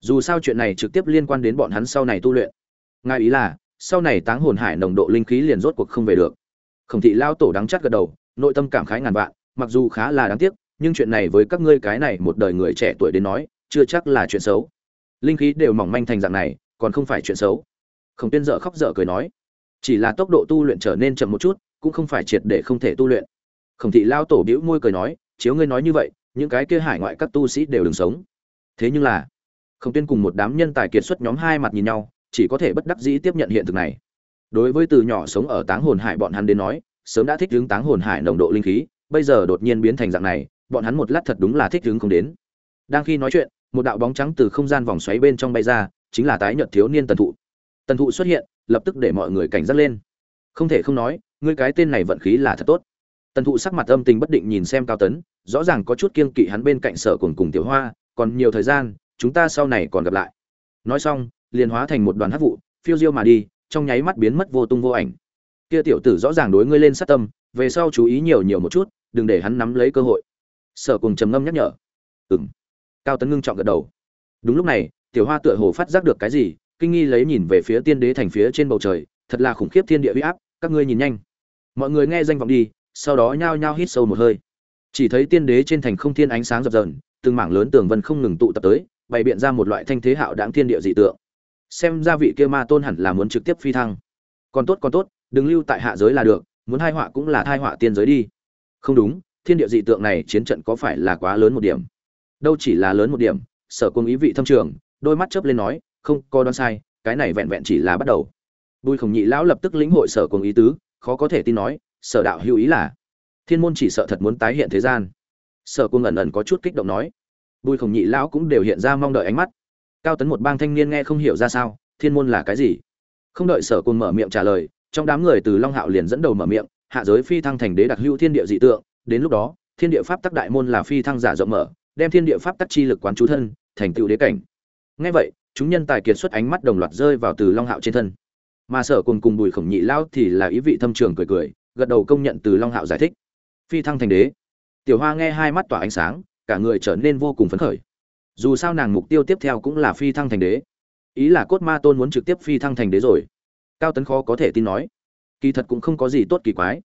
dù sao chuyện này trực tiếp liên quan đến bọn hắn sau này tu luyện. Ngài ý là, sau này táng hồn hải nồng độ linh khí liền rốt cuộc không về được. Khổng thị lao tổ đắng chắt gật đầu, nội tâm cảm khái ngàn vạn, mặc dù khá là đáng tiếc, nhưng chuyện này với các ngươi cái này một đời người trẻ tuổi đến nói, chưa chắc là chuyện xấu. Linh khí đều mỏng manh thành dạng này, còn không phải chuyện xấu. Khổng tiên dở khóc dở cười nói, chỉ là tốc độ tu luyện trở nên chậm một chút, cũng không phải triệt để không thể tu luyện. Khổng thị lao tổ bĩu môi cười nói, chiếu ngươi nói như vậy, những cái kia hải ngoại các tu sĩ đều đừng sống. Thế nhưng là khổng tiên cùng một đám nhân tài kiệt xuất nhóm hai mặt nhìn nhau, chỉ có thể bất đắc dĩ tiếp nhận hiện thực này. Đối với từ nhỏ sống ở táng hồn hải bọn hắn đến nói, sớm đã thích ứng táng hồn hải nồng độ linh khí, bây giờ đột nhiên biến thành dạng này, bọn hắn một lát thật đúng là thích ứng không đến. Đang khi nói chuyện, một đạo bóng trắng từ không gian vòng xoáy bên trong bay ra, chính là tái nhợt thiếu niên tần thụ. Tần thụ xuất hiện, lập tức để mọi người cảnh giác lên. Không thể không nói, ngươi cái tên này vận khí là thật tốt. Tần thụ sắc mặt âm tình bất định nhìn xem cao tấn, rõ ràng có chút kiêng kỵ hắn bên cạnh sở cùng cùng tiểu hoa, còn nhiều thời gian chúng ta sau này còn gặp lại. Nói xong, liền hóa thành một đoàn hát vụ, phiêu diêu mà đi, trong nháy mắt biến mất vô tung vô ảnh. Kia tiểu tử rõ ràng đối ngươi lên sát tâm, về sau chú ý nhiều nhiều một chút, đừng để hắn nắm lấy cơ hội. Sở cùng trầm ngâm nhắc nhở. Ừng cao tấn ngưng trọng gật đầu. Đúng lúc này, tiểu hoa tựa hồ phát giác được cái gì, kinh nghi lấy nhìn về phía tiên đế thành phía trên bầu trời, thật là khủng khiếp thiên địa huy áp, các ngươi nhìn nhanh. Mọi người nghe danh vọng đi, sau đó nhao nhao hít sâu một hơi. Chỉ thấy tiên đế trên thành không thiên ánh sáng dập dờn, từng mảng lớn tường vân không ngừng tụ tập tới bày biện ra một loại thanh thế hạo đáng thiên địa dị tượng. Xem ra vị kia ma tôn hẳn là muốn trực tiếp phi thăng. Còn tốt còn tốt, đừng lưu tại hạ giới là được, muốn hai họa cũng là thai họa tiên giới đi. Không đúng, thiên địa dị tượng này chiến trận có phải là quá lớn một điểm? Đâu chỉ là lớn một điểm, sở cung ý vị thâm trường, đôi mắt chớp lên nói, không, có đoán sai, cái này vẹn vẹn chỉ là bắt đầu. Bùi khổng nhị lão lập tức lĩnh hội sở cung ý tứ, khó có thể tin nói, sở đạo hữu ý là, thiên môn chỉ sợ thật muốn tái hiện thế gian. Sở cung ẩn ẩn có chút kích động nói bùi khổng nhị lão cũng đều hiện ra mong đợi ánh mắt. Cao tấn một bang thanh niên nghe không hiểu ra sao, thiên môn là cái gì? Không đợi sở cung mở miệng trả lời, trong đám người từ long hạo liền dẫn đầu mở miệng, hạ giới phi thăng thành đế đặc hữu thiên địa dị tượng, đến lúc đó, thiên địa pháp tắc đại môn là phi thăng giả rộng mở, đem thiên địa pháp tắc chi lực quán chú thân, thành tựu đế cảnh. Ngay vậy, chúng nhân tài kiệt xuất ánh mắt đồng loạt rơi vào từ long hạo trên thân. Mà sở cùng cùng bùi khổng nhị lao thì là ý vị thâm trường cười cười, gật đầu công nhận từ long hạo giải thích. Phi thăng thành đế. Tiểu hoa nghe hai mắt tỏa ánh sáng cả người trở nên vô cùng phấn khởi. Dù sao nàng mục tiêu tiếp theo cũng là phi thăng thành đế. Ý là cốt ma tôn muốn trực tiếp phi thăng thành đế rồi. Cao tấn khó có thể tin nói. Kỳ thật cũng không có gì tốt kỳ quái.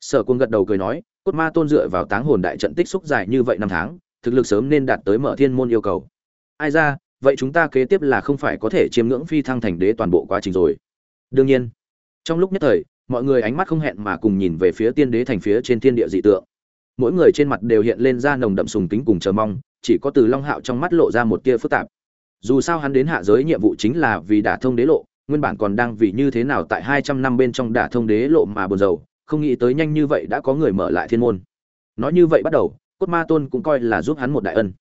Sở quân gật đầu cười nói, cốt ma tôn dựa vào táng hồn đại trận tích xúc dài như vậy năm tháng, thực lực sớm nên đạt tới mở thiên môn yêu cầu. Ai ra, vậy chúng ta kế tiếp là không phải có thể chiêm ngưỡng phi thăng thành đế toàn bộ quá trình rồi. Đương nhiên, trong lúc nhất thời, mọi người ánh mắt không hẹn mà cùng nhìn về phía tiên đế thành phía trên thiên địa dị tượng mỗi người trên mặt đều hiện lên ra nồng đậm sùng kính cùng chờ mong, chỉ có từ long hạo trong mắt lộ ra một tia phức tạp. Dù sao hắn đến hạ giới nhiệm vụ chính là vì đả thông đế lộ, nguyên bản còn đang vì như thế nào tại hai trăm năm bên trong đả thông đế lộ mà buồn rầu, không nghĩ tới nhanh như vậy đã có người mở lại thiên môn. Nói như vậy bắt đầu, cốt ma tôn cũng coi là giúp hắn một đại ân.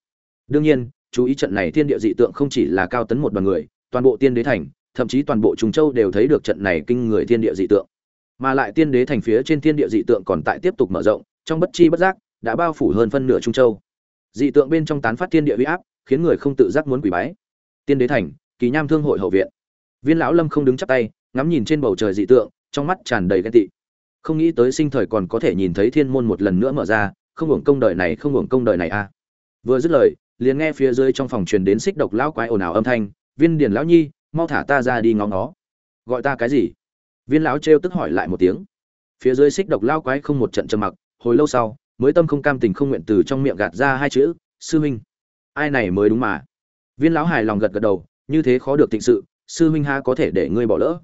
Đương nhiên, chú ý trận này thiên địa dị tượng không chỉ là cao tấn một đoàn người, toàn bộ tiên đế thành, thậm chí toàn bộ trùng châu đều thấy được trận này kinh người thiên địa dị tượng. Mà lại tiên đế thành phía trên thiên địa dị tượng còn tại tiếp tục mở rộng trong bất chi bất giác, đã bao phủ hơn phân nửa trung châu. Dị tượng bên trong tán phát thiên địa huy áp, khiến người không tự giác muốn quỳ bái. Tiên đế thành, kỳ nham thương hội hậu viện. Viên lão lâm không đứng chắp tay, ngắm nhìn trên bầu trời dị tượng, trong mắt tràn đầy ghen tị. Không nghĩ tới sinh thời còn có thể nhìn thấy thiên môn một lần nữa mở ra, không hưởng công đời này, không hưởng công đời này a à. vừa dứt lời, liền nghe phía dưới trong phòng truyền đến xích độc lão quái ồn ào âm thanh, viên điền lão nhi, mau thả ta ra đi ngóng nó gọi ta cái gì? Viên lão trêu tức hỏi lại một tiếng. Phía dưới xích độc lão quái không một trận trầm mặc hồi lâu sau, mới tâm không cam tình không nguyện từ trong miệng gạt ra hai chữ, sư huynh. Ai này mới đúng mà. Viên lão hài lòng gật gật đầu, như thế khó được thịnh sự, sư huynh ha có thể để ngươi bỏ lỡ?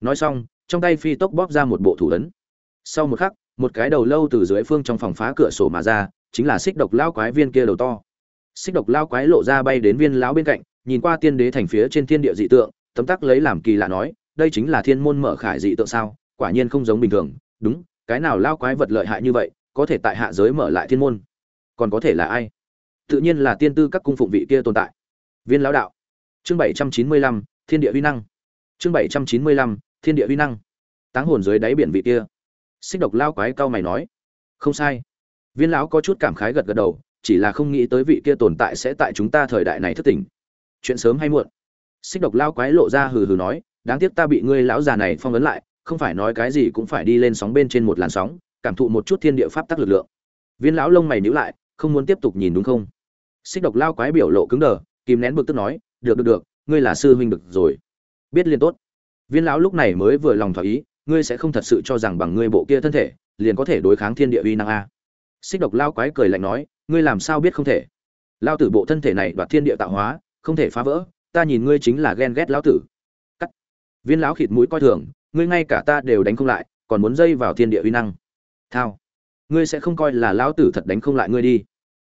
Nói xong, trong tay phi tốc bóp ra một bộ thủ ấn. Sau một khắc, một cái đầu lâu từ dưới phương trong phòng phá cửa sổ mà ra, chính là xích độc lao quái viên kia đầu to. Xích độc lao quái lộ ra bay đến viên lão bên cạnh, nhìn qua tiên đế thành phía trên thiên địa dị tượng, tấm tắc lấy làm kỳ lạ nói, đây chính là thiên môn mở khải dị tượng sao? Quả nhiên không giống bình thường. Đúng, cái nào lao quái vật lợi hại như vậy có thể tại hạ giới mở lại thiên môn. Còn có thể là ai? Tự nhiên là tiên tư các cung phụng vị kia tồn tại. Viên lão đạo. Chương bảy trăm chín mươi lăm, thiên địa huy năng. Chương bảy trăm chín mươi lăm, thiên địa huy năng. Táng hồn dưới đáy biển vị kia. Xích độc lao quái cao mày nói. Không sai. Viên lão có chút cảm khái gật gật đầu, chỉ là không nghĩ tới vị kia tồn tại sẽ tại chúng ta thời đại này thất tình chuyện sớm hay muộn? Xích độc lao quái lộ ra hừ hừ nói, đáng tiếc ta bị ngươi lão già này phong ấn lại, không phải nói cái gì cũng phải đi lên sóng bên trên một làn sóng cảm thụ một chút thiên địa pháp tắc lực lượng. Viên lão lông mày nhíu lại, không muốn tiếp tục nhìn đúng không? Xích độc lao quái biểu lộ cứng đờ, kìm nén bực tức nói, được được được, ngươi là sư huynh được rồi. Biết liên tốt. Viên lão lúc này mới vừa lòng thỏa ý, ngươi sẽ không thật sự cho rằng bằng ngươi bộ kia thân thể, liền có thể đối kháng thiên địa uy năng a. Xích độc lao quái cười lạnh nói, ngươi làm sao biết không thể? Lao tử bộ thân thể này đoạt thiên địa tạo hóa, không thể phá vỡ, ta nhìn ngươi chính là ghen ghét lão tử. Cắt. Viên lão khịt mũi coi thường, ngươi ngay cả ta đều đánh không lại, còn muốn dây vào thiên địa uy năng thao, ngươi sẽ không coi là lão tử thật đánh không lại ngươi đi.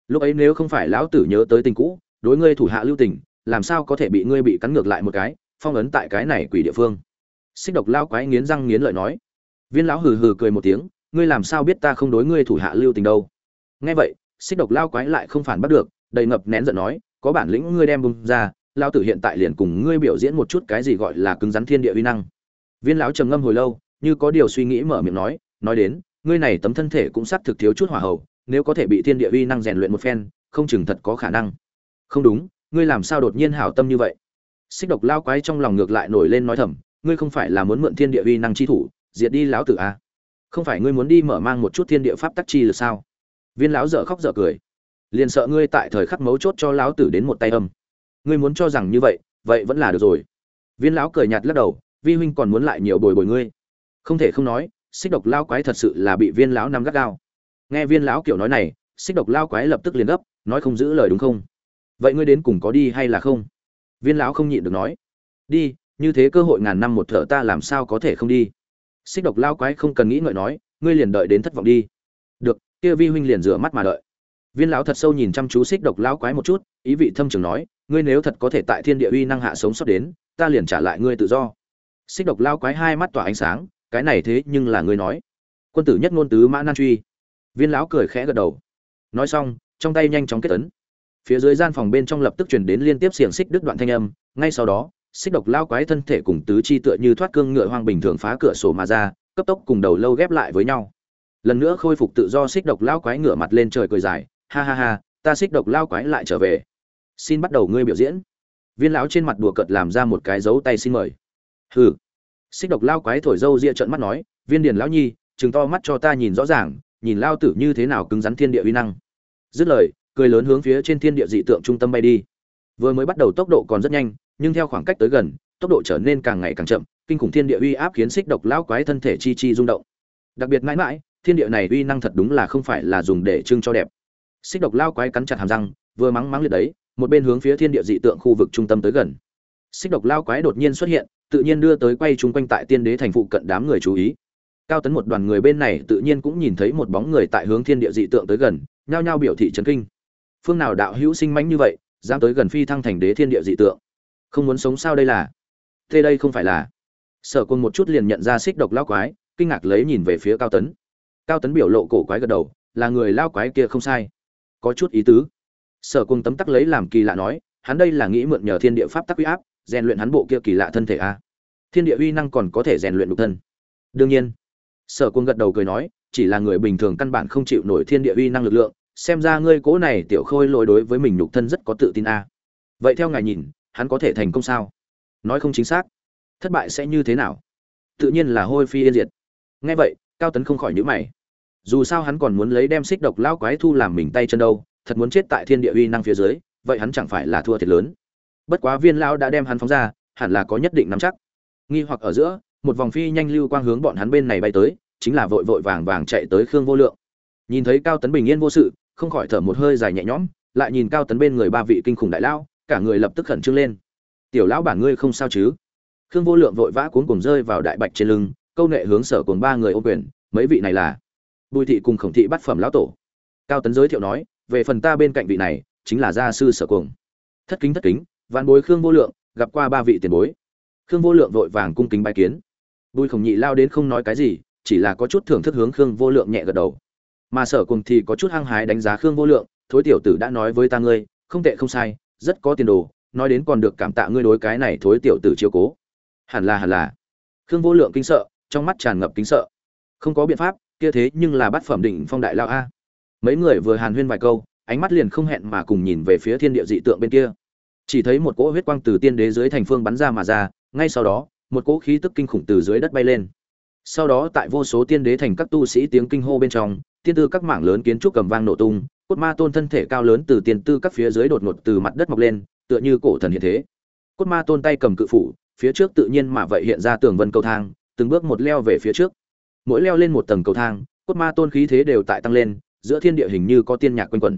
Lúc ấy nếu không phải lão tử nhớ tới tình cũ, đối ngươi thủ hạ lưu tình, làm sao có thể bị ngươi bị cắn ngược lại một cái, phong ấn tại cái này quỷ địa phương. Xích độc lao quái nghiến răng nghiến lợi nói. Viên lão hừ hừ cười một tiếng, ngươi làm sao biết ta không đối ngươi thủ hạ lưu tình đâu. Nghe vậy, xích độc lao quái lại không phản bắt được, đầy ngập nén giận nói, có bản lĩnh ngươi đem bung ra lao tử hiện tại liền cùng ngươi biểu diễn một chút cái gì gọi là cứng rắn thiên địa uy năng. Viên lão trầm ngâm hồi lâu, như có điều suy nghĩ mở miệng nói nói đến ngươi này tấm thân thể cũng xác thực thiếu chút hỏa hậu nếu có thể bị thiên địa uy năng rèn luyện một phen, không chừng thật có khả năng. Không đúng, ngươi làm sao đột nhiên hảo tâm như vậy? Xích độc lao quái trong lòng ngược lại nổi lên nói thầm, ngươi không phải là muốn mượn thiên địa uy năng chi thủ, diệt đi lão tử à? không phải ngươi muốn đi mở mang một chút thiên địa pháp tắc chi là sao? Viên lão dở khóc dở cười. Liền sợ ngươi tại thời khắc mấu chốt cho lão tử đến một tay âm. Ngươi muốn cho rằng như vậy vậy vẫn là được rồi. Viên lão cười nhạt lắc đầu, vi huynh còn muốn lại nhiều bồi bồi ngươi. Không thể không nói xích độc lao quái thật sự là bị viên lão nắm gắt gao. Nghe viên lão kiểu nói này, xích độc lao quái lập tức liền gấp, nói không giữ lời đúng không? Vậy ngươi đến cùng có đi hay là không? Viên lão không nhịn được nói. Đi, như thế cơ hội ngàn năm một thợ ta làm sao có thể không đi? Xích độc lao quái không cần nghĩ ngợi nói, ngươi liền đợi đến thất vọng đi. Được, kia vi huynh liền rửa mắt mà đợi. Viên lão thật sâu nhìn chăm chú xích độc lao quái một chút, ý vị thâm trường nói, ngươi nếu thật có thể tại thiên địa uy năng hạ sống sót đến, ta liền trả lại ngươi tự do. Xích độc lao quái hai mắt tỏa ánh sáng cái này thế nhưng là ngươi nói. Quân tử nhất ngôn tứ mã nan truy. Viên lão cười khẽ gật đầu. Nói xong, trong tay nhanh chóng kết tấn phía dưới gian phòng bên trong lập tức truyền đến liên tiếp xiềng xích đứt đoạn thanh âm. Ngay sau đó, xích độc lao quái thân thể cùng tứ chi tựa như thoát cương ngựa hoang bình thường phá cửa sổ mà ra, cấp tốc cùng đầu lâu ghép lại với nhau. Lần nữa khôi phục tự do xích độc lao quái ngửa mặt lên trời cười dài. Ha ha ha, ta xích độc lao quái lại trở về. Xin bắt đầu ngươi biểu diễn. Viên lão trên mặt đùa cợt làm ra một cái dấu tay xin mời. Hừ xích độc lao quái thổi dâu ria trợn mắt nói, viên điền lão nhi, chừng to mắt cho ta nhìn rõ ràng, nhìn lao tử như thế nào cứng rắn thiên địa uy năng. Dứt lời, cười lớn hướng phía trên thiên địa dị tượng trung tâm bay đi. Vừa mới bắt đầu tốc độ còn rất nhanh, nhưng theo khoảng cách tới gần, tốc độ trở nên càng ngày càng chậm, kinh khủng thiên địa uy áp khiến xích độc lão quái thân thể chi chi rung động. Đặc biệt mãi mãi, thiên địa này uy năng thật đúng là không phải là dùng để trưng cho đẹp. Xích độc lao quái cắn chặt hàm răng, vừa mắng mắng liệt đấy, một bên hướng phía thiên địa dị tượng khu vực trung tâm tới gần xích độc lao quái đột nhiên xuất hiện, tự nhiên đưa tới quay chung quanh tại tiên đế thành phụ cận đám người chú ý. Cao tấn một đoàn người bên này tự nhiên cũng nhìn thấy một bóng người tại hướng thiên địa dị tượng tới gần, nhao nhao biểu thị trấn kinh. Phương nào đạo hữu sinh mãnh như vậy, dám tới gần phi thăng thành đế thiên địa dị tượng? Không muốn sống sao đây là? Thế đây không phải là? Sở quân một chút liền nhận ra xích độc lao quái, kinh ngạc lấy nhìn về phía cao tấn. Cao tấn biểu lộ cổ quái gật đầu, là người lao quái kia không sai. Có chút ý tứ. Sở quân tấm tắc lấy làm kỳ lạ nói, hắn đây là nghĩ mượn nhờ thiên địa pháp tắc uy áp rèn luyện hắn bộ kia kỳ lạ thân thể a. Thiên địa uy năng còn có thể rèn luyện nhục thân. Đương nhiên, sở quân gật đầu cười nói, chỉ là người bình thường căn bản không chịu nổi thiên địa uy năng lực lượng, xem ra ngươi cố này tiểu khôi lỗi đối với mình nhục thân rất có tự tin a. Vậy theo ngài nhìn, hắn có thể thành công sao? Nói không chính xác. Thất bại sẽ như thế nào? Tự nhiên là hôi phi yên diệt. Nghe vậy, cao tấn không khỏi nhữ mày. Dù sao hắn còn muốn lấy đem xích độc lao quái thu làm mình tay chân đâu, thật muốn chết tại thiên địa uy năng phía dưới, vậy hắn chẳng phải là thua thiệt lớn bất quá viên lao đã đem hắn phóng ra, hẳn là có nhất định nắm chắc. Nghi hoặc ở giữa, một vòng phi nhanh lưu quang hướng bọn hắn bên này bay tới, chính là vội vội vàng vàng chạy tới khương vô lượng. Nhìn thấy cao tấn bình yên vô sự, không khỏi thở một hơi dài nhẹ nhõm, lại nhìn cao tấn bên người ba vị kinh khủng đại lao cả người lập tức khẩn trương lên. Tiểu lão bản ngươi không sao chứ? Khương vô lượng vội vã cuốn cùng rơi vào đại bạch trên lưng, câu nệ hướng sở cùng ba người ô quyền, mấy vị này là? Bùi thị cùng khổng thị bắt phẩm lão tổ. Cao tấn giới thiệu nói, về phần ta bên cạnh vị này, chính là gia sư sở cùng thất kính thất kính vạn bối khương vô lượng, gặp qua ba vị tiền bối. Khương vô lượng vội vàng cung kính bài kiến. Bùi khổng nhị lao đến không nói cái gì, chỉ là có chút thưởng thức hướng khương vô lượng nhẹ gật đầu. Mà sở cùng thì có chút hăng hái đánh giá khương vô lượng, thối tiểu tử đã nói với ta ngươi, không tệ không sai, rất có tiền đồ, nói đến còn được cảm tạ ngươi đối cái này thối tiểu tử chiếu cố. Hẳn là hẳn là. Khương vô lượng kinh sợ, trong mắt tràn ngập kính sợ. Không có biện pháp, kia thế nhưng là bắt phẩm đỉnh phong đại lao a. Mấy người vừa hàn huyên vài câu, ánh mắt liền không hẹn mà cùng nhìn về phía thiên địa dị tượng bên kia chỉ thấy một cỗ huyết quang từ tiên đế dưới thành phương bắn ra mà ra, ngay sau đó, một cỗ khí tức kinh khủng từ dưới đất bay lên. Sau đó tại vô số tiên đế thành các tu sĩ tiếng kinh hô bên trong, tiên tư các mảng lớn kiến trúc cầm vang nổ tung, cốt ma tôn thân thể cao lớn từ tiền tư các phía dưới đột ngột từ mặt đất mọc lên, tựa như cổ thần hiện thế. Cốt ma tôn tay cầm cự phủ, phía trước tự nhiên mà vậy hiện ra tường vân cầu thang, từng bước một leo về phía trước. Mỗi leo lên một tầng cầu thang, cốt ma tôn khí thế đều tại tăng lên, giữa thiên địa hình như có tiên nhạc quanh quẩn.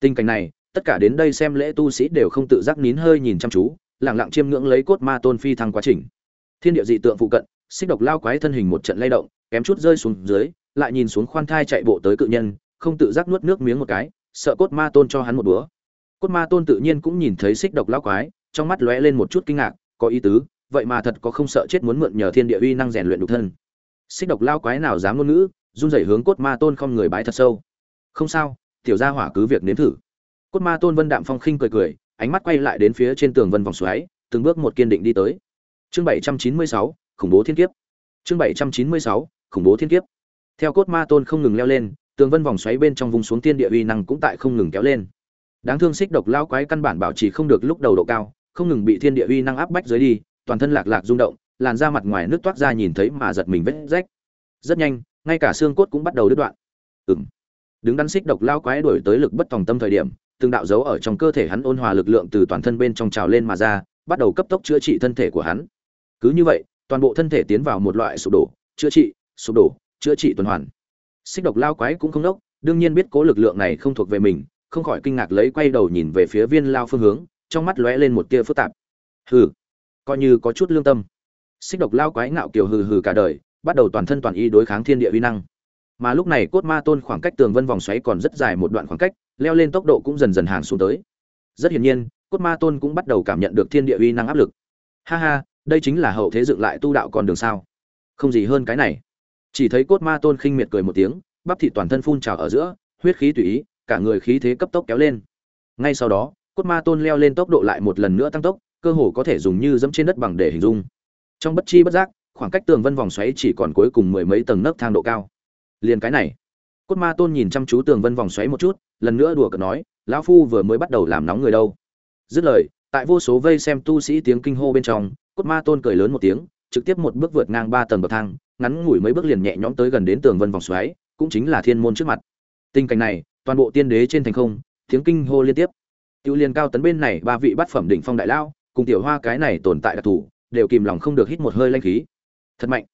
Tình cảnh này tất cả đến đây xem lễ tu sĩ đều không tự giác nín hơi nhìn chăm chú lẳng lặng chiêm ngưỡng lấy cốt ma tôn phi thăng quá trình. Thiên địa dị tượng phụ cận, xích độc lao quái thân hình một trận lay động, kém chút rơi xuống dưới, lại nhìn xuống khoan thai chạy bộ tới cự nhân, không tự giác nuốt nước miếng một cái, sợ cốt ma tôn cho hắn một búa cốt ma tôn tự nhiên cũng nhìn thấy xích độc lao quái, trong mắt lóe lên một chút kinh ngạc, có ý tứ, vậy mà thật có không sợ chết muốn mượn nhờ thiên địa uy năng rèn luyện đục thân. Xích độc lao quái nào dám ngôn ngữ, run rẩy hướng cốt ma tôn không người bái thật sâu. Không sao, tiểu gia hỏa cứ việc nếm thử cốt ma tôn vân đạm phong khinh cười cười, ánh mắt quay lại đến phía trên tường vân vòng xoáy, từng bước một kiên định đi tới. Chương bảy trăm chín mươi sáu, khủng bố thiên kiếp. Chương bảy trăm chín mươi sáu, khủng bố thiên kiếp. Theo cốt ma tôn không ngừng leo lên, tường vân vòng xoáy bên trong vùng xuống tiên địa uy năng cũng tại không ngừng kéo lên. Đáng thương xích độc lao quái căn bản bảo trì không được lúc đầu độ cao, không ngừng bị thiên địa uy năng áp bách dưới đi, toàn thân lạc lạc rung động, làn da mặt ngoài nước toát ra nhìn thấy mà giật mình vết rách. Rất nhanh, ngay cả xương cốt cũng bắt đầu đứt đoạn. Ừng đứng đắn xích độc lao quái đuổi tới lực bất tòng tâm thời điểm từng đạo dấu ở trong cơ thể hắn ôn hòa lực lượng từ toàn thân bên trong trào lên mà ra, bắt đầu cấp tốc chữa trị thân thể của hắn. Cứ như vậy, toàn bộ thân thể tiến vào một loại sụp đổ, chữa trị, sụp đổ, chữa trị tuần hoàn. Xích độc lao quái cũng không đốc, đương nhiên biết cố lực lượng này không thuộc về mình, không khỏi kinh ngạc lấy quay đầu nhìn về phía viên lao phương hướng, trong mắt lóe lên một tia phức tạp. Hừ, coi như có chút lương tâm. Xích độc lao quái ngạo kiều hừ hừ cả đời, bắt đầu toàn thân toàn ý đối kháng thiên địa uy năng mà lúc này cốt ma tôn khoảng cách tường vân vòng xoáy còn rất dài một đoạn khoảng cách, leo lên tốc độ cũng dần dần hàng xuống tới. Rất hiển nhiên, cốt ma tôn cũng bắt đầu cảm nhận được thiên địa uy năng áp lực. Ha ha, đây chính là hậu thế dựng lại tu đạo còn đường sao? Không gì hơn cái này. Chỉ thấy cốt ma tôn khinh miệt cười một tiếng, bắp thịt toàn thân phun trào ở giữa, huyết khí tùy ý, cả người khí thế cấp tốc kéo lên. Ngay sau đó, cốt ma tôn leo lên tốc độ lại một lần nữa tăng tốc, cơ hồ có thể dùng như dẫm trên đất bằng để hình dung. Trong bất chi bất giác, khoảng cách tường vân vòng xoáy chỉ còn cuối cùng mười mấy tầng nấc thang độ cao liền cái này. Cốt ma tôn nhìn chăm chú tường vân vòng xoáy một chút, lần nữa đùa cợt nói, lão phu vừa mới bắt đầu làm nóng người đâu. Dứt lời, tại vô số vây xem tu sĩ tiếng kinh hô bên trong, cốt ma tôn cười lớn một tiếng, trực tiếp một bước vượt ngang ba tầng bậc thang, ngắn ngủi mấy bước liền nhẹ nhõm tới gần đến tường vân vòng xoáy, cũng chính là thiên môn trước mặt. Tình cảnh này, toàn bộ tiên đế trên thành không, tiếng kinh hô liên tiếp. Tiêu liên cao tấn bên này ba vị bát phẩm đỉnh phong đại lao cùng tiểu hoa cái này tồn tại đặc thù, đều kìm lòng không được hít một hơi lanh khí. Thật mạnh.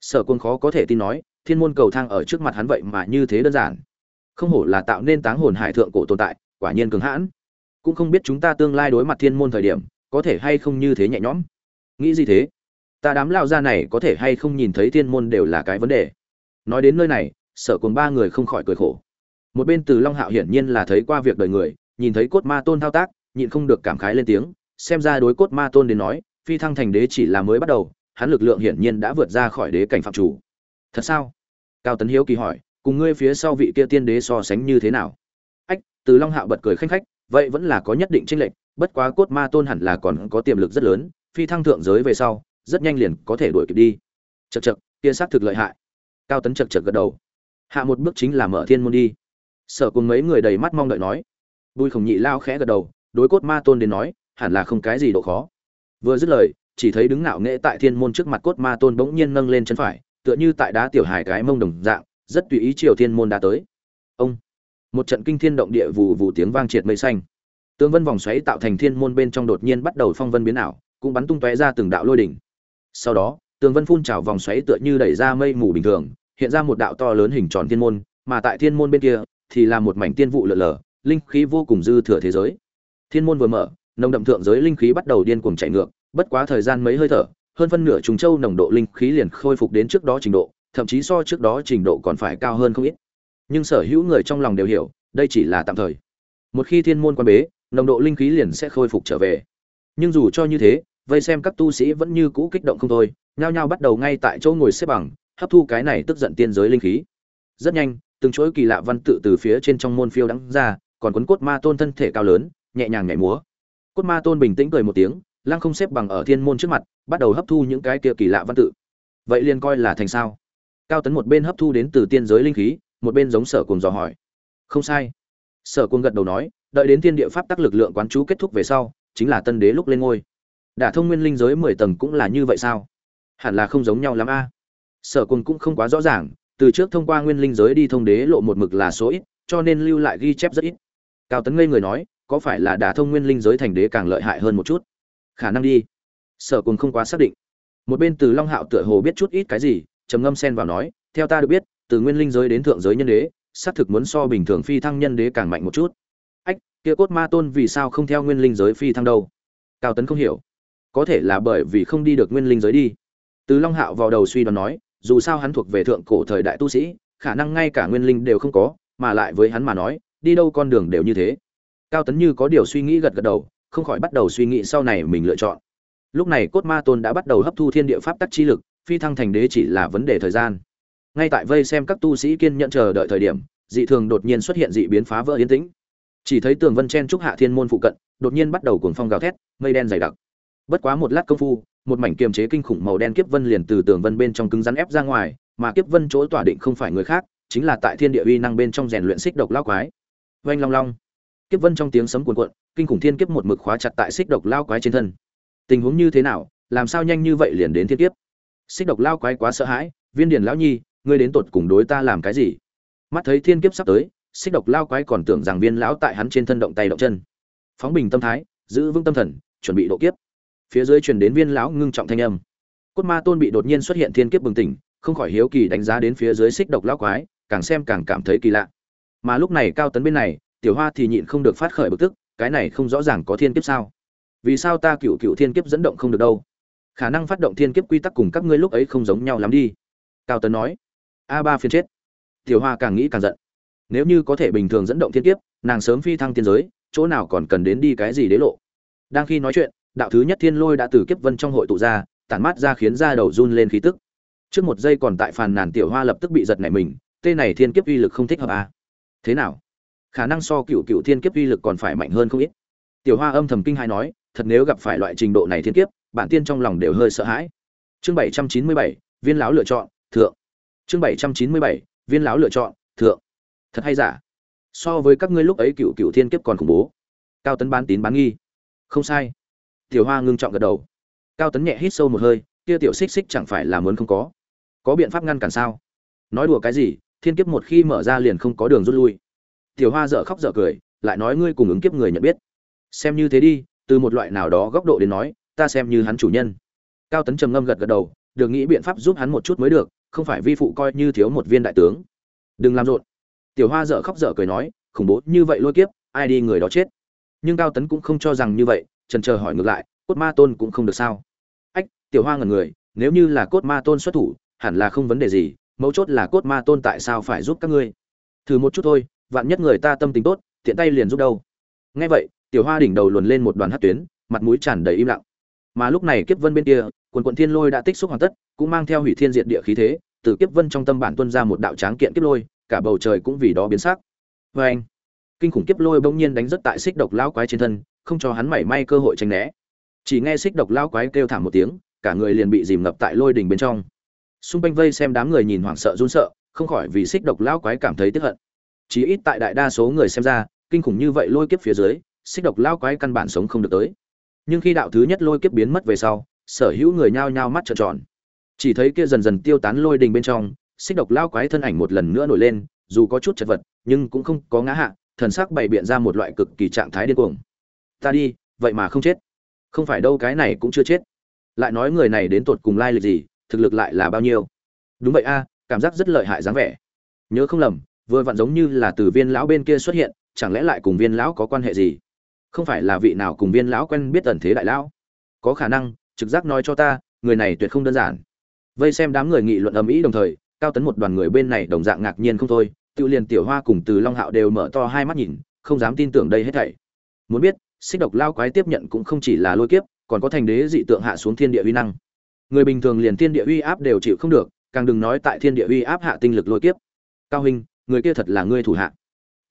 Sở quân khó có thể tin nói thiên môn cầu thang ở trước mặt hắn vậy mà như thế đơn giản. Không hổ là tạo nên táng hồn hải thượng cổ tồn tại, quả nhiên cường hãn. Cũng không biết chúng ta tương lai đối mặt thiên môn thời điểm, có thể hay không như thế nhẹ nhõm. Nghĩ gì thế? Ta đám lao ra này có thể hay không nhìn thấy thiên môn đều là cái vấn đề. Nói đến nơi này, sở cùng ba người không khỏi cười khổ. Một bên từ long hạo hiển nhiên là thấy qua việc đời người, nhìn thấy cốt ma tôn thao tác, nhịn không được cảm khái lên tiếng, xem ra đối cốt ma tôn đến nói, phi thăng thành đế chỉ là mới bắt đầu, hắn lực lượng hiển nhiên đã vượt ra khỏi đế cảnh phạm chủ thật sao? Cao tấn hiếu kỳ hỏi, cùng ngươi phía sau vị kia tiên đế so sánh như thế nào? Ách, từ long hạo bật cười khanh khách, vậy vẫn là có nhất định tranh lệch, bất quá cốt ma tôn hẳn là còn có tiềm lực rất lớn, phi thăng thượng giới về sau, rất nhanh liền có thể đuổi kịp đi. Chật chật kia xác thực lợi hại. Cao tấn chật chật gật đầu. Hạ một bước chính là mở thiên môn đi. Sở cùng mấy người đầy mắt mong đợi nói. Bùi khổng nhị lao khẽ gật đầu, đối cốt ma tôn đến nói, hẳn là không cái gì độ khó. Vừa dứt lời, chỉ thấy đứng ngạo nghệ tại thiên môn trước mặt cốt ma tôn bỗng nhiên nâng lên chân phải tựa như tại đá tiểu hài cái mông đồng dạng, rất tùy ý triều thiên môn đã tới. Ông, một trận kinh thiên động địa vù vù tiếng vang triệt mây xanh. Tương vân vòng xoáy tạo thành thiên môn bên trong đột nhiên bắt đầu phong vân biến ảo, cũng bắn tung tóe ra từng đạo lôi đỉnh. Sau đó, tường vân phun trào vòng xoáy tựa như đẩy ra mây mù bình thường, hiện ra một đạo to lớn hình tròn thiên môn, mà tại thiên môn bên kia thì là một mảnh tiên vụ lở lở, linh khí vô cùng dư thừa thế giới. Thiên môn vừa mở, nồng đậm thượng giới linh khí bắt đầu điên cuồng chạy ngược, bất quá thời gian mấy hơi thở hơn phân nửa trùng châu nồng độ linh khí liền khôi phục đến trước đó trình độ, thậm chí so trước đó trình độ còn phải cao hơn không ít. Nhưng sở hữu người trong lòng đều hiểu, đây chỉ là tạm thời. Một khi thiên môn quan bế, nồng độ linh khí liền sẽ khôi phục trở về. Nhưng dù cho như thế, vây xem các tu sĩ vẫn như cũ kích động không thôi, nhao nhao bắt đầu ngay tại chỗ ngồi xếp bằng, hấp thu cái này tức giận tiên giới linh khí. Rất nhanh, từng chuỗi kỳ lạ văn tự từ phía trên trong môn phiêu đắng ra, còn cuốn cốt ma tôn thân thể cao lớn, nhẹ nhàng nhảy múa. Cốt ma tôn bình tĩnh cười một tiếng lăng không xếp bằng ở thiên môn trước mặt, bắt đầu hấp thu những cái kia kỳ lạ văn tự. Vậy liền coi là thành sao? Cao tấn một bên hấp thu đến từ tiên giới linh khí, một bên giống sở cùng dò hỏi. Không sai. Sở cùng gật đầu nói, đợi đến thiên địa pháp tắc lực lượng quán chú kết thúc về sau, chính là tân đế lúc lên ngôi. Đả thông nguyên linh giới mười tầng cũng là như vậy sao? Hẳn là không giống nhau lắm a. Sở cùng cũng không quá rõ ràng, từ trước thông qua nguyên linh giới đi thông đế lộ một mực là số ít, cho nên lưu lại ghi chép rất ít. Cao tấn ngây người nói, có phải là đả thông nguyên linh giới thành đế càng lợi hại hơn một chút? Khả năng đi. Sở cùng không quá xác định. Một bên từ long hạo tựa hồ biết chút ít cái gì, trầm ngâm xen vào nói, theo ta được biết, từ nguyên linh giới đến thượng giới nhân đế, xác thực muốn so bình thường phi thăng nhân đế càng mạnh một chút. Ách, kia cốt ma tôn vì sao không theo nguyên linh giới phi thăng đâu? Cao tấn không hiểu. Có thể là bởi vì không đi được nguyên linh giới đi. Từ long hạo vào đầu suy đoán nói, dù sao hắn thuộc về thượng cổ thời đại tu sĩ, khả năng ngay cả nguyên linh đều không có, mà lại với hắn mà nói, đi đâu con đường đều như thế. Cao tấn như có điều suy nghĩ gật gật đầu không khỏi bắt đầu suy nghĩ sau này mình lựa chọn. Lúc này cốt ma tôn đã bắt đầu hấp thu thiên địa pháp tắc chi lực, phi thăng thành đế chỉ là vấn đề thời gian. Ngay tại vây xem các tu sĩ kiên nhận chờ đợi thời điểm, dị thường đột nhiên xuất hiện dị biến phá vỡ yên tĩnh. Chỉ thấy tường vân chen trúc hạ thiên môn phụ cận, đột nhiên bắt đầu cuồng phong gào thét, mây đen dày đặc. Bất quá một lát công phu, một mảnh kiềm chế kinh khủng màu đen kiếp vân liền từ tường vân bên trong cứng rắn ép ra ngoài, mà kiếp vân chỗ tỏa định không phải người khác, chính là tại thiên địa uy năng bên trong rèn luyện xích độc lao quái. Oanh long long. Kiếp vân trong tiếng sấm cuồn cuộn kinh khủng thiên kiếp một mực khóa chặt tại xích độc lao quái trên thân. Tình huống như thế nào, làm sao nhanh như vậy liền đến thiên kiếp? Xích độc lao quái quá sợ hãi, viên điền lão nhi, ngươi đến tột cùng đối ta làm cái gì? Mắt thấy thiên kiếp sắp tới, xích độc lao quái còn tưởng rằng viên lão tại hắn trên thân động tay động chân. Phóng bình tâm thái, giữ vững tâm thần, chuẩn bị độ kiếp. Phía dưới truyền đến viên lão ngưng trọng thanh âm. Cốt ma tôn bị đột nhiên xuất hiện thiên kiếp bừng tỉnh, không khỏi hiếu kỳ đánh giá đến phía dưới xích độc lao quái, càng xem càng cảm thấy kỳ lạ. Mà lúc này cao tấn bên này, tiểu hoa thì nhịn không được phát khởi bực tức cái này không rõ ràng có thiên kiếp sao? Vì sao ta cựu cựu thiên kiếp dẫn động không được đâu? Khả năng phát động thiên kiếp quy tắc cùng các ngươi lúc ấy không giống nhau lắm đi. Cao tấn nói. A ba phiên chết. Tiểu hoa càng nghĩ càng giận. Nếu như có thể bình thường dẫn động thiên kiếp, nàng sớm phi thăng tiên giới, chỗ nào còn cần đến đi cái gì đế lộ? Đang khi nói chuyện, đạo thứ nhất thiên lôi đã từ kiếp vân trong hội tụ ra, tản mát ra khiến da đầu run lên khí tức. Trước một giây còn tại phàn nàn tiểu hoa lập tức bị giật nảy mình tê này thiên kiếp uy lực không thích hợp à. thế nào? Khả năng so cựu cựu thiên kiếp uy lực còn phải mạnh hơn không ít. Tiểu hoa âm thầm kinh hai nói, thật nếu gặp phải loại trình độ này thiên kiếp, bản tiên trong lòng đều hơi sợ hãi. Chương bảy trăm chín mươi bảy, viên lão lựa chọn, thượng. Chương bảy trăm chín mươi bảy, viên lão lựa chọn, thượng. Thật hay giả? So với các ngươi lúc ấy cựu cựu thiên kiếp còn khủng bố. Cao tấn bán tín bán nghi. Không sai. Tiểu hoa ngưng trọng gật đầu. Cao tấn nhẹ hít sâu một hơi, kia tiểu xích xích chẳng phải là muốn không có. Có biện pháp ngăn cản sao? Nói đùa cái gì, thiên kiếp một khi mở ra liền không có đường rút lui tiểu hoa dở khóc dở cười, lại nói ngươi cùng ứng kiếp người nhận biết. Xem như thế đi, từ một loại nào đó góc độ đến nói, ta xem như hắn chủ nhân. Cao tấn trầm ngâm gật gật đầu, được nghĩ biện pháp giúp hắn một chút mới được, không phải vi phụ coi như thiếu một viên đại tướng. Đừng làm rộn. Tiểu hoa dở khóc dở cười nói, khủng bố, như vậy lôi kiếp, ai đi người đó chết. Nhưng cao tấn cũng không cho rằng như vậy, trần chờ hỏi ngược lại, cốt ma tôn cũng không được sao. Ách, tiểu hoa ngẩn người, nếu như là cốt ma tôn xuất thủ, hẳn là không vấn đề gì, mấu chốt là cốt ma tôn tại sao phải giúp các ngươi. Thử một chút thôi vạn nhất người ta tâm tình tốt, tiện tay liền giúp đâu. Nghe vậy, tiểu hoa đỉnh đầu luồn lên một đoàn hát tuyến, mặt mũi tràn đầy im lặng. Mà lúc này kiếp vân bên kia, quần quận thiên lôi đã tích xúc hoàn tất, cũng mang theo hủy thiên diện địa khí thế, từ kiếp vân trong tâm bản tuân ra một đạo tráng kiện kiếp lôi, cả bầu trời cũng vì đó biến sắc. Vê anh, kinh khủng kiếp lôi bỗng nhiên đánh rất tại xích độc lão quái trên thân, không cho hắn mảy may cơ hội tránh né. Chỉ nghe xích độc lão quái kêu thảm một tiếng, cả người liền bị dìm ngập tại lôi đỉnh bên trong. Xung quanh vây xem đám người nhìn hoảng sợ run sợ, không khỏi vì xích độc lão quái cảm thấy tức hận chỉ ít tại đại đa số người xem ra, kinh khủng như vậy lôi kiếp phía dưới, xích độc lao quái căn bản sống không được tới. Nhưng khi đạo thứ nhất lôi kiếp biến mất về sau, sở hữu người nhao nhao mắt trợn tròn. Chỉ thấy kia dần dần tiêu tán lôi đình bên trong, xích độc lao quái thân ảnh một lần nữa nổi lên, dù có chút chật vật, nhưng cũng không có ngã hạ, thần sắc bày biện ra một loại cực kỳ trạng thái điên cuồng. Ta đi, vậy mà không chết. Không phải đâu, cái này cũng chưa chết. Lại nói người này đến tột cùng lai lịch gì, thực lực lại là bao nhiêu? Đúng vậy a, cảm giác rất lợi hại dáng vẻ. Nhớ không lầm vừa vặn giống như là từ viên lão bên kia xuất hiện, chẳng lẽ lại cùng viên lão có quan hệ gì? Không phải là vị nào cùng viên lão quen biết ẩn thế đại lão? Có khả năng, trực giác nói cho ta, người này tuyệt không đơn giản. Vây xem đám người nghị luận ầm ĩ đồng thời, cao tấn một đoàn người bên này đồng dạng ngạc nhiên không thôi tự liền tiểu hoa cùng từ long hạo đều mở to hai mắt nhìn, không dám tin tưởng đây hết thảy. Muốn biết, xích độc lao quái tiếp nhận cũng không chỉ là lôi kiếp, còn có thành đế dị tượng hạ xuống thiên địa uy năng. Người bình thường liền thiên địa uy áp đều chịu không được, càng đừng nói tại thiên địa uy áp hạ tinh lực lôi kiếp. Cao hình người kia thật là ngươi thủ hạ.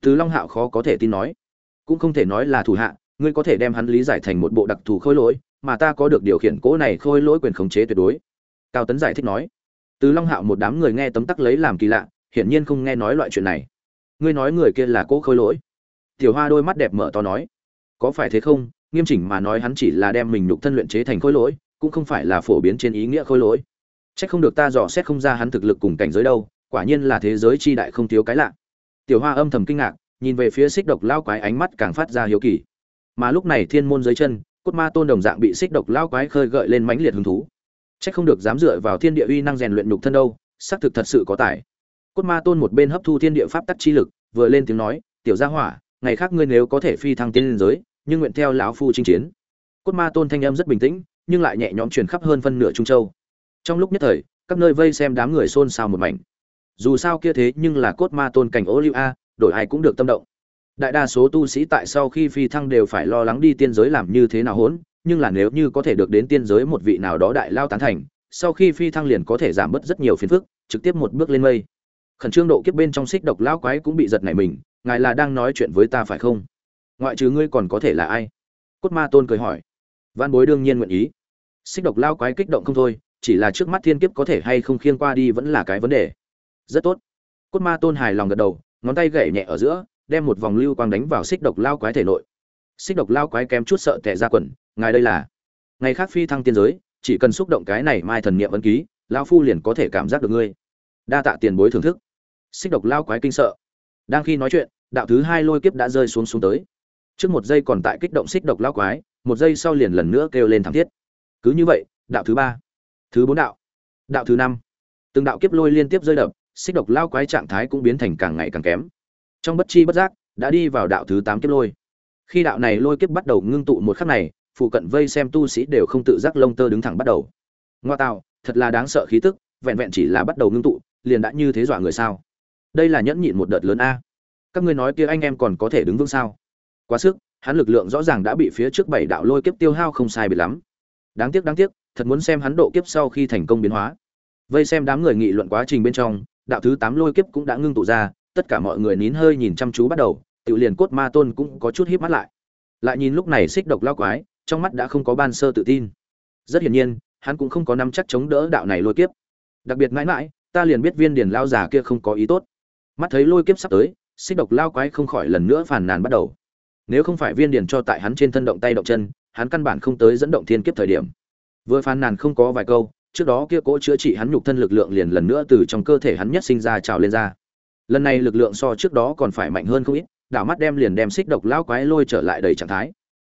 Từ long hạo khó có thể tin nói. Cũng không thể nói là thủ hạ, ngươi có thể đem hắn lý giải thành một bộ đặc thù khôi lỗi, mà ta có được điều khiển cỗ này khôi lỗi quyền khống chế tuyệt đối. Cao tấn giải thích nói. Từ long hạo một đám người nghe tấm tắc lấy làm kỳ lạ, hiển nhiên không nghe nói loại chuyện này. Ngươi nói người kia là cỗ khôi lỗi. Tiểu hoa đôi mắt đẹp mở to nói. Có phải thế không? Nghiêm chỉnh mà nói hắn chỉ là đem mình nhục thân luyện chế thành khôi lỗi, cũng không phải là phổ biến trên ý nghĩa khôi lỗi. Chắc không được ta dò xét không ra hắn thực lực cùng cảnh giới đâu quả nhiên là thế giới chi đại không thiếu cái lạ tiểu hoa âm thầm kinh ngạc nhìn về phía xích độc lao quái ánh mắt càng phát ra hiếu kỳ mà lúc này thiên môn dưới chân cốt ma tôn đồng dạng bị xích độc lao quái khơi gợi lên mãnh liệt hứng thú Chắc không được dám dựa vào thiên địa uy năng rèn luyện nhục thân đâu, xác thực thật sự có tài. Cốt Ma Tôn một bên hấp thu thiên địa pháp tắc chi lực, vừa lên tiếng nói, "Tiểu gia hỏa, ngày khác ngươi nếu có thể phi thăng tiên liên giới, nhưng nguyện theo lão phu chinh chiến." Cốt Ma Tôn thanh âm rất bình tĩnh, nhưng lại nhẹ nhõm truyền khắp hơn phân nửa Trung Châu. Trong lúc nhất thời, các nơi vây xem đám người xôn xao một mảnh. Dù sao kia thế nhưng là Cốt Ma Tôn cảnh ô liu a, đổi ai cũng được tâm động. Đại đa số tu sĩ tại sau khi phi thăng đều phải lo lắng đi tiên giới làm như thế nào hỗn, nhưng là nếu như có thể được đến tiên giới một vị nào đó đại lao tán thành, sau khi phi thăng liền có thể giảm bớt rất nhiều phiền phức, trực tiếp một bước lên mây. Khẩn trương độ kiếp bên trong xích độc lao quái cũng bị giật nảy mình, ngài là đang nói chuyện với ta phải không? Ngoại trừ ngươi còn có thể là ai? Cốt Ma Tôn cười hỏi. Văn Bối đương nhiên nguyện ý. Xích độc lao quái kích động không thôi, chỉ là trước mắt thiên kiếp có thể hay không khiên qua đi vẫn là cái vấn đề. Rất tốt. Cốt Ma Tôn hài lòng gật đầu, ngón tay gậy nhẹ ở giữa, đem một vòng lưu quang đánh vào xích độc lao quái thể nội. Xích độc lao quái kém chút sợ tè ra quần, ngài đây là. Ngày khác phi thăng tiên giới chỉ cần xúc động cái này mai thần niệm ấn ký lão phu liền có thể cảm giác được ngươi. Đa tạ tiền bối thưởng thức. Xích độc lao quái kinh sợ. Đang khi nói chuyện đạo thứ hai lôi kiếp đã rơi xuống xuống tới. Trước một giây còn tại kích động xích độc lao quái một giây sau liền lần nữa kêu lên thảm thiết. Cứ như vậy đạo thứ ba. Thứ bốn đạo. Đạo thứ năm. Từng đạo kiếp lôi liên tiếp rơi đập xích độc lao quái trạng thái cũng biến thành càng ngày càng kém. Trong bất chi bất giác, đã đi vào đạo thứ tám kiếp lôi. Khi đạo này lôi kiếp bắt đầu ngưng tụ một khắc này phụ cận vây xem tu sĩ đều không tự giác lông tơ đứng thẳng bắt đầu. Ngoa tạo, thật là đáng sợ khí tức, vẹn vẹn chỉ là bắt đầu ngưng tụ, liền đã như thế dọa người sao? Đây là nhẫn nhịn một đợt lớn a. Các ngươi nói kia anh em còn có thể đứng vững sao? Quá sức, hắn lực lượng rõ ràng đã bị phía trước bảy đạo lôi kiếp tiêu hao không sai biệt lắm. Đáng tiếc đáng tiếc, thật muốn xem hắn độ kiếp sau khi thành công biến hóa. Vây xem đám người nghị luận quá trình bên trong đạo thứ tám lôi kiếp cũng đã ngưng tụ ra, tất cả mọi người nín hơi nhìn chăm chú bắt đầu tự liền cốt ma tôn cũng có chút híp mắt lại. Lại nhìn lúc này xích độc lao quái, trong mắt đã không có ban sơ tự tin. Rất hiển nhiên, hắn cũng không có nắm chắc chống đỡ đạo này lôi kiếp. Đặc biệt mãi mãi, ta liền biết viên điển lao già kia không có ý tốt. Mắt thấy lôi kiếp sắp tới, xích độc lao quái không khỏi lần nữa phàn nàn bắt đầu. Nếu không phải viên điển cho tại hắn trên thân động tay động chân, hắn căn bản không tới dẫn động thiên kiếp thời điểm. Vừa phàn nàn không có vài câu trước đó kia cỗ chữa trị hắn nhục thân lực lượng liền lần nữa từ trong cơ thể hắn nhất sinh ra trào lên ra. Lần này lực lượng so trước đó còn phải mạnh hơn không ít đảo mắt đem liền đem xích độc lao quái lôi trở lại đầy trạng thái.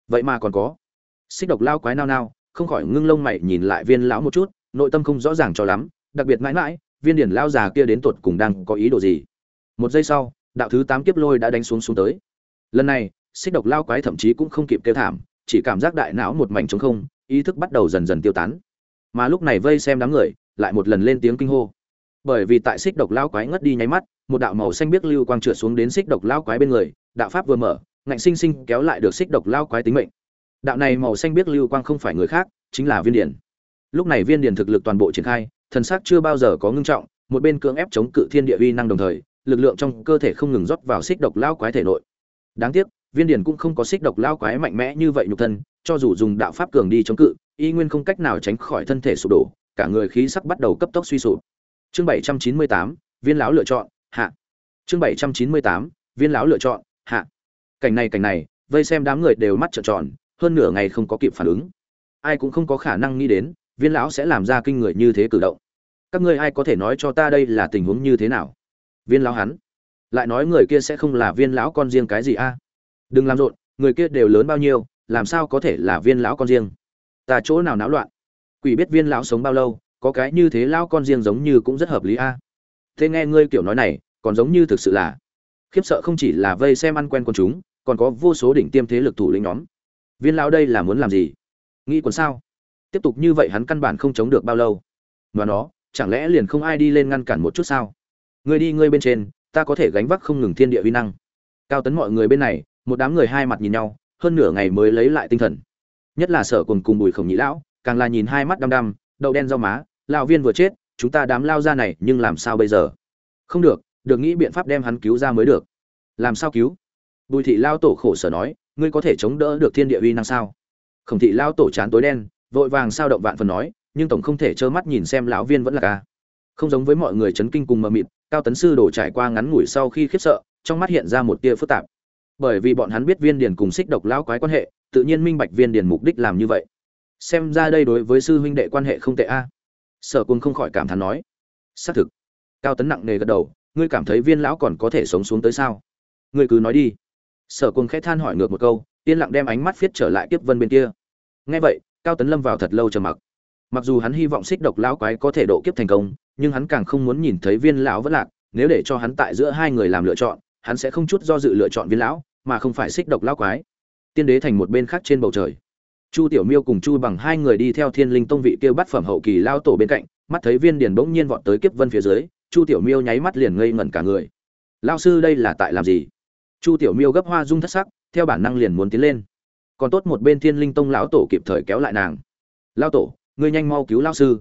Vậy mà còn có. Xích độc lao quái nao nao, không khỏi ngưng lông mày nhìn lại viên lão một chút, nội tâm không rõ ràng cho lắm, đặc biệt mãi mãi, viên điển lao già kia đến tột cùng đang có ý đồ gì. Một giây sau, đạo thứ tám kiếp lôi đã đánh xuống xuống tới. Lần này, xích độc lao quái thậm chí cũng không kịp kêu thảm, chỉ cảm giác đại não một mảnh trống không, ý thức bắt đầu dần dần tiêu tán mà lúc này vây xem đám người, lại một lần lên tiếng kinh hô. Bởi vì tại xích độc lao quái ngất đi nháy mắt, một đạo màu xanh biếc lưu quang trượt xuống đến xích độc lao quái bên người, đạo pháp vừa mở, ngạnh sinh sinh kéo lại được xích độc lao quái tính mệnh. Đạo này màu xanh biết lưu quang không phải người khác, chính là viên điển lúc này viên điển thực lực toàn bộ triển khai, thần sắc chưa bao giờ có ngưng trọng, một bên cưỡng ép chống cự thiên địa uy năng đồng thời, lực lượng trong cơ thể không ngừng rót vào xích độc lao quái thể nội. Đáng tiếc, viên điển cũng không có xích độc lao quái mạnh mẽ như vậy nhục thân cho dù dùng đạo pháp cường đi chống cự, y nguyên không cách nào tránh khỏi thân thể sụp đổ, cả người khí sắc bắt đầu cấp tốc suy sụp. Chương bảy trăm chín mươi tám, viên lão lựa chọn, hạ. Chương bảy trăm chín mươi tám, viên lão lựa chọn, hạ. Cảnh này cảnh này, vây xem đám người đều mắt trợn tròn, hơn nửa ngày không có kịp phản ứng. Ai cũng không có khả năng nghĩ đến, viên lão sẽ làm ra kinh người như thế cử động. Các ngươi ai có thể nói cho ta đây là tình huống như thế nào? Viên lão hắn. Lại nói người kia sẽ không là viên lão con riêng cái gì a? Đừng làm rộn, người kia đều lớn bao nhiêu làm sao có thể là viên lão con riêng? Ta chỗ nào náo loạn? Quỷ biết viên lão sống bao lâu, có cái như thế lão con riêng giống như cũng rất hợp lý a. Thế nghe ngươi kiểu nói này, còn giống như thực sự là khiếp sợ không chỉ là vây xem ăn quen con chúng, còn có vô số đỉnh tiêm thế lực thủ lĩnh nhóm. Viên lão đây là muốn làm gì? Nghĩ còn sao? Tiếp tục như vậy hắn căn bản không chống được bao lâu. Mà nó, chẳng lẽ liền không ai đi lên ngăn cản một chút sao? Ngươi đi ngươi bên trên, ta có thể gánh vác không ngừng thiên địa uy năng. Cao tấn mọi người bên này, một đám người hai mặt nhìn nhau hơn nửa ngày mới lấy lại tinh thần. Nhất là sở cùng cùng bùi khổng nhĩ lão, càng là nhìn hai mắt đăm đăm, đậu đen rau má, lão viên vừa chết, chúng ta đám lao ra này, nhưng làm sao bây giờ? Không được được nghĩ biện pháp đem hắn cứu ra mới được. Làm sao cứu? Bùi thị lao tổ khổ sở nói, ngươi có thể chống đỡ được thiên địa uy năng sao? Khổng thị lao tổ chán tối đen, vội vàng sao động vạn phần nói, nhưng tổng không thể trơ mắt nhìn xem lão viên vẫn là ca. Không giống với mọi người chấn kinh cùng mờ mịt, cao tấn sư đổ trải qua ngắn ngủi sau khi khiếp sợ, trong mắt hiện ra một tia phức tạp bởi vì bọn hắn biết viên điền cùng xích độc lão quái quan hệ, tự nhiên minh bạch viên điền mục đích làm như vậy. Xem ra đây đối với sư huynh đệ quan hệ không tệ a. Sở quân không khỏi cảm thán nói. Xác thực. Cao tấn nặng nề gật đầu, ngươi cảm thấy viên lão còn có thể sống xuống tới sao? Ngươi cứ nói đi. Sở quân khẽ than hỏi ngược một câu, yên lặng đem ánh mắt viết trở lại tiếp vân bên kia. Nghe vậy, cao tấn lâm vào thật lâu trầm mặc. Mặc dù hắn hy vọng xích độc lão quái có thể độ kiếp thành công, nhưng hắn càng không muốn nhìn thấy viên lão vẫn lạc, nếu để cho hắn tại giữa hai người làm lựa chọn, hắn sẽ không chút do dự lựa chọn viên lão mà không phải xích độc lão quái. Tiên đế thành một bên khác trên bầu trời. Chu tiểu miêu cùng chu bằng hai người đi theo thiên linh tông vị kêu bắt phẩm hậu kỳ lao tổ bên cạnh, mắt thấy viên điền bỗng nhiên vọt tới kiếp vân phía dưới, chu tiểu miêu nháy mắt liền ngây ngẩn cả người. Lao sư đây là tại làm gì? Chu tiểu miêu gấp hoa dung thất sắc, theo bản năng liền muốn tiến lên. Còn tốt một bên thiên linh tông lão tổ kịp thời kéo lại nàng. Lao tổ, ngươi nhanh mau cứu lao sư.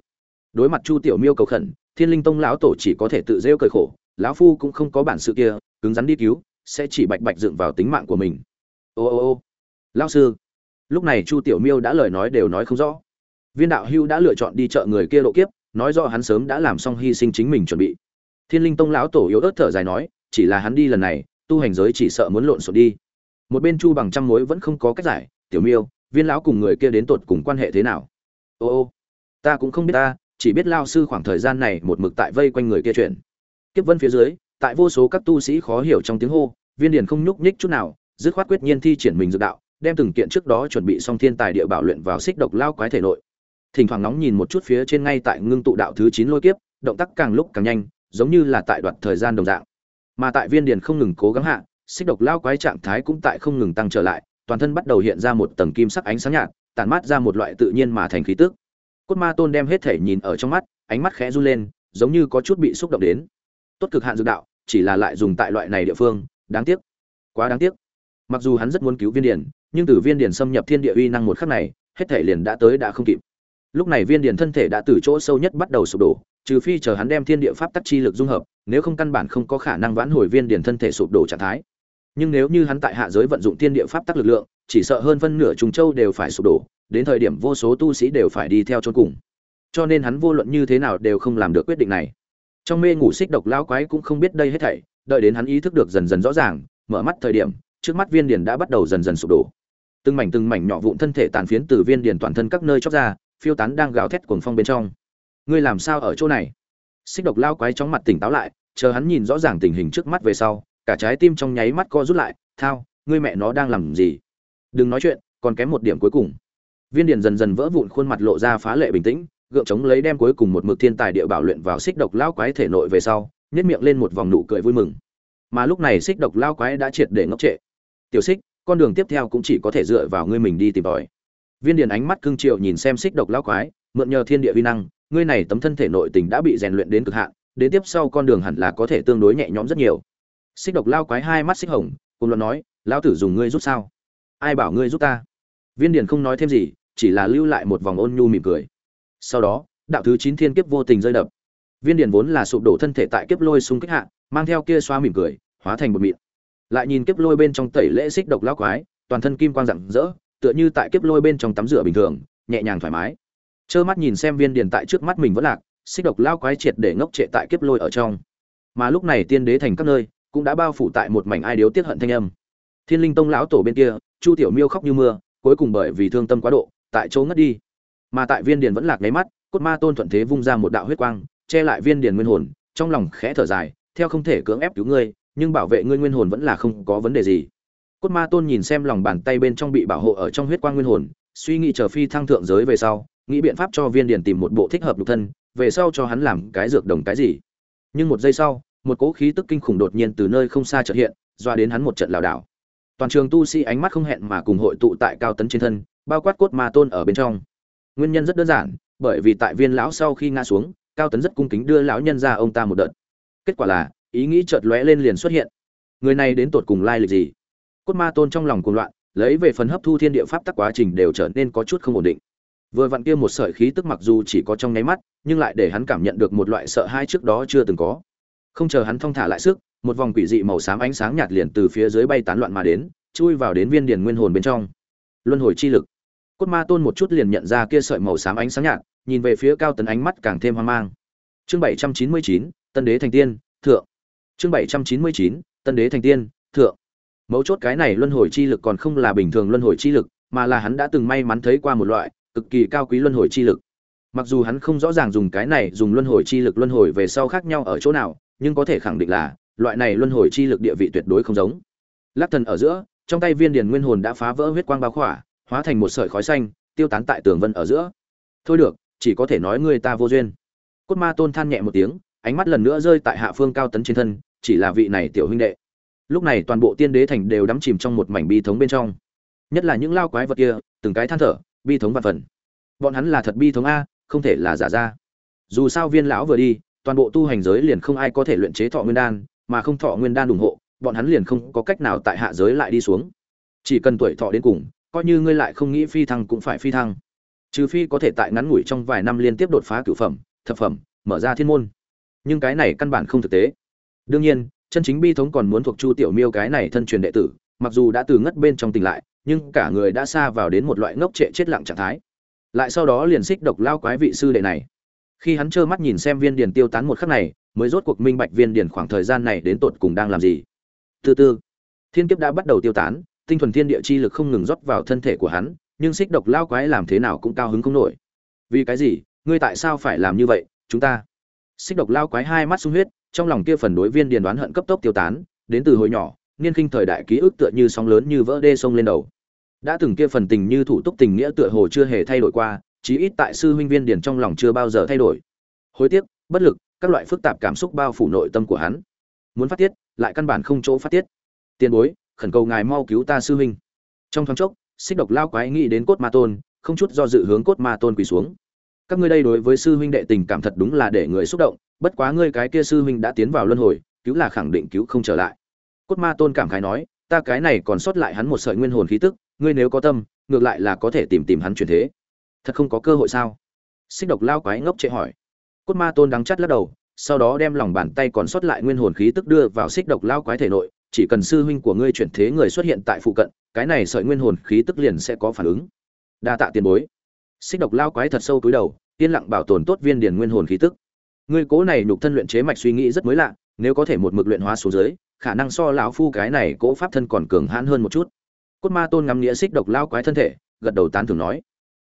Đối mặt chu tiểu miêu cầu khẩn, thiên linh tông lão tổ chỉ có thể tự rêu cười khổ, lão phu cũng không có bản sự kia, cứng rắn đi cứu sẽ chỉ bạch bạch dựng vào tính mạng của mình. Ô ô ô. Lao sư. Lúc này chu tiểu miêu đã lời nói đều nói không rõ. Viên đạo hưu đã lựa chọn đi chợ người kia độ kiếp, nói rõ hắn sớm đã làm xong hy sinh chính mình chuẩn bị. Thiên linh tông lão tổ yếu ớt thở dài nói, chỉ là hắn đi lần này, tu hành giới chỉ sợ muốn lộn xộn đi. Một bên chu bằng trăm mối vẫn không có cách giải, tiểu miêu, viên lão cùng người kia đến tột cùng quan hệ thế nào? Ô ô, ta cũng không biết ta, chỉ biết lao sư khoảng thời gian này một mực tại vây quanh người kia chuyện. Kiếp vân phía dưới tại vô số các tu sĩ khó hiểu trong tiếng hô, viên điền không nhúc nhích chút nào, dứt khoát quyết nhiên thi triển mình dược đạo, đem từng kiện trước đó chuẩn bị xong thiên tài địa bảo luyện vào xích độc lao quái thể nội. Thỉnh thoảng nóng nhìn một chút phía trên ngay tại ngưng tụ đạo thứ chín lôi kiếp, động tác càng lúc càng nhanh, giống như là tại đoạn thời gian đồng dạng. Mà tại viên điền không ngừng cố gắng hạ, xích độc lao quái trạng thái cũng tại không ngừng tăng trở lại, toàn thân bắt đầu hiện ra một tầng kim sắc ánh sáng nhạt, tản mát ra một loại tự nhiên mà thành khí tức. Cốt ma tôn đem hết thể nhìn ở trong mắt, ánh mắt khẽ run lên, giống như có chút bị xúc động đến. Tốt cực hạn dược đạo chỉ là lại dùng tại loại này địa phương đáng tiếc quá đáng tiếc. Mặc dù hắn rất muốn cứu viên điển, nhưng từ viên điển xâm nhập thiên địa uy năng một khắc này hết thể liền đã tới đã không kịp. Lúc này viên điển thân thể đã từ chỗ sâu nhất bắt đầu sụp đổ trừ phi chờ hắn đem thiên địa pháp tắc chi lực dung hợp nếu không căn bản không có khả năng vãn hồi viên điển thân thể sụp đổ trạng thái. Nhưng nếu như hắn tại hạ giới vận dụng thiên địa pháp tắc lực lượng chỉ sợ hơn phân nửa trùng châu đều phải sụp đổ đến thời điểm vô số tu sĩ đều phải đi theo chôn cùng. Cho nên hắn vô luận như thế nào đều không làm được quyết định này trong mê ngủ xích độc lão quái cũng không biết đây hết thảy, đợi đến hắn ý thức được dần dần rõ ràng, mở mắt thời điểm, trước mắt viên điền đã bắt đầu dần dần sụp đổ. Từng mảnh từng mảnh nhỏ vụn thân thể tàn phiến từ viên điền toàn thân các nơi chóc ra, phiêu tán đang gào thét cuồng phong bên trong. Ngươi làm sao ở chỗ này? Xích độc lao quái chóng mặt tỉnh táo lại, chờ hắn nhìn rõ ràng tình hình trước mắt về sau, cả trái tim trong nháy mắt co rút lại, thao, ngươi mẹ nó đang làm gì? Đừng nói chuyện, còn kém một điểm cuối cùng. Viên điền dần dần vỡ vụn khuôn mặt lộ ra phá lệ bình tĩnh gượng chống lấy đem cuối cùng một mực thiên tài địa bảo luyện vào xích độc lao quái thể nội về sau nhét miệng lên một vòng nụ cười vui mừng. Mà lúc này xích độc lao quái đã triệt để ngốc trệ. Tiểu xích, con đường tiếp theo cũng chỉ có thể dựa vào ngươi mình đi tìm tòi. Viên điền ánh mắt cưng triệu nhìn xem xích độc lao quái, mượn nhờ thiên địa vi năng, ngươi này tấm thân thể nội tình đã bị rèn luyện đến cực hạn, đến tiếp sau con đường hẳn là có thể tương đối nhẹ nhõm rất nhiều. Xích độc lao quái hai mắt xích hồng, cùng luận nói, lão tử dùng ngươi giúp sao? Ai bảo ngươi giúp ta? Viên điền không nói thêm gì, chỉ là lưu lại một vòng ôn nhu mỉm cười sau đó, đạo thứ chín thiên kiếp vô tình rơi đập. Viên điền vốn là sụp đổ thân thể tại kiếp lôi xung kích hạ, mang theo kia xoa mỉm cười, hóa thành một mịn. Lại nhìn kiếp lôi bên trong tẩy lễ xích độc lao quái, toàn thân kim quang rạng rỡ, tựa như tại kiếp lôi bên trong tắm rửa bình thường, nhẹ nhàng thoải mái. Trơ mắt nhìn xem viên điền tại trước mắt mình vẫn lạc, xích độc lao quái triệt để ngốc trệ tại kiếp lôi ở trong. Mà lúc này tiên đế thành các nơi, cũng đã bao phủ tại một mảnh ai điếu tiết hận thanh âm. Thiên linh tông lão tổ bên kia, chu tiểu miêu khóc như mưa, cuối cùng bởi vì thương tâm quá độ, tại chỗ ngất đi mà tại viên điền vẫn lạc nháy mắt, cốt ma tôn thuận thế vung ra một đạo huyết quang, che lại viên điền nguyên hồn, trong lòng khẽ thở dài, theo không thể cưỡng ép cứu ngươi, nhưng bảo vệ ngươi nguyên hồn vẫn là không có vấn đề gì. Cốt ma tôn nhìn xem lòng bàn tay bên trong bị bảo hộ ở trong huyết quang nguyên hồn, suy nghĩ chờ phi thăng thượng giới về sau, nghĩ biện pháp cho viên điền tìm một bộ thích hợp nhục thân, về sau cho hắn làm cái dược đồng cái gì. Nhưng một giây sau, một cỗ khí tức kinh khủng đột nhiên từ nơi không xa chợt hiện, doa đến hắn một trận lảo đảo. Toàn trường tu sĩ ánh mắt không hẹn mà cùng hội tụ tại cao tấn trên thân, bao quát cốt ma tôn ở bên trong nguyên nhân rất đơn giản, bởi vì tại viên lão sau khi ngã xuống, cao tấn rất cung kính đưa lão nhân ra ông ta một đợt. Kết quả là, ý nghĩ chợt lóe lên liền xuất hiện. Người này đến tột cùng lai lịch gì? Cốt ma tôn trong lòng cuồng loạn, lấy về phần hấp thu thiên địa pháp tắc quá trình đều trở nên có chút không ổn định. Vừa vặn kia một sợi khí tức mặc dù chỉ có trong nháy mắt, nhưng lại để hắn cảm nhận được một loại sợ hãi trước đó chưa từng có. Không chờ hắn thong thả lại sức, một vòng quỷ dị màu xám ánh sáng nhạt liền từ phía dưới bay tán loạn mà đến, chui vào đến viên điền nguyên hồn bên trong. Luân hồi chi lực cốt ma tôn một chút liền nhận ra kia sợi màu xám ánh sáng nhạt, nhìn về phía cao tấn ánh mắt càng thêm hoang mang. Chương bảy trăm chín mươi chín, tân đế thành tiên, thượng. Chương bảy trăm chín mươi chín, tân đế thành tiên, thượng. Mấu chốt cái này luân hồi chi lực còn không là bình thường luân hồi chi lực, mà là hắn đã từng may mắn thấy qua một loại, cực kỳ cao quý luân hồi chi lực. Mặc dù hắn không rõ ràng dùng cái này, dùng luân hồi chi lực luân hồi về sau khác nhau ở chỗ nào, nhưng có thể khẳng định là, loại này luân hồi chi lực địa vị tuyệt đối không giống. Lắc thần ở giữa, trong tay viên điền nguyên hồn đã phá vỡ huyết quang bao khỏa hóa thành một sợi khói xanh, tiêu tán tại tường vân ở giữa. Thôi được, chỉ có thể nói ngươi ta vô duyên. Cốt ma tôn than nhẹ một tiếng, ánh mắt lần nữa rơi tại hạ phương cao tấn trên thân, chỉ là vị này tiểu huynh đệ. Lúc này toàn bộ tiên đế thành đều đắm chìm trong một mảnh bi thống bên trong. Nhất là những lao quái vật kia, từng cái than thở, bi thống vạn phần. Bọn hắn là thật bi thống a, không thể là giả ra. Dù sao viên lão vừa đi, toàn bộ tu hành giới liền không ai có thể luyện chế thọ nguyên đan, mà không thọ nguyên đan ủng hộ, bọn hắn liền không có cách nào tại hạ giới lại đi xuống. Chỉ cần tuổi thọ đến cùng coi như ngươi lại không nghĩ phi thăng cũng phải phi thăng. Trừ phi có thể tại ngắn ngủi trong vài năm liên tiếp đột phá cửu phẩm, thập phẩm, mở ra thiên môn. Nhưng cái này căn bản không thực tế. Đương nhiên, chân chính bi thống còn muốn thuộc chu tiểu miêu cái này thân truyền đệ tử, mặc dù đã từ ngất bên trong tỉnh lại, nhưng cả người đã xa vào đến một loại ngốc trệ chết lặng trạng thái. Lại sau đó liền xích độc lao quái vị sư đệ này. Khi hắn trơ mắt nhìn xem viên điền tiêu tán một khắc này, mới rốt cuộc minh bạch viên điền khoảng thời gian này đến tột cùng đang làm gì. Từ từ, thiên kiếp đã bắt đầu tiêu tán tinh thuần thiên địa chi lực không ngừng rót vào thân thể của hắn, nhưng xích độc lao quái làm thế nào cũng cao hứng không nổi. Vì cái gì? Ngươi tại sao phải làm như vậy? Chúng ta. Xích độc lao quái hai mắt sung huyết, trong lòng kia phần đối viên điền đoán hận cấp tốc tiêu tán, đến từ hồi nhỏ, niên khinh thời đại ký ức tựa như sóng lớn như vỡ đê sông lên đầu. Đã từng kia phần tình như thủ túc tình nghĩa tựa hồ chưa hề thay đổi qua, chí ít tại sư huynh viên điền trong lòng chưa bao giờ thay đổi. Hối tiếc, bất lực, các loại phức tạp cảm xúc bao phủ nội tâm của hắn. Muốn phát tiết, lại căn bản không chỗ phát tiết. Tiền bối khẩn cầu ngài mau cứu ta sư huynh. Trong thoáng chốc, xích độc lao quái nghĩ đến cốt ma tôn, không chút do dự hướng cốt ma tôn quỳ xuống. Các ngươi đây đối với sư huynh đệ tình cảm thật đúng là để người xúc động, bất quá ngươi cái kia sư huynh đã tiến vào luân hồi, cứu là khẳng định cứu không trở lại. Cốt ma tôn cảm khái nói, ta cái này còn sót lại hắn một sợi nguyên hồn khí tức, ngươi nếu có tâm, ngược lại là có thể tìm tìm hắn chuyển thế. Thật không có cơ hội sao? Xích độc lao quái ngốc trệ hỏi. Cốt ma tôn đắng chắt lắc đầu, sau đó đem lòng bàn tay còn sót lại nguyên hồn khí tức đưa vào xích độc lao quái thể nội chỉ cần sư huynh của ngươi chuyển thế người xuất hiện tại phụ cận, cái này sợi nguyên hồn khí tức liền sẽ có phản ứng. Đa tạ tiền bối. Xích độc lao quái thật sâu túi đầu, yên lặng bảo tồn tốt viên điền nguyên hồn khí tức. Ngươi cố này nhục thân luyện chế mạch suy nghĩ rất mới lạ, nếu có thể một mực luyện hóa xuống dưới, khả năng so lão phu cái này cỗ pháp thân còn cường hãn hơn một chút. Cốt ma tôn ngắm nghĩa xích độc lao quái thân thể, gật đầu tán thưởng nói.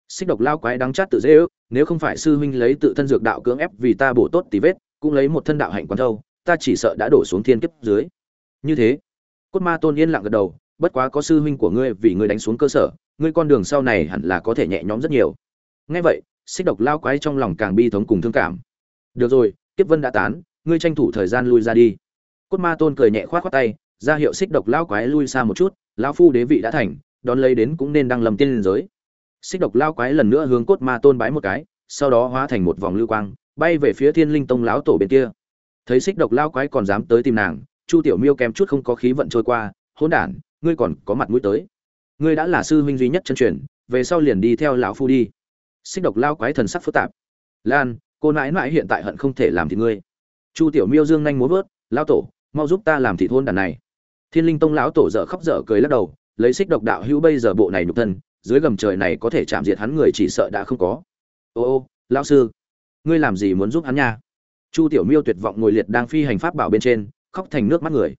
Xích độc lao quái đắng chát tự dễ ước, nếu không phải sư huynh lấy tự thân dược đạo cưỡng ép vì ta bổ tốt tí vết, cũng lấy một thân đạo hạnh quán thâu, ta chỉ sợ đã đổ xuống thiên kiếp dưới như thế. Cốt ma tôn yên lặng gật đầu, bất quá có sư huynh của ngươi vì ngươi đánh xuống cơ sở, ngươi con đường sau này hẳn là có thể nhẹ nhõm rất nhiều. Ngay vậy, xích độc lao quái trong lòng càng bi thống cùng thương cảm. Được rồi, kiếp vân đã tán, ngươi tranh thủ thời gian lui ra đi. Cốt ma tôn cười nhẹ khoát khoát tay, ra hiệu xích độc lao quái lui xa một chút lao phu đế vị đã thành, đón lấy đến cũng nên đăng lầm tiên liên giới. Xích độc lao quái lần nữa hướng cốt ma tôn bái một cái, sau đó hóa thành một vòng lưu quang, bay về phía thiên linh tông lão tổ bên kia. Thấy xích độc lao quái còn dám tới tìm nàng chu tiểu miêu kém chút không có khí vận trôi qua, hỗn đản, ngươi còn có mặt mũi tới. Ngươi đã là sư huynh duy nhất chân truyền, về sau liền đi theo lão phu đi. Xích độc lao quái thần sắc phức tạp. Lan, cô nãi nãi hiện tại hận không thể làm thì ngươi. Chu tiểu miêu dương nhanh muốn vớt lao tổ, mau giúp ta làm thị thôn đàn này. Thiên linh tông lão tổ dở khóc dở cười lắc đầu, lấy xích độc đạo hữu bây giờ bộ này nhục thân, dưới gầm trời này có thể chạm diệt hắn người chỉ sợ đã không có. Ô ô, lão sư, ngươi làm gì muốn giúp hắn nha? Chu tiểu miêu tuyệt vọng ngồi liệt đang phi hành pháp bảo bên trên khóc thành nước mắt người.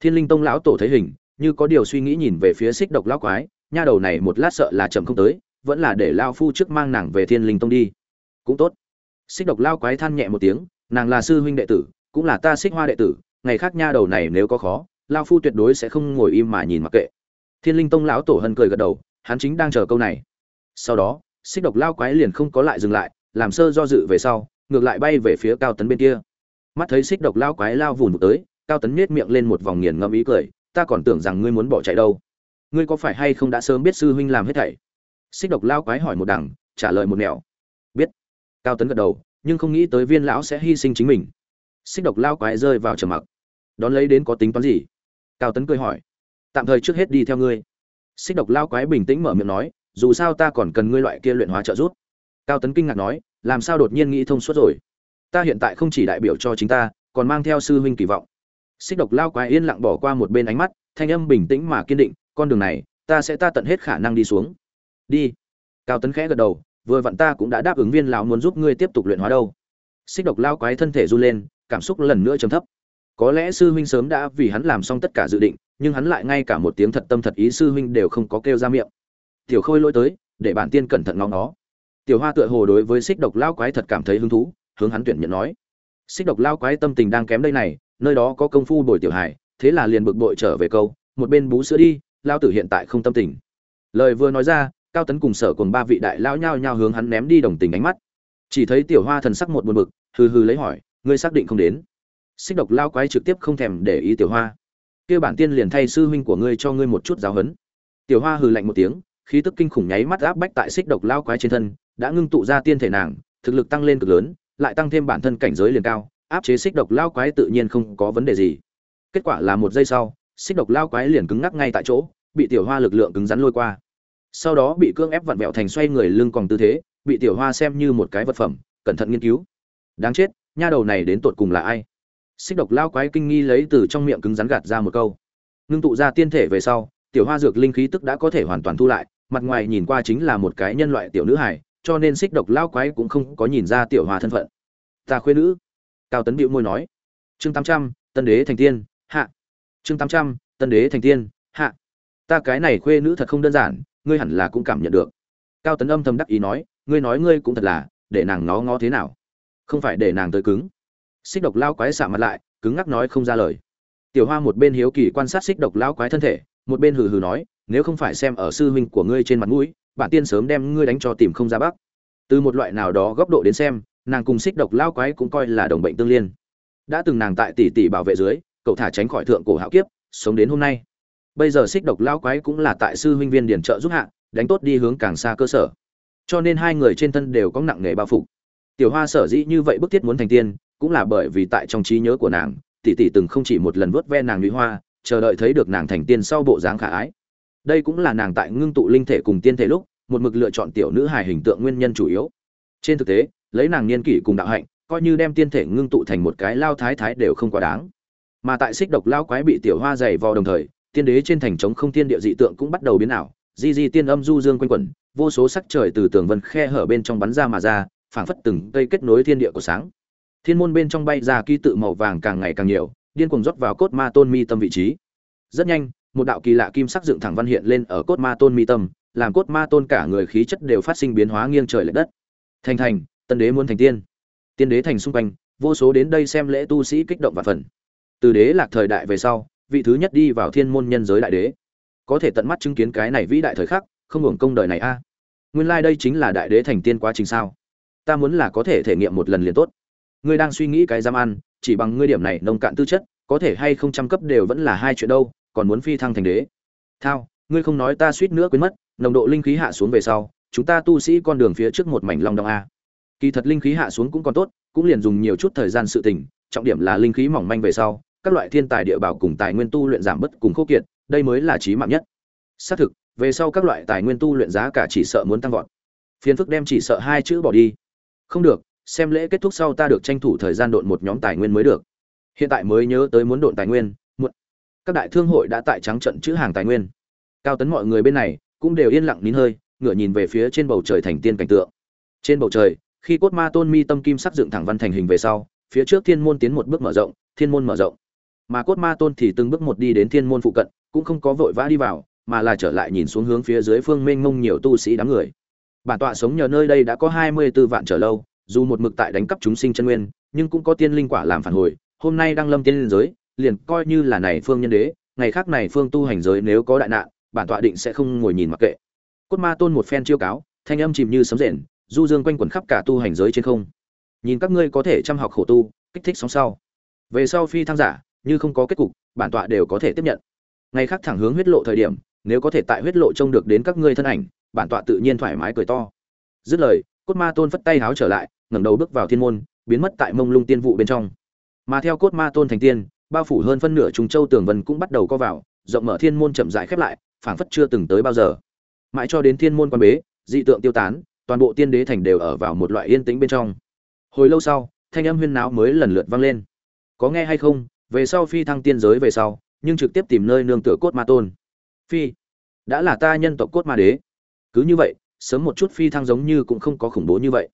Thiên linh tông lão tổ thấy hình, như có điều suy nghĩ nhìn về phía xích độc lão quái, nha đầu này một lát sợ là chậm không tới, vẫn là để lao phu trước mang nàng về thiên linh tông đi. Cũng tốt. Xích độc lao quái than nhẹ một tiếng, nàng là sư huynh đệ tử, cũng là ta xích hoa đệ tử, ngày khác nha đầu này nếu có khó lao phu tuyệt đối sẽ không ngồi im mà nhìn mặc kệ. Thiên linh tông lão tổ hân cười gật đầu, hắn chính đang chờ câu này. Sau đó, xích độc lao quái liền không có lại dừng lại, làm sơ do dự về sau, ngược lại bay về phía cao tấn bên kia. Mắt thấy xích độc lao quái lao vùn tới cao tấn nhếch miệng lên một vòng nghiền ngẫm ý cười, ta còn tưởng rằng ngươi muốn bỏ chạy đâu. Ngươi có phải hay không đã sớm biết sư huynh làm hết thảy? Xích độc lao quái hỏi một đằng, trả lời một nẻo. Biết. Cao tấn gật đầu, nhưng không nghĩ tới viên lão sẽ hy sinh chính mình. Xích độc lao quái rơi vào trầm mặc. Đón lấy đến có tính toán gì? Cao tấn cười hỏi. Tạm thời trước hết đi theo ngươi. Xích độc lao quái bình tĩnh mở miệng nói, dù sao ta còn cần ngươi loại kia luyện hóa trợ giúp. Cao tấn kinh ngạc nói, làm sao đột nhiên nghĩ thông suốt rồi? Ta hiện tại không chỉ đại biểu cho chính ta, còn mang theo sư huynh kỳ vọng xích độc lao quái yên lặng bỏ qua một bên ánh mắt, thanh âm bình tĩnh mà kiên định, con đường này, ta sẽ ta tận hết khả năng đi xuống. Đi. Cao tấn khẽ gật đầu, vừa vặn ta cũng đã đáp ứng viên lão muốn giúp ngươi tiếp tục luyện hóa đâu. Xích độc lao quái thân thể run lên, cảm xúc lần nữa trầm thấp. Có lẽ sư huynh sớm đã vì hắn làm xong tất cả dự định, nhưng hắn lại ngay cả một tiếng thật tâm thật ý sư huynh đều không có kêu ra miệng. Tiểu khôi lỗi tới, để bản tiên cẩn thận ngóng nó tiểu hoa tựa hồ đối với xích độc lao quái thật cảm thấy hứng thú, hướng hắn tuyển nhận nói. Xích độc lao quái tâm tình đang kém đây này nơi đó có công phu bồi tiểu hải thế là liền bực bội trở về câu, một bên bú sữa đi lao tử hiện tại không tâm tình. Lời vừa nói ra, cao tấn cùng sở cùng ba vị đại lão nhao nhao hướng hắn ném đi đồng tình ánh mắt. Chỉ thấy tiểu hoa thần sắc một buồn bực, hừ hừ lấy hỏi, ngươi xác định không đến? Xích độc lao quái trực tiếp không thèm để ý tiểu hoa. Kia bản tiên liền thay sư huynh của ngươi cho ngươi một chút giáo huấn. Tiểu hoa hừ lạnh một tiếng, khí tức kinh khủng nháy mắt áp bách tại xích độc lao quái trên thân, đã ngưng tụ ra tiên thể nàng, thực lực tăng lên cực lớn, lại tăng thêm bản thân cảnh giới liền cao áp chế xích độc lao quái tự nhiên không có vấn đề gì. Kết quả là một giây sau, xích độc lao quái liền cứng ngắc ngay tại chỗ, bị tiểu hoa lực lượng cứng rắn lôi qua. Sau đó bị cương ép vặn vẹo thành xoay người lưng còn tư thế, bị tiểu hoa xem như một cái vật phẩm, cẩn thận nghiên cứu. Đáng chết, nha đầu này đến tột cùng là ai? Xích độc lao quái kinh nghi lấy từ trong miệng cứng rắn gạt ra một câu. Ngưng tụ ra tiên thể về sau, tiểu hoa dược linh khí tức đã có thể hoàn toàn thu lại, mặt ngoài nhìn qua chính là một cái nhân loại tiểu nữ hải cho nên xích độc lao quái cũng không có nhìn ra tiểu hoa thân phận. Ta khuyên nữ cao tấn bĩu môi nói. Chương tám trăm, tân đế thành tiên, hạ. Chương tám trăm, tân đế thành tiên, hạ. Ta cái này khuê nữ thật không đơn giản, ngươi hẳn là cũng cảm nhận được. Cao tấn âm thầm đắc ý nói, ngươi nói ngươi cũng thật là, để nàng nó ngó thế nào? Không phải để nàng tới cứng. Xích độc lao quái xạ mặt lại, cứng ngắc nói không ra lời. Tiểu hoa một bên hiếu kỳ quan sát xích độc lao quái thân thể, một bên hừ hừ nói, nếu không phải xem ở sư huynh của ngươi trên mặt mũi, bản tiên sớm đem ngươi đánh cho tìm không ra bắc từ một loại nào đó góc độ đến xem nàng cùng xích độc lao quái cũng coi là đồng bệnh tương liên. Đã từng nàng tại tỷ tỷ bảo vệ dưới, cậu thả tránh khỏi thượng cổ hạo kiếp, sống đến hôm nay. Bây giờ xích độc lao quái cũng là tại sư huynh viên điển trợ giúp hạ, đánh tốt đi hướng càng xa cơ sở. Cho nên hai người trên thân đều có nặng nghề bao phục tiểu hoa sở dĩ như vậy bức thiết muốn thành tiên, cũng là bởi vì tại trong trí nhớ của nàng, tỷ tỷ từng không chỉ một lần vớt ve nàng nữ hoa, chờ đợi thấy được nàng thành tiên sau bộ dáng khả ái. Đây cũng là nàng tại ngưng tụ linh thể cùng tiên thể lúc, một mực lựa chọn tiểu nữ hài hình tượng nguyên nhân chủ yếu. Trên thực tế lấy nàng niên kỷ cùng đạo hạnh, coi như đem tiên thể ngưng tụ thành một cái lao thái thái đều không quá đáng. Mà tại xích độc lao quái bị tiểu hoa dày vò đồng thời, tiên đế trên thành trống không tiên địa dị tượng cũng bắt đầu biến ảo. Di di tiên âm du dương quanh quẩn, vô số sắc trời từ tường vân khe hở bên trong bắn ra mà ra, phảng phất từng cây kết nối thiên địa của sáng. Thiên môn bên trong bay ra ký tự màu vàng càng ngày càng nhiều, điên cuồng rót vào cốt ma tôn mi tâm vị trí. Rất nhanh, một đạo kỳ lạ kim sắc dựng thẳng văn hiện lên ở cốt ma tôn mi tâm, làm cốt ma tôn cả người khí chất đều phát sinh biến hóa nghiêng trời lệch đất. Thành thành tân đế muốn thành tiên. Tiên đế thành xung quanh, vô số đến đây xem lễ tu sĩ kích động và phần. Từ đế lạc thời đại về sau, vị thứ nhất đi vào thiên môn nhân giới đại đế. Có thể tận mắt chứng kiến cái này vĩ đại thời khắc, không hưởng công đời này a. Nguyên lai đây chính là đại đế thành tiên quá trình sao? Ta muốn là có thể thể nghiệm một lần liền tốt. Ngươi đang suy nghĩ cái giam ăn, chỉ bằng ngươi điểm này nông cạn tư chất, có thể hay không trăm cấp đều vẫn là hai chuyện đâu, còn muốn phi thăng thành đế. Thao, ngươi không nói ta suýt nữa quên mất, nồng độ linh khí hạ xuống về sau, chúng ta tu sĩ con đường phía trước một mảnh long đong a kỳ thật linh khí hạ xuống cũng còn tốt cũng liền dùng nhiều chút thời gian sự tỉnh, trọng điểm là linh khí mỏng manh về sau các loại thiên tài địa bảo cùng tài nguyên tu luyện giảm bất cùng khô kiệt đây mới là trí mạng nhất. Xác thực về sau các loại tài nguyên tu luyện giá cả chỉ sợ muốn tăng vọt. Phiền phức đem chỉ sợ hai chữ bỏ đi. Không được xem lễ kết thúc sau ta được tranh thủ thời gian độn một nhóm tài nguyên mới được. Hiện tại mới nhớ tới muốn độn tài nguyên muộn. Các đại thương hội đã tại trắng trận chữ hàng tài nguyên. Cao tấn mọi người bên này cũng đều yên lặng nín hơi ngửa nhìn về phía trên bầu trời thành tiên cảnh tượng. Trên bầu trời khi cốt ma tôn mi tâm kim sắc dựng thẳng văn thành hình về sau, phía trước thiên môn tiến một bước mở rộng, thiên môn mở rộng. Mà cốt ma tôn thì từng bước một đi đến thiên môn phụ cận, cũng không có vội vã đi vào, mà là trở lại nhìn xuống hướng phía dưới phương mênh mông nhiều tu sĩ đám người. Bản tọa sống nhờ nơi đây đã có hai mươi 24 vạn trở lâu, dù một mực tại đánh cắp chúng sinh chân nguyên, nhưng cũng có tiên linh quả làm phản hồi, hôm nay đang lâm tiên linh giới, liền coi như là này phương nhân đế, ngày khác này phương tu hành giới nếu có đại nạn, bản tọa định sẽ không ngồi nhìn mặc kệ. Cốt ma tôn một phen chiêu cáo, thanh âm chìm như sấm rền du dương quanh quẩn khắp cả tu hành giới trên không. Nhìn các ngươi có thể chăm học khổ tu, kích thích sóng sau. Về sau phi thăng giả, như không có kết cục, bản tọa đều có thể tiếp nhận. Ngày khác thẳng hướng huyết lộ thời điểm, nếu có thể tại huyết lộ trông được đến các ngươi thân ảnh, bản tọa tự nhiên thoải mái cười to. Dứt lời, cốt ma tôn phất tay háo trở lại, ngẩng đầu bước vào thiên môn, biến mất tại mông lung tiên vụ bên trong. Mà theo cốt ma tôn thành tiên, bao phủ hơn phân nửa trùng châu tường vân cũng bắt đầu co vào, rộng mở thiên môn chậm rãi khép lại, phảng phất chưa từng tới bao giờ. Mãi cho đến thiên môn quan bế, dị tượng tiêu tán toàn bộ tiên đế thành đều ở vào một loại yên tĩnh bên trong. Hồi lâu sau, thanh âm huyên náo mới lần lượt vang lên. Có nghe hay không? Về sau phi thăng tiên giới về sau, nhưng trực tiếp tìm nơi nương tựa cốt ma tôn. Phi, đã là ta nhân tộc cốt ma đế. Cứ như vậy, sớm một chút phi thăng giống như cũng không có khủng bố như vậy.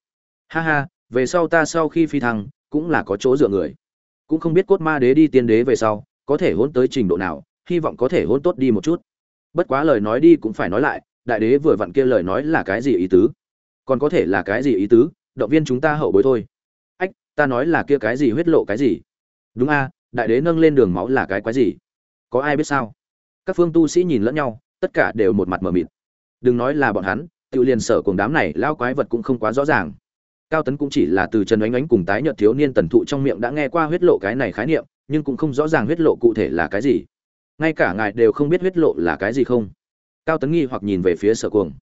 Ha ha, về sau ta sau khi phi thăng, cũng là có chỗ dựa người. Cũng không biết cốt ma đế đi tiên đế về sau, có thể hôn tới trình độ nào, hy vọng có thể hôn tốt đi một chút. Bất quá lời nói đi cũng phải nói lại, đại đế vừa vặn kia lời nói là cái gì ý tứ? Còn có thể là cái gì ý tứ, động viên chúng ta hậu bối thôi. Ách, ta nói là kia cái gì huyết lộ cái gì? Đúng a, đại đế nâng lên đường máu là cái quái gì? Có ai biết sao? Các phương tu sĩ nhìn lẫn nhau, tất cả đều một mặt mờ mịt. Đừng nói là bọn hắn tự liền sở cùng đám này lao quái vật cũng không quá rõ ràng. Cao tấn cũng chỉ là từ trần oánh oánh cùng tái nhợt thiếu niên tần thụ trong miệng đã nghe qua huyết lộ cái này khái niệm, nhưng cũng không rõ ràng huyết lộ cụ thể là cái gì. Ngay cả ngài đều không biết huyết lộ là cái gì không? Cao tấn nghi hoặc nhìn về phía sở cuồng.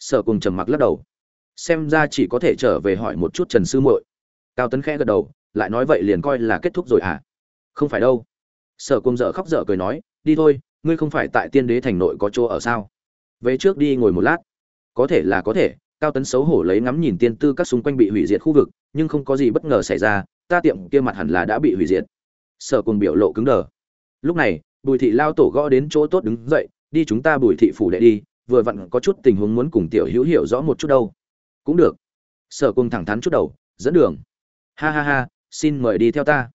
Sở cuồng trầm mặc lắc đầu xem ra chỉ có thể trở về hỏi một chút trần sư muội. Cao tấn khẽ gật đầu, lại nói vậy liền coi là kết thúc rồi à? Không phải đâu. Sở cuồng dở khóc dở cười nói, đi thôi, ngươi không phải tại tiên đế thành nội có chỗ ở sao? Về trước đi ngồi một lát. Có thể là có thể, cao tấn xấu hổ lấy ngắm nhìn tiên tư các xung quanh bị hủy diệt khu vực, nhưng không có gì bất ngờ xảy ra, ta tiệm kia mặt hẳn là đã bị hủy diệt. Sở cùng biểu lộ cứng đờ. Lúc này, bùi thị lao tổ gõ đến chỗ tốt đứng dậy, đi chúng ta bùi thị phủ đệ đi, vừa vặn có chút tình huống muốn cùng tiểu hữu hiểu rõ một chút đâu cũng được. Sở cùng thẳng thắn chút đầu, dẫn đường. Ha ha ha, xin mời đi theo ta.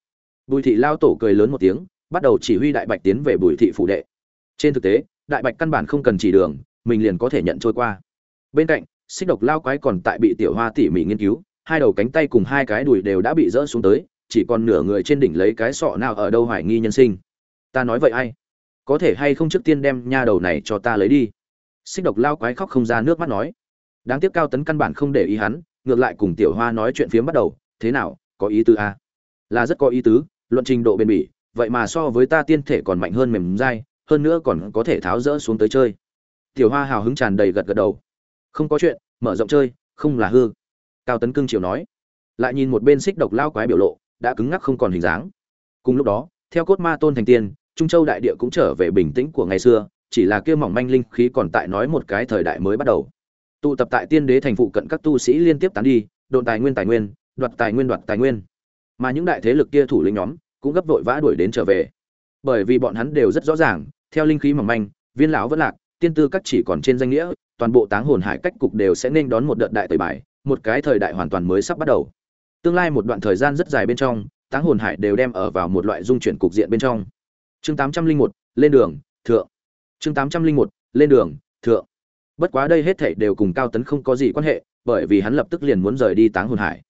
Bùi thị lao tổ cười lớn một tiếng, bắt đầu chỉ huy đại bạch tiến về bùi thị phủ đệ. Trên thực tế, đại bạch căn bản không cần chỉ đường, mình liền có thể nhận trôi qua. Bên cạnh, xích độc lao quái còn tại bị tiểu hoa tỉ mỉ nghiên cứu, hai đầu cánh tay cùng hai cái đùi đều đã bị rỡ xuống tới, chỉ còn nửa người trên đỉnh lấy cái sọ nào ở đâu hoài nghi nhân sinh. Ta nói vậy ai? Có thể hay không trước tiên đem nha đầu này cho ta lấy đi? Xích độc lao quái khóc không ra nước mắt nói đáng tiếc cao tấn căn bản không để ý hắn, ngược lại cùng tiểu hoa nói chuyện phiếm bắt đầu, thế nào, có ý tứ à? là rất có ý tứ, luận trình độ bền bỉ, vậy mà so với ta tiên thể còn mạnh hơn mềm dai, hơn nữa còn có thể tháo rỡ xuống tới chơi. Tiểu hoa hào hứng tràn đầy gật gật đầu. Không có chuyện, mở rộng chơi, không là hư. Cao tấn cương triều nói. Lại nhìn một bên xích độc lao quái biểu lộ, đã cứng ngắc không còn hình dáng. Cùng lúc đó, theo cốt ma tôn thành tiên, trung châu đại địa cũng trở về bình tĩnh của ngày xưa, chỉ là kia mỏng manh linh khí còn tại nói một cái thời đại mới bắt đầu tụ tập tại tiên đế thành phụ cận các tu sĩ liên tiếp tán đi đồn tài nguyên tài nguyên, đoạt tài nguyên đoạt tài nguyên. Mà những đại thế lực kia thủ lĩnh nhóm cũng gấp vội vã đuổi đến trở về. Bởi vì bọn hắn đều rất rõ ràng, theo linh khí mỏng manh, viên lão vẫn lạc, tiên tư các chỉ còn trên danh nghĩa, toàn bộ táng hồn hải cách cục đều sẽ nên đón một đợt đại tẩy bài, một cái thời đại hoàn toàn mới sắp bắt đầu. Tương lai một đoạn thời gian rất dài bên trong, táng hồn hải đều đem ở vào một loại dung chuyển cục diện bên trong. Chương tám trăm linh một, lên đường, thượng. Chương tám trăm linh một, lên đường, thượng bất quá đây hết thảy đều cùng cao tấn không có gì quan hệ, bởi vì hắn lập tức liền muốn rời đi táng hồn hải.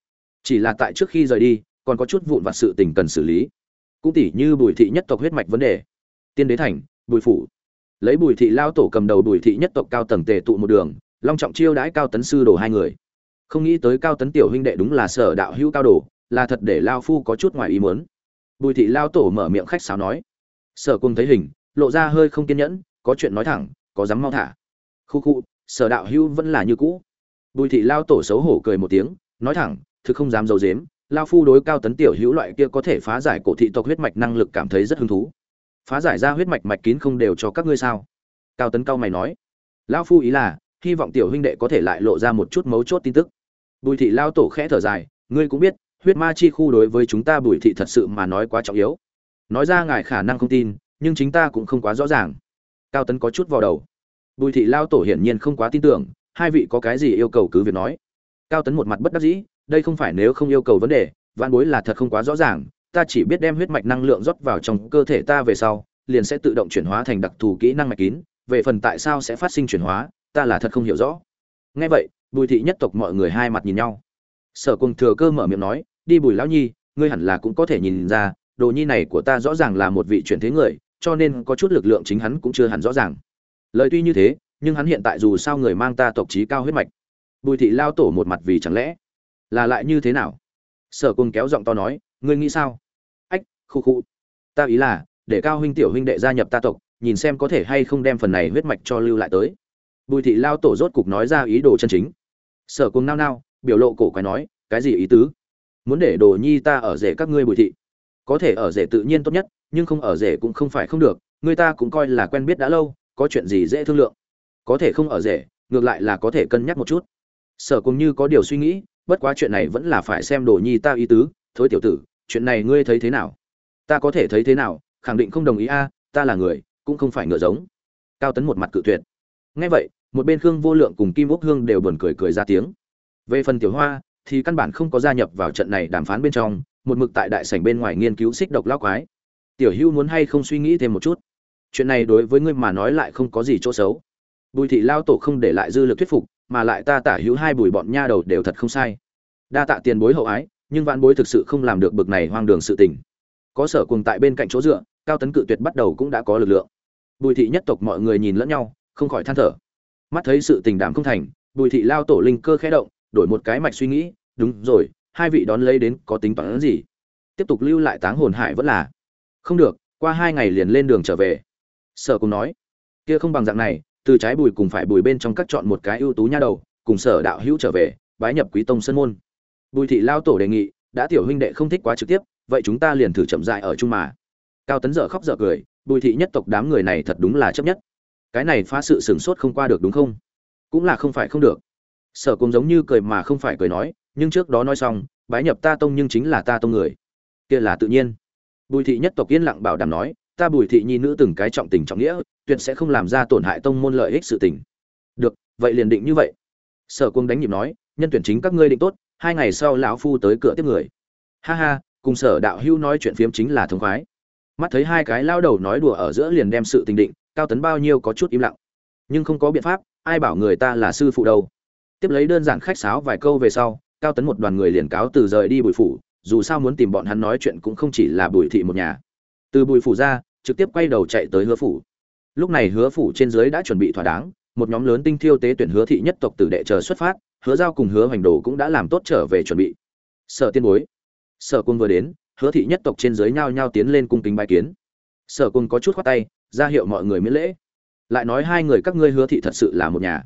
Chỉ là tại trước khi rời đi, còn có chút vụn vặt sự tình cần xử lý. Cũng tỉ như bùi thị nhất tộc huyết mạch vấn đề. Tiên đế thành, bùi phủ. Lấy bùi thị lao tổ cầm đầu bùi thị nhất tộc cao tầng tề tụ một đường, long trọng chiêu đãi cao tấn sư đồ hai người. Không nghĩ tới cao tấn tiểu huynh đệ đúng là sở đạo hữu cao đồ, là thật để lao phu có chút ngoài ý muốn. Bùi thị lao tổ mở miệng khách sáo nói. Sở cung thấy hình, lộ ra hơi không kiên nhẫn, có chuyện nói thẳng, có dám mau thả khu khu, sở đạo hữu vẫn là như cũ. Bùi thị lao tổ xấu hổ cười một tiếng, nói thẳng, thực không dám d i ấ u dếm lao phu đối cao tấn tiểu hữu loại kia có thể phá giải cổ thị tộc huyết mạch năng lực cảm thấy rất hứng thú. Phá giải ra huyết mạch mạch kín không đều cho các ngươi sao? Cao tấn cao mày nói. Lão phu ý là, hy vọng tiểu huynh đệ có thể lại lộ ra một chút mấu chốt tin tức. Bùi thị lao tổ khẽ thở dài, ngươi cũng biết, huyết ma chi khu đối với chúng ta bùi thị thật sự mà nói quá trọng yếu. Nói ra ngài khả năng không tin, nhưng chính ta cũng không quá rõ ràng. Cao tấn có chút vào đầu bùi thị lao tổ hiển nhiên không quá tin tưởng hai vị có cái gì yêu cầu cứ việc nói cao tấn một mặt bất đắc dĩ đây không phải nếu không yêu cầu vấn đề văn bối là thật không quá rõ ràng ta chỉ biết đem huyết mạch năng lượng rót vào trong cơ thể ta về sau, liền sẽ tự động chuyển hóa thành đặc thù kỹ năng mạch kín, về phần tại sao sẽ phát sinh chuyển hóa, ta là thật không hiểu rõ. Nghe vậy, Bùi thị nhất tộc mọi người hai mặt nhìn nhau. Sở Cung thừa cơ mở miệng nói, "Đi Bùi lão nhi, ngươi hẳn là cũng có thể nhìn ra, đồ nhi này của ta rõ ràng là một vị chuyển thế người, cho nên có chút lực lượng chính hắn cũng chưa hẳn rõ ràng." Lời tuy như thế, nhưng hắn hiện tại dù sao người mang ta tộc trí cao huyết mạch. Bùi thị lao tổ một mặt vì chẳng lẽ là lại như thế nào? Sở Cung kéo giọng to nói, "Ngươi nghĩ sao?" Ách, khu khu ta ý là để cao huynh tiểu huynh đệ gia nhập ta tộc nhìn xem có thể hay không đem phần này huyết mạch cho lưu lại tới bùi thị lao tổ rốt cục nói ra ý đồ chân chính sở cùng nao nao biểu lộ cổ quái nói cái gì ý tứ muốn để đồ nhi ta ở rể các ngươi bùi thị có thể ở rể tự nhiên tốt nhất nhưng không ở rể cũng không phải không được người ta cũng coi là quen biết đã lâu có chuyện gì dễ thương lượng. Có thể không ở rể, ngược lại là có thể cân nhắc một chút. Sở cùng như có điều suy nghĩ, bất quá chuyện này vẫn là phải xem đồ nhi ta ý tứ. Thối tiểu tử, chuyện này ngươi thấy thế nào? Ta có thể thấy thế nào? Khẳng định không đồng ý a, ta là người, cũng không phải ngựa giống. Cao tấn một mặt cự tuyệt. Ngay vậy, một bên khương vô lượng cùng kim úc hương đều buồn cười cười ra tiếng. Về phần tiểu hoa, thì căn bản không có gia nhập vào trận này đàm phán bên trong, một mực tại đại sảnh bên ngoài nghiên cứu xích độc lao quái. Tiểu hữu muốn hay không suy nghĩ thêm một chút? Chuyện này đối với ngươi mà nói lại không có gì chỗ xấu. Bùi thị lao tổ không để lại dư lực thuyết phục, mà lại ta tả hữu hai bùi bọn nha đầu đều thật không sai. Đa tạ tiền bối hậu ái, nhưng vạn bối thực sự không làm được bực này hoang đường sự tình. Có sở cùng tại bên cạnh chỗ dựa, cao tấn cự tuyệt bắt đầu cũng đã có lực lượng. Bùi thị nhất tộc mọi người nhìn lẫn nhau, không khỏi than thở. Mắt thấy sự tình đảm không thành, bùi thị lao tổ linh cơ khẽ động, đổi một cái mạch suy nghĩ, đúng rồi, hai vị đón lấy đến có tính toán gì? Tiếp tục lưu lại táng hồn hải vẫn là, không được, qua hai ngày liền lên đường trở về sở cùng nói, kia không bằng dạng này, từ trái bùi cùng phải bùi bên trong các chọn một cái ưu tú nha đầu, cùng sở đạo hữu trở về, bái nhập quý tông sân môn. Bùi thị lao tổ đề nghị, đã tiểu huynh đệ không thích quá trực tiếp, vậy chúng ta liền thử chậm dại ở chung mà. Cao tấn dở khóc dở cười, bùi thị nhất tộc đám người này thật đúng là chấp nhất. Cái này phá sự sửng sốt không qua được đúng không? Cũng là không phải không được. Sở cũng giống như cười mà không phải cười nói, nhưng trước đó nói xong, bái nhập ta tông nhưng chính là ta tông người. Kia là tự nhiên. Bùi thị nhất tộc yên lặng bảo đảm nói ta bùi thị nhi nữ từng cái trọng tình trọng nghĩa, tuyệt sẽ không làm ra tổn hại tông môn lợi ích sự tình. Được, vậy liền định như vậy. Sở quân đánh nhịp nói, nhân tuyển chính các ngươi định tốt, hai ngày sau lão phu tới cửa tiếp người. Ha ha, cùng sở đạo hưu nói chuyện phiếm chính là thống khoái. Mắt thấy hai cái lao đầu nói đùa ở giữa liền đem sự tình định, cao tấn bao nhiêu có chút im lặng. Nhưng không có biện pháp, ai bảo người ta là sư phụ đâu. Tiếp lấy đơn giản khách sáo vài câu về sau, cao tấn một đoàn người liền cáo từ rời đi bùi phủ, dù sao muốn tìm bọn hắn nói chuyện cũng không chỉ là bùi thị một nhà từ bùi phủ ra, trực tiếp quay đầu chạy tới hứa phủ. Lúc này hứa phủ trên dưới đã chuẩn bị thỏa đáng, một nhóm lớn tinh thiêu tế tuyển hứa thị nhất tộc tử đệ chờ xuất phát, hứa giao cùng hứa hoành đồ cũng đã làm tốt trở về chuẩn bị. Sở tiên bối. Sở quân vừa đến, hứa thị nhất tộc trên dưới nhao nhao tiến lên cung kính bài kiến. Sở quân có chút khoát tay, ra hiệu mọi người miễn lễ. Lại nói hai người các ngươi hứa thị thật sự là một nhà.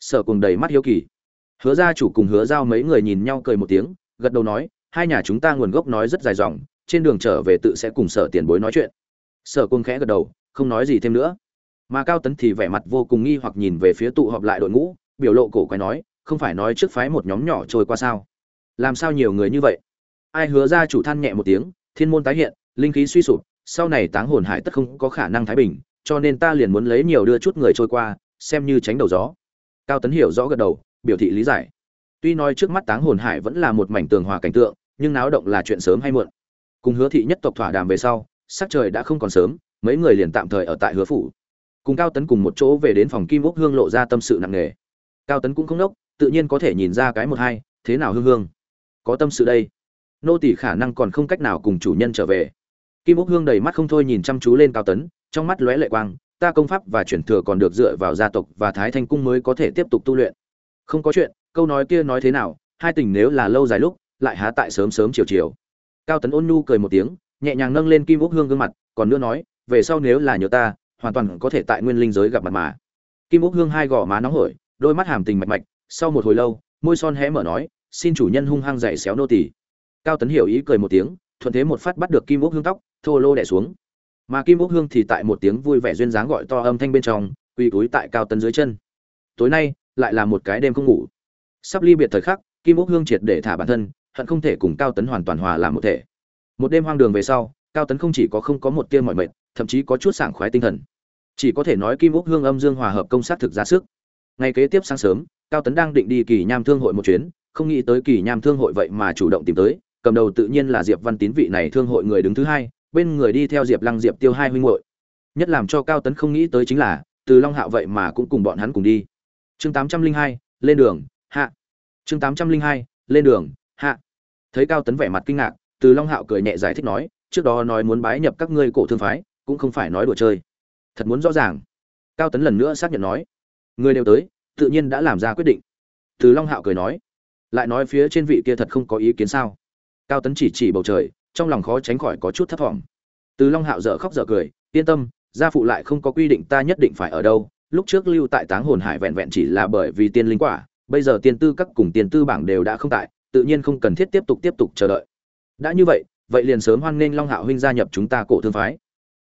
Sở cùng đầy mắt hiếu kỳ. Hứa gia chủ cùng hứa giao mấy người nhìn nhau cười một tiếng, gật đầu nói, hai nhà chúng ta nguồn gốc nói rất dài dòng trên đường trở về tự sẽ cùng sở tiền bối nói chuyện. Sở cung khẽ gật đầu, không nói gì thêm nữa. Mà cao tấn thì vẻ mặt vô cùng nghi hoặc nhìn về phía tụ họp lại đội ngũ, biểu lộ cổ quái nói, không phải nói trước phái một nhóm nhỏ trôi qua sao? Làm sao nhiều người như vậy? Ai hứa ra chủ than nhẹ một tiếng, thiên môn tái hiện, linh khí suy sụp, sau này táng hồn hải tất không có khả năng thái bình, cho nên ta liền muốn lấy nhiều đưa chút người trôi qua, xem như tránh đầu gió. Cao tấn hiểu rõ gật đầu, biểu thị lý giải. Tuy nói trước mắt táng hồn hải vẫn là một mảnh tường hòa cảnh tượng, nhưng náo động là chuyện sớm hay muộn cùng hứa thị nhất tộc thỏa đàm về sau, sắc trời đã không còn sớm, mấy người liền tạm thời ở tại hứa phủ. Cùng cao tấn cùng một chỗ về đến phòng kim úc hương lộ ra tâm sự nặng nề. Cao tấn cũng không nốc, tự nhiên có thể nhìn ra cái một hai, thế nào hương hương? Có tâm sự đây. Nô tỷ khả năng còn không cách nào cùng chủ nhân trở về. Kim úc hương đầy mắt không thôi nhìn chăm chú lên cao tấn, trong mắt lóe lệ quang, ta công pháp và chuyển thừa còn được dựa vào gia tộc và thái thanh cung mới có thể tiếp tục tu luyện. Không có chuyện, câu nói kia nói thế nào, hai tình nếu là lâu dài lúc, lại há tại sớm sớm chiều chiều cao tấn ôn nhu cười một tiếng, nhẹ nhàng nâng lên kim úc hương gương mặt, còn nữa nói, về sau nếu là nhớ ta, hoàn toàn có thể tại nguyên linh giới gặp mặt mà. Kim úc hương hai gò má nóng hổi, đôi mắt hàm tình mạch mạch, sau một hồi lâu, môi son hé mở nói, xin chủ nhân hung hăng dạy xéo nô tỳ. Cao tấn hiểu ý cười một tiếng, thuận thế một phát bắt được kim úc hương tóc, thô lô đẻ xuống. Mà kim úc hương thì tại một tiếng vui vẻ duyên dáng gọi to âm thanh bên trong, quỳ túi tại cao tấn dưới chân. Tối nay, lại là một cái đêm không ngủ. Sắp ly biệt thời khắc, kim úc hương triệt để thả bản thân hận không thể cùng cao tấn hoàn toàn hòa làm một thể. Một đêm hoang đường về sau, cao tấn không chỉ có không có một tia mọi mệt, thậm chí có chút sảng khoái tinh thần. Chỉ có thể nói kim úc hương âm dương hòa hợp công sát thực ra sức. Ngày kế tiếp sáng sớm, cao tấn đang định đi kỳ nham thương hội một chuyến, không nghĩ tới kỳ nham thương hội vậy mà chủ động tìm tới, cầm đầu tự nhiên là diệp văn tín vị này thương hội người đứng thứ hai, bên người đi theo diệp lăng diệp tiêu hai huynh hội nhất làm cho cao tấn không nghĩ tới chính là, từ long hạo vậy mà cũng cùng bọn hắn cùng đi. Chương tám trăm linh hai, lên đường, hạ. Chương tám trăm linh hai, lên đường thấy cao tấn vẻ mặt kinh ngạc, từ long hạo cười nhẹ giải thích nói, trước đó nói muốn bái nhập các ngươi cổ thương phái, cũng không phải nói đùa chơi. Thật muốn rõ ràng. Cao tấn lần nữa xác nhận nói, người đều tới, tự nhiên đã làm ra quyết định. Từ long hạo cười nói, lại nói phía trên vị kia thật không có ý kiến sao. Cao tấn chỉ chỉ bầu trời, trong lòng khó tránh khỏi có chút thấp thỏm. Từ long hạo dở khóc dở cười, yên tâm, gia phụ lại không có quy định ta nhất định phải ở đâu, lúc trước lưu tại táng hồn hải vẹn vẹn chỉ là bởi vì tiên linh quả, bây giờ tiên tư các cùng tiên tư bảng đều đã không tại tự nhiên không cần thiết tiếp tục tiếp tục chờ đợi. Đã như vậy vậy liền sớm hoan nghênh long hạo huynh gia nhập chúng ta cổ thương phái.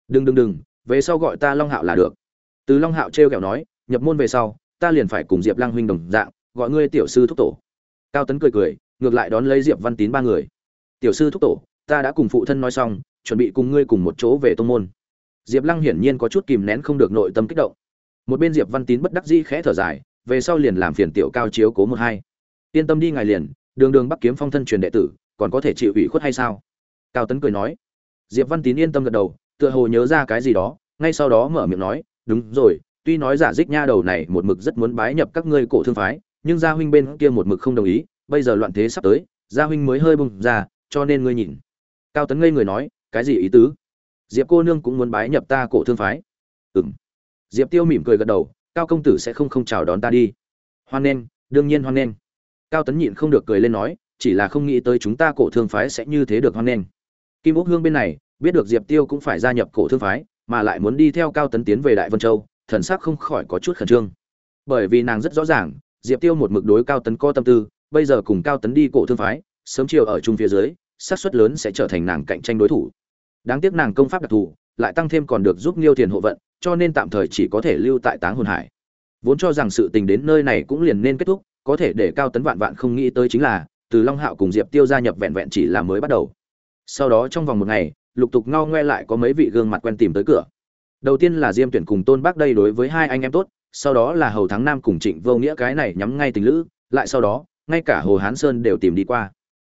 Đừng đừng đừng, về sau gọi ta long hạo là được. Từ long hạo treo kẹo nói, nhập môn về sau, ta liền phải cùng diệp lăng huynh đồng dạng, gọi ngươi tiểu sư thúc tổ. Cao tấn cười cười, ngược lại đón lấy diệp văn tín ba người. Tiểu sư thúc tổ, ta đã cùng phụ thân nói xong, chuẩn bị cùng ngươi cùng một chỗ về tông môn. Diệp lăng hiển nhiên có chút kìm nén không được nội tâm kích động. Một bên diệp văn tín bất đắc dĩ khẽ thở dài, về sau liền làm phiền tiểu cao chiếu cố một hai. Yên tâm đi ngài liền đường đường bắc kiếm phong thân truyền đệ tử còn có thể chịu ủy khuất hay sao? Cao tấn cười nói. Diệp văn tín yên tâm gật đầu tựa hồ nhớ ra cái gì đó ngay sau đó mở miệng nói đúng rồi tuy nói giả dích nha đầu này một mực rất muốn bái nhập các ngươi cổ thương phái nhưng gia huynh bên kia một mực không đồng ý bây giờ loạn thế sắp tới gia huynh mới hơi bùng ra cho nên ngươi nhìn. Cao tấn ngây người nói cái gì ý tứ? Diệp cô nương cũng muốn bái nhập ta cổ thương phái. Ừm, diệp tiêu mỉm cười gật đầu cao công tử sẽ không không chào đón ta đi. Hoan nghênh đương nhiên hoan nghênh cao tấn nhịn không được cười lên nói chỉ là không nghĩ tới chúng ta cổ thương phái sẽ như thế được hoan nghênh. Kim úc hương bên này biết được diệp tiêu cũng phải gia nhập cổ thương phái mà lại muốn đi theo cao tấn tiến về đại vân châu thần sắc không khỏi có chút khẩn trương. Bởi vì nàng rất rõ ràng diệp tiêu một mực đối cao tấn có tâm tư bây giờ cùng cao tấn đi cổ thương phái sớm chiều ở chung phía dưới xác suất lớn sẽ trở thành nàng cạnh tranh đối thủ. Đáng tiếc nàng công pháp đặc thù lại tăng thêm còn được giúp Liêu Tiền hộ vận, cho nên tạm thời chỉ có thể lưu tại Táng Hồn Hải. Vốn cho rằng sự tình đến nơi này cũng liền nên kết thúc, có thể để Cao Tấn vạn vạn không nghĩ tới chính là, từ Long Hạo cùng Diệp Tiêu gia nhập vẹn vẹn chỉ là mới bắt đầu. Sau đó trong vòng một ngày, lục tục ngao ngoe lại có mấy vị gương mặt quen tìm tới cửa. Đầu tiên là Diêm Tuyển cùng Tôn Bác đây đối với hai anh em tốt, sau đó là Hầu Thắng Nam cùng Trịnh Vô Nghĩa cái này nhắm ngay tình lữ, lại sau đó, ngay cả Hồ Hán Sơn đều tìm đi qua.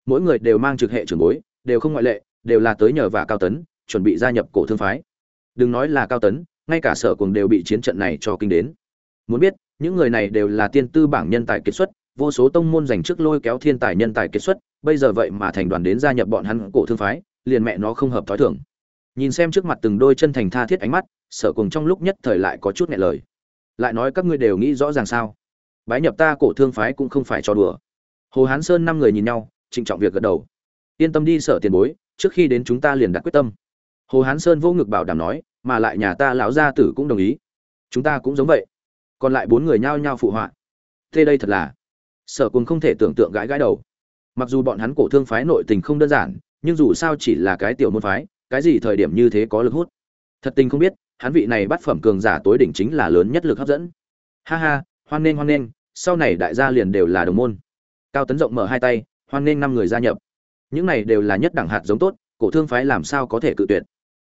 Mỗi người đều mang trực hệ trưởng bối, đều không ngoại lệ, đều là tới nhờ vả Cao Tấn, chuẩn bị gia nhập cổ thương phái đừng nói là cao tấn ngay cả sở cùng đều bị chiến trận này cho kinh đến muốn biết, những người này đều là tiên tư bảng nhân tài kiệt xuất, vô số tông môn dành trước lôi kéo thiên tài nhân tài kiệt xuất, bây giờ vậy mà thành đoàn đến gia nhập bọn hắn cổ thương phái, liền mẹ nó không hợp thói thường. Nhìn xem trước mặt từng đôi chân thành tha thiết ánh mắt, sở cùng trong lúc nhất thời lại có chút nhẹ lời. Lại nói các ngươi đều nghĩ rõ ràng sao? Bái nhập ta cổ thương phái cũng không phải cho đùa. Hồ hán sơn năm người nhìn nhau, trịnh trọng việc gật đầu. Yên tâm đi sở tiền bối, trước khi đến chúng ta liền đặt quyết tâm. Hồ hán sơn vô ngực bảo đảm nói, mà lại nhà ta lão gia tử cũng đồng ý. Chúng ta cũng giống vậy còn lại bốn người nhao nhao phụ họa. Thế đây thật là, sở cùng không thể tưởng tượng gãi gãi đầu. Mặc dù bọn hắn cổ thương phái nội tình không đơn giản, nhưng dù sao chỉ là cái tiểu môn phái, cái gì thời điểm như thế có lực hút. Thật tình không biết, hắn vị này bắt phẩm cường giả tối đỉnh chính là lớn nhất lực hấp dẫn. Ha ha, hoan nghênh hoan nghênh, sau này đại gia liền đều là đồng môn. Cao tấn rộng mở hai tay, hoan nghênh năm người gia nhập. Những này đều là nhất đẳng hạt giống tốt, cổ thương phái làm sao có thể cự tuyệt?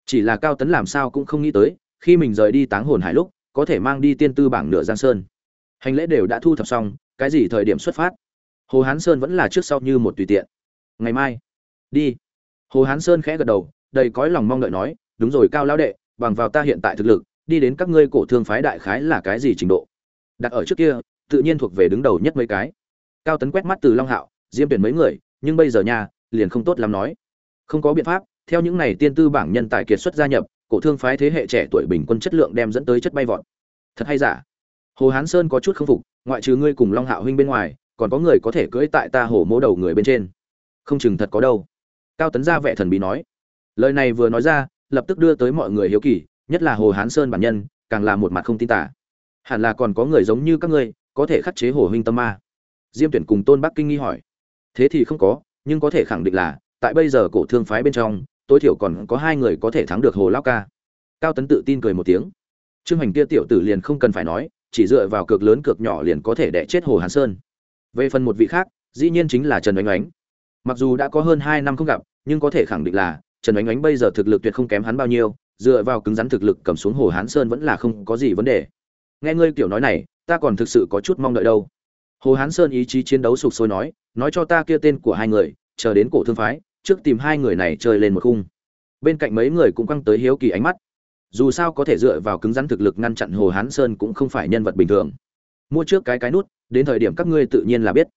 Chỉ là cao tấn làm sao cũng không nghĩ tới, khi mình rời đi táng hồn hải lúc có thể mang đi tiên tư bảng nửa giang sơn. Hành lễ đều đã thu thập xong, cái gì thời điểm xuất phát? Hồ hán sơn vẫn là trước sau như một tùy tiện. Ngày mai, đi. Hồ hán sơn khẽ gật đầu, đầy cõi lòng mong đợi nói, đúng rồi cao lão đệ, bằng vào ta hiện tại thực lực, đi đến các ngươi cổ thương phái đại khái là cái gì trình độ? Đặt ở trước kia, tự nhiên thuộc về đứng đầu nhất mấy cái. Cao tấn quét mắt từ long hạo, diêm tuyển mấy người, nhưng bây giờ nhà liền không tốt lắm nói. Không có biện pháp, theo những này tiên tư bảng nhân tài kiệt xuất gia nhập cổ thương phái thế hệ trẻ tuổi bình quân chất lượng đem dẫn tới chất bay vọt. Thật hay giả? Hồ hán sơn có chút k phục, ngoại trừ ngươi cùng long hạo huynh bên ngoài, còn có người có thể cưỡi tại ta hổ mỗ đầu người bên trên. Không chừng thật có đâu. Cao tấn ra vẻ thần bí nói. Lời này vừa nói ra, lập tức đưa tới mọi người hiếu kỳ, nhất là hồ hán sơn bản nhân, càng là một mặt không tin tả. Hẳn là còn có người giống như các ngươi, có thể khắc chế hồ huynh tâm ma. Diêm tuyển cùng tôn bắc kinh nghi hỏi. Thế thì không có, nhưng có thể khẳng định là, tại bây giờ cổ thương phái bên trong tối thiểu còn có hai người có thể thắng được hồ lao ca. Cao tấn tự tin cười một tiếng. Trương hành kia tiểu tử liền không cần phải nói, chỉ dựa vào cược lớn cược nhỏ liền có thể đẻ chết hồ hàn sơn. Về phần một vị khác, dĩ nhiên chính là trần oánh oánh. Mặc dù đã có hơn hai năm không gặp, nhưng có thể khẳng định là, trần oánh oánh bây giờ thực lực tuyệt không kém hắn bao nhiêu, dựa vào cứng rắn thực lực cầm xuống hồ hán sơn vẫn là không có gì vấn đề. Nghe ngươi kiểu nói này, ta còn thực sự có chút mong đợi đâu. Hồ hán sơn ý chí chiến đấu sục sôi nói nói cho ta kia tên của hai người, chờ đến cổ thương phái trước tìm hai người này chơi lên một khung. Bên cạnh mấy người cũng quăng tới hiếu kỳ ánh mắt. Dù sao có thể dựa vào cứng rắn thực lực ngăn chặn hồ hán sơn cũng không phải nhân vật bình thường. Mua trước cái cái nút, đến thời điểm các ngươi tự nhiên là biết.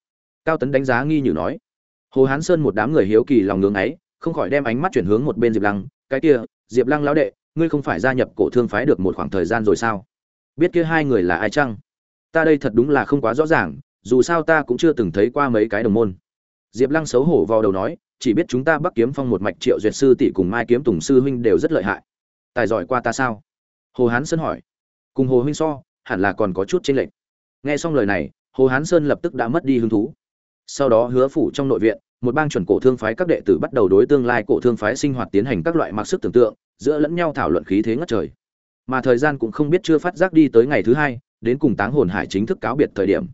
Cao tấn đánh giá nghi như nói. Hồ hán sơn một đám người hiếu kỳ lòng ngưỡng ấy, không khỏi đem ánh mắt chuyển hướng một bên diệp lăng. Cái kia, diệp lăng lão đệ, ngươi không phải gia nhập cổ thương phái được một khoảng thời gian rồi sao? Biết kia hai người là ai chăng? Ta đây thật đúng là không quá rõ ràng, dù sao ta cũng chưa từng thấy qua mấy cái đồng môn. Diệp lăng xấu hổ vào đầu nói chỉ biết chúng ta Bắc Kiếm Phong một mạch Triệu Duyệt sư tỷ cùng Mai Kiếm Tùng sư huynh đều rất lợi hại. Tài giỏi qua ta sao? Hồ Hán Sơn hỏi. Cùng Hồ huynh so, hẳn là còn có chút chênh lệch. Nghe xong lời này, Hồ Hán Sơn lập tức đã mất đi hứng thú. Sau đó hứa phủ trong nội viện, một bang chuẩn cổ thương phái các đệ tử bắt đầu đối tương lai cổ thương phái sinh hoạt tiến hành các loại mặc sức tưởng tượng, giữa lẫn nhau thảo luận khí thế ngất trời. Mà thời gian cũng không biết chưa phát giác đi tới ngày thứ hai, đến cùng Táng Hồn Hải chính thức cáo biệt thời điểm.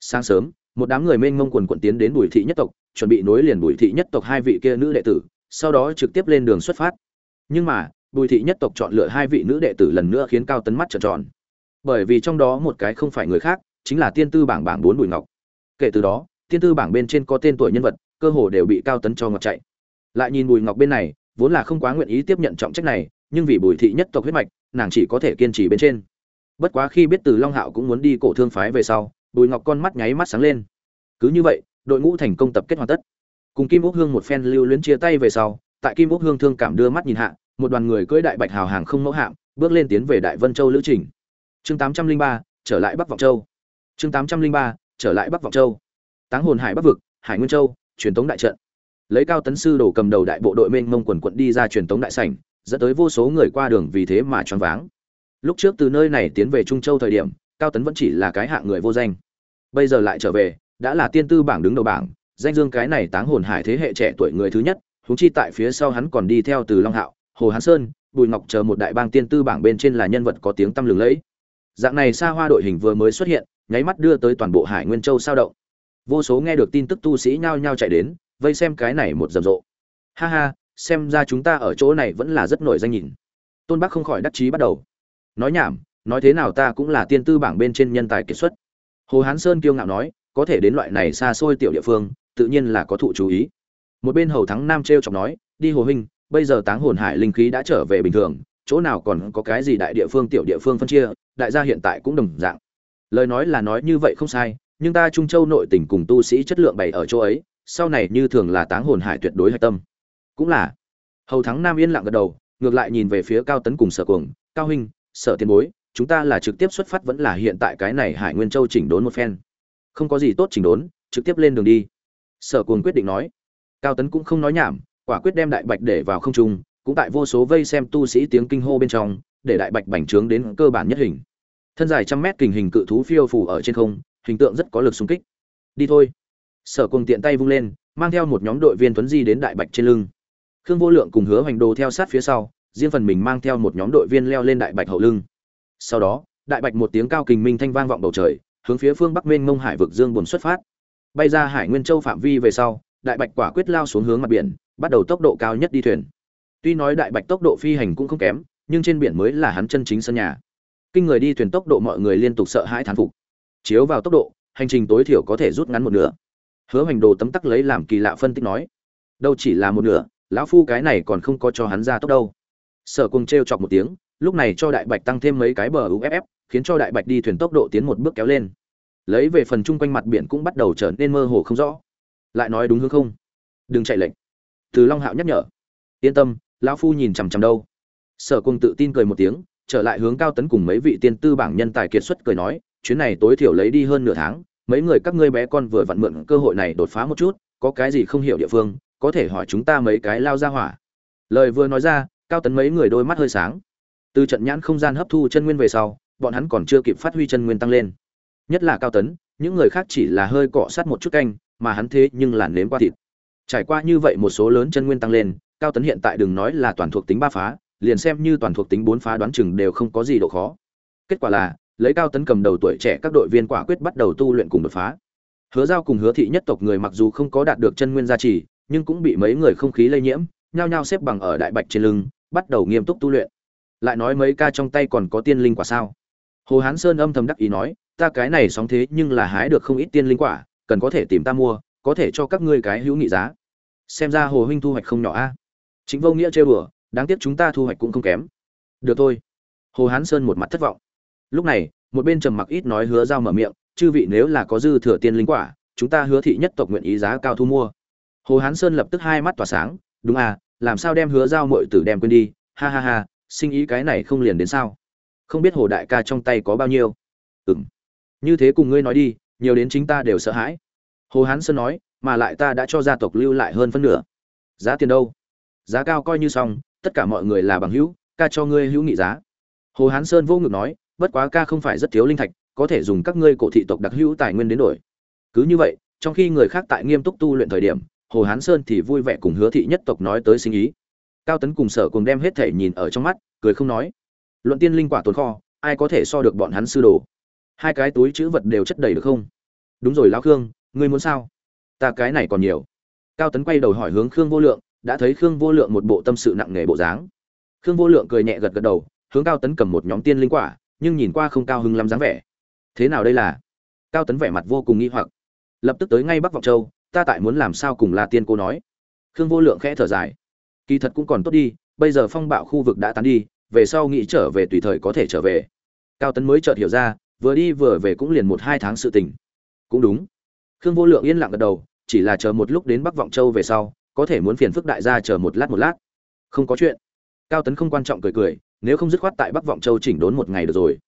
Sáng sớm, một đám người mênh mông quần quần tiến đến Bùi thị nhất tộc, chuẩn bị nối liền Bùi thị nhất tộc hai vị kia nữ đệ tử, sau đó trực tiếp lên đường xuất phát. Nhưng mà, Bùi thị nhất tộc chọn lựa hai vị nữ đệ tử lần nữa khiến Cao Tấn mắt trợn tròn. Bởi vì trong đó một cái không phải người khác, chính là tiên tư bảng bảng bốn Bùi Ngọc. Kể từ đó, tiên tư bảng bên trên có tên tuổi nhân vật, cơ hồ đều bị Cao Tấn cho ngọc chạy. Lại nhìn Bùi Ngọc bên này, vốn là không quá nguyện ý tiếp nhận trọng trách này, nhưng vì Bùi thị nhất tộc huyết mạch, nàng chỉ có thể kiên trì bên trên. Bất quá khi biết Từ Long Hạo cũng muốn đi cổ thương phái về sau, Bùi Ngọc con mắt nháy mắt sáng lên cứ như vậy đội ngũ thành công tập kết hoàn tất. Cùng kim úc hương một phen lưu luyến chia tay về sau, tại kim úc hương thương cảm đưa mắt nhìn hạ, một đoàn người cưỡi đại bạch hào hàng không mẫu hạng bước lên tiến về đại vân châu lữ trình. Chương tám trăm linh ba, trở lại bắc vọng châu. Chương tám trăm linh ba, trở lại bắc vọng châu. Táng hồn hải bắc vực, hải nguyên châu, truyền tống đại trận. Lấy cao tấn sư đồ cầm đầu đại bộ đội mênh mông quần quận đi ra truyền tống đại sảnh, dẫn tới vô số người qua đường vì thế mà choáng váng. Lúc trước từ nơi này tiến về trung châu thời điểm, cao tấn vẫn chỉ là cái hạng người vô danh. Bây giờ lại trở về đã là tiên tư bảng đứng đầu bảng, danh dương cái này táng hồn hải thế hệ trẻ tuổi người thứ nhất, huống chi tại phía sau hắn còn đi theo từ long hạo, hồ hán sơn, bùi ngọc chờ một đại bang tiên tư bảng bên trên là nhân vật có tiếng tăm lừng lẫy. Dạng này xa hoa đội hình vừa mới xuất hiện, nháy mắt đưa tới toàn bộ hải nguyên châu sao động. Vô số nghe được tin tức tu sĩ nhao nhao chạy đến, vây xem cái này một rầm rộ. Ha ha, xem ra chúng ta ở chỗ này vẫn là rất nổi danh nhìn. Tôn bắc không khỏi đắc chí bắt đầu. Nói nhảm, nói thế nào ta cũng là tiên tư bảng bên trên nhân tài kiệt xuất. Hồ hán sơn kiêu ngạo nói có thể đến loại này xa xôi tiểu địa phương, tự nhiên là có thụ chú ý. Một bên hầu thắng nam t r e o chọc nói, đi hồ huynh bây giờ táng hồn hải linh khí đã trở về bình thường, chỗ nào còn có cái gì đại địa phương tiểu địa phương phân chia, đại gia hiện tại cũng đồng dạng. Lời nói là nói như vậy không sai, nhưng ta trung châu nội tỉnh cùng tu sĩ chất lượng bày ở chỗ ấy, sau này như thường là táng hồn hải tuyệt đối hạch tâm. Cũng là. Hầu thắng nam yên lặng gật đầu, ngược lại nhìn về phía cao tấn cùng sở cuồng, cao huynh, sở tiền bối, chúng ta là trực tiếp xuất phát vẫn là hiện tại cái này hải nguyên châu chỉnh đốn một phen không có gì tốt chỉnh đốn, trực tiếp lên đường đi. Sở cuồng quyết định nói. Cao tấn cũng không nói nhảm, quả quyết đem đại bạch để vào không trung, cũng tại vô số vây xem tu sĩ tiếng kinh hô bên trong, để đại bạch bành trướng đến cơ bản nhất hình. Thân dài trăm mét kình hình cự thú phiêu phủ ở trên không, hình tượng rất có lực xung kích. Đi thôi. Sở cùng tiện tay vung lên, mang theo một nhóm đội viên tuấn di đến đại bạch trên lưng. Khương vô lượng cùng hứa hoành đồ theo sát phía sau, riêng phần mình mang theo một nhóm đội viên leo lên đại bạch hậu lưng. Sau đó, đại bạch một tiếng cao kình minh thanh vang vọng bầu trời hướng phía phương bắc mênh mông hải vực dương buồn xuất phát. Bay ra hải nguyên châu phạm vi về sau, đại bạch quả quyết lao xuống hướng mặt biển, bắt đầu tốc độ cao nhất đi thuyền. Tuy nói đại bạch tốc độ phi hành cũng không kém, nhưng trên biển mới là hắn chân chính sân nhà. Kinh người đi thuyền tốc độ mọi người liên tục sợ hãi thán phục. Chiếu vào tốc độ, hành trình tối thiểu có thể rút ngắn một nửa. Hứa hoành đồ tấm tắc lấy làm kỳ lạ phân tích nói, đâu chỉ là một nửa, lão phu cái này còn không có cho hắn ra tốc đâu. Sở cùng t r e o chọc một tiếng lúc này cho đại bạch tăng thêm mấy cái bờ uff khiến cho đại bạch đi thuyền tốc độ tiến một bước kéo lên. Lấy về phần chung quanh mặt biển cũng bắt đầu trở nên mơ hồ không rõ. Lại nói đúng hướng không? Đừng chạy lệnh từ long hạo nhắc nhở. Yên tâm, lão phu nhìn chằm chằm đâu. Sở cung tự tin cười một tiếng, trở lại hướng cao tấn cùng mấy vị tiên tư bảng nhân tài kiệt xuất cười nói, chuyến này tối thiểu lấy đi hơn nửa tháng, mấy người các ngươi bé con vừa vặn mượn cơ hội này đột phá một chút, có cái gì không hiểu địa phương, có thể hỏi chúng ta mấy cái lao ra hỏa. Lời vừa nói ra, cao tấn mấy người đôi mắt hơi sáng từ trận nhãn không gian hấp thu chân nguyên về sau, bọn hắn còn chưa kịp phát huy chân nguyên tăng lên. Nhất là cao tấn, những người khác chỉ là hơi cọ sát một chút canh, mà hắn thế nhưng là nếm qua thịt. Trải qua như vậy một số lớn chân nguyên tăng lên, cao tấn hiện tại đừng nói là toàn thuộc tính ba phá, liền xem như toàn thuộc tính bốn phá đoán chừng đều không có gì độ khó. Kết quả là, lấy cao tấn cầm đầu tuổi trẻ các đội viên quả quyết bắt đầu tu luyện cùng đột phá. Hứa giao cùng hứa thị nhất tộc người mặc dù không có đạt được chân nguyên gia trì, nhưng cũng bị mấy người không khí lây nhiễm, nhao nhao xếp bằng ở đại bạch trên lưng, bắt đầu nghiêm túc tu luyện lại nói mấy ca trong tay còn có tiên linh quả sao? Hồ hán sơn âm thầm đắc ý nói, ta cái này sóng thế nhưng là hái được không ít tiên linh quả, cần có thể tìm ta mua, có thể cho các ngươi cái hữu nghị giá. Xem ra hồ huynh thu hoạch không nhỏ a. Chính vô nghĩa chơi bừa đáng tiếc chúng ta thu hoạch cũng không kém. Được thôi. Hồ hán sơn một mặt thất vọng. Lúc này, một bên trầm mặc ít nói hứa giao mở miệng, chư vị nếu là có dư thừa tiên linh quả, chúng ta hứa thị nhất tộc nguyện ý giá cao thu mua. Hồ hán sơn lập tức hai mắt tỏa sáng, đúng à làm sao đem hứa giao mội tử đem quên đi, ha ha ha sinh ý cái này không liền đến sao? Không biết hồ đại ca trong tay có bao nhiêu? Ừ m như thế cùng ngươi nói đi, nhiều đến chính ta đều sợ hãi. Hồ hán sơn nói, mà lại ta đã cho gia tộc lưu lại hơn phân nửa. Giá tiền đâu? Giá cao coi như xong, tất cả mọi người là bằng hữu, ca cho ngươi hữu nghị giá. Hồ hán sơn vô ngực nói, bất quá ca không phải rất thiếu linh thạch, có thể dùng các ngươi cổ thị tộc đặc hữu tài nguyên đến đổi. Cứ như vậy, trong khi người khác tại nghiêm túc tu luyện thời điểm, hồ hán sơn thì vui vẻ cùng hứa thị nhất tộc nói tới sinh ý cao tấn cùng sở cùng đem hết thể nhìn ở trong mắt, cười không nói. Luận tiên linh quả tồn kho, ai có thể so được bọn hắn sư đồ? Hai cái túi chữ vật đều chất đầy được không? Đúng rồi lão khương, ngươi muốn sao? Ta cái này còn nhiều. Cao tấn quay đầu hỏi hướng khương vô lượng, đã thấy khương vô lượng một bộ tâm sự nặng nề bộ dáng. Khương vô lượng cười nhẹ gật gật đầu, hướng cao tấn cầm một nhóm tiên linh quả, nhưng nhìn qua không cao hứng lắm dáng vẻ. Thế nào đây là? Cao tấn vẻ mặt vô cùng nghi hoặc. Lập tức tới ngay bắc vọng châu, ta tại muốn làm sao cùng la tiên cô nói. Khương vô lượng khẽ thở dài kỳ thật cũng còn tốt đi, bây giờ phong bạo khu vực đã tán đi, về sau nghĩ trở về tùy thời có thể trở về. Cao tấn mới chợt hiểu ra, vừa đi vừa về cũng liền một hai tháng sự tình. Cũng đúng. Khương vô lượng yên lặng gật đầu, chỉ là chờ một lúc đến bắc vọng châu về sau, có thể muốn phiền phức đại gia chờ một lát một lát. Không có chuyện. Cao tấn không quan trọng cười cười, nếu không dứt khoát tại bắc vọng châu chỉnh đốn một ngày được rồi.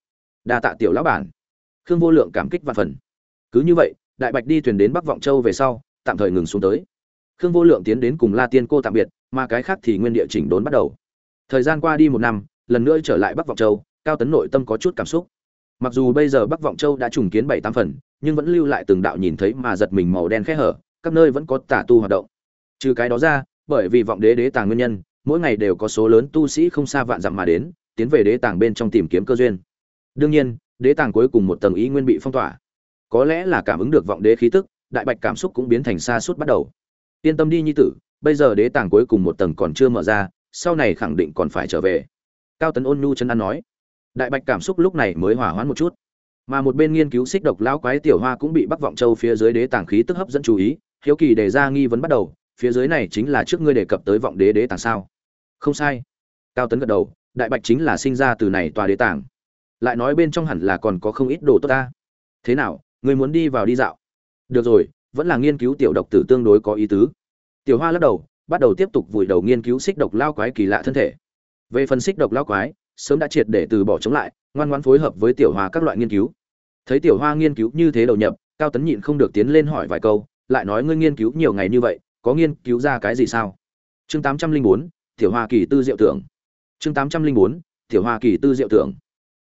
Đa tạ tiểu lão bản. Khương vô lượng cảm kích vạn phần. Cứ như vậy, đại bạch đi thuyền đến bắc vọng châu về sau, tạm thời ngừng xuống tới. Khương vô lượng tiến đến cùng la tiên cô tạm biệt mà cái khác thì nguyên địa chỉnh đốn bắt đầu. Thời gian qua đi một năm, lần nữa trở lại bắc vọng châu, cao tấn nội tâm có chút cảm xúc. Mặc dù bây giờ bắc vọng châu đã trùng kiến bảy tám phần, nhưng vẫn lưu lại từng đạo nhìn thấy mà giật mình màu đen khẽ hở, các nơi vẫn có tả tu hoạt động. Trừ cái đó ra, bởi vì vọng đế đế tàng nguyên nhân, mỗi ngày đều có số lớn tu sĩ không xa vạn dặm mà đến, tiến về đế tàng bên trong tìm kiếm cơ duyên. Đương nhiên, đế tàng cuối cùng một tầng ý nguyên bị phong tỏa. Có lẽ là cảm ứng được vọng đế khí tức, đại bạch cảm xúc cũng biến thành xa suốt bắt đầu. Yên tâm đi nhi tử bây giờ đế tàng cuối cùng một tầng còn chưa mở ra, sau này khẳng định còn phải trở về. Cao tấn ôn nhu chân ăn nói. Đại bạch cảm xúc lúc này mới hỏa hoãn một chút. Mà một bên nghiên cứu xích độc lão quái tiểu hoa cũng bị bắc vọng châu phía dưới đế tàng khí tức hấp dẫn chú ý, hiếu kỳ đề ra nghi vấn bắt đầu, phía dưới này chính là trước ngươi đề cập tới vọng đế đế tàng sao? Không sai. Cao tấn gật đầu, đại bạch chính là sinh ra từ này tòa đế tàng. Lại nói bên trong hẳn là còn có không ít đồ tốt ta. Thế nào người muốn đi vào đi dạo? Được rồi, vẫn là nghiên cứu tiểu độc tử tương đối có ý tứ tiểu hoa lắc đầu, bắt đầu tiếp tục vùi đầu nghiên cứu xích độc lao quái kỳ lạ thân thể. Về phần xích độc lao quái, sớm đã triệt để từ bỏ chống lại, ngoan ngoãn phối hợp với tiểu hoa các loại nghiên cứu. Thấy tiểu hoa nghiên cứu như thế đầu nhập, cao tấn nhịn không được tiến lên hỏi vài câu, lại nói ngươi nghiên cứu nhiều ngày như vậy, có nghiên cứu ra cái gì sao? Chương tám trăm linh bốn, tiểu hoa kỳ tư diệu tưởng. Chương tám trăm linh bốn, tiểu hoa kỳ tư diệu tưởng.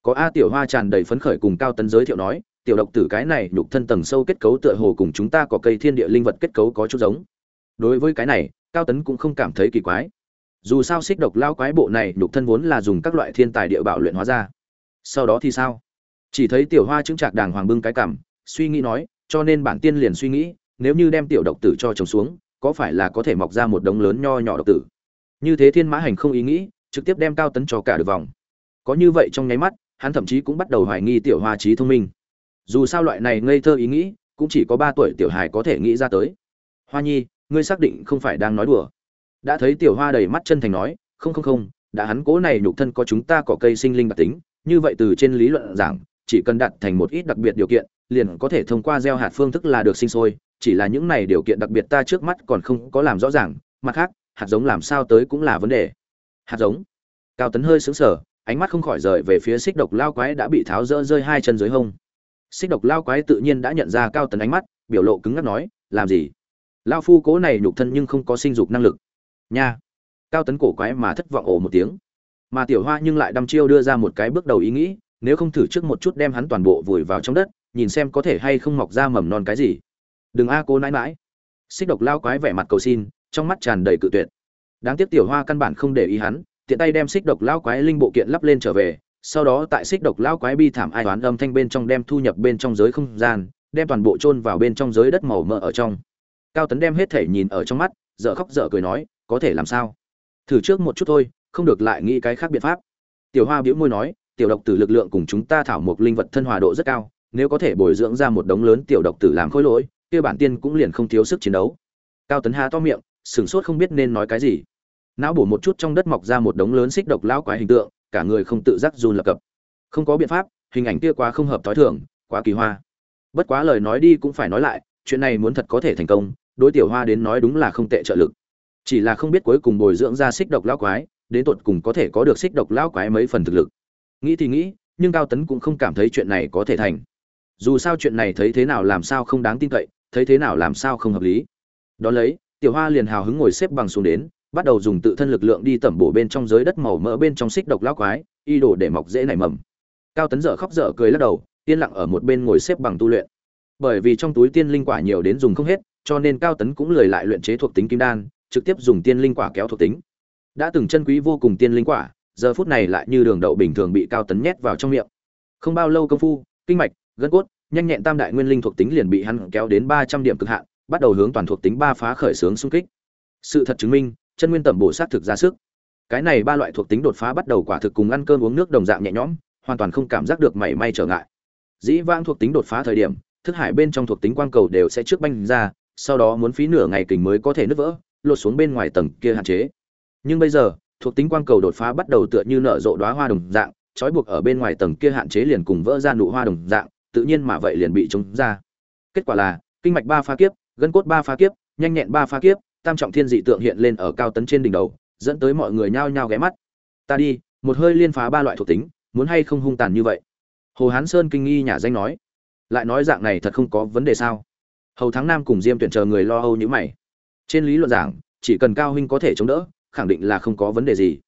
Có a tiểu hoa tràn đầy phấn khởi cùng cao tấn giới thiệu nói, tiểu độc tử cái này nhục thân tầng sâu kết cấu tựa hồ cùng chúng ta có cây thiên địa linh vật kết cấu có chút giống đối với cái này, cao tấn cũng không cảm thấy kỳ quái. Dù sao xích độc lao quái bộ này nhục thân vốn là dùng các loại thiên tài địa bảo luyện hóa ra. Sau đó thì sao? Chỉ thấy tiểu hoa chứng trạc đàng hoàng bưng cái cảm suy nghĩ nói, cho nên bản tiên liền suy nghĩ, nếu như đem tiểu độc tử cho trồng xuống, có phải là có thể mọc ra một đống lớn nho nhỏ độc tử? Như thế thiên mã hành không ý nghĩ, trực tiếp đem cao tấn cho cả được vòng. Có như vậy trong nháy mắt, hắn thậm chí cũng bắt đầu hoài nghi tiểu hoa trí thông minh. Dù sao loại này ngây thơ ý nghĩ, cũng chỉ có ba tuổi tiểu hài có thể nghĩ ra tới. Hoa nhi ngươi xác định không phải đang nói đùa. Đã thấy tiểu hoa đầy mắt chân thành nói, không không không, đã hắn cố này nhục thân có chúng ta có cây sinh linh đặc tính, như vậy từ trên lý luận giảng, chỉ cần đặt thành một ít đặc biệt điều kiện, liền có thể thông qua gieo hạt phương thức là được sinh sôi, chỉ là những này điều kiện đặc biệt ta trước mắt còn không có làm rõ ràng, mặt khác, hạt giống làm sao tới cũng là vấn đề. Hạt giống. Cao tấn hơi sững sờ, ánh mắt không khỏi rời về phía xích độc lao quái đã bị tháo rỡ rơi hai chân dưới hông. Xích độc lao quái tự nhiên đã nhận ra cao tấn ánh mắt, biểu lộ cứng ngắc nói, làm gì? Lao phu cố này nhục thân nhưng không có sinh dục năng lực. Nha. Cao tấn cổ quái mà thất vọng ồ một tiếng. Mà tiểu hoa nhưng lại đăm chiêu đưa ra một cái bước đầu ý nghĩ, nếu không thử trước một chút đem hắn toàn bộ vùi vào trong đất, nhìn xem có thể hay không mọc ra mầm non cái gì. Đừng a cô nãi mãi xích độc lao quái vẻ mặt cầu xin, trong mắt tràn đầy cự tuyệt. Đáng tiếc tiểu hoa căn bản không để ý hắn, tiện tay đem xích độc lao quái linh bộ kiện lắp lên trở về, sau đó tại xích độc lao quái bi thảm ai toán âm thanh bên trong đem thu nhập bên trong giới không gian, đem toàn bộ chôn vào bên trong giới đất màu mỡ ở trong cao tấn đem hết thể nhìn ở trong mắt, dở khóc dở cười nói, có thể làm sao? Thử trước một chút thôi, không được lại nghĩ cái khác biện pháp. Tiểu hoa biễu môi nói, tiểu độc tử lực lượng cùng chúng ta thảo một linh vật thân hòa độ rất cao, nếu có thể bồi dưỡng ra một đống lớn tiểu độc tử làm khối lỗi, kia bản tiên cũng liền không thiếu sức chiến đấu. Cao tấn há to miệng, sửng sốt không biết nên nói cái gì. Não bổ một chút trong đất mọc ra một đống lớn xích độc lão quái hình tượng, cả người không tự giác run lập cập. Không có biện pháp, hình ảnh kia quá không hợp thói thường, quá kỳ hoa. Bất quá lời nói đi cũng phải nói lại, chuyện này muốn thật có thể thành công đối tiểu hoa đến nói đúng là không tệ trợ lực. Chỉ là không biết cuối cùng bồi dưỡng ra xích độc lão quái, đến tột cùng có thể có được xích độc lão quái mấy phần thực lực. Nghĩ thì nghĩ, nhưng cao tấn cũng không cảm thấy chuyện này có thể thành. Dù sao chuyện này thấy thế nào làm sao không đáng tin cậy, thấy thế nào làm sao không hợp lý. Đ ó lấy, tiểu hoa liền hào hứng ngồi xếp bằng xuống đến, bắt đầu dùng tự thân lực lượng đi tẩm bổ bên trong giới đất màu mỡ bên trong xích độc lão quái, y đổ để mọc dễ nảy mầm. Cao tấn dở khóc dở cười lắc đầu, yên lặng ở một bên ngồi xếp bằng tu luyện. Bởi vì trong túi tiên linh quả nhiều đến dùng không hết cho nên cao tấn cũng lười lại luyện chế thuộc tính kim đan, trực tiếp dùng tiên linh quả kéo thuộc tính. Đã từng chân quý vô cùng tiên linh quả, giờ phút này lại như đường đậu bình thường bị cao tấn nhét vào trong miệng. Không bao lâu công phu, kinh mạch, gân cốt, nhanh nhẹn tam đại nguyên linh thuộc tính liền bị hắn kéo đến ba trăm điểm cực hạn, bắt đầu hướng toàn thuộc tính ba phá khởi sướng xung kích. Sự thật chứng minh, chân nguyên tẩm bổ sát thực ra sức. Cái này ba loại thuộc tính đột phá bắt đầu quả thực cùng ăn cơm uống nước đồng dạng nhẹ nhõm, hoàn toàn không cảm giác được mảy may trở ngại. Dĩ vãng thuộc tính đột phá thời điểm, thức hải bên trong thuộc tính quang cầu đều sẽ trước banh ra sau đó muốn phí nửa ngày kình mới có thể nứt vỡ, lột xuống bên ngoài tầng kia hạn chế. Nhưng bây giờ, thuộc tính quang cầu đột phá bắt đầu tựa như nở rộ đóa hoa đồng dạng, trói buộc ở bên ngoài tầng kia hạn chế liền cùng vỡ ra nụ hoa đồng dạng, tự nhiên mà vậy liền bị chống ra. Kết quả là, kinh mạch ba pha kiếp, gân cốt ba pha kiếp, nhanh nhẹn ba pha kiếp, tam trọng thiên dị tượng hiện lên ở cao tấn trên đỉnh đầu, dẫn tới mọi người nhao nhao ghé mắt. Ta đi, một hơi liên phá ba loại thuộc tính, muốn hay không hung tàn như vậy? Hồ hán sơn kinh nghi nhà danh nói. Lại nói dạng này thật không có vấn đề sao? Hầu tháng nam cùng diêm tuyển chờ người lo âu như mày. Trên lý luận giảng, chỉ cần cao huynh có thể chống đỡ, khẳng định là không có vấn đề gì.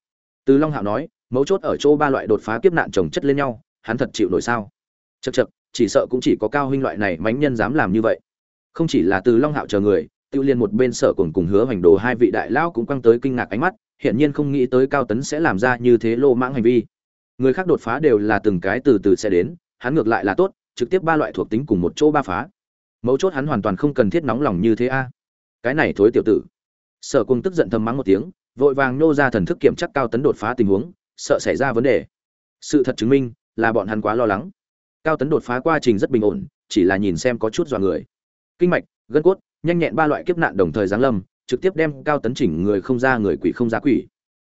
Từ long hạo nói, mấu chốt ở chỗ ba loại đột phá kiếp nạn chồng chất lên nhau, hắn thật chịu nổi sao? Chật chật chỉ sợ cũng chỉ có cao huynh loại này mánh nhân dám làm như vậy. Không chỉ là từ long hạo chờ người, tiêu liên một bên sở cùng cùng hứa hoành đồ hai vị đại lão cũng quăng tới kinh ngạc ánh mắt, hiển nhiên không nghĩ tới cao tấn sẽ làm ra như thế lô mãng hành vi. Người khác đột phá đều là từng cái từ từ sẽ đến, hắn ngược lại là tốt, trực tiếp ba loại thuộc tính cùng một chỗ ba phá mấu chốt hắn hoàn toàn không cần thiết nóng lòng như thế a. À. Cái này thối tiểu tử. Sở cung tức giận thầm mắng một tiếng, vội vàng nô ra thần thức kiểm chắc cao tấn đột phá tình huống, sợ xảy ra vấn đề. Sự thật chứng minh là bọn hắn quá lo lắng. Cao tấn đột phá quá trình rất bình ổn, chỉ là nhìn xem có chút dọa người. Kinh mạch, gân cốt, nhanh nhẹn ba loại kiếp nạn đồng thời giáng lâm, trực tiếp đem cao tấn chỉnh người không ra người quỷ không ra quỷ.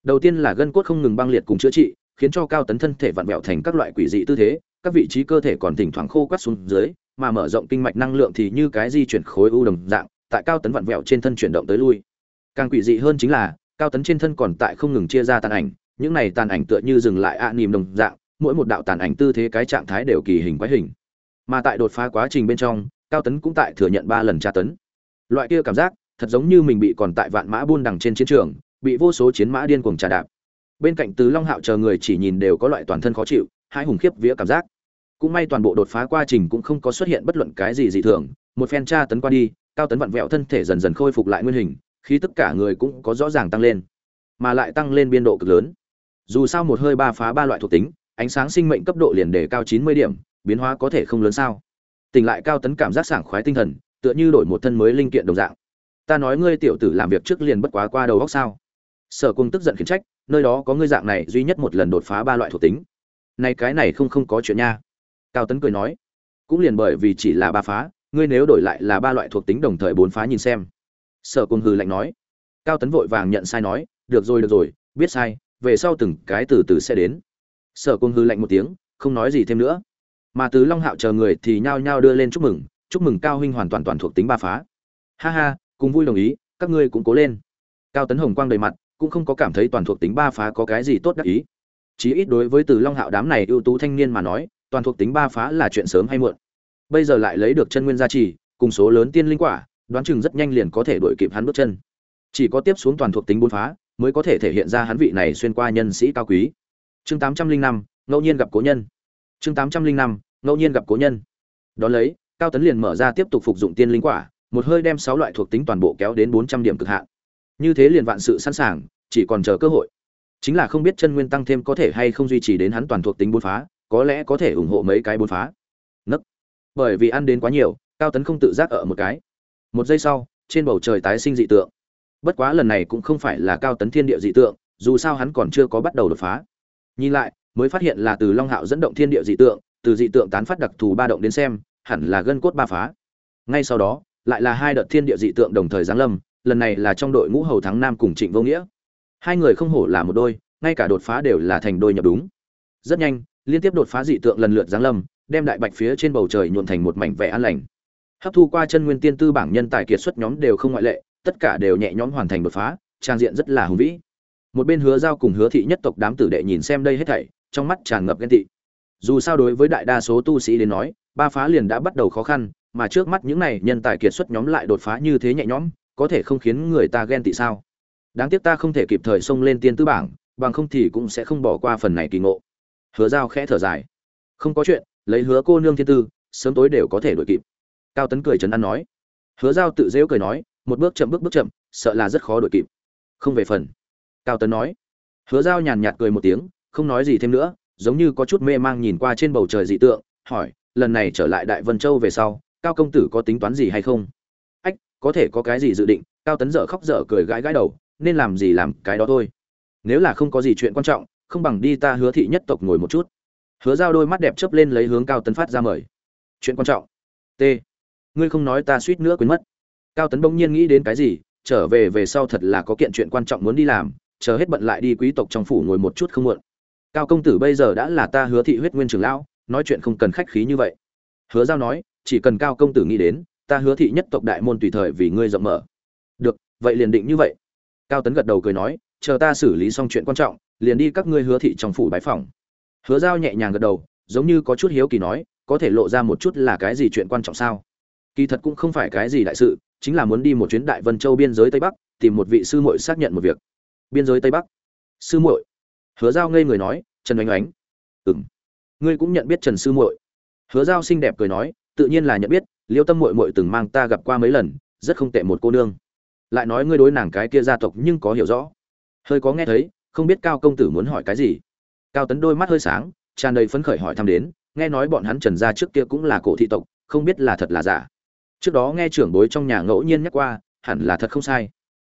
Đầu tiên là gân cốt không ngừng băng liệt cùng chữa trị, khiến cho cao tấn thân thể vặn vẹo thành các loại quỷ dị tư thế, các vị trí cơ thể còn thỉnh thoảng khô quắt xuống dưới mà mở rộng kinh mạch năng lượng thì như cái di chuyển khối u đồng dạng, tại cao tấn vặn vẹo trên thân chuyển động tới lui. Càng quỷ dị hơn chính là, cao tấn trên thân còn tại không ngừng chia ra tàn ảnh, những này tàn ảnh tựa như dừng lại ạ à nìm đồng dạng, mỗi một đạo tàn ảnh tư thế cái trạng thái đều kỳ hình quái hình. Mà tại đột phá quá trình bên trong, cao tấn cũng tại thừa nhận ba lần tra tấn. Loại kia cảm giác, thật giống như mình bị còn tại vạn mã buôn đằng trên chiến trường, bị vô số chiến mã điên cuồng trà đạp. Bên cạnh từ long hạo chờ người chỉ nhìn đều có loại toàn thân khó chịu, hai hùng khiếp vía cảm giác cũng may toàn bộ đột phá quá trình cũng không có xuất hiện bất luận cái gì dị thường, một phen tra tấn qua đi, cao tấn vặn vẹo thân thể dần dần khôi phục lại nguyên hình khi tất cả người cũng có rõ ràng tăng lên, mà lại tăng lên biên độ cực lớn. Dù sao một hơi ba phá ba loại thuộc tính, ánh sáng sinh mệnh cấp độ liền đề cao chín mươi điểm, biến hóa có thể không lớn sao? Tỉnh lại cao tấn cảm giác sảng khoái tinh thần, tựa như đổi một thân mới linh kiện đồng dạng. Ta nói ngươi tiểu tử làm việc trước liền bất quá qua đầu góc sao? Sở cung tức giận khiển trách, nơi đó có ngươi dạng này duy nhất một lần đột phá ba loại thuộc tính. Này cái này không không có chuyện nha cao tấn cười nói, cũng liền bởi vì chỉ là ba phá, ngươi nếu đổi lại là ba loại thuộc tính đồng thời bốn phá nhìn xem. Sở Côn hừ lạnh nói. Cao tấn vội vàng nhận sai nói, được rồi được rồi, biết sai, về sau từng cái từ từ sẽ đến. Sở Côn hừ lạnh một tiếng, không nói gì thêm nữa. Mà từ long hạo chờ người thì nhao nhao đưa lên chúc mừng chúc mừng cao huynh hoàn toàn toàn thuộc tính ba phá. Ha ha, cùng vui đồng ý, các ngươi cũng cố lên. Cao tấn hồng quang đầy mặt, cũng không có cảm thấy toàn thuộc tính ba phá có cái gì tốt đắc ý. Chí ít đối với từ long hạo đám này ưu tú thanh niên mà nói toàn thuộc tính ba phá là chuyện sớm hay muộn. Bây giờ lại lấy được chân nguyên gia trì, cùng số lớn tiên linh quả, đoán chừng rất nhanh liền có thể đuổi kịp hắn bước chân. Chỉ có tiếp xuống toàn thuộc tính bốn phá, mới có thể thể hiện ra hắn vị này xuyên qua nhân sĩ cao quý. Chương tám trăm linh năm, ngẫu nhiên gặp cố nhân. Chương tám trăm linh năm, ngẫu nhiên gặp cố nhân. Đón lấy, cao tấn liền mở ra tiếp tục phục dụng tiên linh quả, một hơi đem sáu loại thuộc tính toàn bộ kéo đến bốn trăm điểm cực hạn. Như thế liền vạn sự sẵn sàng, chỉ còn chờ cơ hội. Chính là không biết chân nguyên tăng thêm có thể hay không duy trì đến hắn toàn thuộc tính bốn phá có lẽ có thể ủng hộ mấy cái bốn phá. Nấc. Bởi vì ăn đến quá nhiều, cao tấn không tự giác ở một cái. Một giây sau, trên bầu trời tái sinh dị tượng. Bất quá lần này cũng không phải là cao tấn thiên địa dị tượng, dù sao hắn còn chưa có bắt đầu đột phá. Nhìn lại, mới phát hiện là từ long hạo dẫn động thiên địa dị tượng, từ dị tượng tán phát đặc thù ba động đến xem, hẳn là gân cốt ba phá. Ngay sau đó, lại là hai đợt thiên địa dị tượng đồng thời giáng lâm, lần này là trong đội ngũ hầu thắng nam cùng trịnh vô nghĩa. Hai người không hổ là một đôi, ngay cả đột phá đều là thành đôi nhập đúng. Rất nhanh liên tiếp đột phá dị tượng lần lượt giáng lâm, đem đại bạch phía trên bầu trời nhuộn thành một mảnh vẻ an lành. Hấp thu qua chân nguyên tiên tư bảng nhân tài kiệt xuất nhóm đều không ngoại lệ, tất cả đều nhẹ nhõm hoàn thành đột phá, trang diện rất là hùng vĩ. Một bên hứa giao cùng hứa thị nhất tộc đám tử đệ nhìn xem đây hết thảy, trong mắt tràn ngập ghen tị. Dù sao đối với đại đa số tu sĩ đến nói, ba phá liền đã bắt đầu khó khăn, mà trước mắt những này nhân tài kiệt xuất nhóm lại đột phá như thế nhẹ nhõm, có thể không khiến người ta ghen tị sao? Đáng tiếc ta không thể kịp thời xông lên tiên tư bảng, bằng không thì cũng sẽ không bỏ qua phần này kỳ ngộ hứa giao khẽ thở dài. Không có chuyện, lấy hứa cô nương thiên tư, sớm tối đều có thể đuổi kịp. Cao tấn cười trấn an nói. Hứa giao tự dễu cười nói, một bước chậm bước bước chậm, sợ là rất khó đuổi kịp. Không về phần. Cao tấn nói. Hứa giao nhàn nhạt cười một tiếng, không nói gì thêm nữa, giống như có chút mê mang nhìn qua trên bầu trời dị tượng, hỏi, lần này trở lại đại vân châu về sau, cao công tử có tính toán gì hay không? Ách, có thể có cái gì dự định. Cao tấn dở khóc dở cười gãi gãi đầu, nên làm gì làm cái đó thôi. Nếu là không có gì chuyện quan trọng không bằng đi ta hứa thị nhất tộc ngồi một chút. Hứa giao đôi mắt đẹp chớp lên lấy hướng cao tấn phát ra mời. Chuyện quan trọng. T. Ngươi không nói ta suýt nữa quên mất. Cao tấn bỗng nhiên nghĩ đến cái gì, trở về về sau thật là có kiện chuyện quan trọng muốn đi làm, chờ hết bận lại đi quý tộc trong phủ ngồi một chút không muộn. Cao công tử bây giờ đã là ta hứa thị huyết nguyên trưởng lão, nói chuyện không cần khách khí như vậy. Hứa giao nói, chỉ cần cao công tử nghĩ đến, ta hứa thị nhất tộc đại môn tùy thời vì ngươi rộng mở. Được, vậy liền định như vậy. Cao tấn gật đầu cười nói chờ ta xử lý xong chuyện quan trọng, liền đi các ngươi hứa thị trong phủ bái phòng hứa giao nhẹ nhàng gật đầu, giống như có chút hiếu kỳ nói, có thể lộ ra một chút là cái gì chuyện quan trọng sao? Kỳ thật cũng không phải cái gì đại sự, chính là muốn đi một chuyến đại vân châu biên giới tây bắc, tìm một vị sư muội xác nhận một việc. Biên giới tây bắc. Sư muội? Hứa giao ngây người nói, trần oánh oánh. Ừ m ngươi cũng nhận biết trần sư muội. Hứa giao xinh đẹp cười nói, tự nhiên là nhận biết, liêu tâm muội muội từng mang ta gặp qua mấy lần, rất không tệ một cô nương. Lại nói ngươi đối nàng cái kia gia tộc nhưng có hiểu rõ hơi có nghe thấy, không biết cao công tử muốn hỏi cái gì. Cao tấn đôi mắt hơi sáng, tràn đầy phấn khởi hỏi thăm đến, nghe nói bọn hắn trần gia trước kia cũng là cổ thị tộc, không biết là thật là giả. Trước đó nghe trưởng bối trong nhà ngẫu nhiên nhắc qua, hẳn là thật không sai.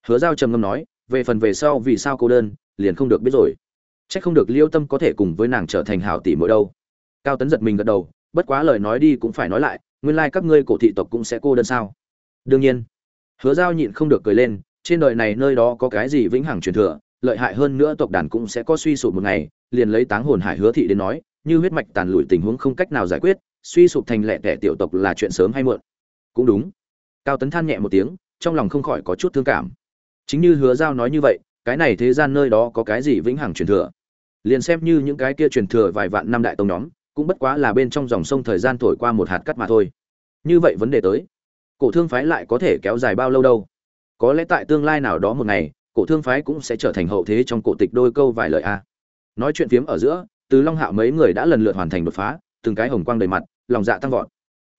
Hứa giao trầm ngâm nói, về phần về sau vì sao cô đơn, liền không được biết rồi. C h ắ c không được liêu tâm có thể cùng với nàng trở thành hào tỷ mỗi đâu. Cao tấn giật mình gật đầu, bất quá lời nói đi cũng phải nói lại, nguyên lai、like、các ngươi cổ thị tộc cũng sẽ cô đơn sao. Đương nhiên. Hứa giao nhịn không được cười lên trên đời này nơi đó có cái gì vĩnh hằng truyền thừa, lợi hại hơn nữa tộc đàn cũng sẽ có suy sụp một ngày, liền lấy táng hồn hải hứa thị đến nói, như huyết mạch tàn lụi tình huống không cách nào giải quyết, suy sụp thành lẻ tẻ tiểu tộc là chuyện sớm hay muộn. Cũng đúng. Cao tấn than nhẹ một tiếng, trong lòng không khỏi có chút thương cảm. Chính như hứa giao nói như vậy, cái này thế gian nơi đó có cái gì vĩnh hằng truyền thừa? Liền xem như những cái kia truyền thừa vài vạn năm đại tông nhóm, cũng bất quá là bên trong dòng sông thời gian thổi qua một hạt cắt mà thôi. Như vậy vấn đề tới, cổ thương phái lại có thể kéo dài bao lâu đâu? Có lẽ tại tương lai nào đó một ngày, cổ thương phái cũng sẽ trở thành hậu thế trong cổ tịch đôi câu vài lời a. Nói chuyện phiếm ở giữa, từ long hạo mấy người đã lần lượt hoàn thành đột phá, từng cái hồng quang đầy mặt, lòng dạ tăng vọt.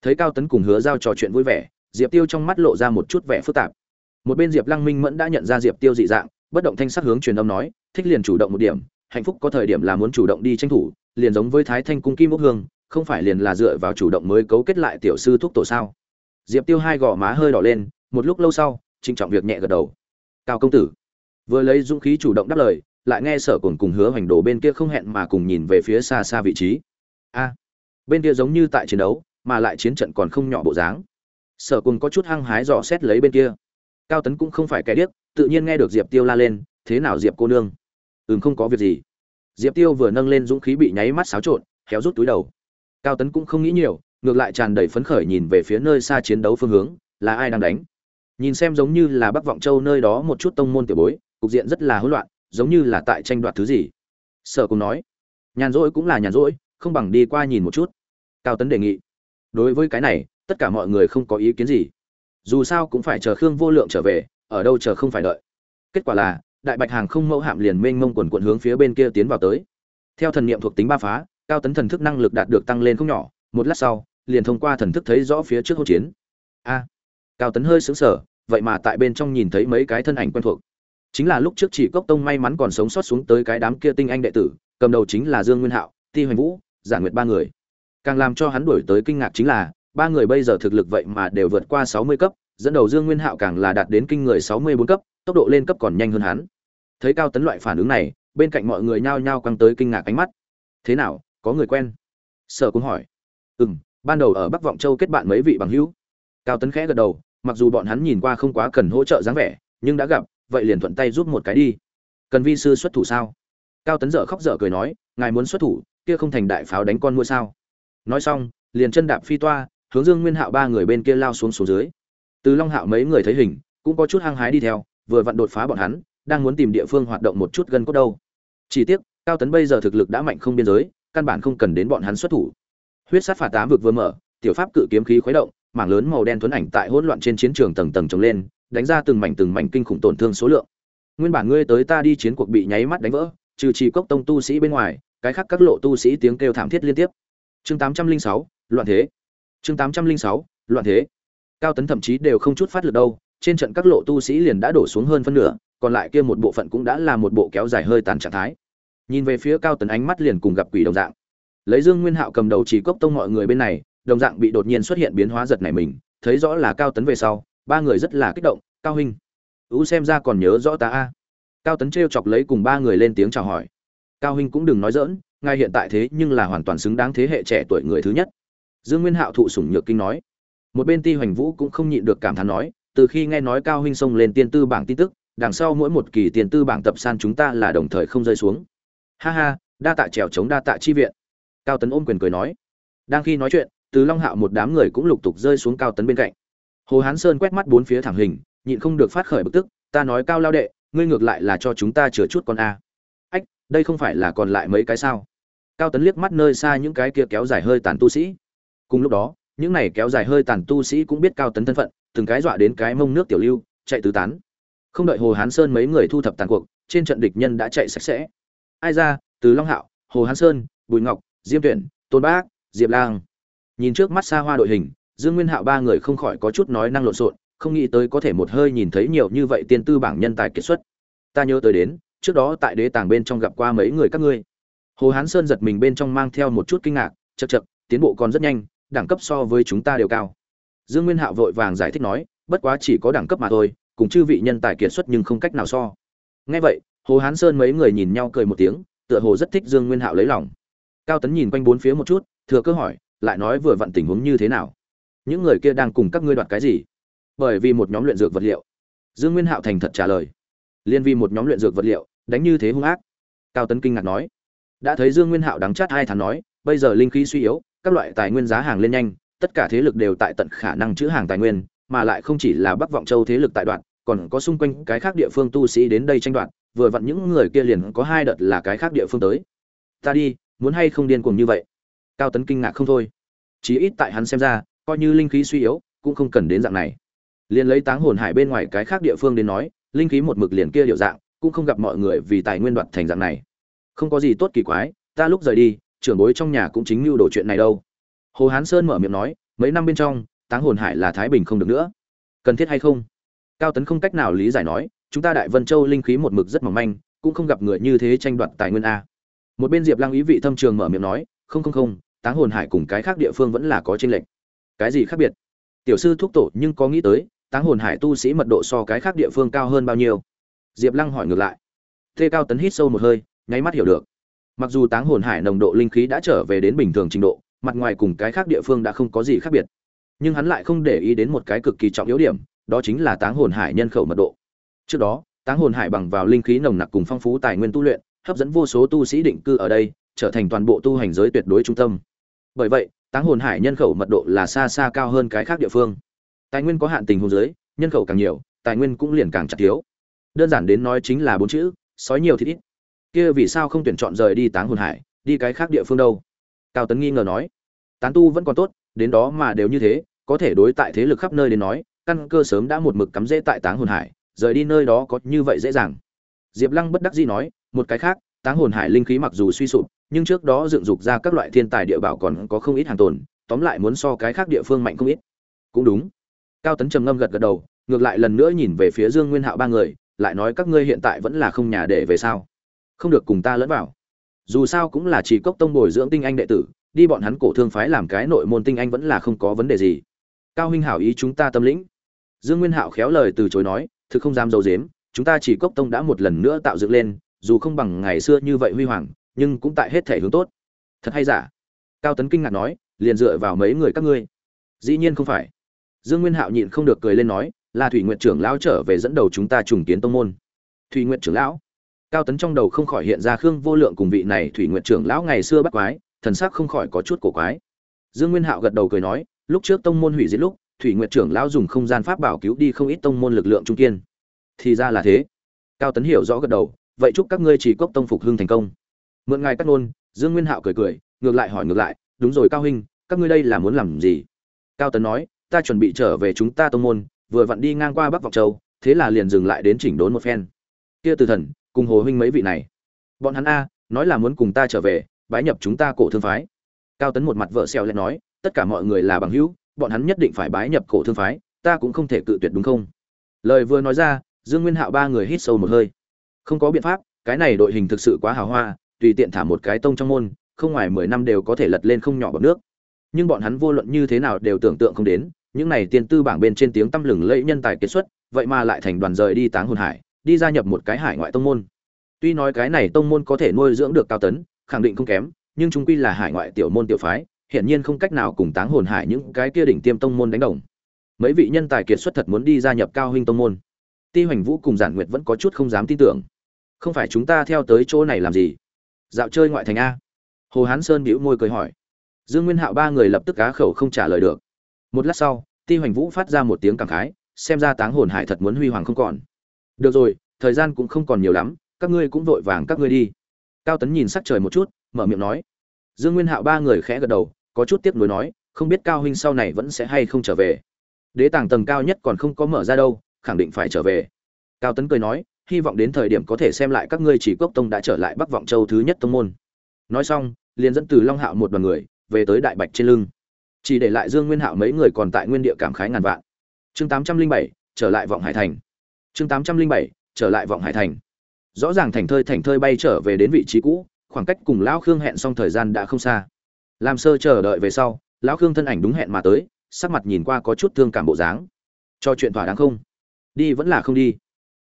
Thấy cao tấn cùng hứa giao trò chuyện vui vẻ, diệp tiêu trong mắt lộ ra một chút vẻ phức tạp. Một bên diệp lăng minh mẫn đã nhận ra diệp tiêu dị dạng, bất động thanh sắc hướng truyền âm nói, thích liền chủ động một điểm, hạnh phúc có thời điểm là muốn chủ động đi tranh thủ, liền giống với thái thanh cung kim ốc hương, không phải liền là dựa vào chủ động mới cấu kết lại tiểu sư thúc tổ sao? Diệp tiêu hai gò má hơi đỏ lên, một lúc lâu sau trinh trọng việc nhẹ gật đầu. Cao công tử. Vừa lấy dũng khí chủ động đáp lời, lại nghe sở cồn cùng hứa hoành đồ bên kia không hẹn mà cùng nhìn về phía xa xa vị trí. A. Bên kia giống như tại chiến đấu, mà lại chiến trận còn không nhỏ bộ dáng. Sở cồn có chút hăng hái dò xét lấy bên kia. Cao tấn cũng không phải kẻ điếc, tự nhiên nghe được diệp tiêu la lên, thế nào diệp cô nương? Ừm, không có việc gì. Diệp tiêu vừa nâng lên dũng khí bị nháy mắt xáo trộn kéo rút túi đầu. Cao tấn cũng không nghĩ nhiều, ngược lại tràn đầy phấn khởi nhìn về phía nơi xa chiến đấu phương hướng, là ai đang đánh? Nhìn xem giống như là bắc vọng châu nơi đó một chút tông môn tiểu bối, cục diện rất là hỗn loạn, giống như là tại tranh đoạt thứ gì. Sở cùng nói, nhàn rỗi cũng là nhàn rỗi, không bằng đi qua nhìn một chút. Cao tấn đề nghị, đối với cái này, tất cả mọi người không có ý kiến gì. Dù sao cũng phải chờ khương vô lượng trở về, ở đâu chờ không phải đợi. Kết quả là, đại bạch hàng không mẫu hạm liền mênh mông quần quận hướng phía bên kia tiến vào tới. Theo thần niệm thuộc tính ba phá, cao tấn thần thức năng lực đạt được tăng lên không nhỏ, một lát sau, liền thông qua thần thức thấy rõ phía trước hỗn chiến. A cao tấn hơi sững sờ, vậy mà tại bên trong nhìn thấy mấy cái thân ảnh quen thuộc. Chính là lúc trước chỉ cốc tông may mắn còn sống sót xuống tới cái đám kia tinh anh đệ tử, cầm đầu chính là dương nguyên hạo, ti hoành vũ, giả nguyệt ba người. Càng làm cho hắn đổi tới kinh ngạc chính là, ba người bây giờ thực lực vậy mà đều vượt qua sáu mươi cấp, dẫn đầu dương nguyên hạo càng là đạt đến kinh người sáu mươi bốn cấp, tốc độ lên cấp còn nhanh hơn hắn. Thấy cao tấn loại phản ứng này, bên cạnh mọi người nhao nhao căng tới kinh ngạc ánh mắt. Thế nào, có người quen? Sở cũng hỏi. Ừ m ban đầu ở bắc vọng châu kết bạn mấy vị bằng hữu. Cao tấn khẽ gật đầu mặc dù bọn hắn nhìn qua không quá cần hỗ trợ dáng vẻ, nhưng đã gặp, vậy liền thuận tay giúp một cái đi. Cần vi sư xuất thủ sao? Cao tấn dở khóc dở cười nói, ngài muốn xuất thủ, kia không thành đại pháo đánh con mua sao? Nói xong, liền chân đạp phi toa, hướng dương nguyên hạo ba người bên kia lao xuống xuống dưới. Từ long hạo mấy người thấy hình, cũng có chút hăng hái đi theo, vừa vặn đột phá bọn hắn, đang muốn tìm địa phương hoạt động một chút gần cốt đâu. Chỉ tiếc, cao tấn bây giờ thực lực đã mạnh không biên giới, căn bản không cần đến bọn hắn xuất thủ. Huyết sát phạt tám vực vừa mở, tiểu pháp cự kiếm khí khuấy động mảng lớn màu đen tuấn ảnh tại hỗn loạn trên chiến trường tầng tầng trồng lên, đánh ra từng mảnh từng mảnh kinh khủng tổn thương số lượng. Nguyên bản ngươi tới ta đi chiến cuộc bị nháy mắt đánh vỡ, trừ trì cốc tông tu sĩ bên ngoài, cái khác các lộ tu sĩ tiếng kêu thảm thiết liên tiếp. Chương tám trăm linh sáu, loạn thế. Chương tám trăm linh sáu, loạn thế. Cao tấn thậm chí đều không chút phát lực đâu, trên trận các lộ tu sĩ liền đã đổ xuống hơn phân nửa, còn lại kia một bộ phận cũng đã là một bộ kéo dài hơi tàn trạng thái. Nhìn về phía cao tấn ánh mắt liền cùng gặp quỷ đồng dạng. Lấy dương nguyên hạo cầm đầu chỉ cốc tông mọi người bên này đồng dạng bị đột nhiên xuất hiện biến hóa giật này mình, thấy rõ là cao tấn về sau, ba người rất là kích động, cao huynh, ú xem ra còn nhớ rõ ta a. Cao tấn t chọc lấy cùng ba người lên tiếng chào hỏi. Cao huynh cũng đừng nói dỡn ngài hiện tại thế nhưng là hoàn toàn xứng đáng thế hệ trẻ tuổi người thứ nhất. Dương nguyên hạo thụ sủng nhược kinh nói. Một bên ti hoành vũ cũng không nhịn được cảm thán nói, từ khi nghe nói cao huynh xông lên tiên tư bảng tin tức, đằng sau mỗi một kỳ tiền tư bảng tập san chúng ta là đồng thời không rơi xuống. Ha ha, đa tạ trèo chống đa tạ chi viện. Cao tấn ôm quyền cười nói. Đang khi nói chuyện từ long hạo một đám người cũng lục tục rơi xuống cao tấn bên cạnh. Hồ hán sơn quét mắt bốn phía thẳng hình, nhịn không được phát khởi bực tức, ta nói cao lao đệ, ngươi ngược lại là cho chúng ta chừa chút con a. Ách, đây không phải là còn lại mấy cái sao? Cao tấn liếc mắt nơi xa những cái kia kéo dài hơi tàn tu sĩ. Cùng lúc đó, những này kéo dài hơi tàn tu sĩ cũng biết cao tấn thân phận, từng cái dọa đến cái mông nước tiểu lưu, chạy tứ tán. Không đợi hồ hán sơn mấy người thu thập tàn cuộc, trên trận địch nhân đã chạy sạch sẽ. Ai ra? Từ long hạo, hồ hán sơn, bùi ngọc, diêm tuyển, tôn bác, diệp lang nhìn trước mắt xa hoa đội hình, dương nguyên hạo ba người không khỏi có chút nói năng lộn xộn, không nghĩ tới có thể một hơi nhìn thấy nhiều như vậy tiên tư bảng nhân tài kiệt xuất. Ta nhớ tới đến, trước đó tại đế tàng bên trong gặp qua mấy người các ngươi. Hồ hán sơn giật mình bên trong mang theo một chút kinh ngạc chật chật tiến bộ còn rất nhanh, đẳng cấp so với chúng ta đều cao. Dương nguyên hạo vội vàng giải thích nói, bất quá chỉ có đẳng cấp mà thôi, cùng chư vị nhân tài kiệt xuất nhưng không cách nào so. Nghe vậy, hồ hán sơn mấy người nhìn nhau cười một tiếng, tựa hồ rất thích dương nguyên hạo lấy lòng. Cao tấn nhìn quanh bốn phía một chút, thừa cơ hỏi lại nói vừa vặn tình huống như thế nào? Những người kia đang cùng các ngươi đoạt cái gì? Bởi vì một nhóm luyện dược vật liệu. Dương nguyên hạo thành thật trả lời. Liên vi một nhóm luyện dược vật liệu, đánh như thế hung ác. Cao tấn kinh ngạc nói. Đã thấy dương nguyên hạo đắng chát hai tháng nói, bây giờ linh khí suy yếu, các loại tài nguyên giá hàng lên nhanh, tất cả thế lực đều tại tận khả năng chữ hàng tài nguyên, mà lại không chỉ là bắc vọng châu thế lực tại đoạn, còn có xung quanh cái khác địa phương tu sĩ đến đây tranh đoạt, vừa vặn những người kia liền có hai đợt là cái khác địa phương tới. Ta đi, muốn hay không điên cuồng như vậy? Cao tấn kinh ngạc không thôi. Chí ít tại hắn xem ra, coi như linh khí suy yếu, cũng không cần đến dạng này. Liền lấy táng hồn hải bên ngoài cái khác địa phương đến nói, linh khí một mực liền kia điệu dạng, cũng không gặp mọi người vì tài nguyên đoạt thành dạng này. Không có gì tốt kỳ quái, ta lúc rời đi, trưởng bối trong nhà cũng chính mưu đồ chuyện này đâu. Hồ hán sơn mở miệng nói, mấy năm bên trong, táng hồn hải là thái bình không được nữa. Cần thiết hay không? Cao tấn không cách nào lý giải nói, chúng ta đại vân châu linh khí một mực rất mỏng manh, cũng không gặp người như thế tranh đoạt tài nguyên a. Một bên diệp lăng ý vị thâm trường mở miệng nói, không không không táng hồn hải cùng cái khác địa phương vẫn là có chênh lệch. Cái gì khác biệt? Tiểu sư thúc tổ nhưng có nghĩ tới, táng hồn hải tu sĩ mật độ so cái khác địa phương cao hơn bao nhiêu? Diệp lăng hỏi ngược lại. Tê cao tấn hít sâu một hơi, nháy mắt hiểu được. Mặc dù táng hồn hải nồng độ linh khí đã trở về đến bình thường trình độ, mặt ngoài cùng cái khác địa phương đã không có gì khác biệt. Nhưng hắn lại không để ý đến một cái cực kỳ trọng yếu điểm, đó chính là táng hồn hải nhân khẩu mật độ. Trước đó, táng hồn hải bằng vào linh khí nồng nặc cùng phong phú tài nguyên tu luyện, hấp dẫn vô số tu sĩ định cư ở đây, trở thành toàn bộ tu hành giới tuyệt đối trung tâm bởi vậy táng hồn hải nhân khẩu mật độ là xa xa cao hơn cái khác địa phương. Tài nguyên có hạn tình huống dưới, nhân khẩu càng nhiều tài nguyên cũng liền càng chặt thiếu. Đơn giản đến nói chính là bốn chữ sói nhiều thì ít. Kia vì sao không tuyển chọn rời đi táng hồn hải đi cái khác địa phương đâu? Cao tấn nghi ngờ nói. Tán tu vẫn còn tốt đến đó mà đều như thế có thể đối tại thế lực khắp nơi đến nói căn cơ sớm đã một mực cắm rễ tại táng hồn hải rời đi nơi đó có như vậy dễ dàng. Diệp lăng bất đắc dĩ nói một cái khác táng hồn hải linh khí mặc dù suy sụp nhưng trước đó dựng dục ra các loại thiên tài địa bảo còn có không ít hàng tồn, tóm lại muốn so cái khác địa phương mạnh không ít. Cũng đúng. Cao tấn trầm ngâm gật gật đầu, ngược lại lần nữa nhìn về phía dương nguyên hạo ba người, lại nói các ngươi hiện tại vẫn là không nhà để về sao? Không được cùng ta lẫn vào. Dù sao cũng là chỉ cốc tông bồi dưỡng tinh anh đệ tử, đi bọn hắn cổ thương phái làm cái nội môn tinh anh vẫn là không có vấn đề gì. Cao huynh hảo ý chúng ta tâm lĩnh. Dương nguyên hạo khéo lời từ chối nói, thực không dám dâu dếm chúng ta chỉ cốc tông đã một lần nữa tạo dựng lên, dù không bằng ngày xưa như vậy huy hoàng nhưng cũng tại hết thể hướng tốt. Thật hay giả? Cao tấn kinh ngạc nói, liền dựa vào mấy người các ngươi. Dĩ nhiên không phải. Dương nguyên hạo nhịn không được cười lên nói, là thủy nguyện trưởng lão trở về dẫn đầu chúng ta trùng kiến tông môn. Thủy nguyện trưởng lão? Cao tấn trong đầu không khỏi hiện ra khương vô lượng cùng vị này thủy nguyện trưởng lão ngày xưa bắt quái, thần sắc không khỏi có chút cổ quái. Dương nguyên hạo gật đầu cười nói, lúc trước tông môn hủy diệt lúc, thủy nguyện trưởng lão dùng không gian pháp bảo cứu đi không ít tông môn lực lượng trung kiên. Thì ra là thế. Cao tấn hiểu rõ gật đầu, vậy chúc các ngươi chỉ cốc tông phục hưng thành công mượn ngài cắt ngôn, dương nguyên hạo cười cười, ngược lại hỏi ngược lại, đúng rồi cao huynh, các ngươi đây là muốn làm gì? Cao tấn nói, ta chuẩn bị trở về chúng ta tông môn, vừa vặn đi ngang qua bắc vọng châu, thế là liền dừng lại đến chỉnh đốn một phen. Kia từ thần, cùng hồ huynh mấy vị này. Bọn hắn a, nói là muốn cùng ta trở về, bái nhập chúng ta cổ thương phái. Cao tấn một mặt vợ xèo lại nói, tất cả mọi người là bằng hữu, bọn hắn nhất định phải bái nhập cổ thương phái, ta cũng không thể cự tuyệt đúng không? Lời vừa nói ra, dương nguyên hạo ba người hít sâu một hơi. Không có biện pháp, cái này đội hình thực sự quá hào hoa tùy tiện thả một cái tông trong môn, không ngoài mười năm đều có thể lật lên không nhỏ bọt nước. Nhưng bọn hắn vô luận như thế nào đều tưởng tượng không đến, những này tiên tư bảng bên trên tiếng tăm lừng lẫy nhân tài kết xuất, vậy mà lại thành đoàn rời đi táng hồn hải, đi gia nhập một cái hải ngoại tông môn. Tuy nói cái này tông môn có thể nuôi dưỡng được cao tấn, khẳng định không kém, nhưng chúng quy là hải ngoại tiểu môn tiểu phái, hiển nhiên không cách nào cùng táng hồn hải những cái kia đỉnh tiêm tông môn đánh đồng. Mấy vị nhân tài kiệt xuất thật muốn đi gia nhập cao huynh tông môn. Ti hoành vũ cùng giản nguyệt vẫn có chút không dám tin tưởng. Không phải chúng ta theo tới chỗ này làm gì? Dạo chơi ngoại thành a. Hồ hán sơn bĩu môi cười hỏi. Dương nguyên hạo ba người lập tức cá khẩu không trả lời được. Một lát sau, ti hoành vũ phát ra một tiếng cảm khái, xem ra táng hồn hải thật muốn huy hoàng không còn. Được rồi, thời gian cũng không còn nhiều lắm, các ngươi cũng vội vàng các ngươi đi. Cao tấn nhìn sắc trời một chút, mở miệng nói. Dương nguyên hạo ba người khẽ gật đầu, có chút tiếc nuối nói, không biết cao huynh sau này vẫn sẽ hay không trở về. Đế tàng tầng cao nhất còn không có mở ra đâu, khẳng định phải trở về. Cao tấn cười nói hy vọng đến thời điểm có thể xem lại các ngươi chỉ cốc tông đã trở lại bắc vọng châu thứ nhất tông môn. Nói xong, liền dẫn từ long hạo một đoàn người về tới đại bạch trên lưng. Chỉ để lại dương nguyên hạo mấy người còn tại nguyên địa cảm khái ngàn vạn. Chương tám trăm linh bảy, trở lại vọng hải thành. Chương tám trăm linh bảy, trở lại vọng hải thành. Rõ ràng thành thơi thành thơi bay trở về đến vị trí cũ, khoảng cách cùng lão khương hẹn xong thời gian đã không xa. Làm sơ chờ đợi về sau, lão khương thân ảnh đúng hẹn mà tới, sắc mặt nhìn qua có chút thương cảm bộ dáng. Cho chuyện thỏa đáng không? Đi vẫn là không đi.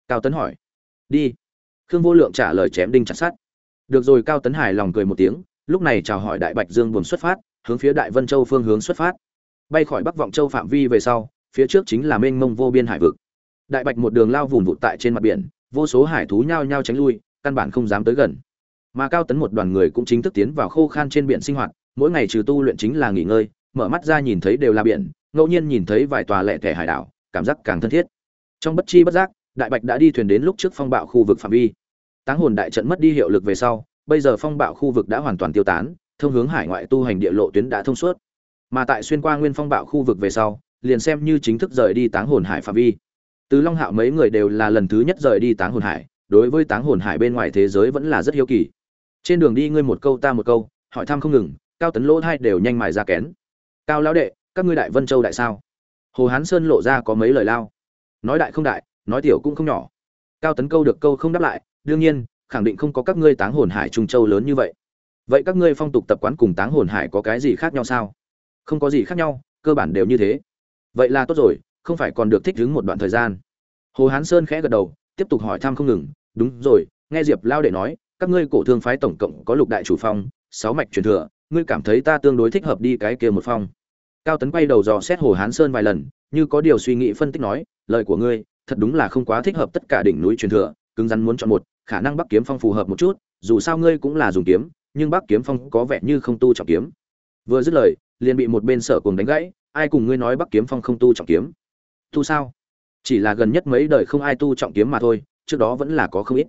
Cao tấn hỏi đi. Khương vô lượng trả lời chém đinh chặt sát được rồi, cao tấn hải lòng cười một tiếng, lúc này chào hỏi đại bạch dương buồn xuất phát, hướng phía đại vân châu phương hướng xuất phát. Bay khỏi bắc vọng châu phạm vi về sau, phía trước chính là mênh mông vô biên hải vực. Đại bạch một đường lao vùn vụt tại trên mặt biển, vô số hải thú nhao nhao tránh lui, căn bản không dám tới gần. Mà cao tấn một đoàn người cũng chính thức tiến vào khô khan trên biển sinh hoạt, mỗi ngày trừ tu luyện chính là nghỉ ngơi, mở mắt ra nhìn thấy đều là biển, ngẫu nhiên nhìn thấy vài tòa lẻ thẻ hải đảo, cảm giác càng thân thiết. Trong bất chi bất giác đại bạch đã đi thuyền đến lúc trước phong bạo khu vực phạm vi. Táng hồn đại trận mất đi hiệu lực về sau, bây giờ phong bạo khu vực đã hoàn toàn tiêu tán, thông hướng hải ngoại tu hành địa lộ tuyến đã thông suốt. Mà tại xuyên qua nguyên phong bạo khu vực về sau, liền xem như chính thức rời đi táng hồn hải phạm vi. Từ long hạo mấy người đều là lần thứ nhất rời đi táng hồn hải, đối với táng hồn hải bên ngoài thế giới vẫn là rất hiếu kỳ. Trên đường đi ngươi một câu ta một câu, hỏi thăm không ngừng, cao tấn lỗ hai đều nhanh mài ra kén. Cao lão đệ, các ngươi đại vân châu đại sao? Hồ hán sơn lộ ra có mấy lời lao. Nói đại không đại nói tiểu cũng không nhỏ. Cao tấn câu được câu không đáp lại, đương nhiên, khẳng định không có các ngươi táng hồn hải trung châu lớn như vậy. Vậy các ngươi phong tục tập quán cùng táng hồn hải có cái gì khác nhau sao? Không có gì khác nhau, cơ bản đều như thế. Vậy là tốt rồi, không phải còn được thích ứng một đoạn thời gian. Hồ hán sơn khẽ gật đầu, tiếp tục hỏi thăm không ngừng. Đúng rồi, nghe diệp lao để nói, các ngươi cổ thương phái tổng cộng có lục đại chủ phong, sáu mạch truyền thừa, ngươi cảm thấy ta tương đối thích hợp đi cái kia một phong. Cao tấn quay đầu dò xét hồ hán sơn vài lần, như có điều suy nghĩ phân tích nói, lời của ngươi thật đúng là không quá thích hợp tất cả đỉnh núi truyền thừa, cứng rắn muốn chọn một, khả năng bắc kiếm phong phù hợp một chút, dù sao ngươi cũng là dùng kiếm, nhưng bắc kiếm phong có vẻ như không tu trọng kiếm. Vừa dứt lời, liền bị một bên sở cùng đánh gãy, ai cùng ngươi nói bắc kiếm phong không tu trọng kiếm? Tu sao? Chỉ là gần nhất mấy đời không ai tu trọng kiếm mà thôi, trước đó vẫn là có không ít.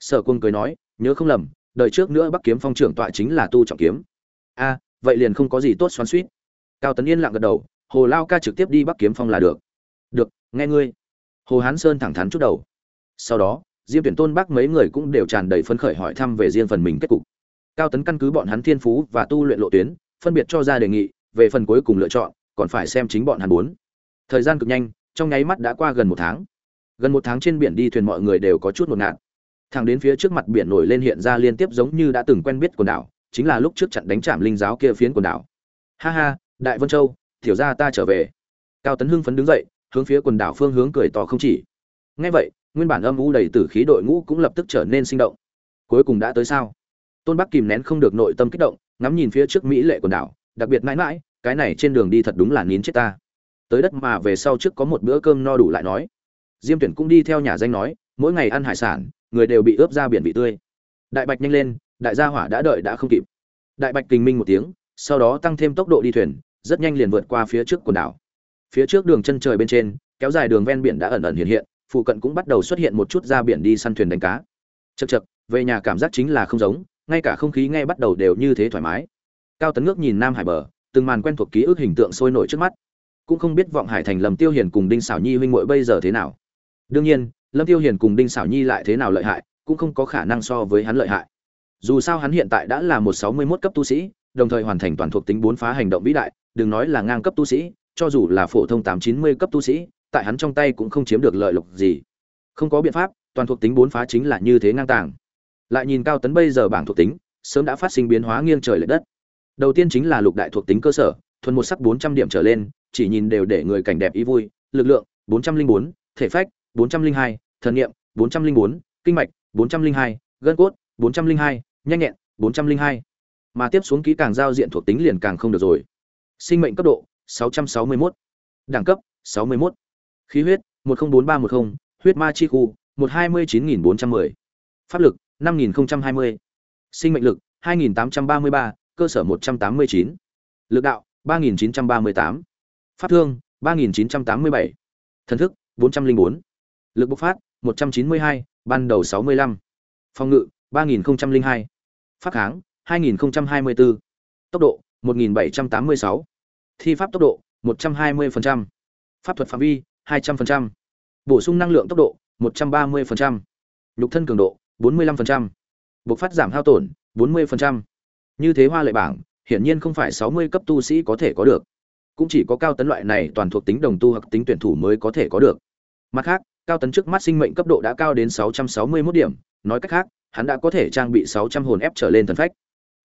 Sở quân cười nói, nhớ không lầm, đời trước nữa bắc kiếm phong trưởng tọa chính là tu trọng kiếm. A, vậy liền không có gì tốt xoắn suýt cao tấn yên lặng gật đầu, hồ lao ca trực tiếp đi bắc kiếm phong là được. Được, nghe ngươi hồ hán sơn thẳng thắn chút đầu. Sau đó, diêm tuyển tôn bắc mấy người cũng đều tràn đầy phấn khởi hỏi thăm về riêng phần mình kết cục. Cao tấn căn cứ bọn hắn thiên phú và tu luyện lộ tuyến, phân biệt cho ra đề nghị, về phần cuối cùng lựa chọn, còn phải xem chính bọn hắn muốn. Thời gian cực nhanh, trong nháy mắt đã qua gần một tháng. Gần một tháng trên biển đi thuyền mọi người đều có chút ngột ngạt. Thẳng đến phía trước mặt biển nổi lên hiện ra liên tiếp giống như đã từng quen biết quần đảo, chính là lúc trước trận đánh chạm linh giáo kia phiến quần đảo. Ha ha, đại vân châu thiểu ra ta trở về. Cao tấn hưng phấn đứng dậy hướng phía quần đảo phương hướng cười to không chỉ. Ngay vậy, nguyên bản âm u đầy tử khí đội ngũ cũng lập tức trở nên sinh động. Cuối cùng đã tới sao? Tôn bắc kìm nén không được nội tâm kích động, ngắm nhìn phía trước mỹ lệ quần đảo, đặc biệt mãi mãi, cái này trên đường đi thật đúng là nín chết ta. Tới đất mà về sau trước có một bữa cơm no đủ lại nói. Diêm tuyển cũng đi theo nhà danh nói, mỗi ngày ăn hải sản, người đều bị ướp ra biển vị tươi. Đại bạch nhanh lên, đại gia hỏa đã đợi đã không kịp. Đại bạch kinh minh một tiếng, sau đó tăng thêm tốc độ đi thuyền, rất nhanh liền vượt qua phía trước quần đảo phía trước đường chân trời bên trên, kéo dài đường ven biển đã ẩn ẩn hiện hiện, phụ cận cũng bắt đầu xuất hiện một chút ra biển đi săn thuyền đánh cá. Chật chật về nhà cảm giác chính là không giống, ngay cả không khí ngay bắt đầu đều như thế thoải mái. Cao tấn ngước nhìn nam hải bờ, từng màn quen thuộc ký ức hình tượng sôi nổi trước mắt. Cũng không biết vọng hải thành lầm tiêu hiền cùng đinh xảo nhi huynh muội bây giờ thế nào. Đương nhiên, lâm tiêu hiền cùng đinh xảo nhi lại thế nào lợi hại, cũng không có khả năng so với hắn lợi hại. Dù sao hắn hiện tại đã là một sáu mươi mốt cấp tu sĩ, đồng thời hoàn thành toàn thuộc tính bốn phá hành động vĩ đại, đừng nói là ngang cấp tu sĩ cho dù là phổ thông tám chín mươi cấp tu sĩ, tại hắn trong tay cũng không chiếm được lợi lộc gì. Không có biện pháp, toàn thuộc tính bốn phá chính là như thế ngang tàng. Lại nhìn cao tấn bây giờ bảng thuộc tính, sớm đã phát sinh biến hóa nghiêng trời lệch đất. Đầu tiên chính là lục đại thuộc tính cơ sở, thuần một sắc bốn trăm điểm trở lên, chỉ nhìn đều để người cảnh đẹp ý vui, lực lượng, bốn trăm linh bốn, thể phách, bốn trăm linh hai, thần niệm, bốn trăm linh bốn, kinh mạch, bốn trăm linh hai, gân cốt, bốn trăm linh hai, nhanh nhẹn, bốn trăm linh hai. Mà tiếp xuống kỹ càng giao diện thuộc tính liền càng không được rồi. Sinh mệnh cấp độ 661. đẳng cấp 61. khí huyết 104310, huyết ma chi khu 129410. pháp lực 5020. sinh mệnh lực 2833, cơ sở 189. lực đạo 3938. pháp thương 3987. thần thức 404. lực bộc phát 192, ban đầu 65. phòng ngự 3002. pháp kháng 2024. tốc độ 1786 thi pháp tốc độ 120%, pháp thuật phạm vi 200%, bổ sung năng lượng tốc độ 130%, nhục thân cường độ 45%, buộc phát giảm hao tổn 40%. Như thế hoa lệ bảng, hiển nhiên không phải 60 cấp tu sĩ có thể có được. Cũng chỉ có cao tấn loại này toàn thuộc tính đồng tu hoặc tính tuyển thủ mới có thể có được. Mặt khác, cao tấn trước mắt sinh mệnh cấp độ đã cao đến 661 điểm, nói cách khác, hắn đã có thể trang bị 600 hồn ép trở lên thần phách.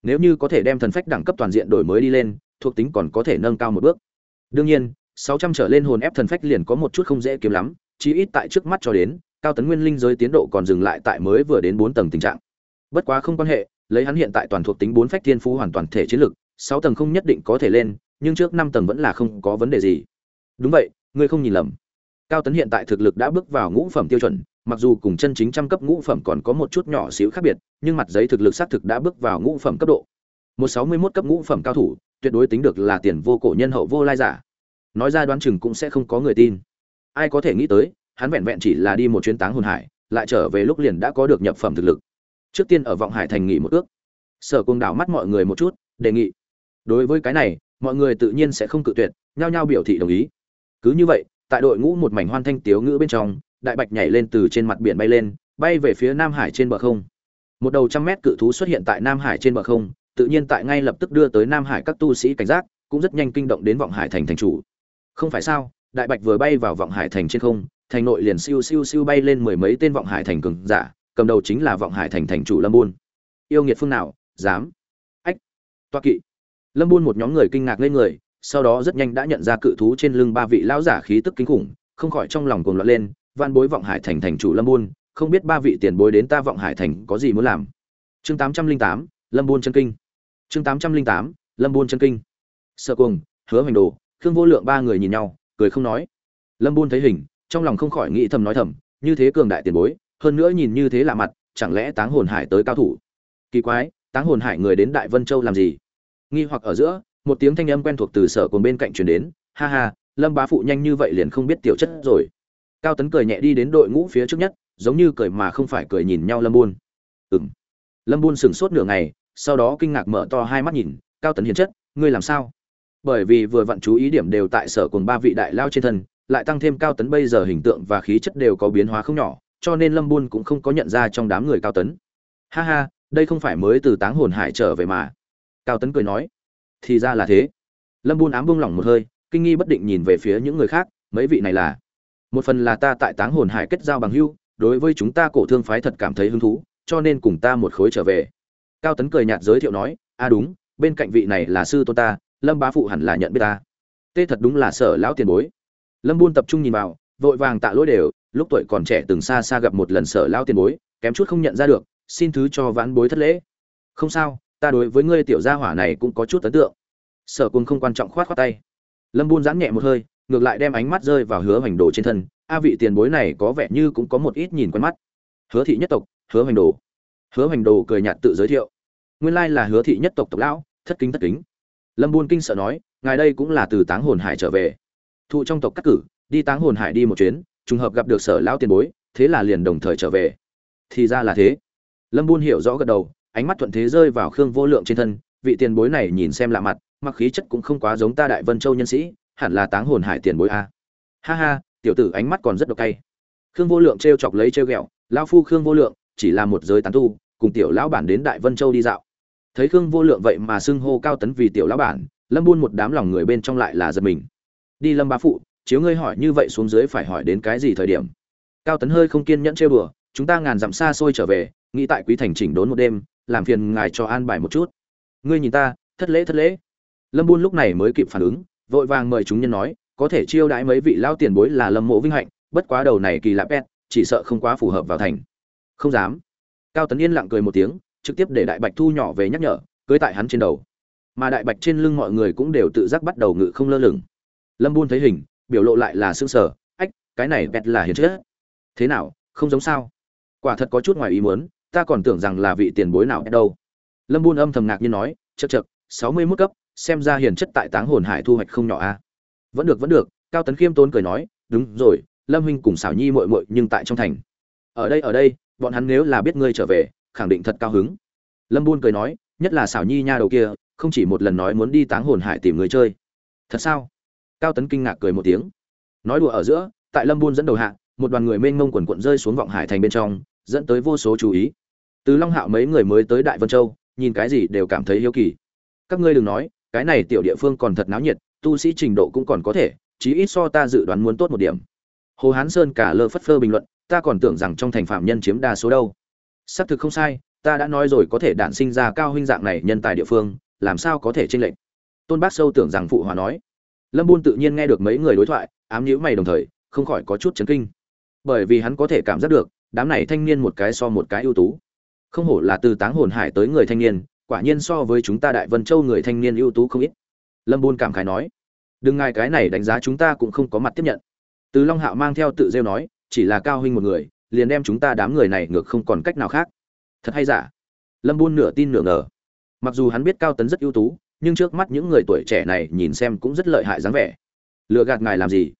Nếu như có thể đem thần phách đẳng cấp toàn diện đổi mới đi lên, thuộc tính còn có thể nâng cao một bước. Đương nhiên, 600 trở lên hồn ép thần phách liền có một chút không dễ kiếm lắm, chí ít tại trước mắt cho đến, cao tấn nguyên linh giới tiến độ còn dừng lại tại mới vừa đến 4 tầng tình trạng. Bất quá không quan hệ, lấy hắn hiện tại toàn thuộc tính 4 phách thiên phú hoàn toàn thể chiến lực, 6 tầng không nhất định có thể lên, nhưng trước 5 tầng vẫn là không có vấn đề gì. Đúng vậy, ngươi không nhìn lầm. Cao tấn hiện tại thực lực đã bước vào ngũ phẩm tiêu chuẩn, mặc dù cùng chân chính trăm cấp ngũ phẩm còn có một chút nhỏ xíu khác biệt, nhưng mặt giấy thực lực xác thực đã bước vào ngũ phẩm cấp độ. Một 61 cấp ngũ phẩm cao thủ, tuyệt đối tính được là tiền vô cổ nhân hậu vô lai giả. Nói ra đoán chừng cũng sẽ không có người tin. Ai có thể nghĩ tới, hắn vẹn vẹn chỉ là đi một chuyến táng hồn hải, lại trở về lúc liền đã có được nhập phẩm thực lực. Trước tiên ở vọng hải thành nghỉ một ước. Sở Cung đảo mắt mọi người một chút, đề nghị. Đối với cái này, mọi người tự nhiên sẽ không cự tuyệt, nhao nhao biểu thị đồng ý. Cứ như vậy, tại đội ngũ một mảnh hoan thanh tiếu ngữ bên trong, đại bạch nhảy lên từ trên mặt biển bay lên, bay về phía Nam Hải trên bờ không. Một đầu trăm mét cự thú xuất hiện tại Nam Hải trên bờ không, tự nhiên tại ngay lập tức đưa tới Nam Hải các tu sĩ cảnh giác, cũng rất nhanh kinh động đến vọng hải thành thành chủ. Không phải sao? Đại bạch vừa bay vào vọng hải thành trên không, thành nội liền siêu siêu siêu bay lên mười mấy tên vọng hải thành cường giả, cầm đầu chính là vọng hải thành thành chủ Lâm Buôn. Yêu nghiệt phương nào, dám? Ách. Toa kỵ. Lâm Buôn một nhóm người kinh ngạc lên người, sau đó rất nhanh đã nhận ra cự thú trên lưng ba vị lão giả khí tức kinh khủng, không khỏi trong lòng cuồng loạn lên, van bối vọng hải thành thành chủ Lâm Buôn, không biết ba vị tiền bối đến ta vọng hải thành có gì muốn làm. Chương 808, Lâm Buôn chân kinh. Chương 808, Lâm Buôn chân kinh. Sở Cuồng, Hứa Hoành Đồ, Khương Vô Lượng ba người nhìn nhau, cười không nói. Lâm Buôn thấy hình, trong lòng không khỏi nghĩ thầm nói thầm, như thế cường đại tiền bối, hơn nữa nhìn như thế lạ mặt, chẳng lẽ Táng Hồn Hải tới cao thủ? Kỳ quái, Táng Hồn Hải người đến Đại Vân Châu làm gì? Nghi hoặc ở giữa, một tiếng thanh âm quen thuộc từ sở cuồng bên cạnh truyền đến, ha ha, Lâm bá phụ nhanh như vậy liền không biết tiểu chất rồi. Cao Tấn cười nhẹ đi đến đội ngũ phía trước nhất, giống như cười mà không phải cười nhìn nhau Lâm Buôn. Ừm. Lâm Buôn sững sốt nửa ngày, sau đó kinh ngạc mở to hai mắt nhìn, Cao Tấn hiền chất, ngươi làm sao? Bởi vì vừa vặn chú ý điểm đều tại sở cùng ba vị đại lao trên thân, lại tăng thêm Cao Tấn bây giờ hình tượng và khí chất đều có biến hóa không nhỏ, cho nên Lâm Buôn cũng không có nhận ra trong đám người Cao Tấn. Ha ha, đây không phải mới từ Táng Hồn Hải trở về mà. Cao Tấn cười nói, thì ra là thế. Lâm Buôn ám buông lỏng một hơi, kinh nghi bất định nhìn về phía những người khác, mấy vị này là một phần là ta tại táng hồn hải kết giao bằng hữu đối với chúng ta cổ thương phái thật cảm thấy hứng thú cho nên cùng ta một khối trở về cao tấn cười nhạt giới thiệu nói, a, đúng, bên cạnh vị này là sư tôn ta, lâm bá phụ hẳn là nhận biết ta. Tê thật đúng là sở lão tiền bối. Lâm buôn tập trung nhìn vào, vội vàng tạ lỗi đều, lúc tuổi còn trẻ từng xa xa gặp một lần sở lão tiền bối, kém chút không nhận ra được, xin thứ cho vãn bối thất lễ. Không sao, ta đối với ngươi tiểu gia hỏa này cũng có chút ấn tượng. Sở cùng không quan trọng khoát khoát tay. Lâm buôn giãn nhẹ một hơi, ngược lại đem ánh mắt rơi vào hứa hoành đồ trên thân, a vị tiền bối này có vẻ như cũng có một ít nhìn quen mắt. Hứa thị nhất tộc, hứa hoành đồ. Hứa hoành đồ cười nhạt tự giới thiệu nguyên lai là hứa thị nhất tộc tộc lão, thất kính thất kính. Lâm buôn kinh sợ nói, ngài đây cũng là từ táng hồn hải trở về. Thụ trong tộc cắt cử, đi táng hồn hải đi một chuyến, trùng hợp gặp được sở lão tiền bối, thế là liền đồng thời trở về. Thì ra là thế. Lâm buôn hiểu rõ gật đầu, ánh mắt thuận thế rơi vào khương vô lượng trên thân, vị tiền bối này nhìn xem lạ mặt, mặc khí chất cũng không quá giống ta đại vân châu nhân sĩ, hẳn là táng hồn hải tiền bối a. Ha ha, tiểu tử ánh mắt còn rất độc cay. Khương vô lượng t chọc lấy t ghẹo, lão phu khương vô lượng, chỉ là một giới tán tu, cùng tiểu lão bản đến đại vân châu đi dạo thấy khương vô lượng vậy mà xưng hô cao tấn vì tiểu lão bản, lâm buôn một đám lòng người bên trong lại là giật mình. Đi lâm bá phụ, chiếu ngươi hỏi như vậy xuống dưới phải hỏi đến cái gì thời điểm? Cao tấn hơi không kiên nhẫn trêu đùa, chúng ta ngàn dặm xa xôi trở về, nghĩ tại quý thành chỉnh đốn một đêm, làm phiền ngài cho an bài một chút. Ngươi nhìn ta, thất lễ thất lễ. Lâm buôn lúc này mới kịp phản ứng, vội vàng mời chúng nhân nói, có thể chiêu đãi mấy vị lao tiền bối là lâm mộ vinh hạnh, bất quá đầu này kỳ lạ pet, chỉ sợ không quá phù hợp vào thành. Không dám. Cao tấn yên lặng cười một tiếng trực tiếp để đại bạch thu nhỏ về nhắc nhở, cưới tại hắn trên đầu. Mà đại bạch trên lưng mọi người cũng đều tự giác bắt đầu ngự không lơ lửng. Lâm buôn thấy hình, biểu lộ lại là xương sở ách, cái này pet là hiền chết thế nào, không giống sao? Quả thật có chút ngoài ý muốn, ta còn tưởng rằng là vị tiền bối nào đâu. Lâm buôn âm thầm ngạc như nói chật chật sáu mươi mốt cấp, xem ra hiền chất tại táng hồn hải thu hoạch không nhỏ a vẫn được vẫn được, cao tấn khiêm tốn cười nói, đúng rồi, lâm huynh cùng xảo nhi mội mội nhưng tại trong thành. Ở đây ở đây, bọn hắn nếu là biết ngươi trở về khẳng định thật cao hứng. Lâm buôn cười nói, nhất là xảo nhi nha đầu kia, không chỉ một lần nói muốn đi táng hồn hải tìm người chơi. Thật sao? Cao tấn kinh ngạc cười một tiếng. Nói đùa ở giữa, tại lâm buôn dẫn đầu hạ, một đoàn người mênh mông quần quận rơi xuống vọng hải thành bên trong, dẫn tới vô số chú ý. Từ long hạo mấy người mới tới đại vân châu, nhìn cái gì đều cảm thấy hiếu kỳ. Các ngươi đừng nói, cái này tiểu địa phương còn thật náo nhiệt, tu sĩ trình độ cũng còn có thể, chí ít so ta dự đoán muốn tốt một điểm. Hồ hán sơn cả lơ phất phơ bình luận, ta còn tưởng rằng trong thành phạm nhân chiếm đa số đâu xác thực không sai, ta đã nói rồi có thể đản sinh ra cao huynh dạng này nhân tài địa phương, làm sao có thể chênh lệch? Tôn bác sâu tưởng rằng phụ hòa nói. Lâm buôn tự nhiên nghe được mấy người đối thoại, ám nhữ mày đồng thời, không khỏi có chút chấn kinh. Bởi vì hắn có thể cảm giác được, đám này thanh niên một cái so một cái ưu tú. Không hổ là từ táng hồn hải tới người thanh niên, quả nhiên so với chúng ta đại vân châu người thanh niên ưu tú không ít. Lâm buôn cảm khái nói. Đừng ngài cái này đánh giá chúng ta cũng không có mặt tiếp nhận. Từ long hạo mang theo tự rêu nói, chỉ là cao huynh một người liền đem chúng ta đám người này ngược không còn cách nào khác. Thật hay giả? Lâm buôn nửa tin nửa ngờ. Mặc dù hắn biết cao tấn rất ưu tú, nhưng trước mắt những người tuổi trẻ này nhìn xem cũng rất lợi hại dáng vẻ. Lựa gạt ngài làm gì?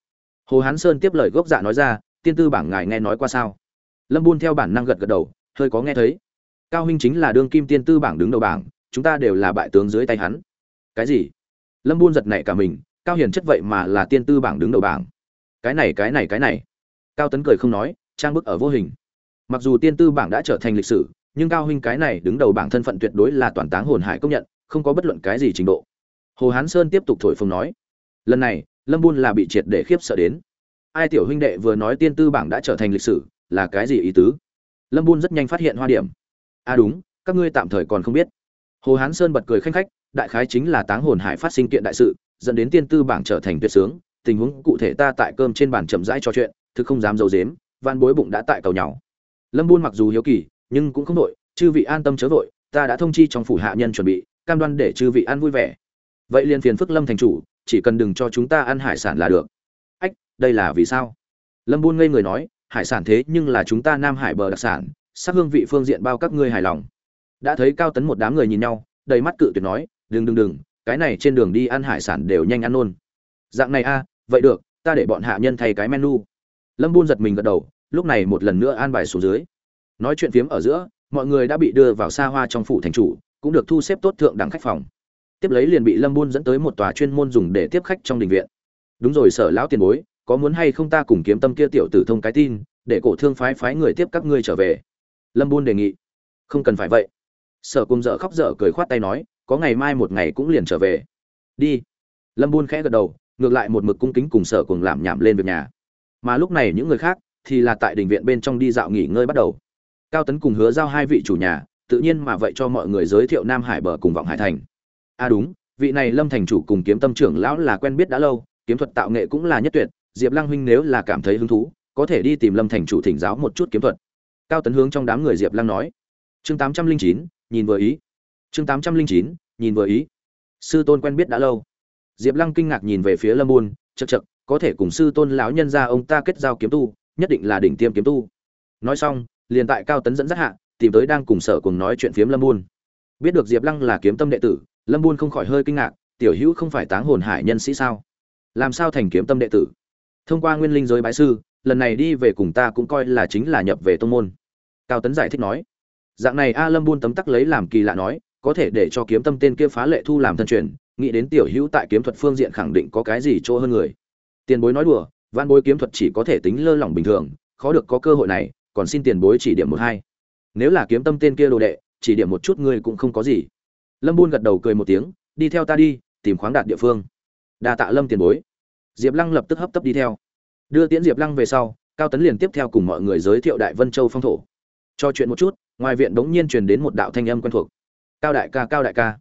Hồ hán sơn tiếp lời gốc dạ nói ra, tiên tư bảng ngài nghe nói qua sao? Lâm buôn theo bản năng gật gật đầu, hơi có nghe thấy. Cao huynh chính là đương kim tiên tư bảng đứng đầu bảng, chúng ta đều là bại tướng dưới tay hắn. Cái gì? Lâm buôn giật nảy cả mình, cao hiền chất vậy mà là tiên tư bảng đứng đầu bảng. Cái này cái này cái này. Cao tấn cười không nói trang bức ở vô hình. Mặc dù tiên tư bảng đã trở thành lịch sử, nhưng cao huynh cái này đứng đầu bảng thân phận tuyệt đối là toàn táng hồn hải công nhận, không có bất luận cái gì trình độ. Hồ hán sơn tiếp tục thổi phồng nói, lần này, lâm buôn là bị triệt để khiếp sợ đến. Ai tiểu huynh đệ vừa nói tiên tư bảng đã trở thành lịch sử, là cái gì ý tứ? Lâm buôn rất nhanh phát hiện hoa điểm. À đúng, các ngươi tạm thời còn không biết. Hồ hán sơn bật cười khanh khách, đại khái chính là táng hồn hải phát sinh kiện đại sự, dẫn đến tiên tư bảng trở thành tuyệt sướng, tình huống cụ thể ta tại cơm trên bàn chậm rãi trò chuyện, thực không dám d i ấ u dếm van bối bụng đã tại cầu nhau. Lâm buôn mặc dù hiếu kỳ, nhưng cũng không đội chư vị an tâm chớ vội, ta đã thông chi trong phủ hạ nhân chuẩn bị, cam đoan để chư vị ăn vui vẻ. Vậy liền phiền phức lâm thành chủ, chỉ cần đừng cho chúng ta ăn hải sản là được. Ách, đây là vì sao? Lâm buôn ngây người nói, hải sản thế nhưng là chúng ta nam hải bờ đặc sản, sắc hương vị phương diện bao các ngươi hài lòng. Đã thấy cao tấn một đám người nhìn nhau, đầy mắt cự tuyệt nói, đừng đừng đừng, cái này trên đường đi ăn hải sản đều nhanh ăn nôn dạng này a, vậy được, ta để bọn hạ nhân thay cái menu. Lâm buôn giật mình gật đầu lúc này một lần nữa an bài xuống dưới. Nói chuyện phiếm ở giữa, mọi người đã bị đưa vào xa hoa trong phủ thành chủ, cũng được thu xếp tốt thượng đẳng khách phòng. Tiếp lấy liền bị lâm buôn dẫn tới một tòa chuyên môn dùng để tiếp khách trong đình viện. Đúng rồi, sở lão tiền bối, có muốn hay không ta cùng kiếm tâm kia tiểu tử thông cái tin, để cổ thương phái phái người tiếp các ngươi trở về? Lâm buôn đề nghị. Không cần phải vậy. Sở cùng dở khóc dở cười khoát tay nói, có ngày mai một ngày cũng liền trở về. Đi. Lâm buôn khẽ gật đầu, ngược lại một mực cung kính cùng sở cùng làm nhảm lên việc nhà. Mà lúc này những người khác thì là tại đình viện bên trong đi dạo nghỉ ngơi bắt đầu. Cao tấn cùng hứa giao hai vị chủ nhà, tự nhiên mà vậy cho mọi người giới thiệu nam hải bờ cùng vọng hải thành. À đúng, vị này lâm thành chủ cùng kiếm tâm trưởng lão là quen biết đã lâu, kiếm thuật tạo nghệ cũng là nhất tuyệt, diệp lăng huynh nếu là cảm thấy hứng thú, có thể đi tìm lâm thành chủ thỉnh giáo một chút kiếm thuật. Cao tấn hướng trong đám người diệp lăng nói. Chương tám trăm linh chín, nhìn vừa ý. Chương tám trăm linh chín, nhìn vừa ý. Sư tôn quen biết đã lâu. Diệp lăng kinh ngạc nhìn về phía lâm buôn chật chật có thể cùng sư tôn lão nhân ra ông ta kết giao kiếm tu nhất định là đỉnh tiêm kiếm tu. Nói xong, liền tại cao tấn dẫn dắt hạ, tìm tới đang cùng sở cùng nói chuyện phiếm lâm buôn. Biết được diệp lăng là kiếm tâm đệ tử, lâm buôn không khỏi hơi kinh ngạc, tiểu hữu không phải táng hồn hải nhân sĩ sao? Làm sao thành kiếm tâm đệ tử? Thông qua nguyên linh giới bái sư, lần này đi về cùng ta cũng coi là chính là nhập về tông môn. Cao tấn giải thích nói. Dạng này a lâm buôn tấm tắc lấy làm kỳ lạ nói, có thể để cho kiếm tâm tên kia phá lệ thu làm thân truyền, nghĩ đến tiểu hữu tại kiếm thuật phương diện khẳng định có cái gì chỗ hơn người. Tiền bối nói đùa văn bối kiếm thuật chỉ có thể tính lơ lỏng bình thường, khó được có cơ hội này, còn xin tiền bối chỉ điểm một hai. Nếu là kiếm tâm tên kia đồ đệ, chỉ điểm một chút ngươi cũng không có gì. Lâm buôn gật đầu cười một tiếng, đi theo ta đi, tìm khoáng đạt địa phương. Đa tạ lâm tiền bối. Diệp lăng lập tức hấp tấp đi theo. Đưa tiễn diệp lăng về sau, cao tấn liền tiếp theo cùng mọi người giới thiệu đại vân châu phong thổ. Cho chuyện một chút, ngoài viện bỗng nhiên truyền đến một đạo thanh âm quen thuộc. Cao đại ca, cao đại ca.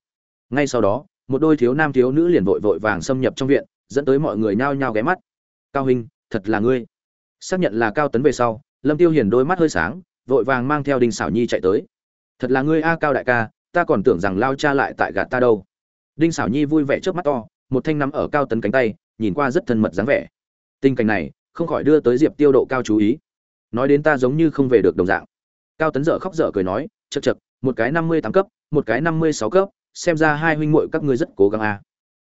Ngay sau đó, một đôi thiếu nam thiếu nữ liền vội vội vàng xâm nhập trong viện, dẫn tới mọi người nhao nhao ghé mắt cao hình thật là ngươi. Xác nhận là cao tấn về sau, lâm tiêu hiền đôi mắt hơi sáng, vội vàng mang theo đinh xảo nhi chạy tới. Thật là ngươi a, cao đại ca, ta còn tưởng rằng lao cha lại tại gạt ta đâu. Đinh xảo nhi vui vẻ trước mắt to, một thanh nắm ở cao tấn cánh tay, nhìn qua rất thân mật dáng vẻ. Tình cảnh này, không khỏi đưa tới diệp tiêu độ cao chú ý. Nói đến ta giống như không về được đồng dạng. Cao tấn dở khóc dở cười nói chật chật một cái năm mươi tám cấp, một cái năm mươi sáu cấp, xem ra hai huynh muội các ngươi rất cố gắng a.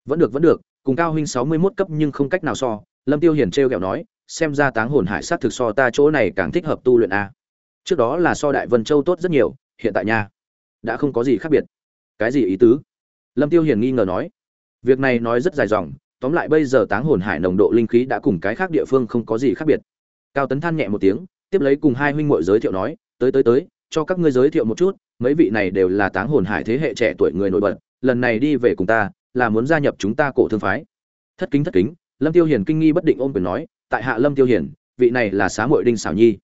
Vẫn được vẫn được, cùng cao huynh sáu mươi 61 cấp nhưng không cách nào so lâm tiêu hiền trêu ghẹo nói, xem ra táng hồn hải sát thực so ta chỗ này càng thích hợp tu luyện a. Trước đó là so đại vân châu tốt rất nhiều, hiện tại nha, đã không có gì khác biệt. Cái gì ý tứ? Lâm tiêu hiền nghi ngờ nói. Việc này nói rất dài dòng, tóm lại bây giờ táng hồn hải nồng độ linh khí đã cùng cái khác địa phương không có gì khác biệt. Cao tấn than nhẹ một tiếng, tiếp lấy cùng hai huynh muội giới thiệu nói, tới tới tới, cho các ngươi giới thiệu một chút, mấy vị này đều là táng hồn hải thế hệ trẻ tuổi người nổi bật, lần này đi về cùng ta, là muốn gia nhập chúng ta cổ thương phái. Thất kính thất kính lâm tiêu hiền kinh nghi bất định ôm quyền nói, tại hạ lâm tiêu hiền, vị này là xá muội đinh xảo nhi.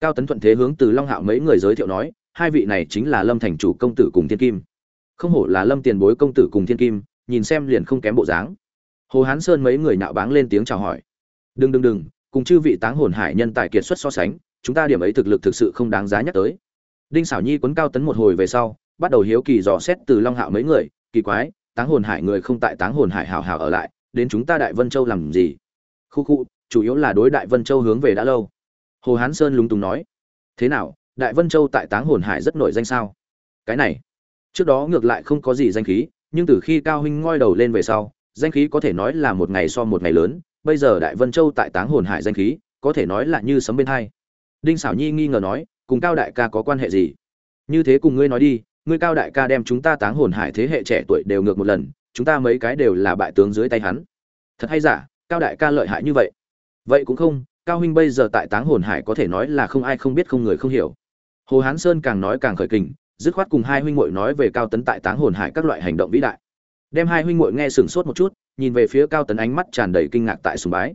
Cao tấn thuận thế hướng từ long hạo mấy người giới thiệu nói, hai vị này chính là lâm thành chủ công tử cùng thiên kim. Không hổ là lâm tiền bối công tử cùng thiên kim, nhìn xem liền không kém bộ dáng. Hồ hán sơn mấy người nạo báng lên tiếng chào hỏi. Đừng đừng đừng, cùng chư vị táng hồn hải nhân tài kiệt xuất so sánh, chúng ta điểm ấy thực lực thực sự không đáng giá nhắc tới. Đinh xảo nhi quấn cao tấn một hồi về sau, bắt đầu hiếu kỳ dò xét từ long hạo mấy người, kỳ quái, táng hồn hải người không tại táng hồn hải hào hào ở lại đến chúng ta đại vân châu làm gì? Khu khu, chủ yếu là đối đại vân châu hướng về đã lâu. Hồ hán sơn lúng túng nói. Thế nào, đại vân châu tại táng hồn hải rất nổi danh sao? Cái này, trước đó ngược lại không có gì danh khí, nhưng từ khi cao huynh ngoi đầu lên về sau, danh khí có thể nói là một ngày so một ngày lớn. Bây giờ đại vân châu tại táng hồn hải danh khí, có thể nói là như sấm bên hai. Đinh xảo nhi nghi ngờ nói, cùng cao đại ca có quan hệ gì? Như thế cùng ngươi nói đi, ngươi cao đại ca đem chúng ta táng hồn hải thế hệ trẻ tuổi đều ngược một lần chúng ta mấy cái đều là bại tướng dưới tay hắn. Thật hay giả, cao đại ca lợi hại như vậy? Vậy cũng không, cao huynh bây giờ tại táng hồn hải có thể nói là không ai không biết không người không hiểu. Hồ hán sơn càng nói càng khởi kình, dứt khoát cùng hai huynh muội nói về cao tấn tại táng hồn hải các loại hành động vĩ đại. Đem hai huynh muội nghe sửng sốt một chút, nhìn về phía cao tấn ánh mắt tràn đầy kinh ngạc tại sùng bái.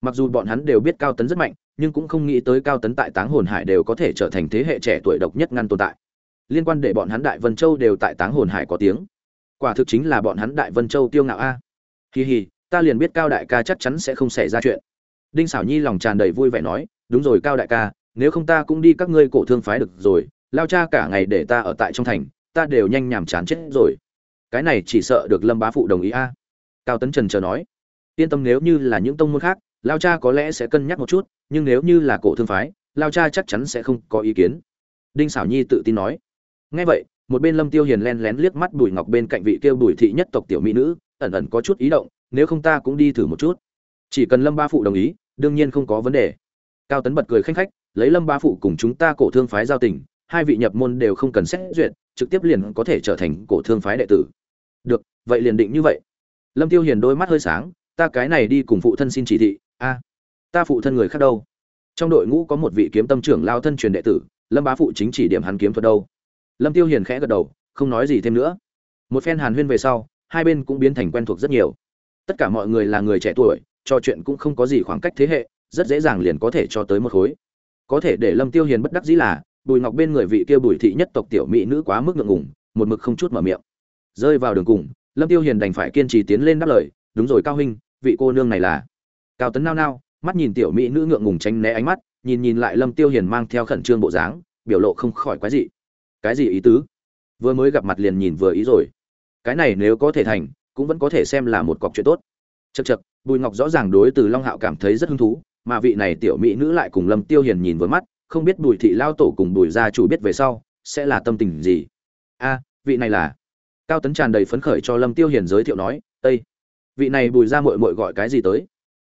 Mặc dù bọn hắn đều biết cao tấn rất mạnh, nhưng cũng không nghĩ tới cao tấn tại táng hồn hải đều có thể trở thành thế hệ trẻ tuổi độc nhất ngăn tồn tại. Liên quan để bọn hắn đại vân châu đều tại táng hồn hải có tiếng quả thực chính là bọn hắn đại vân châu tiêu ngạo a. Kỳ hì, ta liền biết cao đại ca chắc chắn sẽ không xảy ra chuyện. Đinh xảo nhi lòng tràn đầy vui vẻ nói, đúng rồi cao đại ca, nếu không ta cũng đi các ngươi cổ thương phái được rồi, lao cha cả ngày để ta ở tại trong thành, ta đều nhanh nhàm chán chết rồi. Cái này chỉ sợ được lâm bá phụ đồng ý a. Cao tấn trần chờ nói, yên tâm nếu như là những tông môn khác, lao cha có lẽ sẽ cân nhắc một chút, nhưng nếu như là cổ thương phái, lao cha chắc chắn sẽ không có ý kiến. Đinh xảo nhi tự tin nói ngay vậy một bên lâm tiêu hiền len lén liếc mắt bùi ngọc bên cạnh vị kêu bùi thị nhất tộc tiểu mỹ nữ, ẩn ẩn có chút ý động, nếu không ta cũng đi thử một chút. Chỉ cần lâm ba phụ đồng ý, đương nhiên không có vấn đề. Cao tấn bật cười khanh khách, lấy lâm ba phụ cùng chúng ta cổ thương phái giao tình, hai vị nhập môn đều không cần xét duyệt, trực tiếp liền có thể trở thành cổ thương phái đệ tử. Được, vậy liền định như vậy. Lâm tiêu hiền đôi mắt hơi sáng, ta cái này đi cùng phụ thân xin chỉ thị, a, ta phụ thân người khác đâu? Trong đội ngũ có một vị kiếm tâm trưởng lao thân truyền đệ tử, lâm bá phụ chính chỉ điểm hắn kiếm thuật đâu? Lâm tiêu hiền khẽ gật đầu, không nói gì thêm nữa. Một phen hàn huyên về sau, hai bên cũng biến thành quen thuộc rất nhiều. Tất cả mọi người là người trẻ tuổi, trò chuyện cũng không có gì khoảng cách thế hệ, rất dễ dàng liền có thể cho tới một khối. Có thể để lâm tiêu hiền bất đắc dĩ là, bùi ngọc bên người vị kia bùi thị nhất tộc tiểu mỹ nữ quá mức ngượng ngùng, một mực không chút mở miệng. Rơi vào đường cùng, lâm tiêu hiền đành phải kiên trì tiến lên đáp lời, đúng rồi cao huynh, vị cô nương này là. Cao tấn nao nao, mắt nhìn tiểu mỹ nữ ngượng ngùng tránh né ánh mắt, nhìn nhìn lại lâm tiêu hiền mang theo khẩn trương bộ dáng, biểu lộ không khỏi quái dị cái gì ý tứ? Vừa mới gặp mặt liền nhìn vừa ý rồi. Cái này nếu có thể thành, cũng vẫn có thể xem là một cọc chuyện tốt. Chật chật bùi ngọc rõ ràng đối từ long hạo cảm thấy rất hứng thú, mà vị này tiểu mỹ nữ lại cùng lâm tiêu hiền nhìn vừa mắt, không biết bùi thị lao tổ cùng bùi gia chủ biết về sau, sẽ là tâm tình gì? A, vị này là? Cao tấn tràn đầy phấn khởi cho lâm tiêu hiền giới thiệu nói ây vị này bùi gia muội muội gọi cái gì tới?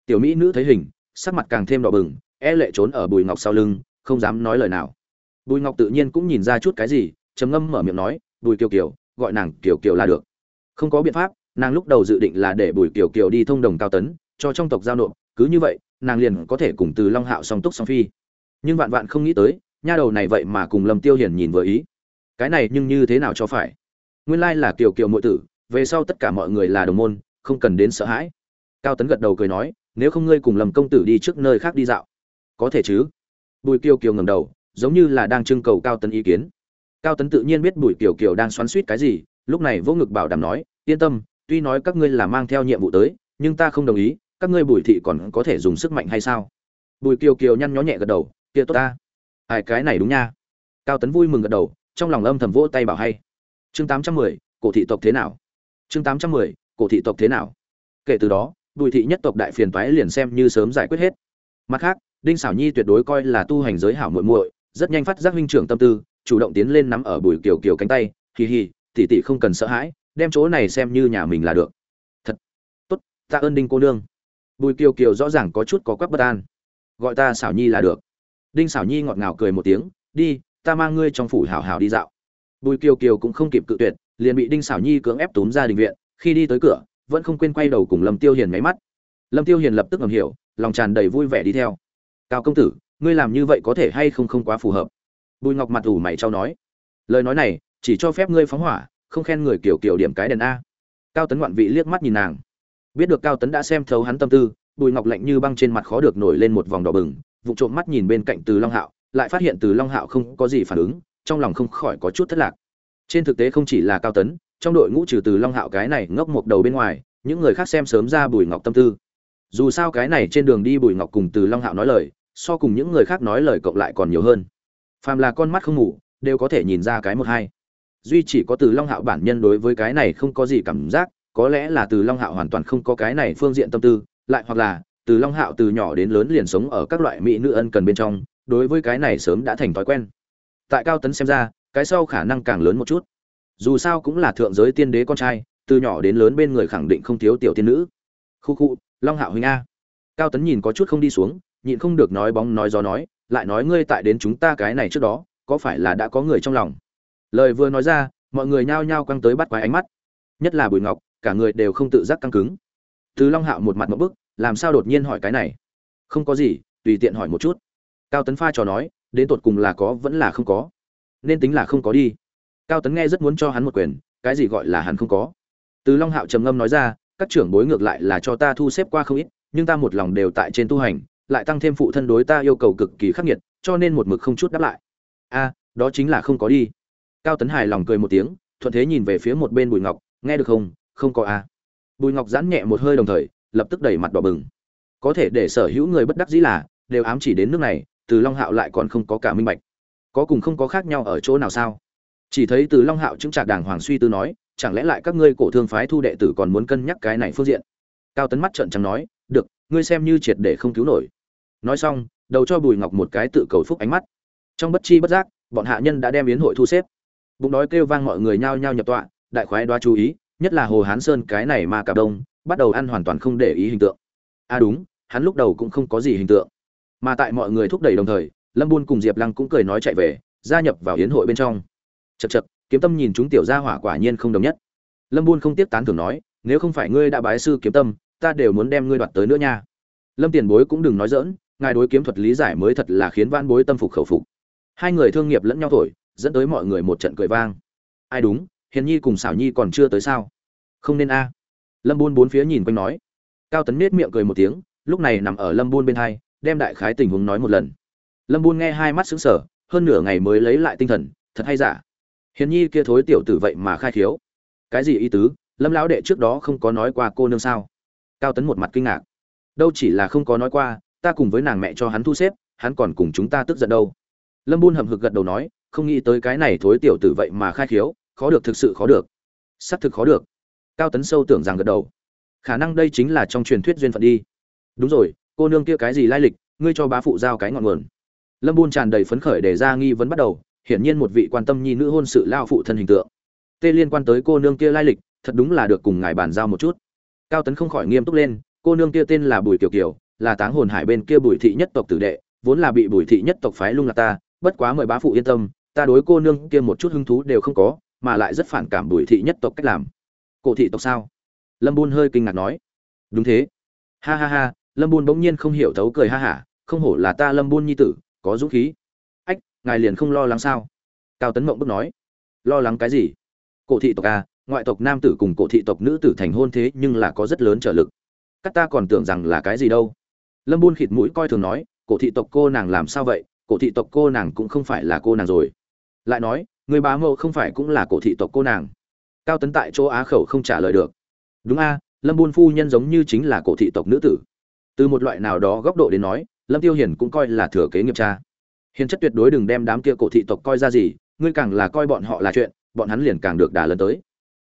Tiểu mỹ nữ thấy hình, sắc mặt càng thêm đỏ bừng e lệ trốn ở bùi ngọc sau lưng, không dám nói lời nào bùi ngọc tự nhiên cũng nhìn ra chút cái gì, trầm ngâm mở miệng nói, bùi kiều kiều, gọi nàng kiều kiều là được. Không có biện pháp, nàng lúc đầu dự định là để bùi kiều kiều đi thông đồng cao tấn, cho trong tộc giao nộp, cứ như vậy, nàng liền có thể cùng từ long hạo song túc song phi. Nhưng vạn vạn không nghĩ tới, nha đầu này vậy mà cùng lâm tiêu hiển nhìn vừa ý. Cái này nhưng như thế nào cho phải? Nguyên lai là kiều kiều muội tử, về sau tất cả mọi người là đồng môn, không cần đến sợ hãi. Cao tấn gật đầu cười nói, nếu không ngươi cùng lâm công tử đi trước nơi khác đi dạo, có thể chứ? Bùi kiều kiều ngầm đầu giống như là đang trưng cầu cao tấn ý kiến. Cao tấn tự nhiên biết bùi kiều kiều đang xoắn suýt cái gì, lúc này vô ngực bảo đảm nói, yên tâm, tuy nói các ngươi là mang theo nhiệm vụ tới, nhưng ta không đồng ý, các ngươi bùi thị còn có thể dùng sức mạnh hay sao? Bùi kiều kiều nhăn nhó nhẹ gật đầu, kia tốt ta. Ai, cái này đúng nha. Cao tấn vui mừng gật đầu, trong lòng âm thầm vỗ tay bảo hay. Chương tám trăm mười, cổ thị tộc thế nào? Chương tám trăm mười, cổ thị tộc thế nào? Kể từ đó, bùi thị nhất tộc đại phiền toái liền xem như sớm giải quyết hết. Mặt khác, đinh xảo nhi tuyệt đối coi là tu hành giới hảo muội muội rất nhanh phát giác huynh trưởng tâm tư, chủ động tiến lên nắm ở bùi kiều kiều cánh tay, hì hì tỷ tỷ không cần sợ hãi, đem chỗ này xem như nhà mình là được. Thật, tốt ta ơn đinh cô nương. Bùi kiều kiều rõ ràng có chút có quắc bất an. Gọi ta xảo nhi là được. Đinh xảo nhi ngọt ngào cười một tiếng, đi, ta mang ngươi trong phủ hảo hảo đi dạo. Bùi kiều kiều cũng không kịp cự tuyệt, liền bị đinh xảo nhi cưỡng ép túm ra đình viện, khi đi tới cửa, vẫn không quên quay đầu cùng lâm tiêu hiền máy mắt. Lâm tiêu hiền lập tức ngầm hiểu, lòng tràn đầy vui vẻ đi theo. Cao công tử ngươi làm như vậy có thể hay không không quá phù hợp? Bùi ngọc mặt ủ mày trao nói. Lời nói này, chỉ cho phép ngươi phóng hỏa, không khen người kiểu kiểu điểm cái đèn a. Cao tấn ngoạn vị liếc mắt nhìn nàng. Biết được cao tấn đã xem thấu hắn tâm tư, bùi ngọc lạnh như băng trên mặt khó được nổi lên một vòng đỏ bừng vụ trộm mắt nhìn bên cạnh từ long hạo, lại phát hiện từ long hạo không có gì phản ứng, trong lòng không khỏi có chút thất lạc. Trên thực tế không chỉ là cao tấn, trong đội ngũ trừ từ long hạo cái này ngốc một đầu bên ngoài, những người khác xem sớm ra bùi ngọc tâm tư. Dù sao cái này trên đường đi bùi ngọc cùng từ long hạo nói lời so cùng những người khác nói lời cộng lại còn nhiều hơn. Phàm là con mắt không ngủ, đều có thể nhìn ra cái một hai. Duy chỉ có từ long hạo bản nhân đối với cái này không có gì cảm giác, có lẽ là từ long hạo hoàn toàn không có cái này phương diện tâm tư, lại hoặc là từ long hạo từ nhỏ đến lớn liền sống ở các loại mỹ nữ ân cần bên trong, đối với cái này sớm đã thành thói quen. Tại cao tấn xem ra, cái sau khả năng càng lớn một chút. Dù sao cũng là thượng giới tiên đế con trai, từ nhỏ đến lớn bên người khẳng định không thiếu tiểu tiên nữ. Khu khu, long hạo huynh a. Cao tấn nhìn có chút không đi xuống nhịn không được nói bóng nói gió nói, lại nói ngươi tại đến chúng ta cái này trước đó, có phải là đã có người trong lòng? Lời vừa nói ra, mọi người nhao nhao căng tới bắt quái ánh mắt. Nhất là bùi ngọc, cả người đều không tự giác căng cứng. Từ long hạo một mặt một bức, làm sao đột nhiên hỏi cái này? Không có gì, tùy tiện hỏi một chút. Cao tấn pha trò nói, đến tột cùng là có vẫn là không có? Nên tính là không có đi. Cao tấn nghe rất muốn cho hắn một quyền, cái gì gọi là hắn không có? Từ long hạo trầm ngâm nói ra, các trưởng bối ngược lại là cho ta thu xếp qua không ít, nhưng ta một lòng đều tại trên tu hành lại tăng thêm phụ thân đối ta yêu cầu cực kỳ khắc nghiệt, cho nên một mực không chút đáp lại. A, đó chính là không có đi. Cao tấn hài lòng cười một tiếng, thuận thế nhìn về phía một bên bùi ngọc, nghe được không? Không có a. Bùi ngọc giãn nhẹ một hơi đồng thời, lập tức đẩy mặt đỏ bừng. Có thể để sở hữu người bất đắc dĩ là, đều ám chỉ đến nước này, từ long hạo lại còn không có cả minh bạch. Có cùng không có khác nhau ở chỗ nào sao? Chỉ thấy từ long hạo chứng trạc đàng hoàng suy tư nói, chẳng lẽ lại các ngươi cổ thương phái thu đệ tử còn muốn cân nhắc cái này phương diện? Cao tấn mắt trợn trắng nói, được, ngươi xem như triệt để không cứu nổi nói xong, đầu cho bùi ngọc một cái tự cầu phúc ánh mắt. Trong bất chi bất giác, bọn hạ nhân đã đem yến hội thu xếp. Bụng đói kêu vang mọi người nhao nhao nhập tọa, đại khoái đoá chú ý, nhất là hồ hán sơn cái này mà cả đông, bắt đầu ăn hoàn toàn không để ý hình tượng. À đúng, hắn lúc đầu cũng không có gì hình tượng. Mà tại mọi người thúc đẩy đồng thời, lâm buôn cùng diệp lăng cũng cười nói chạy về, gia nhập vào hiến hội bên trong. Chật chật kiếm tâm nhìn chúng tiểu gia hỏa quả nhiên không đồng nhất. Lâm buôn không tiếp tán thưởng nói, nếu không phải ngươi đã bái sư kiếm tâm, ta đều muốn đem ngươi đoạt tới nữa nha. Lâm tiền bối cũng đừng nói dỡn ngài đối kiếm thuật lý giải mới thật là khiến van bối tâm phục khẩu phục. Hai người thương nghiệp lẫn nhau thổi, dẫn tới mọi người một trận cười vang. Ai đúng, hiền nhi cùng xảo nhi còn chưa tới sao? Không nên a. Lâm buôn bốn phía nhìn quanh nói. Cao tấn nết miệng cười một tiếng, lúc này nằm ở lâm buôn bên hai, đem đại khái tình huống nói một lần. Lâm buôn nghe hai mắt sững sờ, hơn nửa ngày mới lấy lại tinh thần, thật hay giả? Hiền nhi kia thối tiểu tử vậy mà khai thiếu cái gì ý tứ? Lâm lão đệ trước đó không có nói qua cô nương sao? Cao tấn một mặt kinh ngạc. Đâu chỉ là không có nói qua ta cùng với nàng mẹ cho hắn thu xếp, hắn còn cùng chúng ta tức giận đâu. Lâm bun hầm hực gật đầu nói, không nghĩ tới cái này thối tiểu tử vậy mà khai khiếu, khó được thực sự khó được. Xác thực khó được. Cao tấn sâu tưởng rằng gật đầu. Khả năng đây chính là trong truyền thuyết duyên phận đi. Đúng rồi, cô nương kia cái gì lai lịch, ngươi cho bá phụ giao cái ngọn nguồn. Lâm bun tràn đầy phấn khởi để ra nghi vấn bắt đầu, hiển nhiên một vị quan tâm nhi nữ hôn sự lao phụ thân hình tượng. Tê liên quan tới cô nương kia lai lịch, thật đúng là được cùng ngài bàn giao một chút. Cao tấn không khỏi nghiêm túc lên, cô nương kia tên là bùi kiều kiều là táng hồn hải bên kia bùi thị nhất tộc tử đệ vốn là bị bùi thị nhất tộc phái lung lạc ta bất quá mời bá phụ yên tâm ta đối cô nương kia một chút hứng thú đều không có mà lại rất phản cảm bùi thị nhất tộc cách làm. Cổ thị tộc sao? Lâm buôn hơi kinh ngạc nói. Đúng thế. Ha ha ha lâm buôn bỗng nhiên không hiểu thấu cười ha hả không hổ là ta lâm buôn nhi tử có dũng khí. Ách ngài liền không lo lắng sao? Cao tấn mộng bức nói. Lo lắng cái gì? Cổ thị tộc à, ngoại tộc nam tử cùng cổ thị tộc nữ tử thành hôn thế nhưng là có rất lớn trở lực. Các ta còn tưởng rằng là cái gì đâu lâm buôn khịt mũi coi thường nói, cổ thị tộc cô nàng làm sao vậy? Cổ thị tộc cô nàng cũng không phải là cô nàng rồi. Lại nói, người bá mẫu không phải cũng là cổ thị tộc cô nàng? Cao tấn tại chỗ á khẩu không trả lời được. Đúng a, lâm buôn phu nhân giống như chính là cổ thị tộc nữ tử. Từ một loại nào đó góc độ đến nói, lâm tiêu hiển cũng coi là thừa kế nghiệp cha. Hiền chất tuyệt đối đừng đem đám kia cổ thị tộc coi ra gì, ngươi càng là coi bọn họ là chuyện, bọn hắn liền càng được đà lớn tới.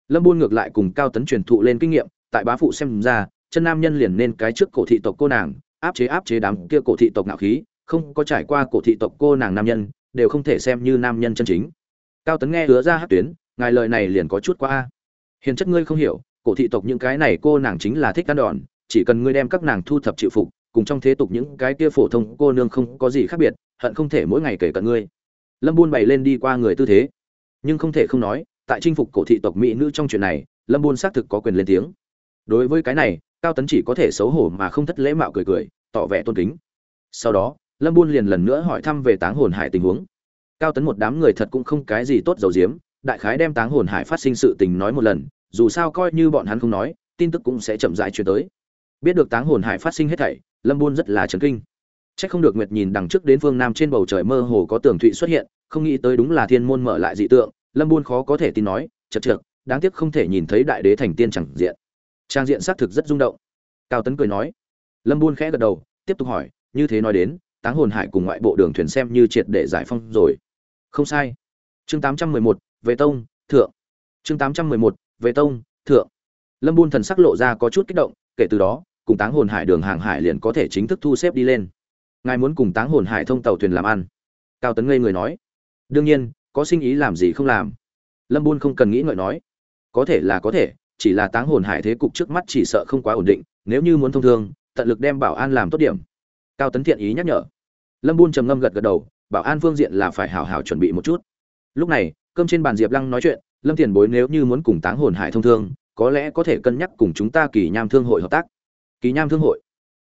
Lâm buôn ngược lại cùng cao tấn truyền thụ lên kinh nghiệm, tại bá phụ xem ra, chân nam nhân liền nên cái trước cổ thị tộc cô nàng áp chế áp chế đám kia cổ thị tộc ngạo khí, không có trải qua cổ thị tộc cô nàng nam nhân, đều không thể xem như nam nhân chân chính. Cao tấn nghe hứa ra hát tuyến, ngài lời này liền có chút qua. hiền chất ngươi không hiểu, cổ thị tộc những cái này cô nàng chính là thích ăn đòn, chỉ cần ngươi đem các nàng thu thập chịu phục, cùng trong thế tục những cái kia phổ thông cô nương không có gì khác biệt, hận không thể mỗi ngày kể cận ngươi. Lâm buôn bày lên đi qua người tư thế. Nhưng không thể không nói, tại chinh phục cổ thị tộc mỹ nữ trong chuyện này, lâm buôn xác thực có quyền lên tiếng. Đối với cái này cao tấn chỉ có thể xấu hổ mà không thất lễ mạo cười cười tỏ vẻ tôn kính. Sau đó lâm buôn liền lần nữa hỏi thăm về táng hồn hải tình huống. Cao tấn một đám người thật cũng không cái gì tốt dầu diếm đại khái đem táng hồn hải phát sinh sự tình nói một lần dù sao coi như bọn hắn không nói tin tức cũng sẽ chậm rãi truyền tới. Biết được táng hồn hải phát sinh hết thảy lâm buôn rất là chấn kinh. Chắc không được Nguyệt nhìn đằng trước đến phương nam trên bầu trời mơ hồ có tường thụy xuất hiện, không nghĩ tới đúng là thiên môn mở lại dị tượng, Lâm Buôn khó có thể tin nói, chật chậc, đáng tiếc không thể nhìn thấy đại đế thành tiên chẳng diện. Trang diện xác thực rất rung động. Cao Tấn cười nói. Lâm Buôn khẽ gật đầu, tiếp tục hỏi, như thế nói đến, Táng Hồn Hải cùng ngoại bộ đường thuyền xem như triệt để giải phong rồi. Không sai. Chương 811, về tông, thượng. Chương 811, về tông, thượng. Lâm Buôn thần sắc lộ ra có chút kích động, kể từ đó, cùng Táng Hồn Hải đường hàng hải liền có thể chính thức thu xếp đi lên ngài muốn cùng táng hồn hải thông tàu thuyền làm ăn cao tấn ngây người nói đương nhiên có sinh ý làm gì không làm lâm buôn không cần nghĩ ngợi nói có thể là có thể chỉ là táng hồn hải thế cục trước mắt chỉ sợ không quá ổn định, nếu như muốn thông thương, tận lực đem bảo an làm tốt điểm. Cao tấn thiện ý nhắc nhở. Lâm buôn trầm ngâm gật gật đầu, bảo an phương diện là phải hảo hảo chuẩn bị một chút. Lúc này, cơm trên bàn diệp lăng nói chuyện, lâm tiền bối nếu như muốn cùng táng hồn hải thông thương, có lẽ có thể cân nhắc cùng chúng ta kỳ nham thương hội hợp tác. Kỳ nham thương hội?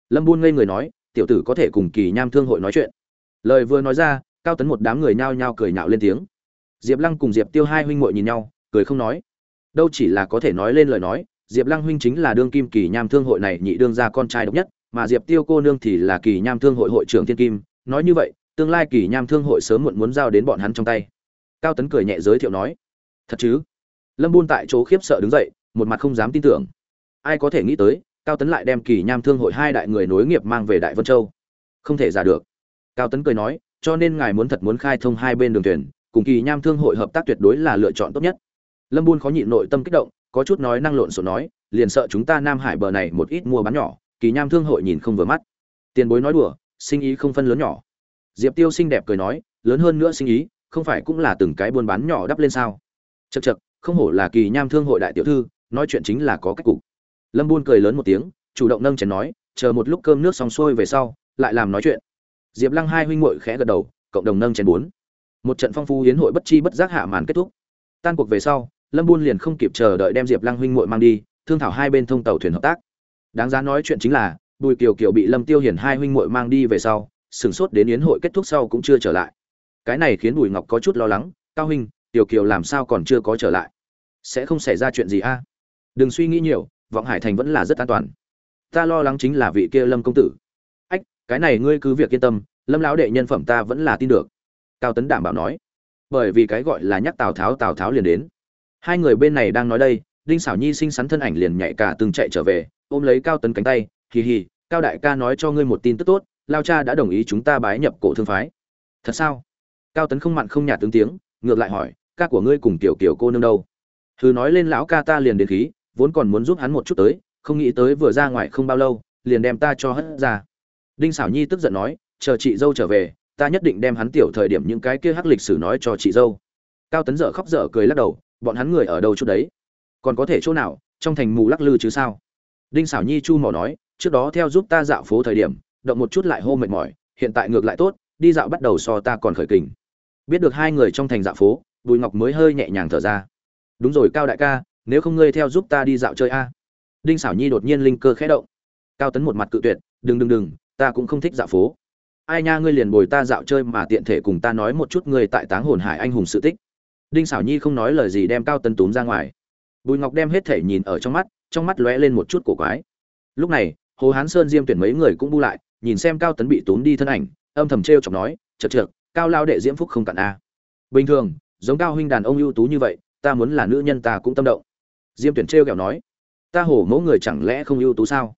Lâm buôn ngây người nói, tiểu tử có thể cùng kỳ nham thương hội nói chuyện. Lời vừa nói ra, cao tấn một đám người nhao nhao cười nhạo lên tiếng. Diệp lăng cùng diệp tiêu hai huynh muội nhìn nhau, cười không nói đâu chỉ là có thể nói lên lời nói, diệp lăng huynh chính là đương kim kỳ nham thương hội này nhị đương ra con trai độc nhất, mà diệp tiêu cô nương thì là kỳ nham thương hội hội trưởng thiên kim. Nói như vậy, tương lai kỳ nham thương hội sớm muộn muốn giao đến bọn hắn trong tay. Cao tấn cười nhẹ giới thiệu nói, thật chứ? Lâm buôn tại chỗ khiếp sợ đứng dậy, một mặt không dám tin tưởng. Ai có thể nghĩ tới, cao tấn lại đem kỳ nham thương hội hai đại người nối nghiệp mang về đại vân châu. Không thể giả được. Cao tấn cười nói, cho nên ngài muốn thật muốn khai thông hai bên đường thuyền, cùng kỳ nham thương hội hợp tác tuyệt đối là lựa chọn tốt nhất lâm buôn khó nhịn nội tâm kích động, có chút nói năng lộn xộn nói, liền sợ chúng ta nam hải bờ này một ít mua bán nhỏ, kỳ nham thương hội nhìn không vừa mắt. Tiền bối nói đùa, sinh ý không phân lớn nhỏ. Diệp tiêu xinh đẹp cười nói, lớn hơn nữa sinh ý, không phải cũng là từng cái buôn bán nhỏ đắp lên sao? Chật chật không hổ là kỳ nham thương hội đại tiểu thư, nói chuyện chính là có cách cục. Lâm buôn cười lớn một tiếng, chủ động nâng chén nói, chờ một lúc cơm nước xong xuôi về sau, lại làm nói chuyện. Diệp lăng hai huynh muội khẽ gật đầu, cộng đồng nâng chén bốn. Một trận phong phú hiến hội bất chi bất giác hạ màn kết thúc. Tan cuộc về sau lâm buôn liền không kịp chờ đợi đem diệp lăng huynh muội mang đi, thương thảo hai bên thông tàu thuyền hợp tác. Đáng giá nói chuyện chính là, bùi kiều kiều bị lâm tiêu hiển hai huynh muội mang đi về sau, sửng sốt đến yến hội kết thúc sau cũng chưa trở lại. Cái này khiến bùi ngọc có chút lo lắng, cao huynh, tiểu kiều làm sao còn chưa có trở lại? Sẽ không xảy ra chuyện gì a? Đừng suy nghĩ nhiều, vọng hải thành vẫn là rất an toàn. Ta lo lắng chính là vị kia lâm công tử. Ách, cái này ngươi cứ việc yên tâm, lâm lão đệ nhân phẩm ta vẫn là tin được. Cao tấn đảm bảo nói. Bởi vì cái gọi là nhắc tào tháo tào tháo liền đến hai người bên này đang nói đây, đinh xảo nhi xinh xắn thân ảnh liền nhảy cả từng chạy trở về, ôm lấy cao tấn cánh tay, hì hì, cao đại ca nói cho ngươi một tin tức tốt, lao cha đã đồng ý chúng ta bái nhập cổ thương phái. Thật sao? Cao tấn không mặn không nhạt tướng tiếng, ngược lại hỏi, ca của ngươi cùng tiểu kiểu cô nương đâu? Thứ nói lên lão ca ta liền đến khí, vốn còn muốn giúp hắn một chút tới, không nghĩ tới vừa ra ngoài không bao lâu, liền đem ta cho hất ra. Đinh xảo nhi tức giận nói, chờ chị dâu trở về, ta nhất định đem hắn tiểu thời điểm những cái kia hắc lịch sử nói cho chị dâu. Cao tấn dở khóc dở cười lắc đầu bọn hắn người ở đâu chút đấy? Còn có thể chỗ nào, trong thành mù lắc lư chứ sao? Đinh xảo nhi chu mỏ nói, trước đó theo giúp ta dạo phố thời điểm, động một chút lại hô mệt mỏi, hiện tại ngược lại tốt, đi dạo bắt đầu so ta còn khởi kình. Biết được hai người trong thành dạo phố, bùi ngọc mới hơi nhẹ nhàng thở ra. Đúng rồi, cao đại ca, nếu không ngươi theo giúp ta đi dạo chơi a. Đinh xảo nhi đột nhiên linh cơ khẽ động. Cao tấn một mặt cự tuyệt, đừng đừng đừng, ta cũng không thích dạo phố. Ai nha, ngươi liền bồi ta dạo chơi mà tiện thể cùng ta nói một chút ngươi tại táng hồn hải anh hùng sự tích đinh xảo nhi không nói lời gì đem cao tấn túm ra ngoài. Bùi ngọc đem hết thể nhìn ở trong mắt trong mắt lóe lên một chút cổ quái. Lúc này, hồ hán sơn diêm tuyển mấy người cũng bu lại, nhìn xem cao tấn bị túm đi thân ảnh, âm thầm t r chọc nói chật trượt cao lao đệ diễm phúc không cạn a. Bình thường, giống cao huynh đàn ông ưu tú như vậy, ta muốn là nữ nhân ta cũng tâm động. Diêm tuyển trêu kẹo nói, ta hổ mẫu người chẳng lẽ không ưu tú sao?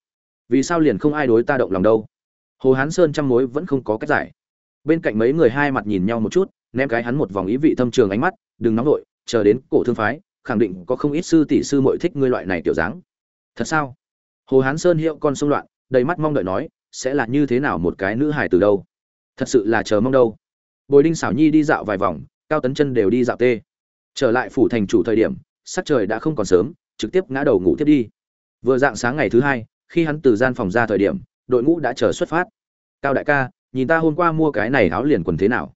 Vì sao liền không ai đối ta động lòng đâu? Hồ hán sơn trăm mối vẫn không có cách giải. Bên cạnh mấy người hai mặt nhìn nhau một chút, ném cái hắn một vòng ý vị thâm trường ánh mắt đừng nóng vội, chờ đến cổ thương phái, khẳng định có không ít sư tỷ sư mội thích ngươi loại này tiểu dáng. Thật sao? Hồ hán sơn hiệu con sông loạn, đầy mắt mong đợi nói, sẽ là như thế nào một cái nữ hài từ đâu? Thật sự là chờ mong đâu? Bồi đinh xảo nhi đi dạo vài vòng, cao tấn chân đều đi dạo tê. Trở lại phủ thành chủ thời điểm, sắc trời đã không còn sớm, trực tiếp ngã đầu ngủ tiếp đi. Vừa dạng sáng ngày thứ hai, khi hắn từ gian phòng ra thời điểm, đội ngũ đã chờ xuất phát. Cao đại ca, nhìn ta hôm qua mua cái này áo liền quần thế nào?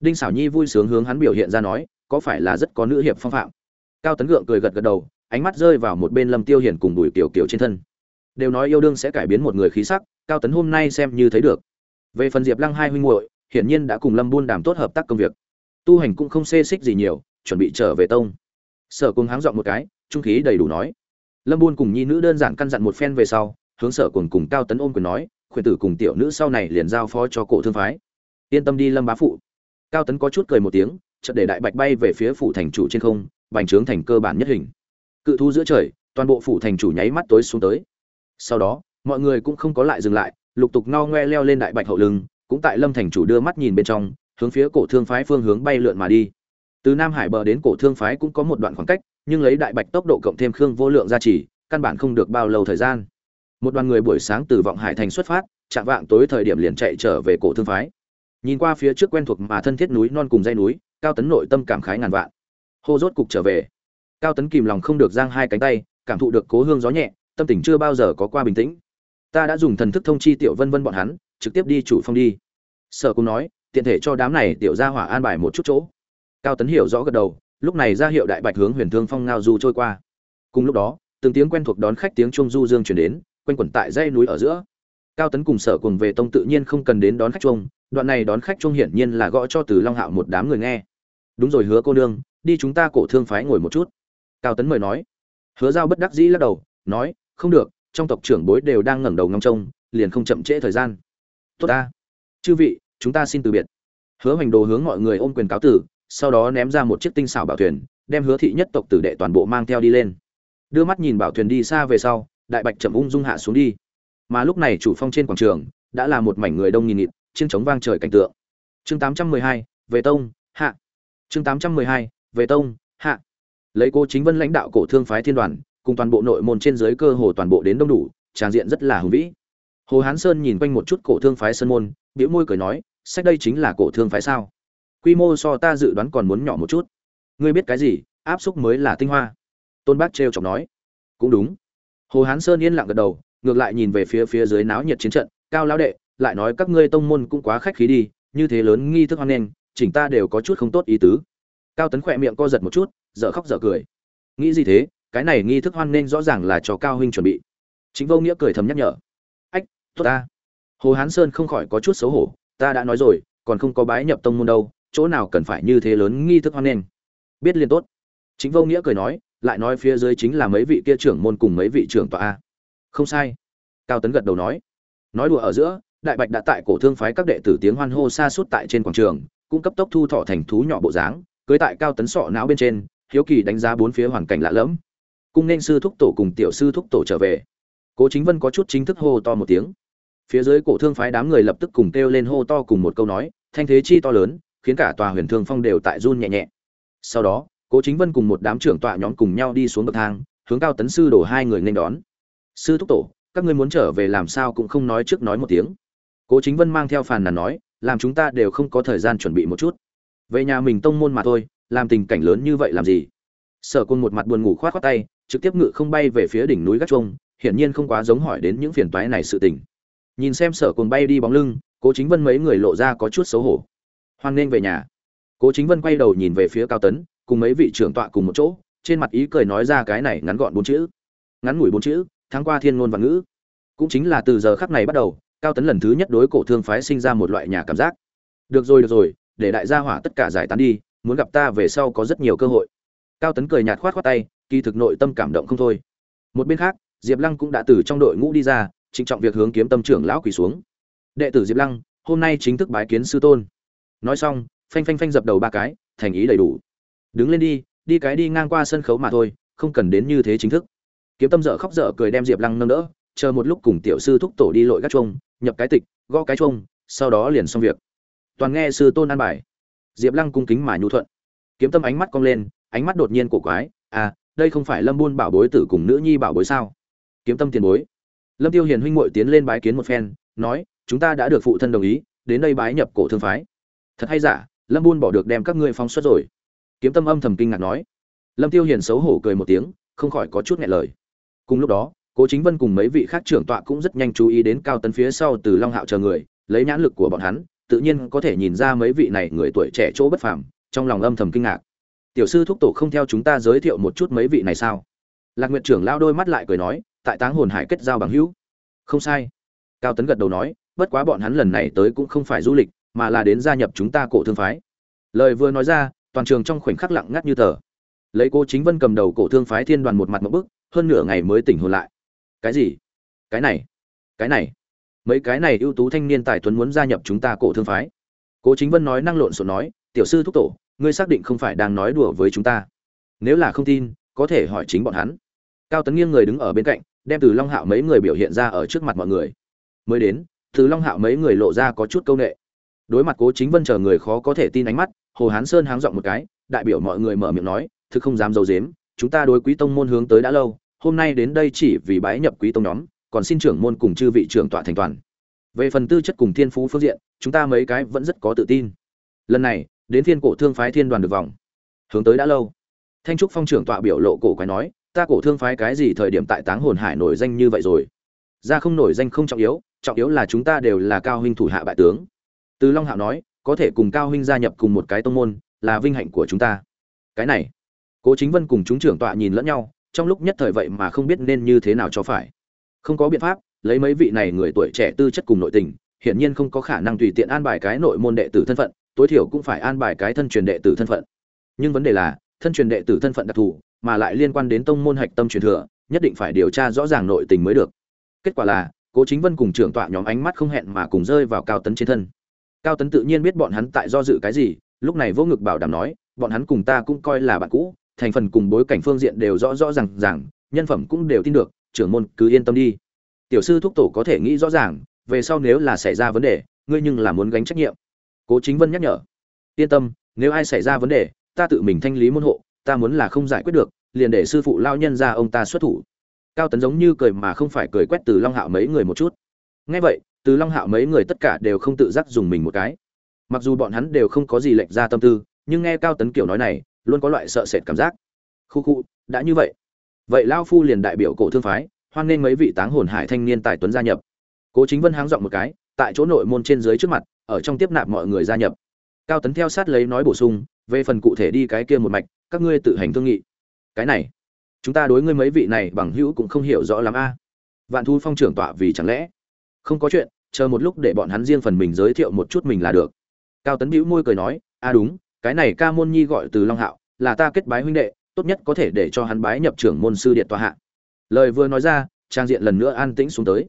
Đinh xảo nhi vui sướng hướng hắn biểu hiện ra nói có phải là rất có nữ hiệp phong phạm? Cao tấn gượng cười gật gật đầu, ánh mắt rơi vào một bên lâm tiêu hiển cùng bùi tiểu kiểu trên thân. Đều nói yêu đương sẽ cải biến một người khí sắc, cao tấn hôm nay xem như thấy được. Về phần diệp lăng hai huynh muội, hiển nhiên đã cùng lâm buôn đàm tốt hợp tác công việc. Tu hành cũng không xê xích gì nhiều, chuẩn bị trở về tông. Sở cùng háng dọn một cái, trung khí đầy đủ nói. Lâm buôn cùng nhi nữ đơn giản căn dặn một phen về sau, hướng sở cùng cùng cao tấn ôm quyền nói, khuyên tử cùng tiểu nữ sau này liền giao phó cho cổ thương phái. Yên tâm đi, lâm bá phụ. Cao tấn có chút cười một tiếng chợt để đại bạch bay về phía phủ thành chủ trên không, bành trướng thành cơ bản nhất hình. Cự thú giữa trời, toàn bộ phủ thành chủ nháy mắt tối xuống tới. Sau đó, mọi người cũng không có lại dừng lại, lục tục ngo ngoe leo lên đại bạch hậu lưng, cũng tại lâm thành chủ đưa mắt nhìn bên trong, hướng phía cổ thương phái phương hướng bay lượn mà đi. Từ nam hải bờ đến cổ thương phái cũng có một đoạn khoảng cách, nhưng lấy đại bạch tốc độ cộng thêm khương vô lượng gia trì, căn bản không được bao lâu thời gian. Một đoàn người buổi sáng từ vọng hải thành xuất phát, chạm vạng tối thời điểm liền chạy trở về cổ thương phái. Nhìn qua phía trước quen thuộc mà thân thiết núi non cùng dây núi cao tấn nội tâm cảm khái ngàn vạn. Hô rốt cục trở về. Cao tấn kìm lòng không được giang hai cánh tay, cảm thụ được cố hương gió nhẹ, tâm tình chưa bao giờ có qua bình tĩnh. Ta đã dùng thần thức thông chi tiểu vân vân bọn hắn, trực tiếp đi chủ phong đi. Sở cũng nói, tiện thể cho đám này tiểu ra hỏa an bài một chút chỗ. Cao tấn hiểu rõ gật đầu, lúc này ra hiệu đại bạch hướng huyền thương phong ngao du trôi qua. Cùng lúc đó, từng tiếng quen thuộc đón khách tiếng trung du dương chuyển đến, quanh quẩn tại dãy núi ở giữa. Cao tấn cùng sở cùng về tông tự nhiên không cần đến đón khách trung đoạn này đón khách trung hiển nhiên là gõ cho từ long hạo một đám người nghe đúng rồi hứa cô nương đi chúng ta cổ thương phái ngồi một chút. Cao tấn mời nói. Hứa giao bất đắc dĩ lắc đầu nói không được trong tộc trưởng bối đều đang ngẩng đầu ngóng trông liền không chậm trễ thời gian. Tốt ta. Chư vị chúng ta xin từ biệt. Hứa hoành đồ hướng mọi người ôm quyền cáo tử sau đó ném ra một chiếc tinh xảo bảo thuyền đem hứa thị nhất tộc tử đệ toàn bộ mang theo đi lên. Đưa mắt nhìn bảo thuyền đi xa về sau đại bạch chậm ung dung hạ xuống đi. Mà lúc này chủ phong trên quảng trường đã là một mảnh người đông nghìn nghịt chiêng trống vang trời cảnh tượng. Chương 812, về tông hạ chương 812, về tông hạ. Lấy cô chính vân lãnh đạo cổ thương phái thiên đoàn cùng toàn bộ nội môn trên dưới cơ hồ toàn bộ đến đông đủ tràng diện rất là hùng vĩ. Hồ hán sơn nhìn quanh một chút cổ thương phái sơn môn biểu môi cười nói sách đây chính là cổ thương phái sao? Quy mô so ta dự đoán còn muốn nhỏ một chút. Ngươi biết cái gì? Áp xúc mới là tinh hoa. Tôn bác trêu chọc nói. Cũng đúng. Hồ hán sơn yên lặng gật đầu ngược lại nhìn về phía phía dưới náo nhiệt chiến trận cao lão đệ lại nói các ngươi tông môn cũng quá khách khí đi như thế lớn nghi thức hoan nghênh chỉnh ta đều có chút không tốt ý tứ. Cao tấn khỏe miệng co giật một chút dở khóc dở cười. Nghĩ gì thế cái này nghi thức hoan nên rõ ràng là cho cao huynh chuẩn bị. Chính vô nghĩa cười thầm nhắc nhở. Ách tốt ta. Hồ hán sơn không khỏi có chút xấu hổ ta đã nói rồi còn không có bái nhập tông môn đâu chỗ nào cần phải như thế lớn nghi thức hoan nên, biết liền tốt. Chính vô nghĩa cười nói lại nói phía dưới chính là mấy vị kia trưởng môn cùng mấy vị trưởng tọa a. Không sai. Cao tấn gật đầu nói. Nói đùa ở giữa đại bạch đã tại cổ thương phái các đệ tử tiếng hoan hô xa suốt tại trên quảng trường cũng cấp tốc thu thọ thành thú nhỏ bộ dáng, cưới tại cao tấn sọ não bên trên, hiếu kỳ đánh giá bốn phía hoàn cảnh lạ lẫm. Cung nên sư thúc tổ cùng tiểu sư thúc tổ trở về. Cố chính vân có chút chính thức hô to một tiếng. Phía dưới cổ thương phái đám người lập tức cùng kêu lên hô to cùng một câu nói, thanh thế chi to lớn, khiến cả tòa huyền thương phong đều tại run nhẹ nhẹ. Sau đó, cố chính vân cùng một đám trưởng tọa nhóm cùng nhau đi xuống bậc thang, hướng cao tấn sư đổ hai người nên đón. Sư thúc tổ, các ngươi muốn trở về làm sao cũng không nói trước nói một tiếng. Cố chính vân mang theo phàn nàn nói làm chúng ta đều không có thời gian chuẩn bị một chút. Về nhà mình tông môn mà thôi, làm tình cảnh lớn như vậy làm gì? Sở côn một mặt buồn ngủ khoát khoát tay, trực tiếp ngự không bay về phía đỉnh núi gác chuông. hiển nhiên không quá giống hỏi đến những phiền toái này sự tình. Nhìn xem sở côn bay đi bóng lưng, cố chính vân mấy người lộ ra có chút xấu hổ. Hoan nghênh về nhà. Cố chính vân quay đầu nhìn về phía cao tấn, cùng mấy vị trưởng tọa cùng một chỗ, trên mặt ý cười nói ra cái này ngắn gọn bốn chữ. Ngắn ngủi bốn chữ tháng qua thiên ngôn và ngữ. Cũng chính là từ giờ khắc này bắt đầu cao tấn lần thứ nhất đối cổ thương phái sinh ra một loại nhà cảm giác. Được rồi được rồi, để đại gia hỏa tất cả giải tán đi, muốn gặp ta về sau có rất nhiều cơ hội. Cao tấn cười nhạt khoát khoát tay, kỳ thực nội tâm cảm động không thôi. Một bên khác, diệp lăng cũng đã từ trong đội ngũ đi ra, trịnh trọng việc hướng kiếm tâm trưởng lão quỳ xuống. Đệ tử diệp lăng, hôm nay chính thức bái kiến sư tôn. Nói xong, phanh phanh phanh dập đầu ba cái, thành ý đầy đủ. Đứng lên đi đi cái đi ngang qua sân khấu mà thôi, không cần đến như thế chính thức. Kiếm tâm dở khóc dở cười đem diệp lăng nâng đỡ chờ một lúc cùng tiểu sư thúc tổ đi lội gác chuông, nhập cái tịch, gõ cái chuông, sau đó liền xong việc. Toàn nghe sư tôn an bài. Diệp lăng cung kính mà nhu thuận. Kiếm tâm ánh mắt cong lên, ánh mắt đột nhiên cổ quái à đây không phải lâm buôn bảo bối tử cùng nữ nhi bảo bối sao? Kiếm tâm tiền bối. Lâm tiêu hiền huynh muội tiến lên bái kiến một phen, nói, chúng ta đã được phụ thân đồng ý, đến đây bái nhập cổ thương phái. Thật hay giả, lâm buôn bỏ được đem các ngươi phóng xuất rồi. Kiếm tâm âm thầm kinh ngạc nói. Lâm tiêu hiền xấu hổ cười một tiếng, không khỏi có chút nghẹn lời. Cùng lúc đó cố chính vân cùng mấy vị khác trưởng tọa cũng rất nhanh chú ý đến cao tấn phía sau từ long hạo chờ người, lấy nhãn lực của bọn hắn, tự nhiên có thể nhìn ra mấy vị này người tuổi trẻ chỗ bất phàm, trong lòng âm thầm kinh ngạc. Tiểu sư thúc tổ không theo chúng ta giới thiệu một chút mấy vị này sao? Lạc nguyệt trưởng lao đôi mắt lại cười nói, tại táng hồn hải kết giao bằng hữu. Không sai. Cao tấn gật đầu nói, bất quá bọn hắn lần này tới cũng không phải du lịch, mà là đến gia nhập chúng ta cổ thương phái. Lời vừa nói ra, toàn trường trong khoảnh khắc lặng ngắt như tờ. Lấy cô chính vân cầm đầu cổ thương phái thiên đoàn một mặt một bức, hơn nửa ngày mới tỉnh hồn lại cái gì? Cái này? Cái này? Mấy cái này ưu tú thanh niên tài tuấn muốn gia nhập chúng ta cổ thương phái. Cố chính vân nói năng lộn xộn nói, tiểu sư thúc tổ, ngươi xác định không phải đang nói đùa với chúng ta. Nếu là không tin, có thể hỏi chính bọn hắn. Cao tấn nghiêng người đứng ở bên cạnh, đem từ long hạo mấy người biểu hiện ra ở trước mặt mọi người. Mới đến, từ long hạo mấy người lộ ra có chút câu nệ. Đối mặt cố chính vân chờ người khó có thể tin ánh mắt, hồ hán sơn háng giọng một cái, đại biểu mọi người mở miệng nói, thực không dám dầu dếm chúng ta đối quý tông môn hướng tới đã lâu hôm nay đến đây chỉ vì bái nhập quý tông nhóm, còn xin trưởng môn cùng chư vị trưởng tọa thành toàn. Về phần tư chất cùng thiên phú phương diện, chúng ta mấy cái vẫn rất có tự tin. Lần này, đến thiên cổ thương phái thiên đoàn được vòng. Hướng tới đã lâu. Thanh trúc phong trưởng tọa biểu lộ cổ quái nói, ta cổ thương phái cái gì thời điểm tại táng hồn hải nổi danh như vậy rồi? Ra không nổi danh không trọng yếu trọng yếu là chúng ta đều là cao huynh thủ hạ bại tướng. Từ long hạo nói, có thể cùng cao huynh gia nhập cùng một cái tông môn, là vinh hạnh của chúng ta. Cái này, cố chính vân cùng chúng trưởng tọa nhìn lẫn nhau trong lúc nhất thời vậy mà không biết nên như thế nào cho phải. Không có biện pháp, lấy mấy vị này người tuổi trẻ tư chất cùng nội tình, hiển nhiên không có khả năng tùy tiện an bài cái nội môn đệ tử thân phận, tối thiểu cũng phải an bài cái thân truyền đệ tử thân phận. Nhưng vấn đề là, thân truyền đệ tử thân phận đặc thù, mà lại liên quan đến tông môn hạch tâm truyền thừa, nhất định phải điều tra rõ ràng nội tình mới được. Kết quả là, cố chính vân cùng trưởng tọa nhóm ánh mắt không hẹn mà cùng rơi vào cao tấn trên thân. Cao tấn tự nhiên biết bọn hắn tại do dự cái gì, lúc này vô ngực bảo đảm nói, bọn hắn cùng ta cũng coi là bạn cũ thành phần cùng bối cảnh phương diện đều rõ rõ ràng ràng, nhân phẩm cũng đều tin được, trưởng môn cứ yên tâm đi. Tiểu sư thúc tổ có thể nghĩ rõ ràng, về sau nếu là xảy ra vấn đề, ngươi nhưng là muốn gánh trách nhiệm. Cố chính vân nhắc nhở. Yên tâm, nếu ai xảy ra vấn đề, ta tự mình thanh lý môn hộ, ta muốn là không giải quyết được, liền để sư phụ lao nhân ra ông ta xuất thủ. Cao tấn giống như cười mà không phải cười quét từ long hạo mấy người một chút. Ngay vậy, từ long hạo mấy người tất cả đều không tự giác dùng mình một cái. Mặc dù bọn hắn đều không có gì lệch ra tâm tư, nhưng nghe cao tấn kiểu nói này luôn có loại sợ sệt cảm giác. Khu khu, đã như vậy. Vậy lao phu liền đại biểu cổ thương phái, hoan nghênh mấy vị táng hồn hải thanh niên tài tuấn gia nhập. Cố chính vân háng giọng một cái, tại chỗ nội môn trên dưới trước mặt, ở trong tiếp nạp mọi người gia nhập. Cao tấn theo sát lấy nói bổ sung, về phần cụ thể đi cái kia một mạch, các ngươi tự hành thương nghị. Cái này, chúng ta đối ngươi mấy vị này bằng hữu cũng không hiểu rõ lắm a. Vạn thu phong trưởng tọa vì chẳng lẽ không có chuyện, chờ một lúc để bọn hắn riêng phần mình giới thiệu một chút mình là được. Cao tấn bĩu môi cười nói, a, đúng cái này ca môn nhi gọi từ long hạo, là ta kết bái huynh đệ, tốt nhất có thể để cho hắn bái nhập trưởng môn sư điện tòa hạ. Lời vừa nói ra, trang diện lần nữa an tĩnh xuống tới.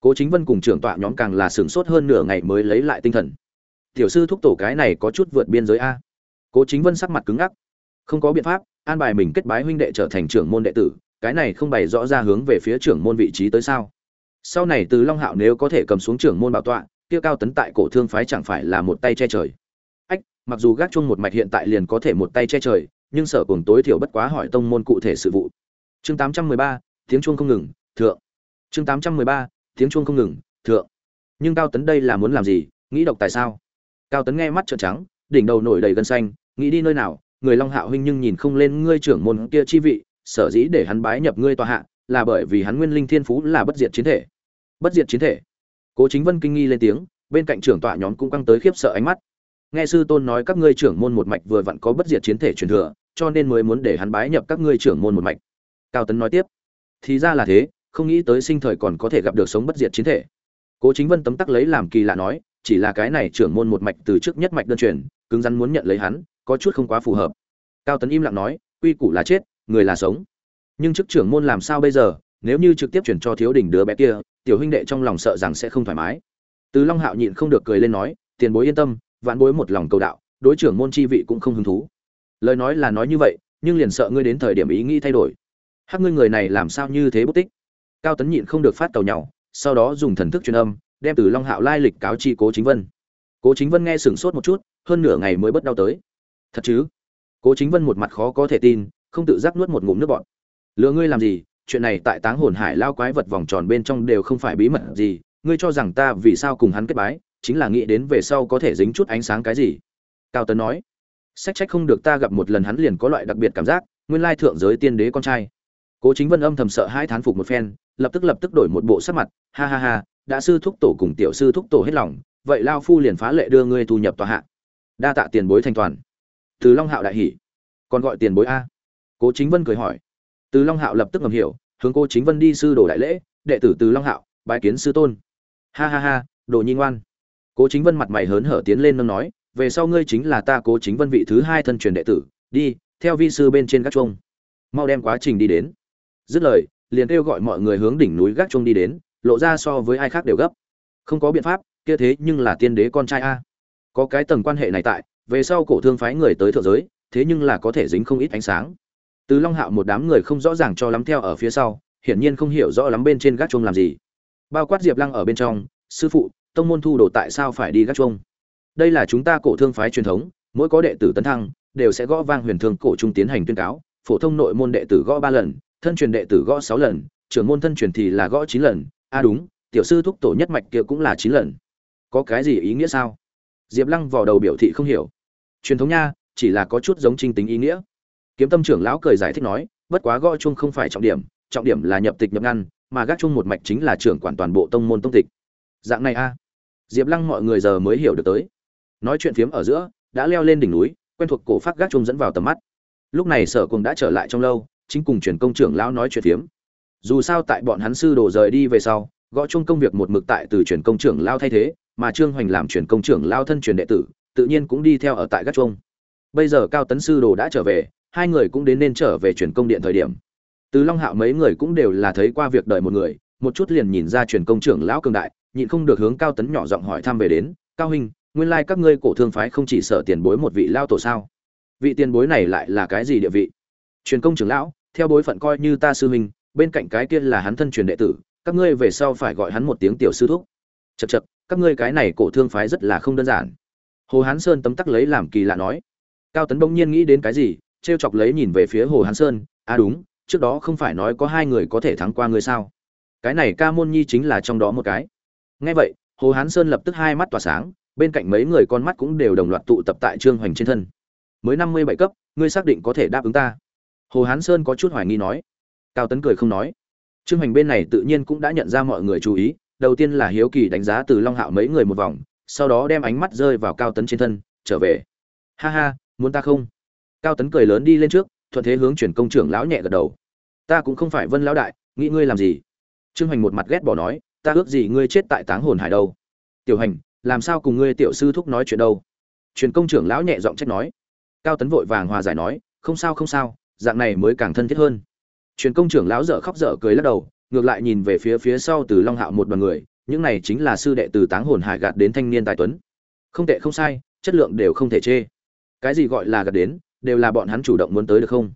Cố chính vân cùng trưởng tọa nhóm càng là sửng sốt hơn nửa ngày mới lấy lại tinh thần. Tiểu sư thúc tổ cái này có chút vượt biên giới a. Cố chính vân sắc mặt cứng ngắc. Không có biện pháp, an bài mình kết bái huynh đệ trở thành trưởng môn đệ tử, cái này không bày rõ ra hướng về phía trưởng môn vị trí tới sao. Sau này từ long hạo nếu có thể cầm xuống trưởng môn bảo tọa, kia cao tấn tại cổ thương phái chẳng phải là một tay che trời mặc dù gác chung một mạch hiện tại liền có thể một tay che trời nhưng sở cùng tối thiểu bất quá hỏi tông môn cụ thể sự vụ. Chương 813, tiếng chuông không ngừng thượng. Chương 813, tiếng chuông không ngừng thượng. Nhưng cao tấn đây là muốn làm gì? Nghĩ độc tại sao? Cao tấn nghe mắt trợn trắng đỉnh đầu nổi đầy gân xanh nghĩ đi nơi nào? Người long hạo huynh nhưng nhìn không lên ngươi trưởng môn kia chi vị sở dĩ để hắn bái nhập ngươi tòa hạ là bởi vì hắn nguyên linh thiên phú là bất diệt chiến thể. Bất diệt chiến thể. Cố chính vân kinh nghi lên tiếng bên cạnh trưởng tọa nhóm cũng căng tới khiếp sợ ánh mắt nghe sư tôn nói các ngươi trưởng môn một mạch vừa vặn có bất diệt chiến thể truyền thừa, cho nên mới muốn để hắn bái nhập các ngươi trưởng môn một mạch. Cao tấn nói tiếp, thì ra là thế, không nghĩ tới sinh thời còn có thể gặp được sống bất diệt chiến thể. Cố chính vân tấm tắc lấy làm kỳ lạ nói, chỉ là cái này trưởng môn một mạch từ trước nhất mạch đơn truyền, cứng rắn muốn nhận lấy hắn, có chút không quá phù hợp. Cao tấn im lặng nói, quy củ là chết, người là sống. Nhưng chức trưởng môn làm sao bây giờ, nếu như trực tiếp chuyển cho thiếu đình đứa bé kia, tiểu huynh đệ trong lòng sợ rằng sẽ không thoải mái. Từ long hạo nhịn không được cười lên nói, tiền bối yên tâm vạn bối một lòng cầu đạo, đối trưởng môn chi vị cũng không hứng thú. Lời nói là nói như vậy, nhưng liền sợ ngươi đến thời điểm ý nghĩ thay đổi. Hắc ngươi người này làm sao như thế bút tích? Cao tấn nhịn không được phát tàu nhau sau đó dùng thần thức truyền âm, đem từ long hạo lai lịch cáo chi cố chính vân. Cố chính vân nghe sửng sốt một chút, hơn nửa ngày mới bất đau tới. Thật chứ? Cố chính vân một mặt khó có thể tin, không tự giác nuốt một ngụm nước bọt. Lừa ngươi làm gì? Chuyện này tại táng hồn hải lao quái vật vòng tròn bên trong đều không phải bí mật gì, ngươi cho rằng ta vì sao cùng hắn kết bái? Chính là nghĩ đến về sau có thể dính chút ánh sáng cái gì. Cao tấn nói sách trách không được ta gặp một lần hắn liền có loại đặc biệt cảm giác nguyên lai thượng giới tiên đế con trai. Cố chính vân âm thầm sợ hai thán phục một phen lập tức lập tức đổi một bộ sắc mặt ha ha ha đã sư thúc tổ cùng tiểu sư thúc tổ hết lòng vậy lao phu liền phá lệ đưa ngươi thu nhập tòa hạ. Đa tạ tiền bối thanh toàn. Từ long hạo đại hỉ, còn gọi tiền bối a. Cố chính vân cười hỏi. Từ long hạo lập tức ngầm hiểu hướng cô chính vân đi sư đồ đại lễ đệ tử từ long hạo bái kiến sư tôn. Ha ha ha đồ nhi ngoan cố chính vân mặt mày hớn hở tiến lên nâng nói, về sau ngươi chính là ta cố chính vân vị thứ hai thân truyền đệ tử, đi, theo vi sư bên trên gác chuông. Mau đem quá trình đi đến. Dứt lời, liền kêu gọi mọi người hướng đỉnh núi gác chuông đi đến, lộ ra so với ai khác đều gấp. Không có biện pháp, kia thế nhưng là tiên đế con trai a. Có cái tầng quan hệ này tại, về sau cổ thương phái người tới thượng giới, thế nhưng là có thể dính không ít ánh sáng. Từ long hạo một đám người không rõ ràng cho lắm theo ở phía sau, hiển nhiên không hiểu rõ lắm bên trên gác chuông làm gì. Bao quát diệp lăng ở bên trong, sư phụ tông môn thu đồ tại sao phải đi gác chuông? Đây là chúng ta cổ thương phái truyền thống, mỗi có đệ tử tấn thăng, đều sẽ gõ vang huyền thương cổ trung tiến hành tuyên cáo, phổ thông nội môn đệ tử gõ ba lần, thân truyền đệ tử gõ sáu lần, trưởng môn thân truyền thì là gõ chín lần. A à đúng, tiểu sư thúc tổ nhất mạch kia cũng là chín lần. Có cái gì ý nghĩa sao? Diệp lăng vào đầu biểu thị không hiểu. Truyền thống nha, chỉ là có chút giống trinh tính ý nghĩa. Kiếm tâm trưởng lão cười giải thích nói, bất quá gõ chung không phải trọng điểm trọng điểm là nhập tịch nhập ngăn, mà gác chung một mạch chính là trưởng quản toàn bộ tông môn tông tịch. Dạng này a diệp lăng mọi người giờ mới hiểu được tới. Nói chuyện phiếm ở giữa, đã leo lên đỉnh núi, quen thuộc cổ phát gác chung dẫn vào tầm mắt. Lúc này sở cùng đã trở lại trong lâu, chính cùng truyền công trưởng lão nói chuyện phiếm. Dù sao tại bọn hắn sư đồ rời đi về sau, gõ chung công việc một mực tại từ truyền công trưởng lao thay thế, mà trương hoành làm truyền công trưởng lao thân truyền đệ tử, tự nhiên cũng đi theo ở tại gác chung bây giờ cao tấn sư đồ đã trở về, hai người cũng đến nên trở về truyền công điện thời điểm. Từ long hạo mấy người cũng đều là thấy qua việc đợi một người, một chút liền nhìn ra truyền công trưởng lão cường đại nhịn không được hướng cao tấn nhỏ giọng hỏi thăm về đến, cao huynh, nguyên lai các ngươi cổ thương phái không chỉ sợ tiền bối một vị lao tổ sao? Vị tiền bối này lại là cái gì địa vị? Truyền công trưởng lão, theo bối phận coi như ta sư huynh, bên cạnh cái kia là hắn thân truyền đệ tử, các ngươi về sau phải gọi hắn một tiếng tiểu sư thúc. Chật chật các ngươi cái này cổ thương phái rất là không đơn giản. Hồ hán sơn tấm tắc lấy làm kỳ lạ nói. Cao tấn bỗng nhiên nghĩ đến cái gì t r e o chọc lấy nhìn về phía hồ hán sơn à đúng, trước đó không phải nói có hai người có thể thắng qua ngươi sao? Cái này ca môn nhi chính là trong đó một cái ngay vậy, hồ hán sơn lập tức hai mắt tỏa sáng, bên cạnh mấy người con mắt cũng đều đồng loạt tụ tập tại trương hoành trên thân. Mới năm mươi bảy cấp, ngươi xác định có thể đáp ứng ta? Hồ hán sơn có chút hoài nghi nói. Cao tấn cười không nói. Trương hoành bên này tự nhiên cũng đã nhận ra mọi người chú ý, đầu tiên là hiếu kỳ đánh giá từ long hạo mấy người một vòng, sau đó đem ánh mắt rơi vào cao tấn trên thân, trở về. Ha ha, muốn ta không? Cao tấn cười lớn đi lên trước, thuận thế hướng chuyển công trưởng lão nhẹ gật đầu. Ta cũng không phải vân lão đại, nghĩ ngươi làm gì? Trương hoành một mặt ghét bỏ nói ta ước gì ngươi chết tại táng hồn hải đâu? Tiểu hành, làm sao cùng ngươi tiểu sư thúc nói chuyện đâu? Truyền công trưởng lão nhẹ giọng trách nói. Cao tấn vội vàng hòa giải nói, không sao không sao, dạng này mới càng thân thiết hơn. Truyền công trưởng lão dở khóc dở cười lắc đầu, ngược lại nhìn về phía phía sau từ long hạo một đoàn người, những này chính là sư đệ từ táng hồn hải gạt đến thanh niên tài tuấn. Không tệ, không sai, chất lượng đều không thể chê. Cái gì gọi là gạt đến, đều là bọn hắn chủ động muốn tới được không?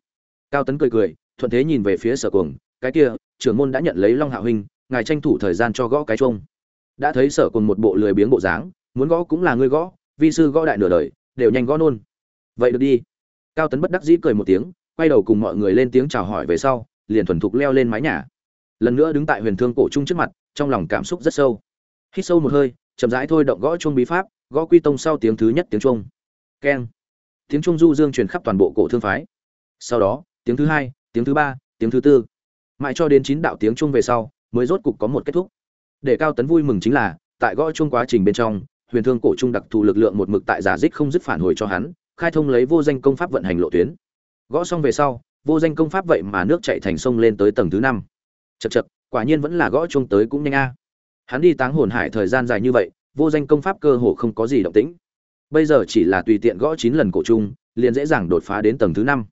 Cao tấn cười cười, thuận thế nhìn về phía sở cuồng, cái kia, trưởng môn đã nhận lấy long hạo huynh ngài tranh thủ thời gian cho gõ cái trông đã thấy sở còn một bộ lười biếng bộ dáng, muốn gõ cũng là ngươi gõ, vi sư gõ đại nửa đời, đều nhanh gõ nôn. Vậy được đi. Cao tấn bất đắc dĩ cười một tiếng, quay đầu cùng mọi người lên tiếng chào hỏi về sau, liền thuần thục leo lên mái nhà. Lần nữa đứng tại huyền thương cổ trung trước mặt, trong lòng cảm xúc rất sâu. Hít sâu một hơi, chậm rãi thôi động gõ chuông bí pháp, gõ quy tông sau tiếng thứ nhất tiếng chuông. Keng. Tiếng chuông du dương truyền khắp toàn bộ cổ thương phái. Sau đó, tiếng thứ hai, tiếng thứ ba, tiếng thứ tư. Mãi cho đến chín đạo tiếng chuông về sau mới rốt cục có một kết thúc. Để cao tấn vui mừng chính là, tại gõ chung quá trình bên trong, huyền thương cổ trung đặc thù lực lượng một mực tại giả dích không dứt phản hồi cho hắn, khai thông lấy vô danh công pháp vận hành lộ tuyến. Gõ xong về sau, vô danh công pháp vậy mà nước chạy thành sông lên tới tầng thứ năm. Chật chật quả nhiên vẫn là gõ chung tới cũng nhanh a. Hắn đi táng hồn hải thời gian dài như vậy, vô danh công pháp cơ hồ không có gì động tĩnh. Bây giờ chỉ là tùy tiện gõ chín lần cổ trung, liền dễ dàng đột phá đến tầng thứ năm.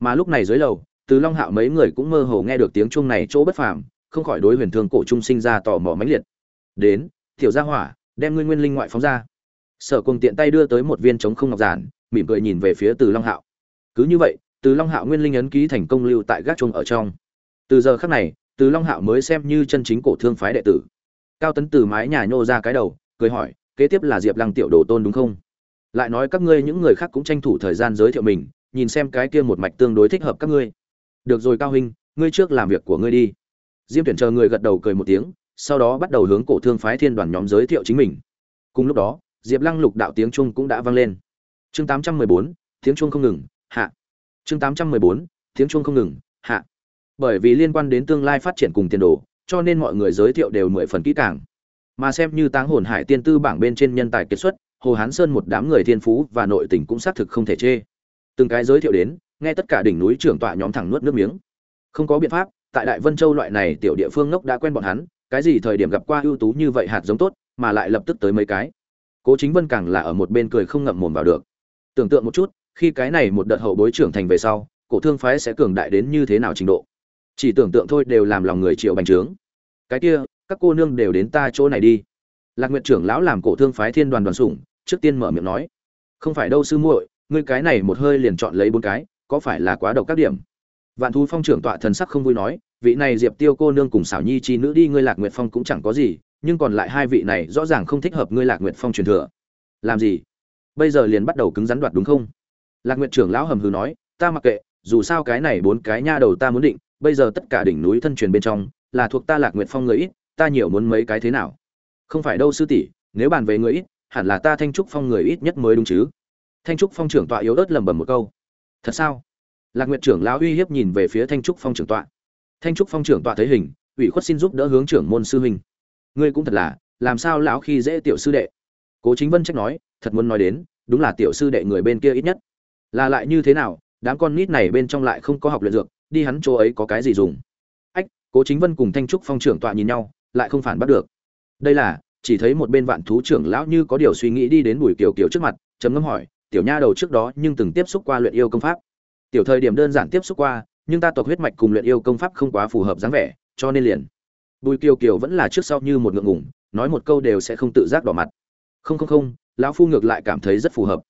Mà lúc này dưới lầu, từ long hạo mấy người cũng mơ hồ nghe được tiếng chuông này chỗ bất phàm không khỏi đối huyền thương cổ trung sinh ra tò mò mãnh liệt. Đến, tiểu gia hỏa, đem ngươi nguyên linh ngoại phóng ra. Sở cùng tiện tay đưa tới một viên trống không ngọc giản, mỉm cười nhìn về phía từ long hạo. Cứ như vậy, từ long hạo nguyên linh ấn ký thành công lưu tại gác chuông ở trong. Từ giờ khắc này, từ long hạo mới xem như chân chính cổ thương phái đệ tử. Cao tấn từ mái nhà nhô ra cái đầu, cười hỏi, kế tiếp là diệp lăng tiểu đồ tôn đúng không? Lại nói, các ngươi những người khác cũng tranh thủ thời gian giới thiệu mình, nhìn xem cái kia một mạch tương đối thích hợp các ngươi. Được rồi cao huynh, ngươi trước làm việc của ngươi đi diêm tuyển chờ người gật đầu cười một tiếng sau đó bắt đầu hướng cổ thương phái thiên đoàn nhóm giới thiệu chính mình. Cùng lúc đó diệp lăng lục đạo tiếng trung cũng đã vang lên. Chương tám trăm mười bốn tiếng trung không ngừng hạ. Chương 814, tiếng chuông không ngừng hạ. Bởi vì liên quan đến tương lai phát triển cùng tiền đồ cho nên mọi người giới thiệu đều mười phần kỹ càng. Mà xem như táng hồn hải tiên tư bảng bên trên nhân tài kết xuất hồ hán sơn một đám người thiên phú và nội tình cũng xác thực không thể chê. Từng cái giới thiệu đến nghe tất cả đỉnh núi trưởng tọa nhóm thẳng nuốt nước miếng. Không có biện pháp tại đại vân châu loại này tiểu địa phương ngốc đã quen bọn hắn, cái gì thời điểm gặp qua ưu tú như vậy hạt giống tốt, mà lại lập tức tới mấy cái. Cố chính vân càng là ở một bên cười không ngậm mồm vào được. Tưởng tượng một chút, khi cái này một đợt hậu bối trưởng thành về sau, cổ thương phái sẽ cường đại đến như thế nào trình độ? Chỉ tưởng tượng thôi đều làm lòng người chịu bành trướng. Cái kia, các cô nương đều đến ta chỗ này đi. Lạc nguyện trưởng lão làm cổ thương phái thiên đoàn đoàn sủng, trước tiên mở miệng nói. Không phải đâu sư muội, ngươi cái này một hơi liền chọn lấy bốn cái, có phải là quá độc các điểm? Vạn thú phong trưởng tọa thần sắc không vui nói vị này diệp tiêu cô nương cùng xảo nhi chi nữ đi, ngươi lạc nguyệt phong cũng chẳng có gì, nhưng còn lại hai vị này rõ ràng không thích hợp ngươi lạc nguyệt phong truyền thừa. Làm gì? Bây giờ liền bắt đầu cứng rắn đoạt đúng không? Lạc nguyệt trưởng lão hầm hừ nói, ta mặc kệ, dù sao cái này bốn cái nha đầu ta muốn định, bây giờ tất cả đỉnh núi thân truyền bên trong, là thuộc ta lạc nguyệt phong người ít, ta nhiều muốn mấy cái thế nào? Không phải đâu sư tỷ, nếu bàn về người ít, hẳn là ta thanh trúc phong người ít nhất mới đúng chứ. Thanh trúc phong trưởng tọa yếu ớt lầm bầm một câu. Thật sao? Lạc nguyệt trưởng lão uy hiếp nhìn về phía thanh trúc phong trưởng tọa thanh trúc phong trưởng tọa thấy hình, ủy khuất xin giúp đỡ hướng trưởng môn sư huynh. Ngươi cũng thật là, làm sao lão khi dễ tiểu sư đệ? Cố chính vân trách nói, thật muốn nói đến, đúng là tiểu sư đệ người bên kia ít nhất. Là lại như thế nào, đám con nít này bên trong lại không có học luyện dược, đi hắn chỗ ấy có cái gì dùng? Ách, cố chính vân cùng thanh trúc phong trưởng tọa nhìn nhau, lại không phản bắt được. Đây là, chỉ thấy một bên vạn thú trưởng lão như có điều suy nghĩ đi đến bùi kiều kiều trước mặt, trầm ngâm hỏi, tiểu nha đầu trước đó nhưng từng tiếp xúc qua luyện yêu công pháp? Tiểu thời điểm đơn giản tiếp xúc qua nhưng ta tộc huyết mạch cùng luyện yêu công pháp không quá phù hợp dáng vẻ cho nên liền. Bùi kiều kiều vẫn là trước sau như một ngượng ngùng, nói một câu đều sẽ không tự giác đỏ mặt. Không không không lão phu ngược lại cảm thấy rất phù hợp.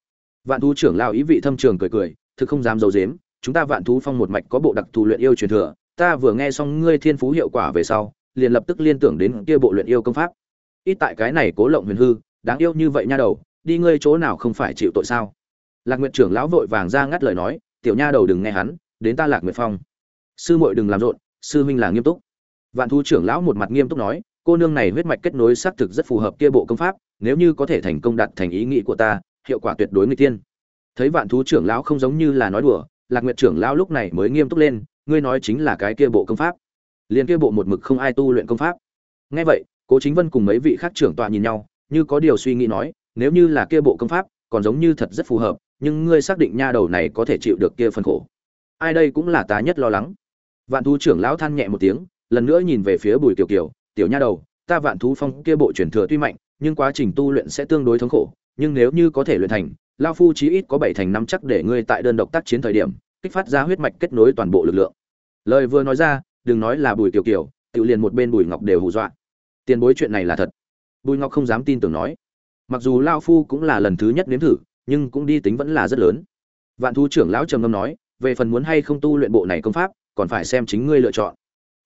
Vạn thú trưởng lão ý vị thâm trường cười cười thực không dám giấu giếm, chúng ta vạn thú phong một mạch có bộ đặc thù luyện yêu truyền thừa ta vừa nghe xong ngươi thiên phú hiệu quả về sau liền lập tức liên tưởng đến kia bộ luyện yêu công pháp. Ít tại cái này cố lộng huyền hư đáng yêu như vậy nha đầu đi ngươi chỗ nào không phải chịu tội sao? Lạc nguyệt trưởng lão vội vàng ra ngắt lời nói tiểu nha đầu đừng nghe hắn đến ta lạc nguyện phong. Sư muội đừng làm rộn, sư huynh là nghiêm túc. Vạn thu trưởng lão một mặt nghiêm túc nói, cô nương này huyết mạch kết nối xác thực rất phù hợp kia bộ công pháp, nếu như có thể thành công đạt thành ý nghĩ của ta, hiệu quả tuyệt đối người tiên thấy vạn thú trưởng lão không giống như là nói đùa, lạc nguyệt trưởng lão lúc này mới nghiêm túc lên, ngươi nói chính là cái kia bộ công pháp. Liền kia bộ một mực không ai tu luyện công pháp. Nghe vậy, cố chính vân cùng mấy vị khác trưởng tọa nhìn nhau, như có điều suy nghĩ nói, nếu như là kia bộ công pháp, còn giống như thật rất phù hợp, nhưng ngươi xác định nha đầu này có thể chịu được kia phần khổ ai đây cũng là ta nhất lo lắng. Vạn thú trưởng lão than nhẹ một tiếng, lần nữa nhìn về phía bùi kiều kiều, tiểu nha đầu, ta vạn thú phong kia bộ truyền thừa tuy mạnh, nhưng quá trình tu luyện sẽ tương đối thống khổ, nhưng nếu như có thể luyện thành lao phu chí ít có bảy thành năm chắc để ngươi tại đơn độc tác chiến thời điểm, kích phát ra huyết mạch kết nối toàn bộ lực lượng. Lời vừa nói ra, đừng nói là bùi kiều kiều tự liền một bên bùi ngọc đều hù dọa. Tiền bối chuyện này là thật. Bùi ngọc không dám tin tưởng nói. Mặc dù lao phu cũng là lần thứ nhất nếm thử, nhưng cũng đi tính vẫn là rất lớn. Vạn thu trưởng lão trầm ngâm nói về phần muốn hay không tu luyện bộ này công pháp, còn phải xem chính ngươi lựa chọn.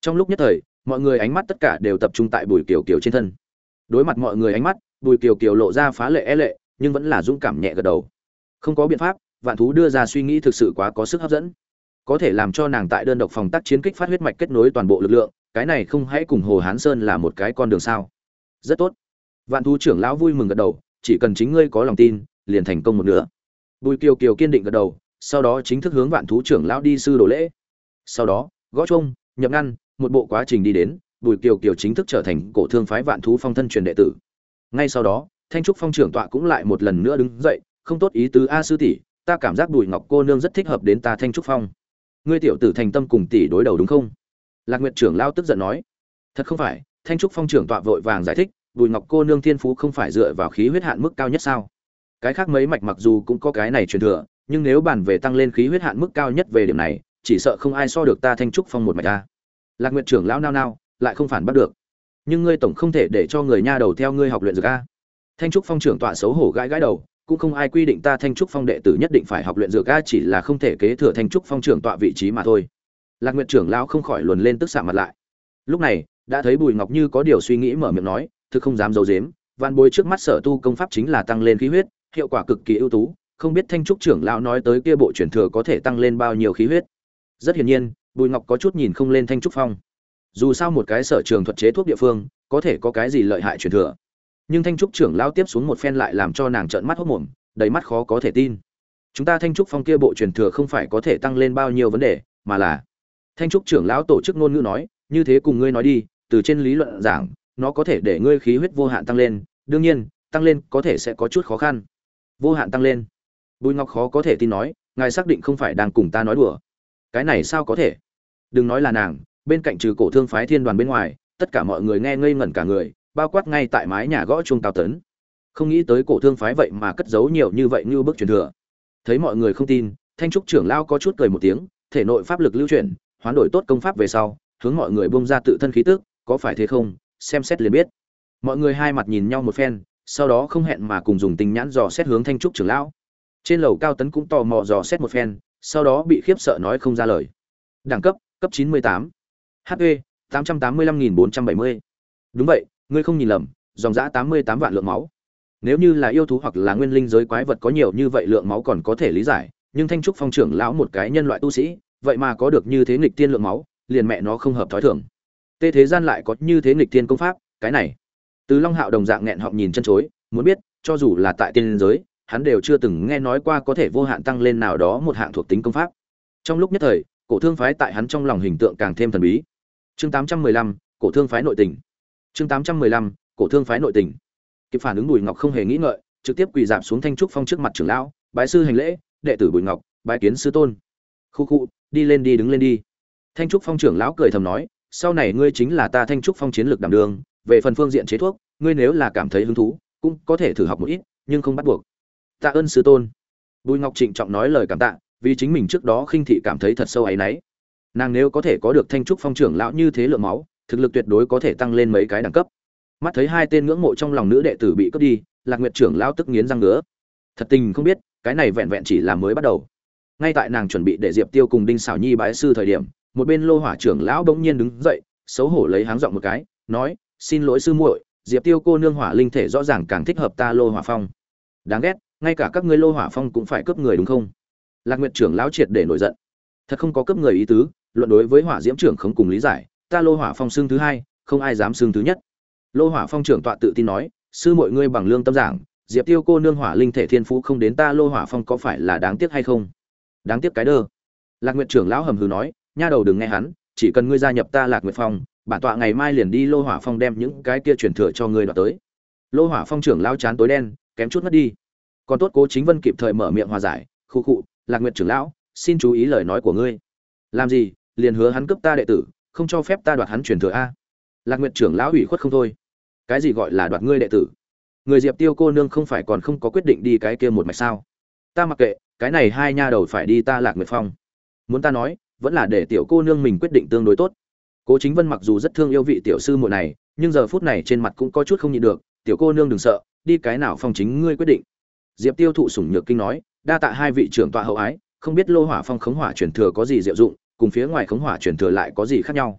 Trong lúc nhất thời, mọi người ánh mắt tất cả đều tập trung tại bùi kiều kiều trên thân. Đối mặt mọi người ánh mắt, bùi kiều kiều lộ ra phá lệ e lệ, nhưng vẫn là dũng cảm nhẹ gật đầu. Không có biện pháp, vạn thú đưa ra suy nghĩ thực sự quá có sức hấp dẫn. Có thể làm cho nàng tại đơn độc phòng tác chiến kích phát huyết mạch kết nối toàn bộ lực lượng, cái này không hãy cùng hồ hán sơn là một cái con đường sao. Rất tốt. Vạn thú trưởng lão vui mừng gật đầu, chỉ cần chính ngươi có lòng tin, liền thành công một nửa. Bùi kiều kiều kiên định gật đầu sau đó chính thức hướng vạn thú trưởng lão đi sư đồ lễ. Sau đó, gõ chung nhập ngăn, một bộ quá trình đi đến, bùi kiều kiều chính thức trở thành cổ thương phái vạn thú phong thân truyền đệ tử. Ngay sau đó, thanh trúc phong trưởng tọa cũng lại một lần nữa đứng dậy, không tốt ý tứ a sư tỷ, ta cảm giác bùi ngọc cô nương rất thích hợp đến ta thanh trúc phong. Ngươi tiểu tử thành tâm cùng tỷ đối đầu đúng không? Lạc nguyệt trưởng lao tức giận nói. Thật không phải, thanh trúc phong trưởng tọa vội vàng giải thích, bùi ngọc cô nương thiên phú không phải dựa vào khí huyết hạn mức cao nhất sao? Cái khác mấy mạch mặc dù cũng có cái này truyền thừa nhưng nếu bàn về tăng lên khí huyết hạn mức cao nhất về điểm này, chỉ sợ không ai so được ta thanh trúc phong một mạch ta. Lạc nguyệt trưởng lão nao nao, lại không phản bắt được. Nhưng ngươi tổng không thể để cho người nha đầu theo ngươi học luyện dược a. Thanh trúc phong trưởng tọa xấu hổ gãi gãi đầu, cũng không ai quy định ta thanh trúc phong đệ tử nhất định phải học luyện dược a, chỉ là không thể kế thừa thanh trúc phong trưởng tọa vị trí mà thôi. Lạc nguyệt trưởng lão không khỏi luồn lên tức xạ mặt lại. Lúc này, đã thấy bùi ngọc như có điều suy nghĩ mở miệng nói, thực không dám giấu dếm van bối trước mắt sở tu công pháp chính là tăng lên khí huyết, hiệu quả cực kỳ ưu tú không biết thanh trúc trưởng lão nói tới kia bộ truyền thừa có thể tăng lên bao nhiêu khí huyết. Rất hiển nhiên, bùi ngọc có chút nhìn không lên thanh trúc phong. Dù sao một cái sở trường thuật chế thuốc địa phương, có thể có cái gì lợi hại truyền thừa. Nhưng thanh trúc trưởng lão tiếp xuống một phen lại làm cho nàng trợn mắt hốt mồm, đầy mắt khó có thể tin. Chúng ta thanh trúc phong kia bộ truyền thừa không phải có thể tăng lên bao nhiêu vấn đề, mà là thanh trúc trưởng lão tổ chức ngôn ngữ nói, như thế cùng ngươi nói đi, từ trên lý luận giảng, nó có thể để ngươi khí huyết vô hạn tăng lên, đương nhiên, tăng lên có thể sẽ có chút khó khăn. Vô hạn tăng lên bùi ngọc khó có thể tin nói, ngài xác định không phải đang cùng ta nói đùa. Cái này sao có thể? Đừng nói là nàng, bên cạnh trừ cổ thương phái thiên đoàn bên ngoài, tất cả mọi người nghe ngây ngẩn cả người, bao quát ngay tại mái nhà gõ chuông cao tấn. Không nghĩ tới cổ thương phái vậy mà cất giấu nhiều như vậy như bức truyền thừa. Thấy mọi người không tin, thanh trúc trưởng lao có chút cười một tiếng, thể nội pháp lực lưu chuyển, hoán đổi tốt công pháp về sau, hướng mọi người bông ra tự thân khí tức, có phải thế không? Xem xét liền biết. Mọi người hai mặt nhìn nhau một phen, sau đó không hẹn mà cùng dùng tình nhãn dò xét hướng thanh trúc trưởng lão trên lầu cao tấn cũng tò mò dò xét một phen, sau đó bị khiếp sợ nói không ra lời đẳng cấp cấp 98. hp 885.470. đúng vậy, ngươi không nhìn lầm, dòng giã 88 vạn lượng máu nếu như là yêu thú hoặc là nguyên linh giới quái vật có nhiều như vậy lượng máu còn có thể lý giải, nhưng thanh trúc phong trưởng lão một cái nhân loại tu sĩ, vậy mà có được như thế nghịch tiên lượng máu, liền mẹ nó không hợp thói thường tê thế gian lại có như thế nghịch tiên công pháp, cái này từ long hạo đồng dạng nghẹn họng nhìn chân chối, muốn biết, cho dù là tại tiên giới hắn đều chưa từng nghe nói qua có thể vô hạn tăng lên nào đó một hạng thuộc tính công pháp. Trong lúc nhất thời cổ thương phái tại hắn trong lòng hình tượng càng thêm thần bí. Chương 815, cổ thương phái nội tình. Chương 815, cổ thương phái nội tình. Kịp phản ứng bùi ngọc không hề nghĩ ngợi trực tiếp quỳ rạp xuống thanh trúc phong trước mặt trưởng lão bái sư hành lễ đệ tử bùi ngọc bái kiến sư tôn. Khu khu đi lên đi đứng lên đi. Thanh trúc phong trưởng lão cười thầm nói sau này ngươi chính là ta thanh trúc phong chiến lược đảm đường về phần phương diện chế thuốc ngươi nếu là cảm thấy hứng thú cũng có thể thử học một ít nhưng không bắt buộc tạ ơn sư tôn. Bùi ngọc trịnh trọng nói lời cảm tạ, vì chính mình trước đó khinh thị cảm thấy thật sâu áy náy. Nàng nếu có thể có được thanh trúc phong trưởng lão như thế lượng máu, thực lực tuyệt đối có thể tăng lên mấy cái đẳng cấp. Mắt thấy hai tên ngưỡng mộ trong lòng nữ đệ tử bị cướp đi, lạc nguyệt trưởng lão tức nghiến răng ngứa. Thật tình không biết, cái này vẹn vẹn chỉ là mới bắt đầu. Ngay tại nàng chuẩn bị để diệp tiêu cùng đinh xảo nhi bái sư thời điểm, một bên lô hỏa trưởng lão bỗng nhiên đứng dậy, xấu hổ lấy háng giọng một cái, nói, xin lỗi sư muội, diệp tiêu cô nương hỏa linh thể rõ ràng càng thích hợp ta lô hỏa phong. Đáng ghét ngay cả các ngươi lô hỏa phong cũng phải cướp người đúng không? Lạc nguyệt trưởng lão triệt để nổi giận. Thật không có cướp người ý tứ, luận đối với hỏa diễm trưởng không cùng lý giải, ta lô hỏa phong xương thứ hai, không ai dám xương thứ nhất. Lô hỏa phong trưởng tọa tự tin nói, sư mọi ngươi bằng lương tâm giảng, diệp tiêu cô nương hỏa linh thể thiên phú không đến ta lô hỏa phong có phải là đáng tiếc hay không? Đáng tiếc cái đơ. Lạc nguyệt trưởng lão hầm hừ nói, nha đầu đừng nghe hắn, chỉ cần ngươi gia nhập ta lạc nguyệt phong, bản tọa ngày mai liền đi lô hỏa phong đem những cái kia truyền thừa cho ngươi đoạt tới. Lô hỏa phong trưởng lão chán tối đen, kém chút mất đi còn tốt cố chính vân kịp thời mở miệng hòa giải khu khụ, lạc nguyệt trưởng lão, xin chú ý lời nói của ngươi. Làm gì? Liền hứa hắn cướp ta đệ tử, không cho phép ta đoạt hắn truyền thừa a. Lạc nguyệt trưởng lão ủy khuất không thôi. Cái gì gọi là đoạt ngươi đệ tử? Người diệp tiêu cô nương không phải còn không có quyết định đi cái kia một mạch sao? Ta mặc kệ, cái này hai nha đầu phải đi ta lạc nguyệt phong. Muốn ta nói, vẫn là để tiểu cô nương mình quyết định tương đối tốt. Cố chính vân mặc dù rất thương yêu vị tiểu sư muội này, nhưng giờ phút này trên mặt cũng có chút không nhịn được. Tiểu cô nương đừng sợ, đi cái nào phong chính ngươi quyết định diệp tiêu thụ sủng nhược kinh nói, đa tạ hai vị trưởng tọa hậu ái, không biết lô hỏa phong khống hỏa truyền thừa có gì diệu dụng, cùng phía ngoài khống hỏa truyền thừa lại có gì khác nhau.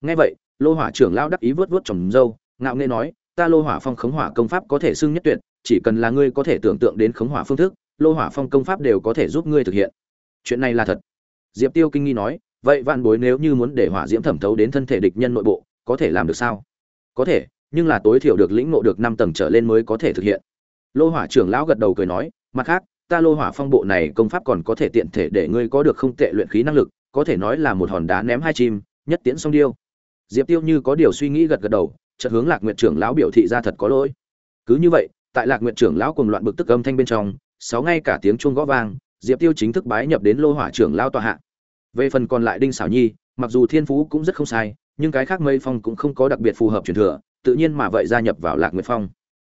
Nghe vậy, lô hỏa trưởng lao đắc ý vớt vớt trồng dâu ngạo nghễ nói, ta lô hỏa phong khống hỏa công pháp có thể xưng nhất tuyệt, chỉ cần là ngươi có thể tưởng tượng đến khống hỏa phương thức, lô hỏa phong công pháp đều có thể giúp ngươi thực hiện. Chuyện này là thật. Diệp tiêu kinh nghi nói, vậy vạn bối nếu như muốn để hỏa diễm thẩm thấu đến thân thể địch nhân nội bộ, có thể làm được sao? Có thể, nhưng là tối thiểu được lĩnh ngộ được năm tầng trở lên mới có thể thực hiện lô hỏa trưởng lão gật đầu cười nói, mặt khác, ta lô hỏa phong bộ này công pháp còn có thể tiện thể để ngươi có được không tệ luyện khí năng lực, có thể nói là một hòn đá ném hai chim, nhất tiễn song điêu. Diệp tiêu như có điều suy nghĩ gật gật đầu, chợt hướng lạc nguyện trưởng lão biểu thị ra thật có lỗi. Cứ như vậy, tại lạc nguyện trưởng lão cùng loạn bực tức âm thanh bên trong, sáu ngay cả tiếng chuông gõ vang, diệp tiêu chính thức bái nhập đến lô hỏa trưởng lão tòa hạ. Về phần còn lại đinh xảo nhi, mặc dù thiên phú cũng rất không sai, nhưng cái khác mây phong cũng không có đặc biệt phù hợp truyền thừa, tự nhiên mà vậy gia nhập vào lạc nguyệt phong.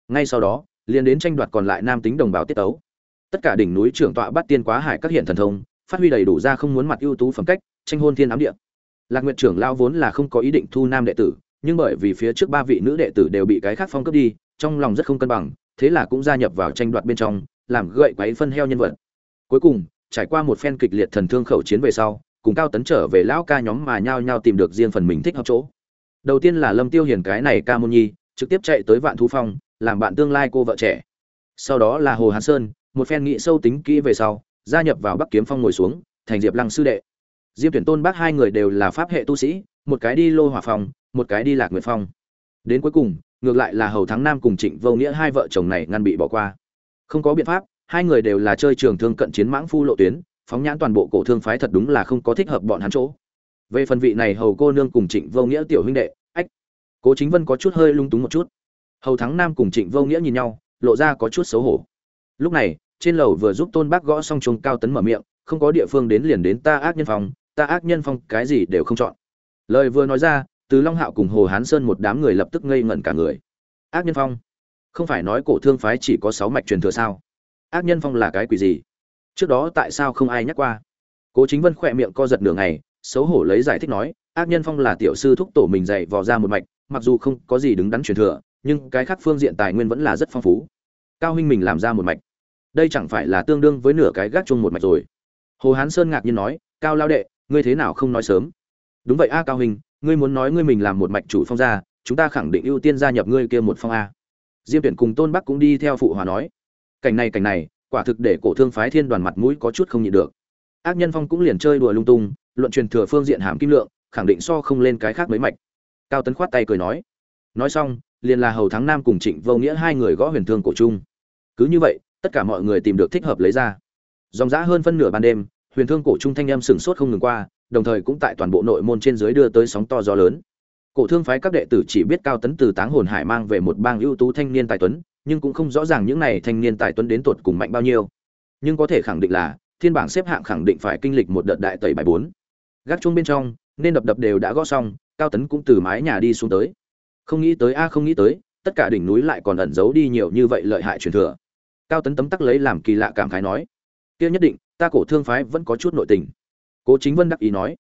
Ngay sau đó liền đến tranh đoạt còn lại nam tính đồng bào tiết tấu. Tất cả đỉnh núi trưởng tọa bắt tiên quá hải các hiện thần thông, phát huy đầy đủ ra không muốn mặt ưu tú phẩm cách, tranh hôn thiên ám địa. Lạc nguyệt trưởng lao vốn là không có ý định thu nam đệ tử, nhưng bởi vì phía trước ba vị nữ đệ tử đều bị cái khác phong cấp đi, trong lòng rất không cân bằng, thế là cũng gia nhập vào tranh đoạt bên trong, làm gậy quấy phân heo nhân vật. Cuối cùng, trải qua một phen kịch liệt thần thương khẩu chiến về sau, cùng cao tấn trở về lão ca nhóm mà nhao nhao tìm được riêng phần mình thích hợp chỗ. Đầu tiên là lâm tiêu hiền cái này ca môn nhi, trực tiếp chạy tới vạn thú phong làm bạn tương lai cô vợ trẻ. Sau đó là hồ hán sơn, một phen nghị sâu tính kỹ về sau, gia nhập vào bắc kiếm phong ngồi xuống, thành diệp lăng sư đệ. Diệp tuyển tôn bác hai người đều là pháp hệ tu sĩ, một cái đi lô hỏa phong, một cái đi lạc nguyệt phong. Đến cuối cùng, ngược lại là hầu thắng nam cùng trịnh vô nghĩa hai vợ chồng này ngăn bị bỏ qua. Không có biện pháp, hai người đều là chơi trường thương cận chiến mãng phu lộ tuyến, phóng nhãn toàn bộ cổ thương phái thật đúng là không có thích hợp bọn hắn chỗ. Về phần vị này hầu cô nương cùng trịnh vô nghĩa tiểu huynh đệ, ách, cố chính vân có chút hơi lung túng một chút hầu thắng nam cùng trịnh vô nghĩa nhìn nhau lộ ra có chút xấu hổ. Lúc này trên lầu vừa giúp tôn bác gõ xong chuông cao tấn mở miệng không có địa phương đến liền đến ta ác nhân Phong, ta ác nhân phong cái gì đều không chọn. Lời vừa nói ra từ long hạo cùng hồ hán sơn một đám người lập tức ngây ngẩn cả người. Ác nhân phong? Không phải nói cổ thương phái chỉ có sáu mạch truyền thừa sao? Ác nhân phong là cái quỷ gì? Trước đó tại sao không ai nhắc qua? Cố chính vân khỏe miệng co giật nửa ngày xấu hổ lấy giải thích nói ác nhân phong là tiểu sư thúc tổ mình dạy vò ra một mạch mặc dù không có gì đứng đắn truyền thừa nhưng cái khác phương diện tài nguyên vẫn là rất phong phú. Cao huynh mình làm ra một mạch. Đây chẳng phải là tương đương với nửa cái gác chung một mạch rồi. Hồ hán sơn ngạc nhiên nói, cao lao đệ, ngươi thế nào không nói sớm? Đúng vậy a, cao huynh ngươi muốn nói ngươi mình làm một mạch chủ phong gia, chúng ta khẳng định ưu tiên gia nhập ngươi kia một phong a. Diêm tuyển cùng tôn bắc cũng đi theo phụ hòa nói, cảnh này cảnh này, quả thực để cổ thương phái thiên đoàn mặt mũi có chút không nhịn được. Ác nhân phong cũng liền chơi đùa lung tung, luận truyền thừa phương diện hàm kim lượng, khẳng định so không lên cái khác mấy mạch. Cao tấn khoát tay cười nói nói xong liền là hầu thắng nam cùng trịnh vô nghĩa hai người gõ huyền thương cổ trung. Cứ như vậy, tất cả mọi người tìm được thích hợp lấy ra. Dòng giã hơn phân nửa ban đêm, huyền thương cổ trung thanh em sừng sốt không ngừng qua, đồng thời cũng tại toàn bộ nội môn trên dưới đưa tới sóng to gió lớn. Cổ thương phái các đệ tử chỉ biết cao tấn từ táng hồn hải mang về một bang ưu tú thanh niên tài tuấn, nhưng cũng không rõ ràng những này thanh niên tài tuấn đến tột cùng mạnh bao nhiêu. Nhưng có thể khẳng định là, thiên bảng xếp hạng khẳng định phải kinh lịch một đợt đại tẩy bài bốn. Gác chuông bên trong, nên đập đập đều đã gõ xong, cao tấn cũng từ mái nhà đi xuống tới không nghĩ tới, a, không nghĩ tới, tất cả đỉnh núi lại còn ẩn giấu đi nhiều như vậy lợi hại truyền thừa. Cao tấn tấm tắc lấy làm kỳ lạ cảm khái nói, kia nhất định, ta cổ thương phái vẫn có chút nội tình. Cố chính vân đắc ý nói.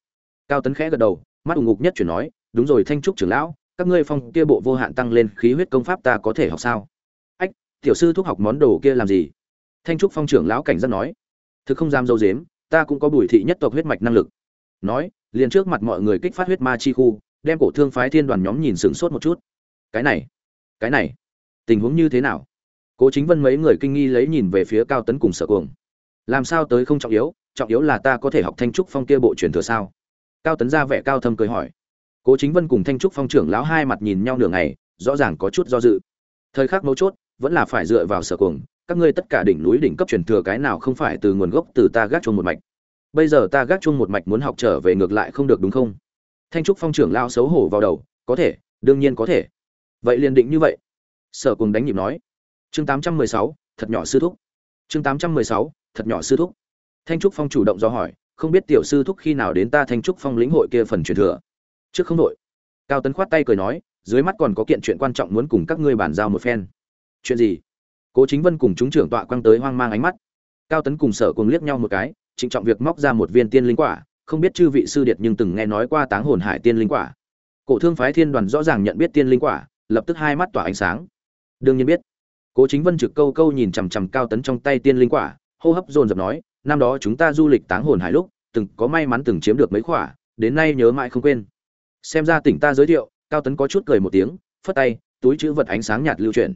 Cao tấn khẽ gật đầu, mắt ủng ngục nhất chuyển nói, đúng rồi, thanh trúc trưởng lão, các ngươi phong kia bộ vô hạn tăng lên khí huyết công pháp ta có thể học sao? Ách, tiểu sư thúc học món đồ kia làm gì? Thanh trúc phong trưởng lão cảnh giác nói, thực không dám dâu dếm, ta cũng có bùi thị nhất tộc huyết mạch năng lực. Nói, liền trước mặt mọi người kích phát huyết ma chi khu đem cổ thương phái thiên đoàn nhóm nhìn sửng sốt một chút. Cái này cái này, tình huống như thế nào? Cố chính vân mấy người kinh nghi lấy nhìn về phía cao tấn cùng sở cuồng. Làm sao tới không trọng yếu trọng yếu là ta có thể học thanh trúc phong kia bộ truyền thừa sao? Cao tấn ra vẻ cao thâm cười hỏi. Cố chính vân cùng thanh trúc phong trưởng lão hai mặt nhìn nhau nửa ngày, rõ ràng có chút do dự. Thời khắc mấu chốt, vẫn là phải dựa vào sở cuồng, các ngươi tất cả đỉnh núi đỉnh cấp truyền thừa cái nào không phải từ nguồn gốc từ ta gác chuông một mạch. Bây giờ ta gác chuông một mạch muốn học trở về ngược lại không được đúng không? Thanh trúc phong trưởng lao xấu hổ vào đầu, có thể, đương nhiên có thể. Vậy liền định như vậy. Sở cùng đánh nhịp nói. Chương tám trăm mười sáu, thật nhỏ sư thúc. Chương tám trăm mười sáu, thật nhỏ sư thúc. Thanh trúc phong chủ động do hỏi, không biết tiểu sư thúc khi nào đến ta thanh trúc phong lĩnh hội kia phần truyền thừa? Trước không đội. Cao tấn khoát tay cười nói, dưới mắt còn có kiện chuyện quan trọng muốn cùng các ngươi bàn giao một phen. Chuyện gì? Cố chính vân cùng chúng trưởng tọa quăng tới hoang mang ánh mắt. Cao tấn cùng sở cùng liếc nhau một cái, trịnh trọng việc móc ra một viên tiên linh quả không biết chư vị sư điệt nhưng từng nghe nói qua táng hồn hải tiên linh quả. Cổ thương phái thiên đoàn rõ ràng nhận biết tiên linh quả, lập tức hai mắt tỏa ánh sáng. Đương nhiên biết. Cố chính vân trực câu câu nhìn chằm chằm cao tấn trong tay tiên linh quả, hô hấp dồn dập nói, năm đó chúng ta du lịch táng hồn hải lúc, từng có may mắn từng chiếm được mấy quả, đến nay nhớ mãi không quên. Xem ra tỉnh ta giới thiệu, cao tấn có chút cười một tiếng, phất tay, túi chữ vật ánh sáng nhạt lưu chuyển.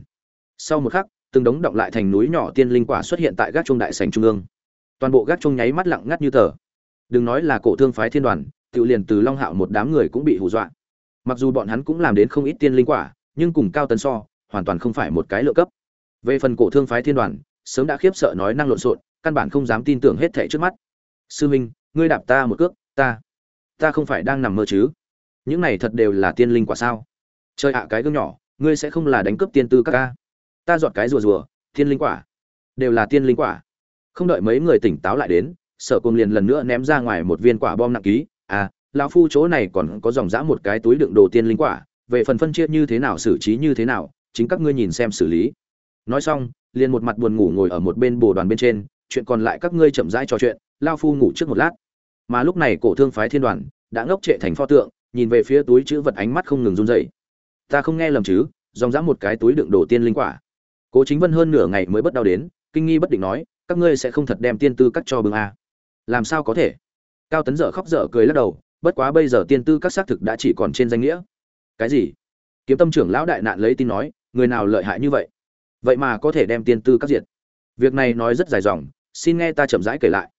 Sau một khắc, từng đống động lại thành núi nhỏ tiên linh quả xuất hiện tại gác trung đại sành trung ương. Toàn bộ gác trung nháy mắt lặng ngắt như tờ đừng nói là cổ thương phái thiên đoàn tự liền từ long hạo một đám người cũng bị hù dọa. Mặc dù bọn hắn cũng làm đến không ít tiên linh quả, nhưng cùng cao tấn so, hoàn toàn không phải một cái lựa cấp. Về phần cổ thương phái thiên đoàn, sớm đã khiếp sợ nói năng lộn xộn, căn bản không dám tin tưởng hết thảy trước mắt. Sư minh, ngươi đạp ta một cước, ta ta không phải đang nằm mơ chứ? Những này thật đều là tiên linh quả sao? Chơi ạ, cái gương nhỏ, ngươi sẽ không là đánh cướp tiên tư các ca. Ta dọn cái rùa rùa, tiên linh quả. Đều là tiên linh quả. Không đợi mấy người tỉnh táo lại đến sở cùng liền lần nữa ném ra ngoài một viên quả bom nặng ký. À lão phu chỗ này còn có dòng dã một cái túi đựng đồ tiên linh quả, về phần phân chia như thế nào, xử trí như thế nào, chính các ngươi nhìn xem xử lý. Nói xong, liền một mặt buồn ngủ ngồi ở một bên bồ đoàn bên trên, chuyện còn lại các ngươi chậm rãi trò chuyện lao phu ngủ trước một lát. Mà lúc này cổ thương phái thiên đoàn đã ngốc trệ thành pho tượng, nhìn về phía túi chữ vật ánh mắt không ngừng run rẩy. Ta không nghe lầm chứ, dòng dã một cái túi đựng đồ tiên linh quả. Cố chính vân hơn nửa ngày mới bất đau đến, kinh nghi bất định nói, các ngươi sẽ không thật đem tiên tư cắt cho bưng a làm sao có thể? Cao tấn dở khóc dở cười lắc đầu, bất quá bây giờ tiên tư các xác thực đã chỉ còn trên danh nghĩa. Cái gì? Kiếm tâm trưởng lão đại nạn lấy tin nói, người nào lợi hại như vậy? Vậy mà có thể đem tiên tư các diệt. Việc này nói rất dài dòng, xin nghe ta chậm rãi kể lại.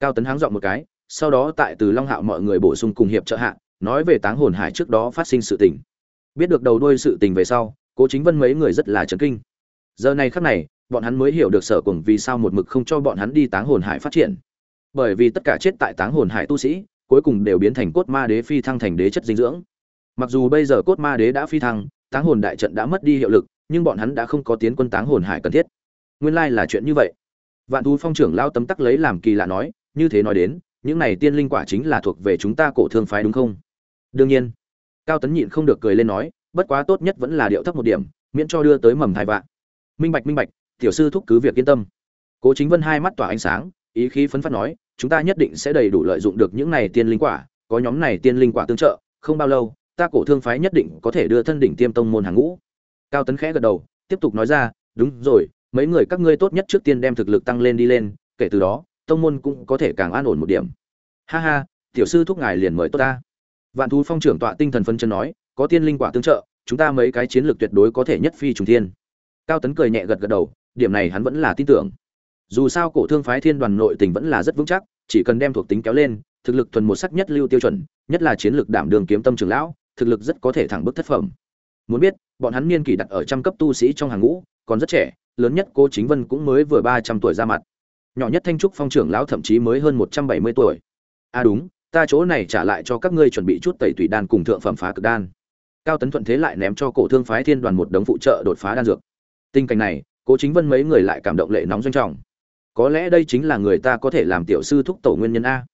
Cao tấn háng dọn một cái, sau đó tại từ long hạo mọi người bổ sung cùng hiệp trợ hạ, nói về táng hồn hải trước đó phát sinh sự tình. Biết được đầu đuôi sự tình về sau, cố chính vân mấy người rất là chấn kinh. Giờ này khắc này, bọn hắn mới hiểu được sở cùng vì sao một mực không cho bọn hắn đi táng hồn hải phát triển bởi vì tất cả chết tại táng hồn hải tu sĩ, cuối cùng đều biến thành cốt ma đế phi thăng thành đế chất dinh dưỡng. Mặc dù bây giờ cốt ma đế đã phi thăng, táng hồn đại trận đã mất đi hiệu lực, nhưng bọn hắn đã không có tiến quân táng hồn hải cần thiết. Nguyên lai là chuyện như vậy. Vạn thú phong trưởng lao tấm tắc lấy làm kỳ lạ nói, như thế nói đến, những này tiên linh quả chính là thuộc về chúng ta cổ thương phái đúng không? Đương nhiên. Cao tấn nhịn không được cười lên nói, bất quá tốt nhất vẫn là điệu thấp một điểm, miễn cho đưa tới mầm thai vạn. Minh bạch minh bạch, tiểu sư thúc cứ việc yên tâm. Cố chính vân hai mắt tỏa ánh sáng, ý khí phấn phát nói chúng ta nhất định sẽ đầy đủ lợi dụng được những này tiên linh quả, có nhóm này tiên linh quả tương trợ, không bao lâu, ta cổ thương phái nhất định có thể đưa thân đỉnh tiêm tông môn hàng ngũ. Cao tấn khẽ gật đầu, tiếp tục nói ra, đúng rồi, mấy người các ngươi tốt nhất trước tiên đem thực lực tăng lên đi lên, kể từ đó, tông môn cũng có thể càng an ổn một điểm. Ha ha, tiểu sư thúc ngài liền mời tốt ta. Vạn thú phong trưởng tọa tinh thần phân chân nói, có tiên linh quả tương trợ, chúng ta mấy cái chiến lược tuyệt đối có thể nhất phi trùng thiên. Cao tấn cười nhẹ gật gật đầu, điểm này hắn vẫn là tin tưởng dù sao cổ thương phái thiên đoàn nội tình vẫn là rất vững chắc, chỉ cần đem thuộc tính kéo lên, thực lực thuần một sắc nhất lưu tiêu chuẩn, nhất là chiến lược đảm đường kiếm tâm trưởng lão, thực lực rất có thể thẳng bức thất phẩm. Muốn biết, bọn hắn niên kỷ đặt ở trăm cấp tu sĩ trong hàng ngũ, còn rất trẻ, lớn nhất cô chính vân cũng mới vừa ba trăm tuổi ra mặt. Nhỏ nhất thanh trúc phong trưởng lão thậm chí mới hơn một trăm bảy mươi tuổi. À đúng, ta chỗ này trả lại cho các ngươi chuẩn bị chút tẩy tùy đan cùng thượng phẩm phá cực đan. Cao tấn thuận thế lại ném cho cổ thương phái thiên đoàn một đống phụ trợ đột phá đan dược. Tình cảnh này, cố chính vân mấy người lại cảm động lệ nóng doanh trọng có lẽ đây chính là người ta có thể làm tiểu sư thúc tổ nguyên nhân a.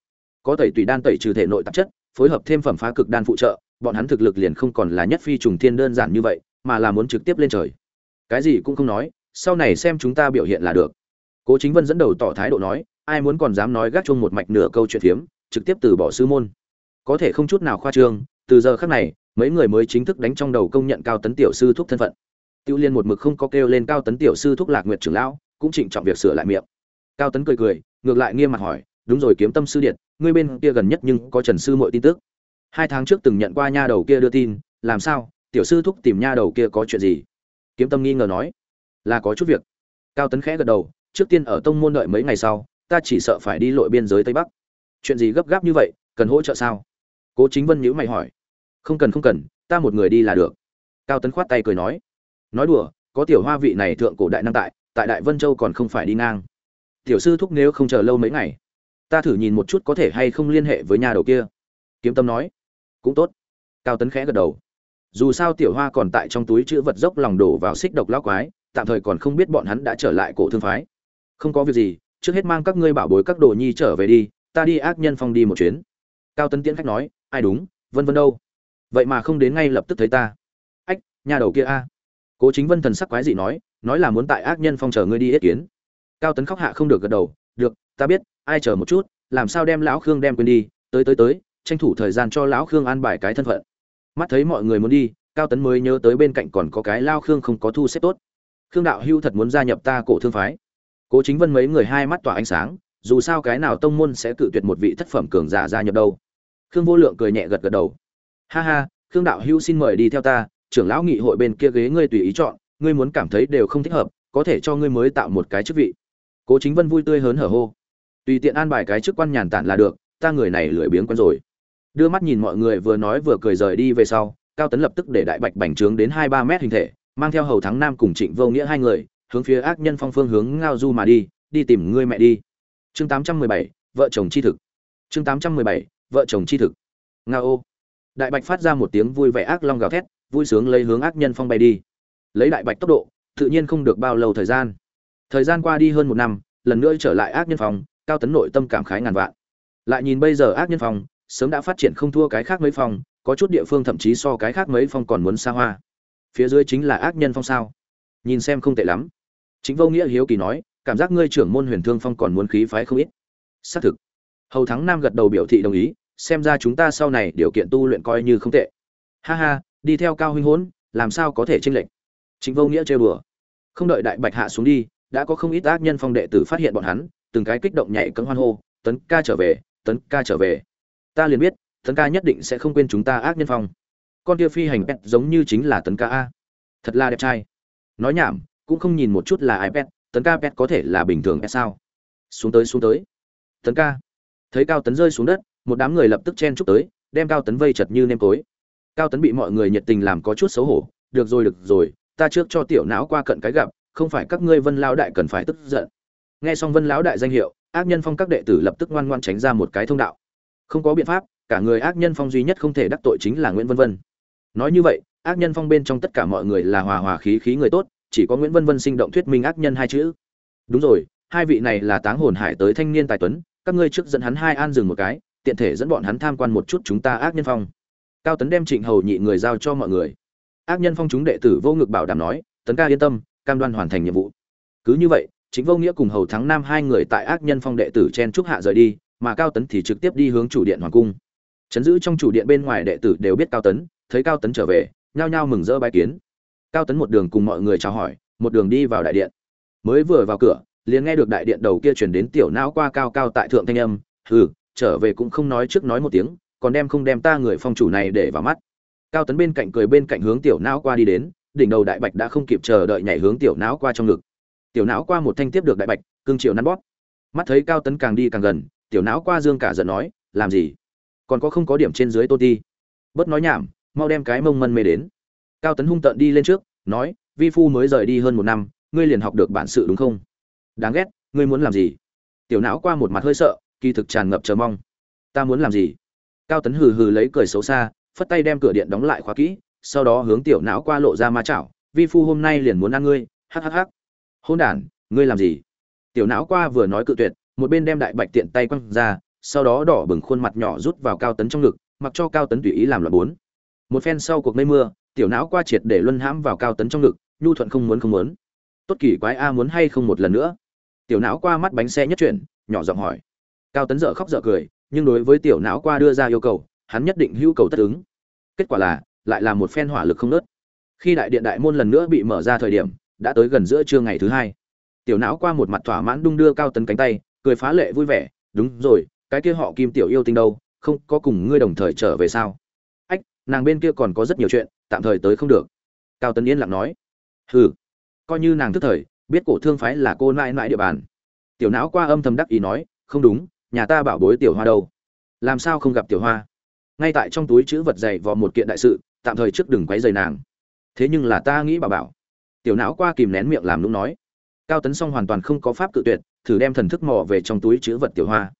Có tẩy tùy đan tẩy trừ thể nội tạp chất, phối hợp thêm phẩm phá cực đan phụ trợ, bọn hắn thực lực liền không còn là nhất phi trùng thiên đơn giản như vậy, mà là muốn trực tiếp lên trời. Cái gì cũng không nói, sau này xem chúng ta biểu hiện là được. Cố chính vân dẫn đầu tỏ thái độ nói, ai muốn còn dám nói gác chung một mạch nửa câu chuyện phiếm trực tiếp từ bỏ sư môn. Có thể không chút nào khoa trương, từ giờ khác này, mấy người mới chính thức đánh trong đầu công nhận cao tấn tiểu sư thúc thân phận. Tiêu liên một mực không có kêu lên cao tấn tiểu sư thúc lạc nguyệt trưởng lão, cũng trịnh trọng việc sửa lại miệng cao tấn cười cười, ngược lại nghiêm mặt hỏi, đúng rồi kiếm tâm sư điện, ngươi bên kia gần nhất nhưng có trần sư mọi tin tức. Hai tháng trước từng nhận qua nha đầu kia đưa tin, làm sao, tiểu sư thúc tìm nha đầu kia có chuyện gì? Kiếm tâm nghi ngờ nói, là có chút việc. Cao tấn khẽ gật đầu, trước tiên ở tông môn đợi mấy ngày sau, ta chỉ sợ phải đi lội biên giới tây bắc. Chuyện gì gấp gáp như vậy, cần hỗ trợ sao? Cố chính vân nhữ mày hỏi, không cần không cần, ta một người đi là được. Cao tấn khoát tay cười nói nói đùa, có tiểu hoa vị này thượng cổ đại năng tại tại đại vân châu còn không phải đi ngang tiểu sư thúc nếu không chờ lâu mấy ngày, ta thử nhìn một chút có thể hay không liên hệ với nhà đầu kia. Kiếm tâm nói, cũng tốt. Cao tấn khẽ gật đầu. Dù sao tiểu hoa còn tại trong túi chữ vật dốc lòng đổ vào xích độc lão quái, tạm thời còn không biết bọn hắn đã trở lại cổ thương phái. Không có việc gì, trước hết mang các ngươi bảo bối các đồ nhi trở về đi, ta đi ác nhân phong đi một chuyến. Cao tấn tiễn khách nói, ai đúng, vân vân đâu? Vậy mà không đến ngay lập tức thấy ta. Ách, nhà đầu kia a. Cố chính vân thần sắc quái dị nói nói là muốn tại ác nhân phong chờ ngươi đi ý kiến cao tấn khóc hạ không được gật đầu, được, ta biết, ai chờ một chút, làm sao đem lão khương đem quên đi, tới tới tới, tranh thủ thời gian cho lão khương an bài cái thân phận. Mắt thấy mọi người muốn đi, cao tấn mới nhớ tới bên cạnh còn có cái lao khương không có thu xếp tốt. Khương đạo hưu thật muốn gia nhập ta cổ thương phái. Cố chính vân mấy người hai mắt tỏa ánh sáng, dù sao cái nào tông môn sẽ cự tuyệt một vị thất phẩm cường giả gia nhập đâu. Khương vô lượng cười nhẹ gật gật đầu. Ha ha, khương đạo hưu xin mời đi theo ta, trưởng lão nghị hội bên kia ghế ngươi tùy ý chọn, ngươi muốn cảm thấy đều không thích hợp, có thể cho ngươi mới tạo một cái chức vị cố chính vân vui tươi hớn hở hô. Tùy tiện an bài cái chức quan nhàn tản là được, ta người này lười biếng quen rồi. Đưa mắt nhìn mọi người vừa nói vừa cười rời đi về sau, cao tấn lập tức để đại bạch bành trướng đến hai ba mét hình thể, mang theo hầu thắng nam cùng trịnh vô nghĩa hai người, hướng phía ác nhân phong phương hướng ngao du mà đi đi tìm ngươi mẹ đi. Chương tám trăm mười bảy, vợ chồng chi thực. Chương tám trăm mười bảy, vợ chồng chi thực. Ngao. Ô đại bạch phát ra một tiếng vui vẻ ác long gào thét, vui sướng lấy hướng ác nhân phong bay đi. Lấy đại bạch tốc độ, tự nhiên không được bao lâu thời gian thời gian qua đi hơn một năm lần nữa trở lại ác nhân phong cao tấn nội tâm cảm khái ngàn vạn. Lại nhìn bây giờ ác nhân phong sớm đã phát triển không thua cái khác mấy phòng, có chút địa phương thậm chí so cái khác mấy phong còn muốn xa hoa. Phía dưới chính là ác nhân phong sao? Nhìn xem không tệ lắm. Chính vô nghĩa hiếu kỳ nói cảm giác ngươi trưởng môn huyền thương phong còn muốn khí phái không ít. Xác thực. Hầu thắng nam gật đầu biểu thị đồng ý xem ra chúng ta sau này điều kiện tu luyện coi như không tệ. Ha ha đi theo cao huynh hốn làm sao có thể tranh lệch? Chính vô nghĩa chơi đùa. Không đợi đại bạch hạ xuống đi đã có không ít ác nhân phong đệ tử phát hiện bọn hắn, từng cái kích động nhảy cẫng hoan hô, tấn ca trở về, tấn ca trở về. Ta liền biết, tấn ca nhất định sẽ không quên chúng ta ác nhân phong. Con kia phi hành pet giống như chính là tấn ca a. Thật là đẹp trai. Nói nhảm, cũng không nhìn một chút là ai pet, tấn ca pet có thể là bình thường pet sao? Xuống tới xuống tới. Tấn ca. Thấy cao tấn rơi xuống đất, một đám người lập tức chen chúc tới, đem cao tấn vây chật như nêm tối cao tấn bị mọi người nhiệt tình làm có chút xấu hổ, được rồi được rồi, ta trước cho tiểu não qua cận cái gặp không phải các ngươi vân lão đại cần phải tức giận. Nghe xong vân lão đại danh hiệu, ác nhân phong các đệ tử lập tức ngoan ngoan tránh ra một cái thông đạo. Không có biện pháp, cả người ác nhân phong duy nhất không thể đắc tội chính là nguyễn vân vân. Nói như vậy, ác nhân phong bên trong tất cả mọi người là hòa hòa khí khí người tốt, chỉ có nguyễn vân vân sinh động thuyết minh ác nhân hai chữ. Đúng rồi, hai vị này là táng hồn hải tới thanh niên tài tuấn, các ngươi trước dẫn hắn hai an dừng một cái, tiện thể dẫn bọn hắn tham quan một chút chúng ta ác nhân phong. Cao tấn đem trịnh hầu nhị người giao cho mọi người. Ác nhân phong chúng đệ tử vô ngực bảo đảm nói, tấn ca yên tâm cam đoan hoàn thành nhiệm vụ. Cứ như vậy, chính vô nghĩa cùng hầu thắng nam hai người tại ác nhân phong đệ tử chen trúc hạ rời đi, mà cao tấn thì trực tiếp đi hướng chủ điện hoàng cung. Chấn giữ trong chủ điện bên ngoài đệ tử đều biết cao tấn, thấy cao tấn trở về, nhao nhao mừng rỡ bái kiến. Cao tấn một đường cùng mọi người chào hỏi, một đường đi vào đại điện. Mới vừa vào cửa, liền nghe được đại điện đầu kia chuyển đến tiểu não qua cao cao tại thượng thanh âm, hừ, trở về cũng không nói trước nói một tiếng, còn đem không đem ta người phong chủ này để vào mắt. Cao tấn bên cạnh cười bên cạnh hướng tiểu não qua đi đến đỉnh đầu đại bạch đã không kịp chờ đợi nhảy hướng tiểu não qua trong ngực. Tiểu não qua một thanh tiếp được đại bạch, cương triệu nắn bóp. Mắt thấy cao tấn càng đi càng gần, tiểu não qua dương cả giận nói, làm gì? Còn có không có điểm trên dưới tô ti? Bớt nói nhảm, mau đem cái mông mân mê đến. Cao tấn hung tợn đi lên trước, nói, vi phu mới rời đi hơn một năm, ngươi liền học được bản sự đúng không? Đáng ghét, ngươi muốn làm gì? Tiểu não qua một mặt hơi sợ, kỳ thực tràn ngập chờ mong. Ta muốn làm gì? Cao tấn hừ hừ lấy cười xấu xa, phất tay đem cửa điện đóng lại khóa kỹ sau đó hướng tiểu não qua lộ ra ma chảo, vi phu, hôm nay liền muốn ăn ngươi. Hhh hôn đản, ngươi làm gì? Tiểu não qua vừa nói cự tuyệt, một bên đem đại bạch tiện tay quăng ra, sau đó đỏ bừng khuôn mặt nhỏ rút vào cao tấn trong ngực, mặc cho cao tấn tùy ý làm loạn bốn. Một phen sau cuộc mây mưa, tiểu não qua triệt để luân hãm vào cao tấn trong ngực, nhu thuận không muốn không muốn. Tốt kỳ quái a, muốn hay không một lần nữa? Tiểu não qua mắt bánh xe nhất chuyển, nhỏ giọng hỏi. Cao tấn dở khóc dở cười, nhưng đối với tiểu não qua đưa ra yêu cầu, hắn nhất định hữu cầu tất ứng. Kết quả là lại là một phen hỏa lực không nớt. Khi đại điện đại môn lần nữa bị mở ra thời điểm, đã tới gần giữa trưa ngày thứ hai. Tiểu não qua một mặt thỏa mãn đung đưa cao tấn cánh tay, cười phá lệ vui vẻ, đúng rồi, cái kia họ kim tiểu yêu tinh đâu, không có cùng ngươi đồng thời trở về sao? Ách, nàng bên kia còn có rất nhiều chuyện, tạm thời tới không được. Cao tấn yên lặng nói. Hừ, coi như nàng thức thời, biết cổ thương phái là cô nãi nãi địa bàn. Tiểu não qua âm thầm đắc ý nói, không đúng, nhà ta bảo bối tiểu hoa đâu. Làm sao không gặp tiểu hoa? Ngay tại trong túi chữ vật dày vò một kiện đại sự tạm thời trước đừng quấy rầy nàng. Thế nhưng là ta nghĩ bà bảo. Tiểu não qua kìm nén miệng làm lúc nói. Cao tấn song hoàn toàn không có pháp cự tuyệt, thử đem thần thức mò về trong túi chứa vật tiểu hoa.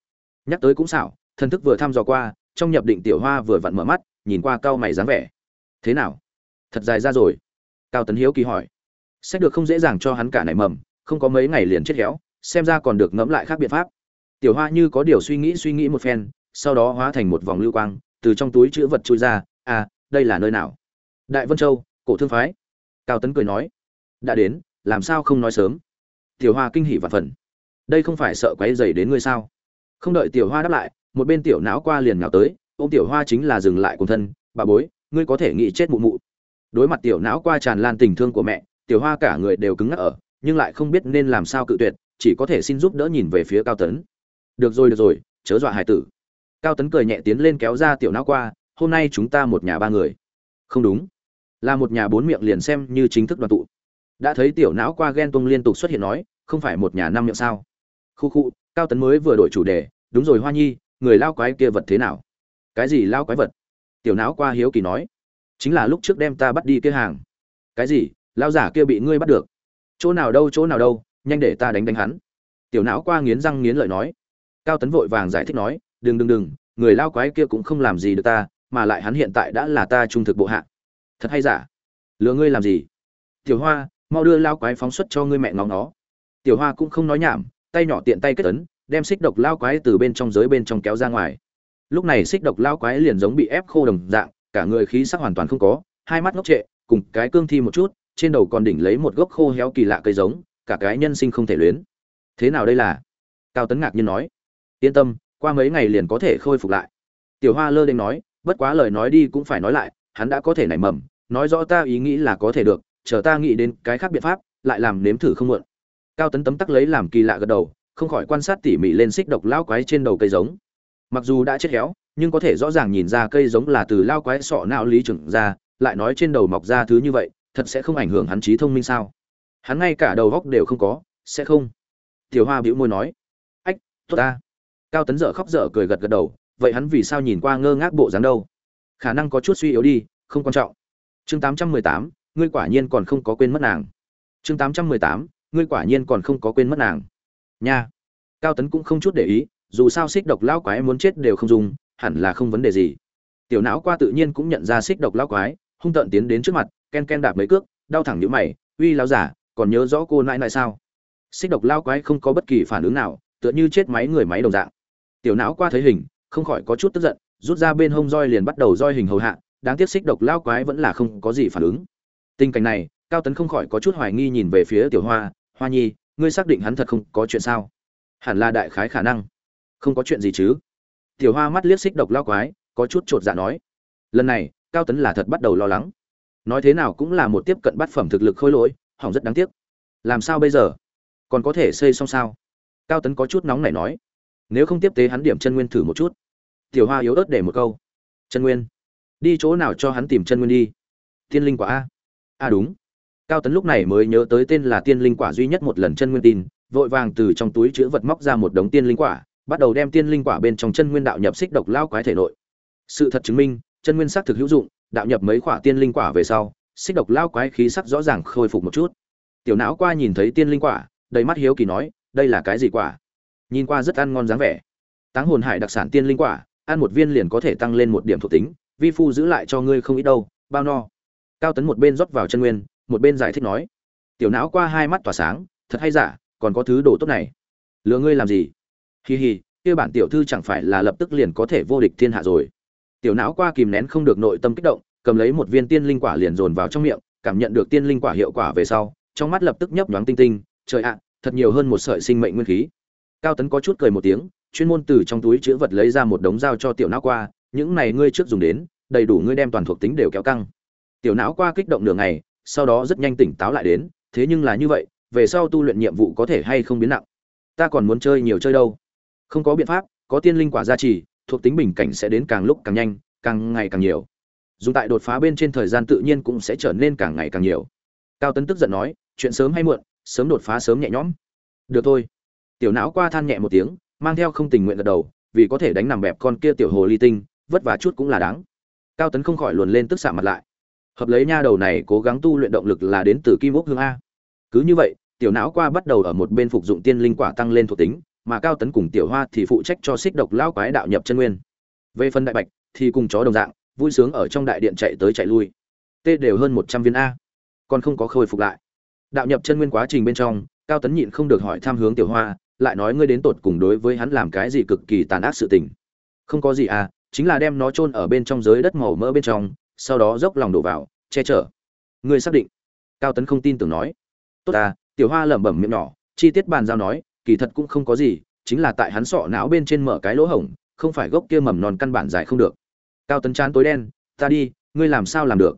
Nhắc tới cũng xảo, thần thức vừa thăm dò qua, trong nhập định tiểu hoa vừa vặn mở mắt, nhìn qua cao mày dáng vẻ. Thế nào? Thật dài ra rồi. Cao tấn hiếu kỳ hỏi. Sách được không dễ dàng cho hắn cả nảy mầm, không có mấy ngày liền chết héo, xem ra còn được ngẫm lại khác biện pháp. Tiểu hoa như có điều suy nghĩ suy nghĩ một phen, sau đó hóa thành một vòng lưu quang, từ trong túi chữ vật chui ra à đây là nơi nào? Đại vân châu, cổ thương phái. Cao tấn cười nói, đã đến, làm sao không nói sớm? Tiểu hoa kinh hỉ và phần. Đây không phải sợ quấy dày đến ngươi sao? Không đợi tiểu hoa đáp lại, một bên tiểu não qua liền nhào tới ô tiểu hoa chính là dừng lại cùng thân, bà bối, ngươi có thể nghĩ chết mụ mụ. Đối mặt tiểu não qua tràn lan tình thương của mẹ, tiểu hoa cả người đều cứng ngắc ở, nhưng lại không biết nên làm sao cự tuyệt, chỉ có thể xin giúp đỡ nhìn về phía cao tấn. Được rồi được rồi, chớ dọa hải tử. Cao tấn cười nhẹ tiến lên kéo ra tiểu não qua hôm nay chúng ta một nhà ba người. Không đúng. Là một nhà bốn miệng liền xem như chính thức đoàn tụ. Đã thấy tiểu não qua ghen tung liên tục xuất hiện nói, không phải một nhà năm miệng sao? Khu khu, cao tấn mới vừa đổi chủ đề, đúng rồi hoa nhi, người lao quái kia vật thế nào? Cái gì lao quái vật? Tiểu não qua hiếu kỳ nói. Chính là lúc trước đem ta bắt đi kia hàng. Cái gì? Lao giả kia bị ngươi bắt được. Chỗ nào đâu, chỗ nào đâu, nhanh để ta đánh đánh hắn. Tiểu não qua nghiến răng nghiến lợi nói. Cao tấn vội vàng giải thích nói, đừng đừng đừng, người lao quái kia cũng không làm gì được ta mà lại hắn hiện tại đã là ta trung thực bộ hạ. Thật hay giả? Lừa ngươi làm gì? Tiểu hoa, mau đưa lao quái phóng xuất cho ngươi mẹ ngóng nó. Tiểu hoa cũng không nói nhảm, tay nhỏ tiện tay kết ấn, đem xích độc lao quái từ bên trong giới bên trong kéo ra ngoài. Lúc này xích độc lao quái liền giống bị ép khô đồng dạng, cả người khí sắc hoàn toàn không có, hai mắt ngốc trệ, cùng cái cương thi một chút, trên đầu còn đỉnh lấy một gốc khô héo kỳ lạ cây giống, cả cái nhân sinh không thể luyến. Thế nào đây là? Cao tấn ngạc nhiên nói. Yên tâm, qua mấy ngày liền có thể khôi phục lại. Tiểu hoa lơ đ nói bất quá lời nói đi cũng phải nói lại, hắn đã có thể nảy mầm, nói rõ ta ý nghĩ là có thể được, chờ ta nghĩ đến cái khác biện pháp, lại làm nếm thử không muộn. Cao tấn tấm tắc lấy làm kỳ lạ gật đầu, không khỏi quan sát tỉ mỉ lên xích độc lao quái trên đầu cây giống. Mặc dù đã chết héo, nhưng có thể rõ ràng nhìn ra cây giống là từ lao quái sọ não lý trưởng ra, lại nói trên đầu mọc ra thứ như vậy, thật sẽ không ảnh hưởng hắn trí thông minh sao? Hắn ngay cả đầu góc đều không có, sẽ không? Tiểu hoa bĩu môi nói. Ách, tốt ta. Cao tấn dở khóc dở cười gật gật đầu vậy hắn vì sao nhìn qua ngơ ngác bộ dáng đâu? Khả năng có chút suy yếu đi, không quan trọng. Chương tám trăm mười tám, ngươi quả nhiên còn không có quên mất nàng. Chương tám trăm mười tám, ngươi quả nhiên còn không có quên mất nàng. Nha. Cao tấn cũng không chút để ý, dù sao xích độc lão quái muốn chết đều không dùng, hẳn là không vấn đề gì. Tiểu não qua tự nhiên cũng nhận ra xích độc lão quái, hung tợn tiến đến trước mặt, ken ken đạp mấy cước, đau thẳng nhíu mày, uy lão giả, còn nhớ rõ cô nãi nãi sao? Xích độc lão quái không có bất kỳ phản ứng nào, tựa như chết máy người máy đồng dạng. Tiểu não qua thấy hình không khỏi có chút tức giận, rút ra bên hông roi liền bắt đầu roi hình hầu hạ, đáng tiếc xích độc lao quái vẫn là không có gì phản ứng. Tình cảnh này, cao tấn không khỏi có chút hoài nghi nhìn về phía tiểu hoa hoa nhi, ngươi xác định hắn thật không có chuyện sao? Hẳn là đại khái khả năng. Không có chuyện gì chứ? Tiểu hoa mắt liếc xích độc lao quái, có chút chột dạ nói. Lần này, cao tấn là thật bắt đầu lo lắng. Nói thế nào cũng là một tiếp cận bát phẩm thực lực khôi lỗi, hỏng rất đáng tiếc. Làm sao bây giờ? Còn có thể xây xong sao? Cao tấn có chút nóng này nói. Nếu không tiếp tế hắn điểm chân nguyên thử một chút tiểu hoa yếu ớt để một câu. Chân nguyên, đi chỗ nào cho hắn tìm chân nguyên đi? Tiên linh quả a. A đúng. Cao tấn lúc này mới nhớ tới tên là tiên linh quả duy nhất một lần chân nguyên tin, vội vàng từ trong túi chữ vật móc ra một đống tiên linh quả, bắt đầu đem tiên linh quả bên trong chân nguyên đạo nhập xích độc lao quái thể nội. Sự thật chứng minh, chân nguyên xác thực hữu dụng, đạo nhập mấy quả tiên linh quả về sau, xích độc lao quái khí sắc rõ ràng khôi phục một chút. Tiểu não qua nhìn thấy tiên linh quả, đầy mắt hiếu kỳ nói, đây là cái gì quả? Nhìn qua rất ăn ngon dáng vẻ. Táng hồn hải đặc sản tiên linh quả ăn một viên liền có thể tăng lên một điểm thuộc tính, vi phu giữ lại cho ngươi không ít đâu, bao no. Cao tấn một bên rót vào chân nguyên, một bên giải thích nói, tiểu não qua hai mắt tỏa sáng, thật hay giả, còn có thứ đồ tốt này. Lừa ngươi làm gì? Hì hì kia bản tiểu thư chẳng phải là lập tức liền có thể vô địch thiên hạ rồi. Tiểu não qua kìm nén không được nội tâm kích động, cầm lấy một viên tiên linh quả liền dồn vào trong miệng, cảm nhận được tiên linh quả hiệu quả về sau, trong mắt lập tức nhấp nhoáng tinh tinh, trời ạ, thật nhiều hơn một sợi sinh mệnh nguyên khí. Cao tấn có chút cười một tiếng chuyên môn từ trong túi chữ vật lấy ra một đống dao cho tiểu não qua, những này ngươi trước dùng đến, đầy đủ ngươi đem toàn thuộc tính đều kéo căng. Tiểu não qua kích động nửa ngày, sau đó rất nhanh tỉnh táo lại đến, thế nhưng là như vậy, về sau tu luyện nhiệm vụ có thể hay không biến nặng? Ta còn muốn chơi nhiều chơi đâu? Không có biện pháp, có tiên linh quả gia trì, thuộc tính bình cảnh sẽ đến càng lúc càng nhanh, càng ngày càng nhiều. Dùng tại đột phá bên trên thời gian tự nhiên cũng sẽ trở nên càng ngày càng nhiều. Cao tấn tức giận nói, chuyện sớm hay muộn, sớm đột phá sớm nhẹ nhõm. Được thôi. Tiểu não qua than nhẹ một tiếng mang theo không tình nguyện gật đầu, vì có thể đánh nằm bẹp con kia tiểu hồ ly tinh, vất vả chút cũng là đáng. Cao tấn không khỏi luồn lên tức xạ mặt lại. Hợp lấy nha đầu này cố gắng tu luyện động lực là đến từ kim ốc hương a. Cứ như vậy, tiểu não qua bắt đầu ở một bên phục dụng tiên linh quả tăng lên thuộc tính, mà cao tấn cùng tiểu hoa thì phụ trách cho xích độc lao quái đạo nhập chân nguyên. Về phần đại bạch, thì cùng chó đồng dạng, vui sướng ở trong đại điện chạy tới chạy lui. Tê đều hơn một trăm viên a. Còn không có khôi phục lại. Đạo nhập chân nguyên quá trình bên trong, cao tấn nhịn không được hỏi tham hướng tiểu hoa lại nói ngươi đến tột cùng đối với hắn làm cái gì cực kỳ tàn ác sự tình. Không có gì à chính là đem nó chôn ở bên trong giới đất màu mỡ bên trong, sau đó dốc lòng đổ vào, che chở. Ngươi xác định. Cao tấn không tin tưởng nói. Tốt à tiểu hoa lẩm bẩm miệng nhỏ, chi tiết bàn giao nói, kỳ thật cũng không có gì, chính là tại hắn sọ não bên trên mở cái lỗ hổng, không phải gốc kia mầm non căn bản dài không được. Cao tấn chán tối đen, ta đi, ngươi làm sao làm được?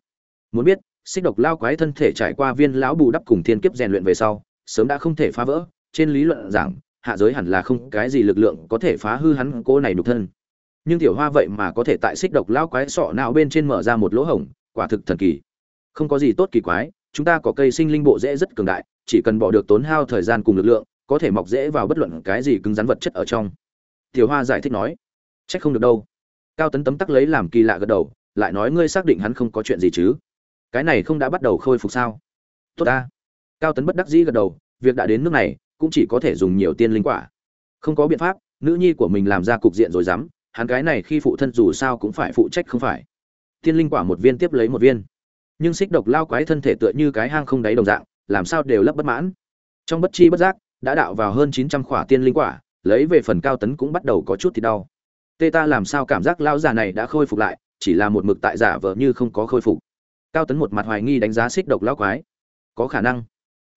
Muốn biết, xích độc lao quái thân thể trải qua viên lão bù đắp cùng thiên kiếp rèn luyện về sau, sớm đã không thể phá vỡ, trên lý luận giảng hạ giới hẳn là không cái gì lực lượng có thể phá hư hắn cô này nhục thân. Nhưng tiểu hoa vậy mà có thể tại xích độc lao quái sọ não bên trên mở ra một lỗ hổng, quả thực thần kỳ. Không có gì tốt kỳ quái, chúng ta có cây sinh linh bộ dễ rất cường đại, chỉ cần bỏ được tốn hao thời gian cùng lực lượng, có thể mọc dễ vào bất luận cái gì cứng rắn vật chất ở trong. Tiểu hoa giải thích nói trách không được đâu. Cao tấn tấm tắc lấy làm kỳ lạ gật đầu, lại nói, ngươi xác định hắn không có chuyện gì chứ? Cái này không đã bắt đầu khôi phục sao? Tốt ta. Cao tấn bất đắc dĩ gật đầu, việc đã đến nước này cũng chỉ có thể dùng nhiều tiên linh quả. Không có biện pháp, nữ nhi của mình làm ra cục diện rồi dám, hắn cái này khi phụ thân dù sao cũng phải phụ trách không phải. Tiên linh quả một viên tiếp lấy một viên. Nhưng xích độc lao quái thân thể tựa như cái hang không đáy đồng dạng, làm sao đều lấp bất mãn. Trong bất chi bất giác, đã đạo vào hơn chín trăm khỏa tiên linh quả, lấy về phần cao tấn cũng bắt đầu có chút thì đau. Tê ta làm sao cảm giác lao già này đã khôi phục lại, chỉ là một mực tại giả vờ như không có khôi phục. Cao tấn một mặt hoài nghi đánh giá xích độc lao quái. Có khả năng.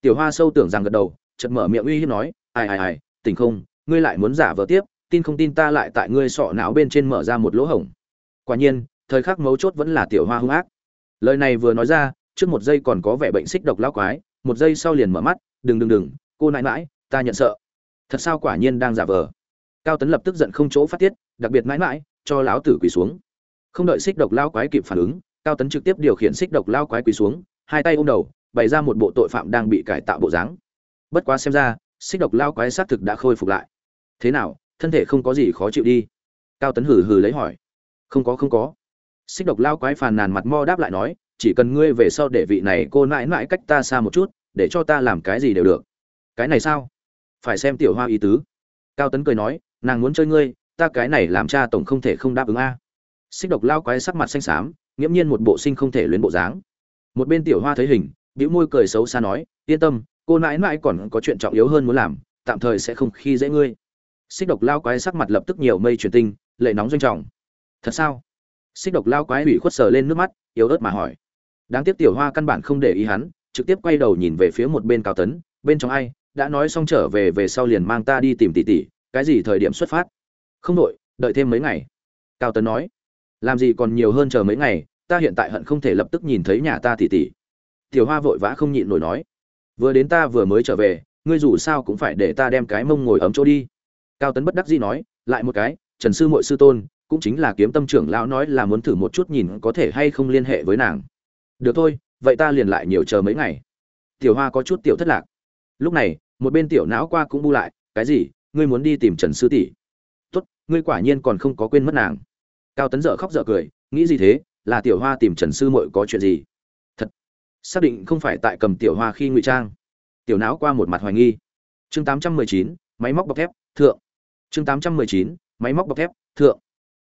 Tiểu hoa sâu tưởng rằng gật đầu chợt mở miệng uy hiếp nói ai ai ai tỉnh không? Ngươi lại muốn giả vờ tiếp tin không tin ta lại tại ngươi sọ não bên trên mở ra một lỗ hổng. Quả nhiên thời khắc mấu chốt vẫn là tiểu hoa hung ác. Lời này vừa nói ra trước một giây còn có vẻ bệnh xích độc lão quái một giây sau liền mở mắt đừng đừng đừng cô nãi nãi, ta nhận sợ. Thật sao quả nhiên đang giả vờ. Cao tấn lập tức giận không chỗ phát tiết đặc biệt mãi mãi cho lão tử quỳ xuống. Không đợi xích độc lão quái kịp phản ứng cao tấn trực tiếp điều khiển xích độc lão quái quỳ xuống hai tay ôm đầu bày ra một bộ tội phạm đang bị cải tạo bộ dáng bất quá xem ra, xích độc lao quái xác thực đã khôi phục lại. Thế nào, thân thể không có gì khó chịu đi? Cao tấn hử hử lấy hỏi. Không có không có. Xích độc lao quái phàn nàn mặt mo đáp lại nói, chỉ cần ngươi về sau để vị này cô mãi mãi cách ta xa một chút, để cho ta làm cái gì đều được. Cái này sao? Phải xem tiểu hoa ý tứ. Cao tấn cười nói, nàng muốn chơi ngươi, ta cái này làm cha tổng không thể không đáp ứng a. Xích độc lao quái sắc mặt xanh xám, nghiễm nhiên một bộ sinh không thể luyến bộ dáng. Một bên tiểu hoa thấy hình, bĩu môi cười xấu xa nói, yên tâm cô nãi nãi còn có chuyện trọng yếu hơn muốn làm, tạm thời sẽ không khi dễ ngươi. Xích độc lao quái sắc mặt lập tức nhiều mây truyền tinh, lệ nóng doanh trọng. Thật sao? Xích độc lao quái ủy khuất sờ lên nước mắt, yếu ớt mà hỏi. Đáng tiếc tiểu hoa căn bản không để ý hắn, trực tiếp quay đầu nhìn về phía một bên cao tấn, bên trong ai, đã nói xong trở về về sau liền mang ta đi tìm tỷ tỷ, cái gì thời điểm xuất phát? Không đội đợi thêm mấy ngày. Cao tấn nói. Làm gì còn nhiều hơn chờ mấy ngày, ta hiện tại hận không thể lập tức nhìn thấy nhà ta tỷ tỷ. Tiểu hoa vội vã không nhịn nổi nói vừa đến ta vừa mới trở về, ngươi dù sao cũng phải để ta đem cái mông ngồi ấm chỗ đi. Cao tấn bất đắc dĩ nói, lại một cái, trần sư mội sư tôn, cũng chính là kiếm tâm trưởng lão nói là muốn thử một chút nhìn có thể hay không liên hệ với nàng. Được thôi, vậy ta liền lại nhiều chờ mấy ngày. Tiểu hoa có chút tiểu thất lạc. Lúc này, một bên tiểu não qua cũng bu lại, cái gì, ngươi muốn đi tìm trần sư tỷ? Tốt, ngươi quả nhiên còn không có quên mất nàng. Cao tấn dở khóc dở cười, nghĩ gì thế, là tiểu hoa tìm trần sư muội có chuyện gì? Xác định không phải tại cầm tiểu hoa khi ngụy trang. Tiểu não qua một mặt hoài nghi. Chương tám trăm mười chín, máy móc bọc thép, thượng. Chương tám trăm mười chín, máy móc bọc thép, thượng.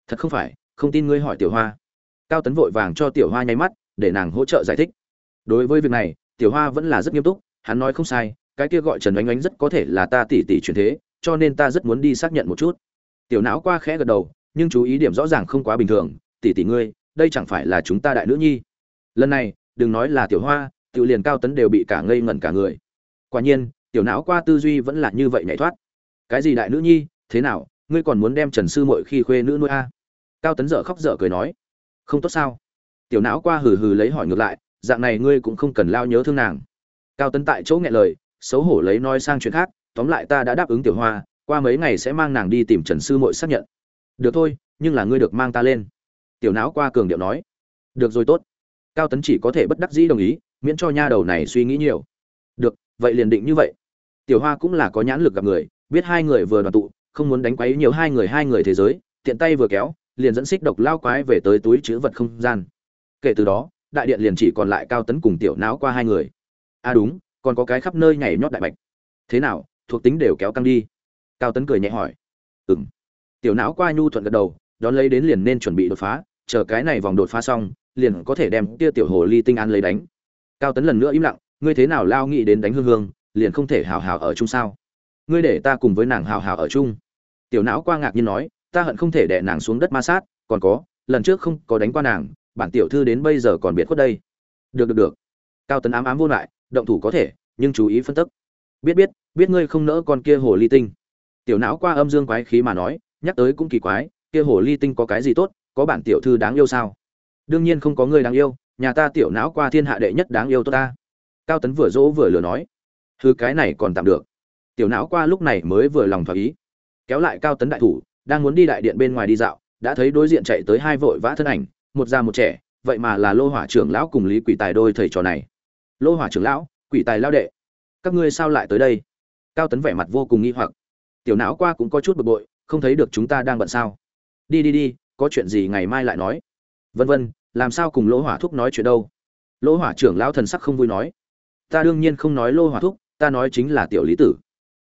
Thật không phải, không tin ngươi hỏi tiểu hoa. Cao tấn vội vàng cho tiểu hoa nháy mắt, để nàng hỗ trợ giải thích. Đối với việc này, tiểu hoa vẫn là rất nghiêm túc, hắn nói không sai, cái kia gọi trần oánh oánh rất có thể là ta tỷ tỷ truyền thế, cho nên ta rất muốn đi xác nhận một chút. Tiểu não qua khẽ gật đầu, nhưng chú ý điểm rõ ràng không quá bình thường tỷ tỷ ngươi, đây chẳng phải là chúng ta đại nữ nhi? Lần này đừng nói là tiểu hoa, tiểu liền cao tấn đều bị cả ngây ngẩn cả người. Quả nhiên, tiểu não qua tư duy vẫn là như vậy nhảy thoát. Cái gì đại nữ nhi, thế nào, ngươi còn muốn đem trần sư mội khi khuê nữ nuôi a? Cao tấn dở khóc dở cười nói. Không tốt sao? Tiểu não qua hừ hừ lấy hỏi ngược lại, dạng này ngươi cũng không cần lao nhớ thương nàng. Cao tấn tại chỗ nghe lời, xấu hổ lấy nói sang chuyện khác, tóm lại ta đã đáp ứng tiểu hoa, qua mấy ngày sẽ mang nàng đi tìm trần sư mội xác nhận. Được thôi, nhưng là ngươi được mang ta lên. Tiểu não qua cường điệu nói. Được rồi tốt cao tấn chỉ có thể bất đắc dĩ đồng ý, miễn cho nha đầu này suy nghĩ nhiều. Được, vậy liền định như vậy. Tiểu hoa cũng là có nhãn lực gặp người, biết hai người vừa đoàn tụ, không muốn đánh quấy nhiều hai người hai người thế giới, tiện tay vừa kéo, liền dẫn xích độc lao quái về tới túi chứa vật không gian. Kể từ đó, đại điện liền chỉ còn lại cao tấn cùng tiểu não qua hai người. À đúng, còn có cái khắp nơi nhảy nhót đại bạch. Thế nào, thuộc tính đều kéo căng đi. Cao tấn cười nhẹ hỏi. Ừ m tiểu não qua nhu thuận gật đầu, đón lấy đến liền nên chuẩn bị đột phá chờ cái này vòng đột phá xong, liền có thể đem kia tiểu hồ ly tinh an lấy đánh. Cao tấn lần nữa im lặng, ngươi thế nào lao nghĩ đến đánh hương hương, liền không thể hào hào ở chung sao? Ngươi để ta cùng với nàng hào hào ở chung. Tiểu não qua ngạc nhiên nói, ta hận không thể đè nàng xuống đất ma sát, còn có, lần trước không có đánh qua nàng, bản tiểu thư đến bây giờ còn biệt khuất đây. Được được được. Cao tấn ám ám vô lại, động thủ có thể, nhưng chú ý phân tức. Biết biết biết ngươi không nỡ con kia hồ ly tinh. Tiểu não qua âm dương quái khí mà nói, nhắc tới cũng kỳ quái, kia hồ ly tinh có cái gì tốt có bản tiểu thư đáng yêu sao? Đương nhiên không có người đáng yêu, nhà ta tiểu não qua thiên hạ đệ nhất đáng yêu tốt ta. Cao tấn vừa dỗ vừa lừa nói. Thứ cái này còn tạm được. Tiểu não qua lúc này mới vừa lòng thỏa ý. Kéo lại cao tấn đại thủ, đang muốn đi đại điện bên ngoài đi dạo, đã thấy đối diện chạy tới hai vội vã thân ảnh, một già một trẻ, vậy mà là lô hỏa trưởng lão cùng lý quỷ tài đôi thầy trò này. Lô hỏa trưởng lão, quỷ tài lao đệ, các ngươi sao lại tới đây? Cao tấn vẻ mặt vô cùng nghi hoặc. Tiểu não qua cũng có chút bực bội, không thấy được chúng ta đang bận sao. Đi đi đi có chuyện gì ngày mai lại nói. Vân vân, làm sao cùng lỗ hỏa thúc nói chuyện đâu? Lỗ hỏa trưởng lão thần sắc không vui nói. Ta đương nhiên không nói lô hỏa thúc, ta nói chính là tiểu lý tử.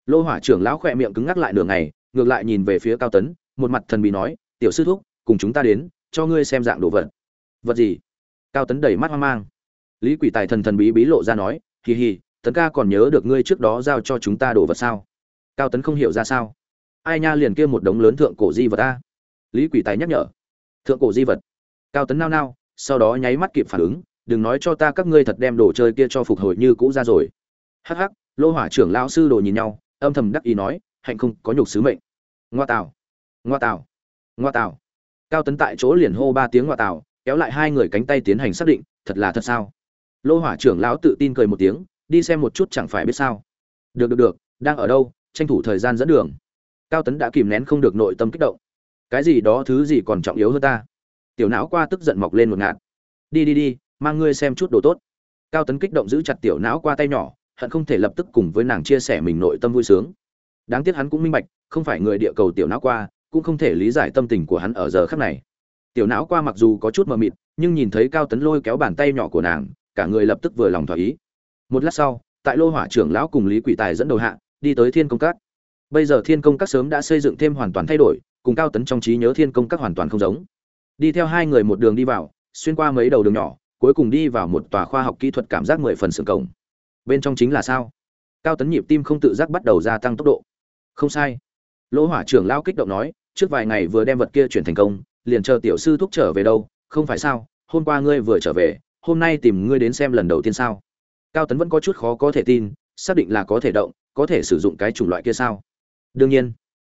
Lô hỏa trưởng lão khỏe miệng cứng ngắc lại nửa ngày, ngược lại nhìn về phía cao tấn, một mặt thần bí nói, tiểu sư thúc, cùng chúng ta đến, cho ngươi xem dạng đồ vật. Vật gì? Cao tấn đầy mắt hoang mang. Lý quỷ tài thần thần bí bí lộ ra nói, hì hì, tấn ca còn nhớ được ngươi trước đó giao cho chúng ta đồ vật sao? Cao tấn không hiểu ra sao. Ai nha, liền kia một đống lớn thượng cổ di vật ta lý quỷ tài nhắc nhở. Thượng cổ di vật. Cao tấn nao nao, sau đó nháy mắt kịp phản ứng, đừng nói cho ta các ngươi thật đem đồ chơi kia cho phục hồi như cũ ra rồi. Hắc hắc, lô hỏa trưởng lão sư đồ nhìn nhau, âm thầm đắc ý nói, hạnh không, có nhục sứ mệnh. Ngoa tào. Ngoa tào. Ngoa tào. Cao tấn tại chỗ liền hô ba tiếng ngoa tào, kéo lại hai người cánh tay tiến hành xác định, thật là thật sao? Lô hỏa trưởng lão tự tin cười một tiếng, đi xem một chút chẳng phải biết sao? Được được được, đang ở đâu? Tranh thủ thời gian dẫn đường. Cao tấn đã kìm nén không được nội tâm kích động cái gì đó thứ gì còn trọng yếu hơn ta? Tiểu não qua tức giận mọc lên một ngạt. Đi đi đi, mang ngươi xem chút đồ tốt. Cao tấn kích động giữ chặt tiểu não qua tay nhỏ, hận không thể lập tức cùng với nàng chia sẻ mình nội tâm vui sướng. Đáng tiếc hắn cũng minh bạch, không phải người địa cầu tiểu não qua, cũng không thể lý giải tâm tình của hắn ở giờ khắc này. Tiểu não qua mặc dù có chút mờ mịt, nhưng nhìn thấy cao tấn lôi kéo bàn tay nhỏ của nàng, cả người lập tức vừa lòng thỏa ý. Một lát sau, tại lô hỏa trưởng lão cùng lý quỷ tài dẫn đầu hạ, đi tới thiên công các. Bây giờ thiên công các sớm đã xây dựng thêm hoàn toàn thay đổi cùng cao tấn trong trí nhớ thiên công các hoàn toàn không giống. Đi theo hai người một đường đi vào, xuyên qua mấy đầu đường nhỏ, cuối cùng đi vào một tòa khoa học kỹ thuật cảm giác mười phần sưởng cổng bên trong chính là sao? Cao tấn nhịp tim không tự giác bắt đầu gia tăng tốc độ. Không sai. Lỗ hỏa trưởng lao kích động nói, trước vài ngày vừa đem vật kia chuyển thành công, liền chờ tiểu sư thúc trở về đâu, không phải sao? Hôm qua ngươi vừa trở về, hôm nay tìm ngươi đến xem lần đầu tiên sao? Cao tấn vẫn có chút khó có thể tin, xác định là có thể động, có thể sử dụng cái chủng loại kia sao? Đương nhiên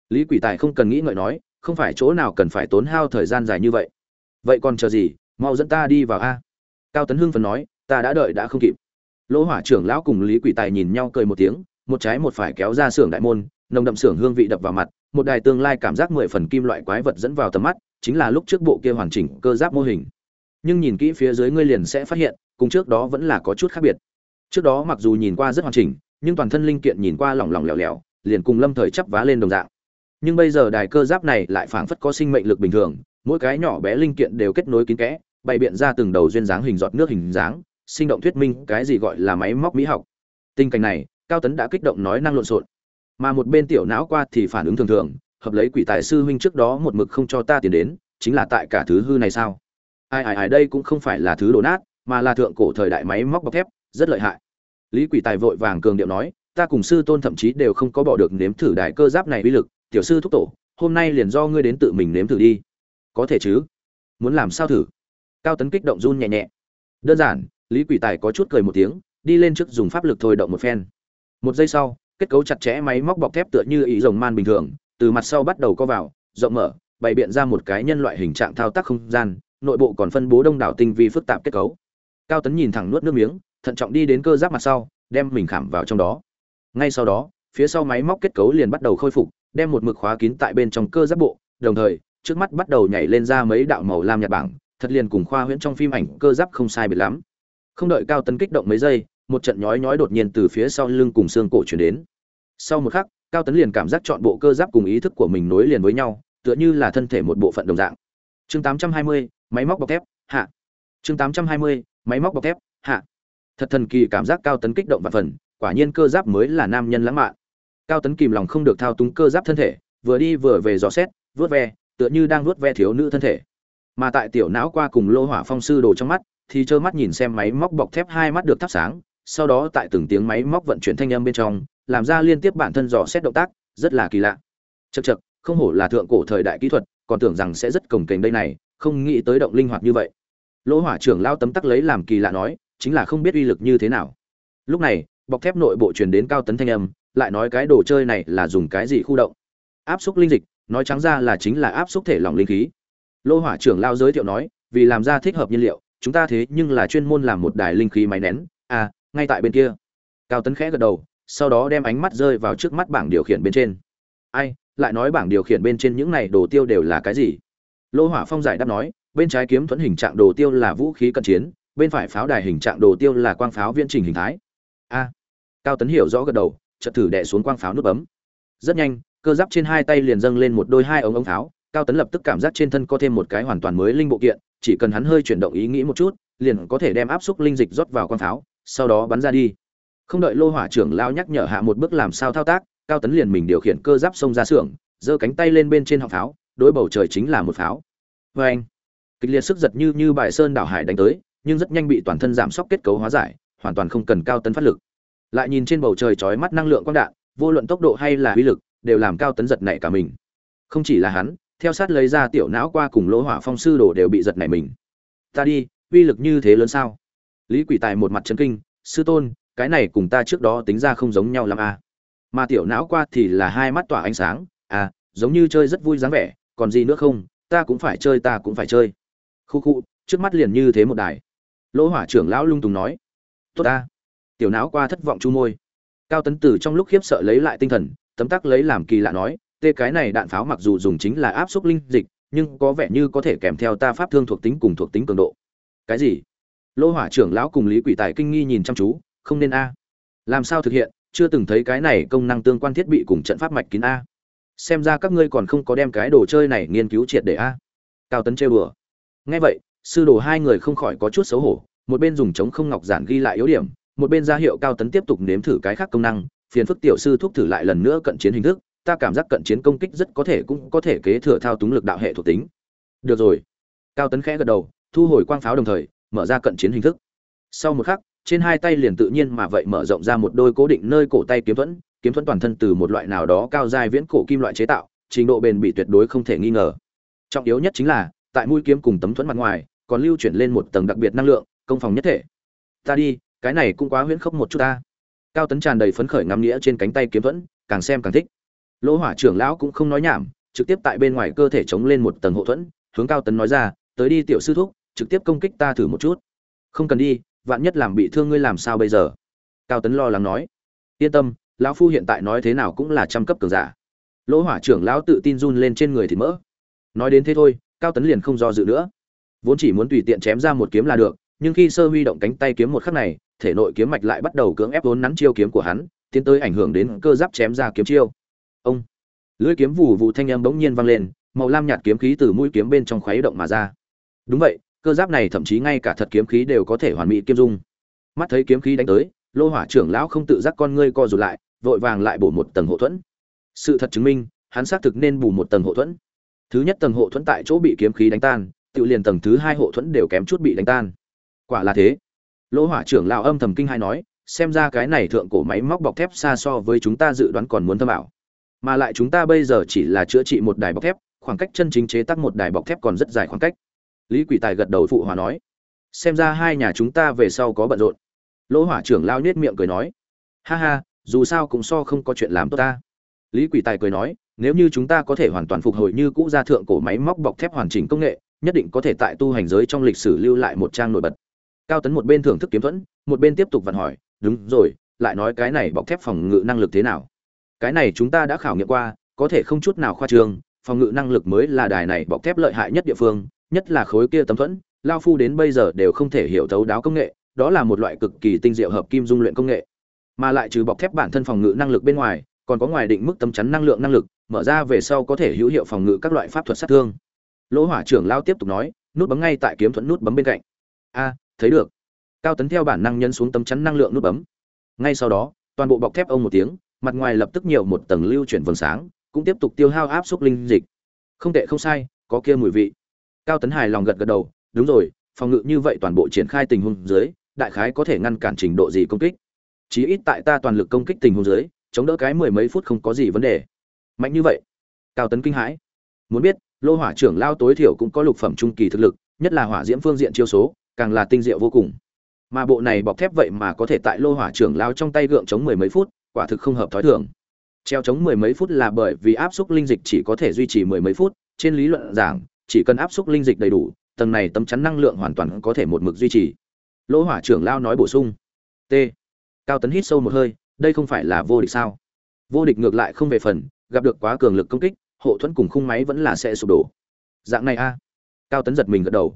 lý quỷ tài không cần nghĩ ngợi nói, không phải chỗ nào cần phải tốn hao thời gian dài như vậy. Vậy còn chờ gì, mau dẫn ta đi vào a. Cao tấn hưng phần nói, ta đã đợi đã không kịp. Lỗ hỏa trưởng lão cùng lý quỷ tài nhìn nhau cười một tiếng, một trái một phải kéo ra xưởng đại môn, nồng đậm xưởng hương vị đập vào mặt, một đài tương lai cảm giác mười phần kim loại quái vật dẫn vào tầm mắt, chính là lúc trước bộ kia hoàn chỉnh cơ giáp mô hình. Nhưng nhìn kỹ phía dưới ngươi liền sẽ phát hiện, cùng trước đó vẫn là có chút khác biệt. Trước đó mặc dù nhìn qua rất hoàn chỉnh, nhưng toàn thân linh kiện nhìn qua lỏng lỏng lẻo lẻo, liền cùng lâm thời chắp vá lên đồng dạng nhưng bây giờ đài cơ giáp này lại phảng phất có sinh mệnh lực bình thường, mỗi cái nhỏ bé linh kiện đều kết nối kín kẽ, bày biện ra từng đầu duyên dáng hình giọt nước hình dáng, sinh động thuyết minh cái gì gọi là máy móc mỹ học. Tình cảnh này, cao tấn đã kích động nói năng lộn xộn. Mà một bên tiểu não qua thì phản ứng thường thường, hợp lấy quỷ tài sư huynh trước đó một mực không cho ta tiền đến, chính là tại cả thứ hư này sao? Ai ai ai, đây cũng không phải là thứ đổ nát, mà là thượng cổ thời đại máy móc bọc thép, rất lợi hại. Lý quỷ tài vội vàng cường điệu nói, ta cùng sư tôn thậm chí đều không có bỏ được nếm thử đại cơ giáp này uy lực tiểu sư thúc tổ, hôm nay liền do ngươi đến tự mình nếm thử đi. Có thể chứ? Muốn làm sao thử? Cao tấn kích động run nhẹ nhẹ. Đơn giản, lý quỷ tài có chút cười một tiếng, đi lên trước dùng pháp lực thôi động một phen. Một giây sau, kết cấu chặt chẽ máy móc bọc thép tựa như ý rồng man bình thường, từ mặt sau bắt đầu co vào, rộng mở, bày biện ra một cái nhân loại hình trạng thao tác không gian, nội bộ còn phân bố đông đảo tinh vi phức tạp kết cấu. Cao tấn nhìn thẳng nuốt nước miếng, thận trọng đi đến cơ giáp mặt sau, đem mình khảm vào trong đó. Ngay sau đó, phía sau máy móc kết cấu liền bắt đầu khôi phục đem một mực khóa kín tại bên trong cơ giáp bộ đồng thời trước mắt bắt đầu nhảy lên ra mấy đạo màu lam nhạt bảng thật liền cùng khoa huyễn trong phim ảnh cơ giáp không sai biệt lắm. Không đợi cao tấn kích động mấy giây một trận nhói nhói đột nhiên từ phía sau lưng cùng xương cổ truyền đến. Sau một khắc cao tấn liền cảm giác chọn bộ cơ giáp cùng ý thức của mình nối liền với nhau tựa như là thân thể một bộ phận đồng dạng. Chương 820, máy móc bọc thép hạ. Chương 820, máy móc bọc thép hạ. Thật thần kỳ cảm giác cao tấn kích động và phần quả nhiên cơ giáp mới là nam nhân lãng mạn cao tấn kìm lòng không được thao túng cơ giáp thân thể, vừa đi vừa về dò xét vớt ve, tựa như đang vớt ve thiếu nữ thân thể. Mà tại tiểu não qua cùng lô hỏa phong sư đồ trong mắt, thì trơ mắt nhìn xem máy móc bọc thép hai mắt được thắp sáng, sau đó tại từng tiếng máy móc vận chuyển thanh âm bên trong, làm ra liên tiếp bản thân dò xét động tác, rất là kỳ lạ. Chật chật không hổ là thượng cổ thời đại kỹ thuật, còn tưởng rằng sẽ rất cồng kềnh đây này, không nghĩ tới động linh hoạt như vậy. Lỗ hỏa trưởng lao tấm tắc lấy làm kỳ lạ nói, chính là không biết uy lực như thế nào. Lúc này, bọc thép nội bộ truyền đến cao tấn thanh âm lại nói cái đồ chơi này là dùng cái gì khu động? Áp xúc linh dịch, nói trắng ra là chính là áp xúc thể lỏng linh khí. Lô hỏa trưởng lao giới thiệu nói, vì làm ra thích hợp nhiên liệu, chúng ta thế nhưng là chuyên môn làm một đài linh khí máy nén. À ngay tại bên kia. Cao tấn khẽ gật đầu, sau đó đem ánh mắt rơi vào trước mắt bảng điều khiển bên trên. Ai, lại nói bảng điều khiển bên trên những này đồ tiêu đều là cái gì? Lô hỏa phong giải đáp nói, bên trái kiếm thuẫn hình trạng đồ tiêu là vũ khí cận chiến, bên phải pháo đài hình trạng đồ tiêu là quang pháo viễn trình hình thái. A. Cao tấn hiểu rõ gật đầu chợt thử đè xuống quang pháo nút bấm. Rất nhanh, cơ giáp trên hai tay liền dâng lên một đôi hai ống ống pháo, cao tấn lập tức cảm giác trên thân có thêm một cái hoàn toàn mới linh bộ kiện, chỉ cần hắn hơi chuyển động ý nghĩ một chút, liền có thể đem áp xúc linh dịch rót vào quang pháo, sau đó bắn ra đi. Không đợi lô hỏa trưởng lao nhắc nhở hạ một bước làm sao thao tác, cao tấn liền mình điều khiển cơ giáp xông ra xưởng, giơ cánh tay lên bên trên họng pháo, đối bầu trời chính là một pháo. Oeng! kịch liệt sức giật như như bài sơn đảo hải đánh tới, nhưng rất nhanh bị toàn thân giảm sốc kết cấu hóa giải, hoàn toàn không cần cao tấn phát lực lại nhìn trên bầu trời chói mắt năng lượng quang đạn, vô luận tốc độ hay là uy lực, đều làm cao tấn giật nảy cả mình. Không chỉ là hắn, theo sát lấy ra tiểu não qua cùng lỗ hỏa phong sư đồ đều bị giật nảy mình. Ta đi, uy lực như thế lớn sao? Lý quỷ tài một mặt chấn kinh, sư tôn, cái này cùng ta trước đó tính ra không giống nhau lắm à. mà tiểu não qua thì là hai mắt tỏa ánh sáng à giống như chơi rất vui dáng vẻ, còn gì nữa không, ta cũng phải chơi, ta cũng phải chơi. Khu khu, trước mắt liền như thế một đài. Lỗ hỏa trưởng lão lung tùng nói. Tốt ta tiểu não qua thất vọng chu môi. Cao tấn tử trong lúc khiếp sợ lấy lại tinh thần, tấm tắc lấy làm kỳ lạ nói, tê cái này đạn pháo mặc dù dùng chính là áp suất linh dịch, nhưng có vẻ như có thể kèm theo ta pháp thương thuộc tính cùng thuộc tính cường độ. Cái gì? Lô hỏa trưởng lão cùng lý quỷ tài kinh nghi nhìn chăm chú, không nên a. Làm sao thực hiện? Chưa từng thấy cái này công năng tương quan thiết bị cùng trận pháp mạch kín a. Xem ra các ngươi còn không có đem cái đồ chơi này nghiên cứu triệt để a. Cao tấn trêu bừa nghe vậy, sư đồ hai người không khỏi có chút xấu hổ, một bên dùng chống không ngọc giản ghi lại yếu điểm một bên ra hiệu cao tấn tiếp tục nếm thử cái khác công năng, phiền phức tiểu sư thúc thử lại lần nữa cận chiến hình thức, ta cảm giác cận chiến công kích rất có thể cũng có thể kế thừa thao túng lực đạo hệ thuộc tính. Được rồi. Cao tấn khẽ gật đầu, thu hồi quang pháo đồng thời, mở ra cận chiến hình thức. Sau một khắc, trên hai tay liền tự nhiên mà vậy mở rộng ra một đôi cố định nơi cổ tay kiếm thuẫn kiếm thuẫn toàn thân từ một loại nào đó cao dài viễn cổ kim loại chế tạo, trình độ bền bị tuyệt đối không thể nghi ngờ. Trọng yếu nhất chính là, tại mũi kiếm cùng tấm thuẫn mặt ngoài, còn lưu chuyển lên một tầng đặc biệt năng lượng, công phòng nhất thể. Ta đi cái này cũng quá huyễn khốc một chút ta. Cao tấn tràn đầy phấn khởi ngắm nghĩa trên cánh tay kiếm thuẫn càng xem càng thích. Lỗ hỏa trưởng lão cũng không nói nhảm, trực tiếp tại bên ngoài cơ thể chống lên một tầng hộ thuẫn, hướng cao tấn nói ra, tới đi tiểu sư thúc, trực tiếp công kích ta thử một chút. Không cần đi, vạn nhất làm bị thương ngươi làm sao bây giờ? Cao tấn lo lắng nói. Yên tâm, lão phu hiện tại nói thế nào cũng là trăm cấp cường giả. Lỗ hỏa trưởng lão tự tin run lên trên người thì mỡ. Nói đến thế thôi, cao tấn liền không do dự nữa. Vốn chỉ muốn tùy tiện chém ra một kiếm là được, nhưng khi sơ huy động cánh tay kiếm một khắc này thể nội kiếm mạch lại bắt đầu cưỡng ép vốn nắn chiêu kiếm của hắn, tiến tới ảnh hưởng đến cơ giáp chém ra kiếm chiêu. Ông! Lưỡi kiếm vụ vụ thanh âm bỗng nhiên vang lên, màu lam nhạt kiếm khí từ mũi kiếm bên trong khuấy động mà ra. Đúng vậy, cơ giáp này thậm chí ngay cả thật kiếm khí đều có thể hoàn mỹ kiêm dung. Mắt thấy kiếm khí đánh tới, lô hỏa trưởng lão không tự giác con ngươi co rụt lại, vội vàng lại bổ một tầng hộ thuẫn. Sự thật chứng minh, hắn xác thực nên bù một tầng hộ thuẫn. Thứ nhất tầng hộ thuẫn tại chỗ bị kiếm khí đánh tan, tự liền tầng thứ hai hộ thuẫn đều kém chút bị đánh tan. Quả là thế lỗ hỏa trưởng lão âm thầm kinh hai nói, xem ra cái này thượng cổ máy móc bọc thép xa so với chúng ta dự đoán còn muốn thâm ảo. Mà lại chúng ta bây giờ chỉ là chữa trị một đài bọc thép, khoảng cách chân chính chế tác một đài bọc thép còn rất dài khoảng cách. Lý quỷ tài gật đầu phụ hòa nói, xem ra hai nhà chúng ta về sau có bận rộn. Lỗ hỏa trưởng lao nhết miệng cười nói, ha ha, dù sao cũng so không có chuyện làm tốt ta. Lý quỷ tài cười nói, nếu như chúng ta có thể hoàn toàn phục hồi như cũ ra thượng cổ máy móc bọc thép hoàn chỉnh công nghệ, nhất định có thể tại tu hành giới trong lịch sử lưu lại một trang nổi bật cao tấn một bên thưởng thức kiếm thuẫn, một bên tiếp tục vận hỏi, đúng rồi, lại nói cái này bọc thép phòng ngự năng lực thế nào? Cái này chúng ta đã khảo nghiệm qua, có thể không chút nào khoa trương, phòng ngự năng lực mới là đài này bọc thép lợi hại nhất địa phương, nhất là khối kia tấm thuẫn, lao phu đến bây giờ đều không thể hiểu thấu đáo công nghệ, đó là một loại cực kỳ tinh diệu hợp kim dung luyện công nghệ. Mà lại trừ bọc thép bản thân phòng ngự năng lực bên ngoài, còn có ngoài định mức tấm chắn năng lượng năng lực, mở ra về sau có thể hữu hiệu phòng ngự các loại pháp thuật sát thương. Lỗ hỏa trưởng lao tiếp tục nói, nút bấm ngay tại kiếm thuẫn nút bấm bên cạnh. A thấy được. Cao tấn theo bản năng nhân xuống tấm chắn năng lượng nút bấm. Ngay sau đó, toàn bộ bọc thép ông một tiếng, mặt ngoài lập tức nhiều một tầng lưu chuyển vầng sáng, cũng tiếp tục tiêu hao áp suất linh dịch. Không tệ không sai, có kia mùi vị. Cao tấn hài lòng gật gật đầu, đúng rồi, phòng ngự như vậy toàn bộ triển khai tình huống dưới, đại khái có thể ngăn cản trình độ gì công kích. Chí ít tại ta toàn lực công kích tình huống dưới, chống đỡ cái mười mấy phút không có gì vấn đề. Mạnh như vậy. Cao tấn kinh hãi. Muốn biết, lô hỏa trưởng lao tối thiểu cũng có lục phẩm trung kỳ thực lực, nhất là hỏa diễm phương diện chiêu số càng là tinh diệu vô cùng. Mà bộ này bọc thép vậy mà có thể tại lô hỏa trưởng lao trong tay gượng chống mười mấy phút, quả thực không hợp thói thường. Treo chống mười mấy phút là bởi vì áp suất linh dịch chỉ có thể duy trì mười mấy phút, trên lý luận giảng, chỉ cần áp suất linh dịch đầy đủ, tầng này tấm chắn năng lượng hoàn toàn có thể một mực duy trì. Lỗ hỏa trưởng lao nói bổ sung. T. Cao tấn hít sâu một hơi, đây không phải là vô địch sao? Vô địch ngược lại không về phần, gặp được quá cường lực công kích, hộ thuẫn cùng khung máy vẫn là sẽ sụp đổ. Dạng này a. Cao tấn giật mình gật đầu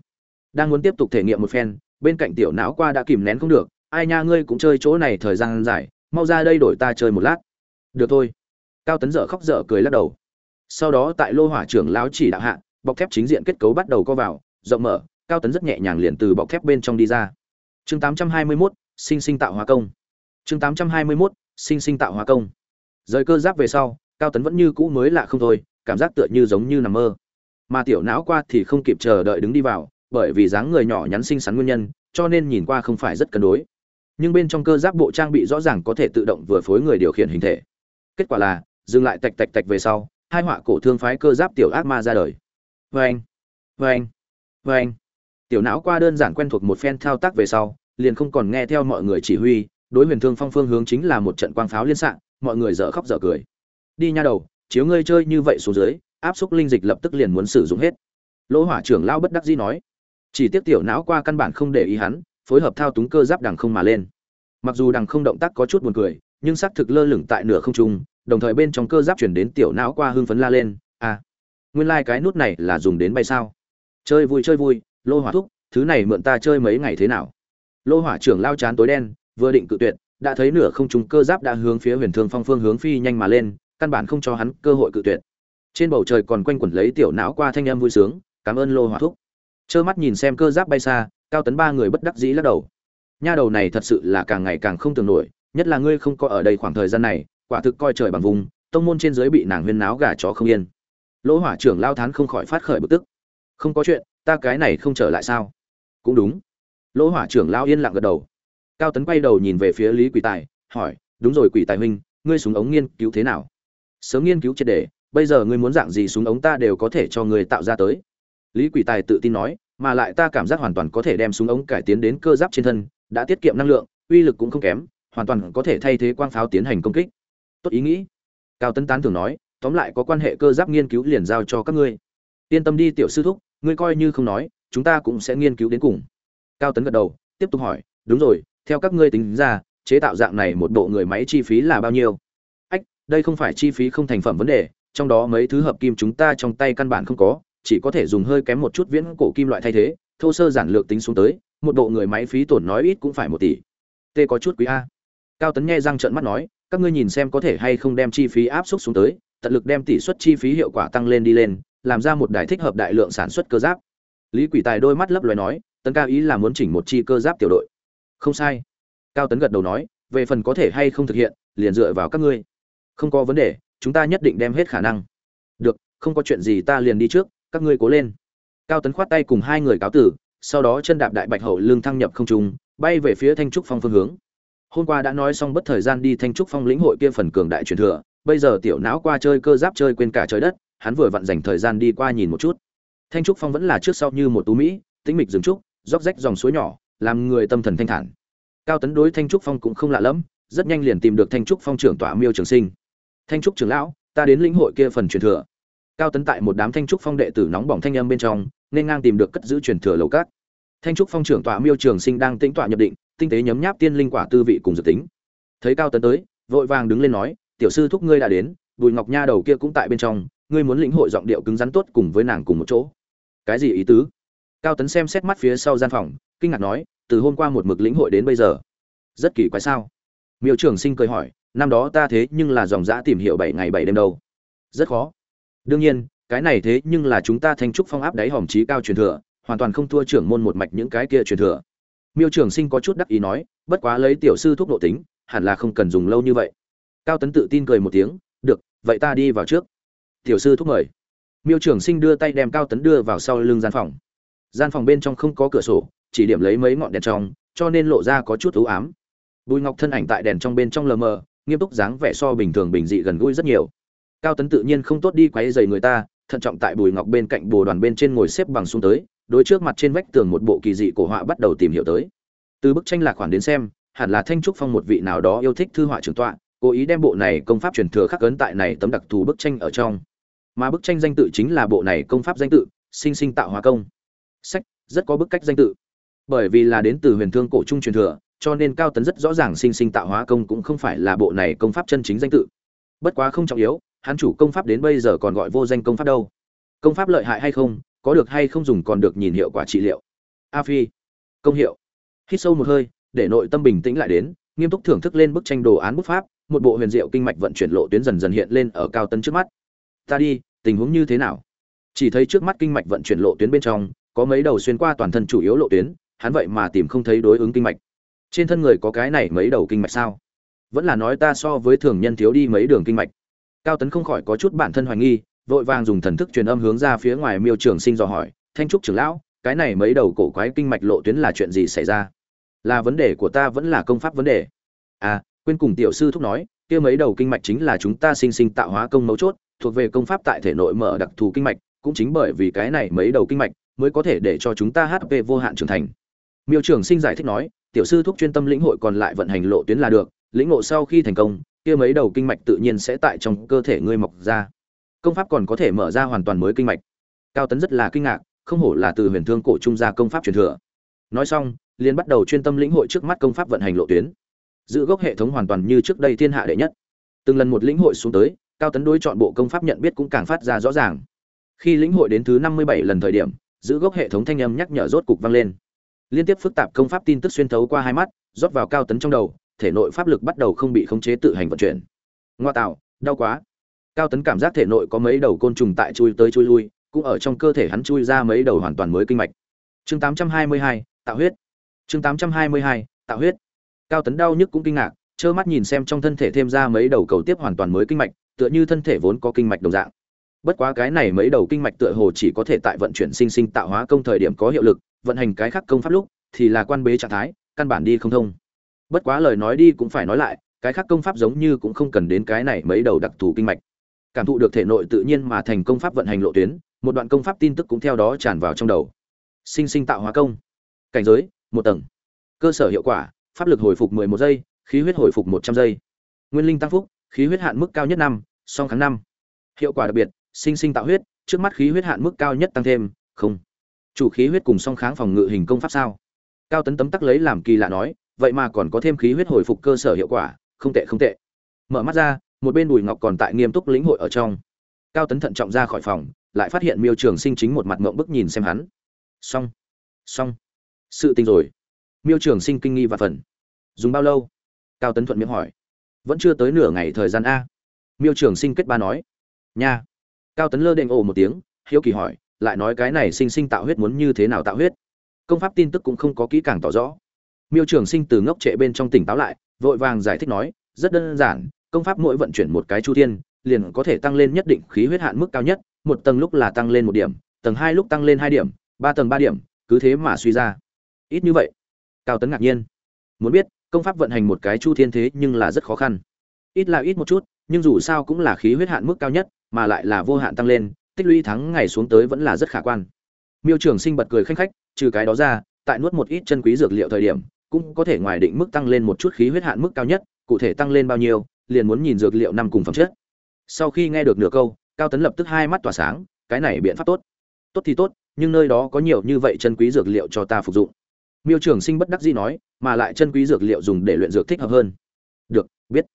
đang muốn tiếp tục thể nghiệm một phen bên cạnh tiểu não qua đã kìm nén không được ai nha ngươi cũng chơi chỗ này thời gian dài mau ra đây đổi ta chơi một lát. Được thôi. Cao tấn dở khóc dở cười lắc đầu. Sau đó tại lô hỏa trưởng lão chỉ đạo hạ bọc thép chính diện kết cấu bắt đầu co vào rộng mở cao tấn rất nhẹ nhàng liền từ bọc thép bên trong đi ra. Chương 821, sinh sinh tạo hóa công. Chương 821, sinh sinh tạo hóa công. Rời cơ giáp về sau cao tấn vẫn như cũ mới lạ không thôi cảm giác tựa như giống như nằm mơ. Mà tiểu não qua thì không kịp chờ đợi đứng đi vào bởi vì dáng người nhỏ nhắn xinh xắn nguyên nhân cho nên nhìn qua không phải rất cân đối. Nhưng bên trong cơ giáp bộ trang bị rõ ràng có thể tự động vừa phối người điều khiển hình thể. Kết quả là dừng lại tạch tạch tạch về sau hai họa cổ thương phái cơ giáp tiểu ác ma ra đời. Wen, Wen, Wen. tiểu não qua đơn giản quen thuộc một phen thao tác về sau liền không còn nghe theo mọi người chỉ huy đối huyền thương phong phương hướng chính là một trận quang pháo liên xạ mọi người dở khóc dở cười. Đi nha đầu chiếu ngươi chơi như vậy xuống dưới áp xúc linh dịch lập tức liền muốn sử dụng hết. Lỗ hỏa trưởng lao bất đắc dĩ nói chỉ tiếc tiểu não qua căn bản không để ý hắn, phối hợp thao túng cơ giáp đằng không mà lên. Mặc dù đằng không động tác có chút buồn cười, nhưng xác thực lơ lửng tại nửa không trung, đồng thời bên trong cơ giáp chuyển đến tiểu não qua hưng phấn la lên à nguyên lai、like、cái nút này là dùng đến bay sao? Chơi vui chơi vui, lô hỏa thúc, thứ này mượn ta chơi mấy ngày thế nào? Lô hỏa trưởng lao chán tối đen, vừa định cự tuyệt, đã thấy nửa không trung cơ giáp đã hướng phía huyền thương phong phương hướng phi nhanh mà lên, căn bản không cho hắn cơ hội cự tuyệt. Trên bầu trời còn quanh quẩn lấy tiểu não qua thanh âm vui sướng, cảm ơn lô hỏa thúc trơ mắt nhìn xem cơ giáp bay xa, cao tấn ba người bất đắc dĩ lắc đầu. Nha đầu này thật sự là càng ngày càng không tưởng nổi, nhất là ngươi không có ở đây khoảng thời gian này, quả thực coi trời bằng vùng, tông môn trên dưới bị nàng huyên náo gà chó không yên. Lỗ hỏa trưởng lao thán không khỏi phát khởi bực tức. Không có chuyện, ta cái này không trở lại sao? Cũng đúng. Lỗ hỏa trưởng lao yên lặng gật đầu. Cao tấn quay đầu nhìn về phía lý quỷ tài, hỏi, đúng rồi quỷ tài huynh, ngươi súng ống nghiên cứu thế nào? Sớm nghiên cứu triệt đề bây giờ ngươi muốn dạng gì súng ống ta đều có thể cho ngươi tạo ra tới lý quỷ tài tự tin nói, mà lại ta cảm giác hoàn toàn có thể đem súng ống cải tiến đến cơ giáp trên thân, đã tiết kiệm năng lượng, uy lực cũng không kém, hoàn toàn có thể thay thế quang pháo tiến hành công kích. Tốt ý nghĩ. Cao tấn tán thường nói, tóm lại có quan hệ cơ giáp nghiên cứu liền giao cho các ngươi. Yên tâm đi tiểu sư thúc, ngươi coi như không nói, chúng ta cũng sẽ nghiên cứu đến cùng. Cao tấn gật đầu, tiếp tục hỏi, đúng rồi, theo các ngươi tính ra, chế tạo dạng này một bộ người máy chi phí là bao nhiêu? Ách, đây không phải chi phí không thành phẩm vấn đề, trong đó mấy thứ hợp kim chúng ta trong tay căn bản không có chỉ có thể dùng hơi kém một chút viễn cổ kim loại thay thế, thô sơ giản lược tính xuống tới, một bộ người máy phí tổn nói ít cũng phải một tỷ. T có chút quý a. Cao tấn nghe răng trợn mắt nói, các ngươi nhìn xem có thể hay không đem chi phí áp suất xuống tới, tận lực đem tỷ suất chi phí hiệu quả tăng lên đi lên, làm ra một đài thích hợp đại lượng sản xuất cơ giáp. Lý quỷ tài đôi mắt lấp loài nói, tấn cao ý là muốn chỉnh một chi cơ giáp tiểu đội. Không sai. Cao tấn gật đầu nói, về phần có thể hay không thực hiện, liền dựa vào các ngươi. Không có vấn đề, chúng ta nhất định đem hết khả năng. Được, không có chuyện gì ta liền đi trước các ngươi cố lên. Cao tấn khoát tay cùng hai người cáo tử, sau đó chân đạp đại bạch hậu lương thăng nhập không trung, bay về phía thanh trúc phong phương hướng. Hôm qua đã nói xong bất thời gian đi thanh trúc phong lĩnh hội kia phần cường đại truyền thừa, bây giờ tiểu não qua chơi cơ giáp chơi quên cả trời đất, hắn vừa vặn dành thời gian đi qua nhìn một chút. Thanh trúc phong vẫn là trước sau như một tú mỹ, tĩnh mịch rừng trúc róc rách dòng suối nhỏ, làm người tâm thần thanh thản. Cao tấn đối thanh trúc phong cũng không lạ lẫm, rất nhanh liền tìm được thanh trúc phong trưởng tọa miêu trường sinh. Thanh trúc trưởng lão, ta đến lĩnh hội kia phần truyền thừa cao tấn tại một đám thanh trúc phong đệ tử nóng bỏng thanh âm bên trong, nên ngang tìm được cất giữ truyền thừa lầu cát thanh trúc phong trưởng tọa miêu trường sinh đang tĩnh tọa nhập định, tinh tế nhấm nháp tiên linh quả tư vị cùng dự tính. Thấy cao tấn tới, vội vàng đứng lên nói, tiểu sư thúc ngươi đã đến, bùi ngọc nha đầu kia cũng tại bên trong, ngươi muốn lĩnh hội giọng điệu cứng rắn tốt cùng với nàng cùng một chỗ. Cái gì ý tứ? Cao tấn xem xét mắt phía sau gian phòng, kinh ngạc nói, từ hôm qua một mực lĩnh hội đến bây giờ, rất kỳ quái sao? Miêu trường sinh cười hỏi, năm đó ta thế nhưng là dòng dã tìm hiểu bảy ngày bảy đêm đâu. Rất khó đương nhiên, cái này thế nhưng là chúng ta thanh trúc phong áp đáy hòm trí cao truyền thừa, hoàn toàn không thua trưởng môn một mạch những cái kia truyền thừa. Miêu trường sinh có chút đắc ý nói, bất quá lấy tiểu sư thuốc độ tính, hẳn là không cần dùng lâu như vậy. Cao tấn tự tin cười một tiếng, được, vậy ta đi vào trước. Tiểu sư thúc mời. Miêu trường sinh đưa tay đem cao tấn đưa vào sau lưng gian phòng. Gian phòng bên trong không có cửa sổ, chỉ điểm lấy mấy ngọn đèn trong, cho nên lộ ra có chút ưu ám. Bùi ngọc thân ảnh tại đèn trong bên trong lờ mờ, nghiêm túc dáng vẻ so bình thường bình dị gần gũi rất nhiều cao tấn tự nhiên không tốt đi quấy dày người ta, thận trọng tại bùi ngọc bên cạnh bồ đoàn bên trên ngồi xếp bằng xuống tới, đối trước mặt trên vách tường một bộ kỳ dị cổ họa bắt đầu tìm hiểu tới. Từ bức tranh lạc khoản đến xem, hẳn là thanh trúc phong một vị nào đó yêu thích thư họa trường tọa, cố ý đem bộ này công pháp truyền thừa khắc ấn tại này tấm đặc thù bức tranh ở trong. Mà bức tranh danh tự chính là bộ này công pháp danh tự, sinh sinh tạo hóa công. Sách, rất có bức cách danh tự. Bởi vì là đến từ huyền thương cổ trung truyền thừa, cho nên cao tấn rất rõ ràng sinh sinh tạo hóa công cũng không phải là bộ này công pháp chân chính danh tự. Bất quá không trọng yếu hắn chủ công pháp đến bây giờ còn gọi vô danh công pháp đâu. Công pháp lợi hại hay không, có được hay không dùng còn được nhìn hiệu quả trị liệu. A phi, công hiệu. Hít sâu một hơi, để nội tâm bình tĩnh lại đến, nghiêm túc thưởng thức lên bức tranh đồ án bút pháp, một bộ huyền diệu kinh mạch vận chuyển lộ tuyến dần dần hiện lên ở cao tân trước mắt. Ta đi, tình huống như thế nào? Chỉ thấy trước mắt kinh mạch vận chuyển lộ tuyến bên trong, có mấy đầu xuyên qua toàn thân chủ yếu lộ tuyến, hắn vậy mà tìm không thấy đối ứng kinh mạch. Trên thân người có cái này mấy đầu kinh mạch sao? Vẫn là nói ta so với thường nhân thiếu đi mấy đường kinh mạch cao tấn không khỏi có chút bản thân hoài nghi, vội vàng dùng thần thức truyền âm hướng ra phía ngoài miêu trường sinh dò hỏi, thanh trúc trưởng lão, cái này mấy đầu cổ quái kinh mạch lộ tuyến là chuyện gì xảy ra? Là vấn đề của ta vẫn là công pháp vấn đề. À quên cùng tiểu sư thúc nói, kia mấy đầu kinh mạch chính là chúng ta sinh sinh tạo hóa công mấu chốt, thuộc về công pháp tại thể nội mở đặc thù kinh mạch, cũng chính bởi vì cái này mấy đầu kinh mạch mới có thể để cho chúng ta hp vô hạn trưởng thành. Miêu trường sinh giải thích nói, tiểu sư thúc chuyên tâm lĩnh hội còn lại vận hành lộ tuyến là được, lĩnh ngộ sau khi thành công kia mấy đầu kinh mạch tự nhiên sẽ tại trong cơ thể ngươi mọc ra. Công pháp còn có thể mở ra hoàn toàn mới kinh mạch. Cao tấn rất là kinh ngạc, không hổ là từ huyền thương cổ trung gia công pháp truyền thừa. Nói xong, liền bắt đầu chuyên tâm lĩnh hội trước mắt công pháp vận hành lộ tuyến. Giữ gốc hệ thống hoàn toàn như trước đây thiên hạ đệ nhất. Từng lần một lĩnh hội xuống tới, cao tấn đối chọn bộ công pháp nhận biết cũng càng phát ra rõ ràng. Khi lĩnh hội đến thứ năm mươi bảy lần thời điểm, giữ gốc hệ thống thanh âm nhắc nhở rốt cục vang lên. Liên tiếp phức tạp công pháp tin tức xuyên thấu qua hai mắt, rót vào cao tấn trong đầu thể nội pháp lực bắt đầu không bị khống chế tự hành vận chuyển. Ngoa tạo đau quá. Cao tấn cảm giác thể nội có mấy đầu côn trùng tại chui tới chui lui cũng ở trong cơ thể hắn chui ra mấy đầu hoàn toàn mới kinh mạch. Chương 822, tạo huyết. Chương 822, tạo huyết. Cao tấn đau nhức cũng kinh ngạc trơ mắt nhìn xem trong thân thể thêm ra mấy đầu cầu tiếp hoàn toàn mới kinh mạch tựa như thân thể vốn có kinh mạch đồng dạng. Bất quá cái này mấy đầu kinh mạch tựa hồ chỉ có thể tại vận chuyển sinh sinh tạo hóa công thời điểm có hiệu lực vận hành cái khác công pháp lúc thì là quan bế trạng thái căn bản đi không thông bất quá lời nói đi cũng phải nói lại, cái khác công pháp giống như cũng không cần đến cái này mấy đầu đặc thù kinh mạch. Cảm thụ được thể nội tự nhiên mà thành công pháp vận hành lộ tuyến, một đoạn công pháp tin tức cũng theo đó tràn vào trong đầu. Sinh sinh tạo hóa công. Cảnh giới, một tầng. Cơ sở hiệu quả, pháp lực hồi phục 11 giây, khí huyết hồi phục 100 giây. Nguyên linh tăng phúc, khí huyết hạn mức cao nhất năm, song kháng năm. Hiệu quả đặc biệt, sinh sinh tạo huyết, trước mắt khí huyết hạn mức cao nhất tăng thêm, không. Chủ khí huyết cùng song kháng phòng ngự hình công pháp sao? Cao tấn tấm tắc lấy làm kỳ lạ nói vậy mà còn có thêm khí huyết hồi phục cơ sở hiệu quả, không tệ không tệ. Mở mắt ra, một bên bùi ngọc còn tại nghiêm túc lĩnh hội ở trong. Cao tấn thận trọng ra khỏi phòng, lại phát hiện miêu trường sinh chính một mặt ngộng bức nhìn xem hắn. Xong xong. Sự tình rồi. Miêu trường sinh kinh nghi và phần. Dùng bao lâu? Cao tấn thuận miệng hỏi. Vẫn chưa tới nửa ngày thời gian a. Miêu trường sinh kết ba nói. Nha. Cao tấn lơ đ n ồ một tiếng, hiếu kỳ hỏi, lại nói cái này sinh sinh tạo huyết muốn như thế nào tạo huyết? Công pháp tin tức cũng không có kỹ càng tỏ rõ miêu trường sinh từ ngốc trệ bên trong tỉnh táo lại, vội vàng giải thích nói, rất đơn giản, công pháp mỗi vận chuyển một cái chu thiên, liền có thể tăng lên nhất định khí huyết hạn mức cao nhất, một tầng lúc là tăng lên một điểm, tầng hai lúc tăng lên hai điểm, ba tầng ba điểm, cứ thế mà suy ra. Ít như vậy. Cao tấn ngạc nhiên. Muốn biết, công pháp vận hành một cái chu thiên thế nhưng là rất khó khăn. Ít là ít một chút, nhưng dù sao cũng là khí huyết hạn mức cao nhất, mà lại là vô hạn tăng lên, tích lũy thắng ngày xuống tới vẫn là rất khả quan. Miêu trường sinh bật cười khanh khách, trừ cái đó ra, tại nuốt một ít chân quý dược liệu thời điểm cũng có thể ngoài định mức tăng lên một chút khí huyết hạn mức cao nhất, cụ thể tăng lên bao nhiêu, liền muốn nhìn dược liệu năm cùng phẩm chất. Sau khi nghe được nửa câu, cao tấn lập tức hai mắt tỏa sáng, cái này biện pháp tốt. Tốt thì tốt, nhưng nơi đó có nhiều như vậy chân quý dược liệu cho ta phục dụng. Miêu trưởng sinh bất đắc dĩ nói, mà lại chân quý dược liệu dùng để luyện dược thích hợp hơn. Được, biết.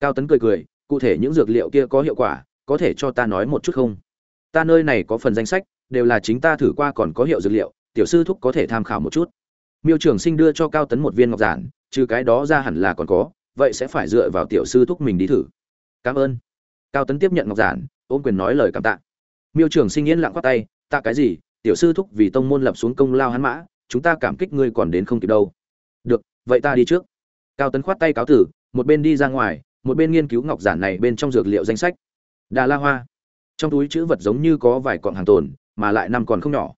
Cao tấn cười cười, cụ thể những dược liệu kia có hiệu quả, có thể cho ta nói một chút không? Ta nơi này có phần danh sách, đều là chính ta thử qua còn có hiệu dược liệu, tiểu sư thúc có thể tham khảo một chút miêu trưởng sinh đưa cho cao tấn một viên ngọc giản, trừ cái đó ra hẳn là còn có, vậy sẽ phải dựa vào tiểu sư thúc mình đi thử. Cảm ơn. Cao tấn tiếp nhận ngọc giản, ôm quyền nói lời cảm tạ. Miêu trưởng sinh yên lặng khoát tay tạ cái gì? Tiểu sư thúc vì tông môn lập xuống công lao hắn mã, chúng ta cảm kích ngươi còn đến không kịp đâu. Được, vậy ta đi trước. Cao tấn khoát tay cáo tử, một bên đi ra ngoài, một bên nghiên cứu ngọc giản này bên trong dược liệu danh sách. Đà la hoa. Trong túi chữ vật giống như có vài cọn hàng tồn, mà lại năm còn không nhỏ.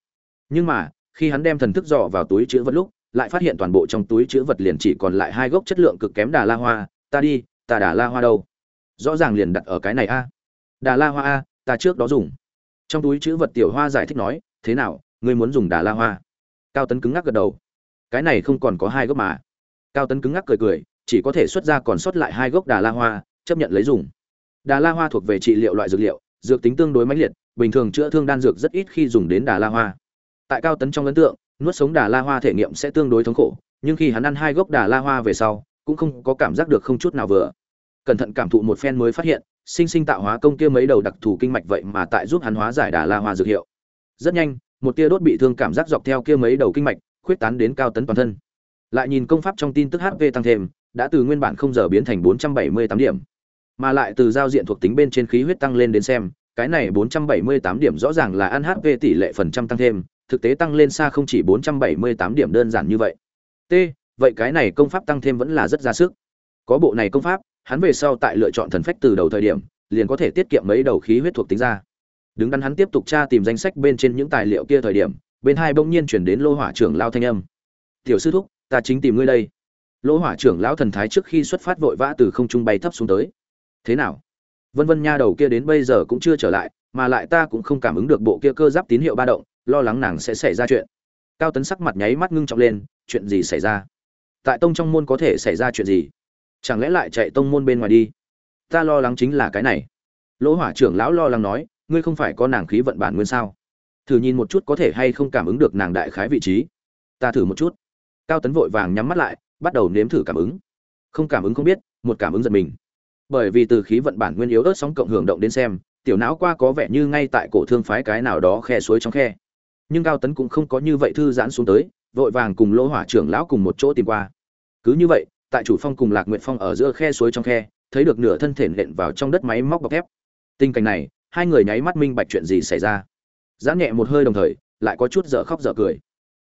Nhưng mà khi hắn đem thần thức dò vào túi chữ vật lúc, lại phát hiện toàn bộ trong túi chữ vật liền chỉ còn lại hai gốc chất lượng cực kém đà la hoa. Ta đi, ta đà la hoa đâu? Rõ ràng liền đặt ở cái này a. Đà la hoa a, ta trước đó dùng. Trong túi chữ vật tiểu hoa giải thích nói, thế nào, ngươi muốn dùng đà la hoa? Cao tấn cứng ngắc gật đầu. Cái này không còn có hai gốc mà. Cao tấn cứng ngắc cười cười, chỉ có thể xuất ra còn sót lại hai gốc đà la hoa, chấp nhận lấy dùng. Đà la hoa thuộc về trị liệu loại dược liệu, dược tính tương đối mãnh liệt, bình thường chữa thương đan dược rất ít khi dùng đến đà la hoa tại cao tấn trong ấn tượng, nuốt sống đà la hoa thể nghiệm sẽ tương đối thống khổ, nhưng khi hắn ăn hai gốc đà la hoa về sau, cũng không có cảm giác được không chút nào vừa. Cẩn thận cảm thụ một phen mới phát hiện, sinh sinh tạo hóa công kia mấy đầu đặc thù kinh mạch vậy mà tại giúp hắn hóa giải đà la hoa dược hiệu. Rất nhanh, một tia đốt bị thương cảm giác dọc theo kia mấy đầu kinh mạch, khuyết tán đến cao tấn toàn thân. Lại nhìn công pháp trong tin tức hp tăng thêm, đã từ nguyên bản không giờ biến thành 478 điểm, mà lại từ giao diện thuộc tính bên trên khí huyết tăng lên đến xem, cái này 478 điểm rõ ràng là ăn hp tỷ lệ phần trăm tăng thêm thực tế tăng lên xa không chỉ 478 điểm đơn giản như vậy. T, vậy cái này công pháp tăng thêm vẫn là rất ra sức. Có bộ này công pháp, hắn về sau tại lựa chọn thần phách từ đầu thời điểm, liền có thể tiết kiệm mấy đầu khí huyết thuộc tính ra. Đứng đắn hắn tiếp tục tra tìm danh sách bên trên những tài liệu kia thời điểm, bên hai bỗng nhiên chuyển đến lô hỏa trưởng lao thanh âm. "Tiểu sư thúc, ta chính tìm ngươi đây." Lô hỏa trưởng lão thần thái trước khi xuất phát vội vã từ không trung bay thấp xuống tới. "Thế nào?" Vân Vân nha đầu kia đến bây giờ cũng chưa trở lại, mà lại ta cũng không cảm ứng được bộ kia cơ giáp tín hiệu ba động, lo lắng nàng sẽ xảy ra chuyện. Cao tấn sắc mặt nháy mắt ngưng trọng lên, chuyện gì xảy ra? Tại tông trong môn có thể xảy ra chuyện gì? Chẳng lẽ lại chạy tông môn bên ngoài đi? Ta lo lắng chính là cái này. Lỗ hỏa trưởng lão lo lắng nói, ngươi không phải có nàng khí vận bản nguyên sao? Thử nhìn một chút có thể hay không cảm ứng được nàng đại khái vị trí. Ta thử một chút. Cao tấn vội vàng nhắm mắt lại, bắt đầu nếm thử cảm ứng. Không cảm ứng không biết, một cảm ứng giật mình. Bởi vì từ khí vận bản nguyên yếu ớt sóng cộng hưởng động đến xem, tiểu não qua có vẻ như ngay tại cổ thương phái cái nào đó khe suối trong khe nhưng cao tấn cũng không có như vậy thư giãn xuống tới, vội vàng cùng lỗ hỏa trưởng lão cùng một chỗ tìm qua. Cứ như vậy, tại chủ phong cùng lạc nguyện phong ở giữa khe suối trong khe, thấy được nửa thân thể nện vào trong đất máy móc bọc thép. Tình cảnh này, hai người nháy mắt minh bạch chuyện gì xảy ra. Giãn nhẹ một hơi đồng thời, lại có chút dở khóc dở cười.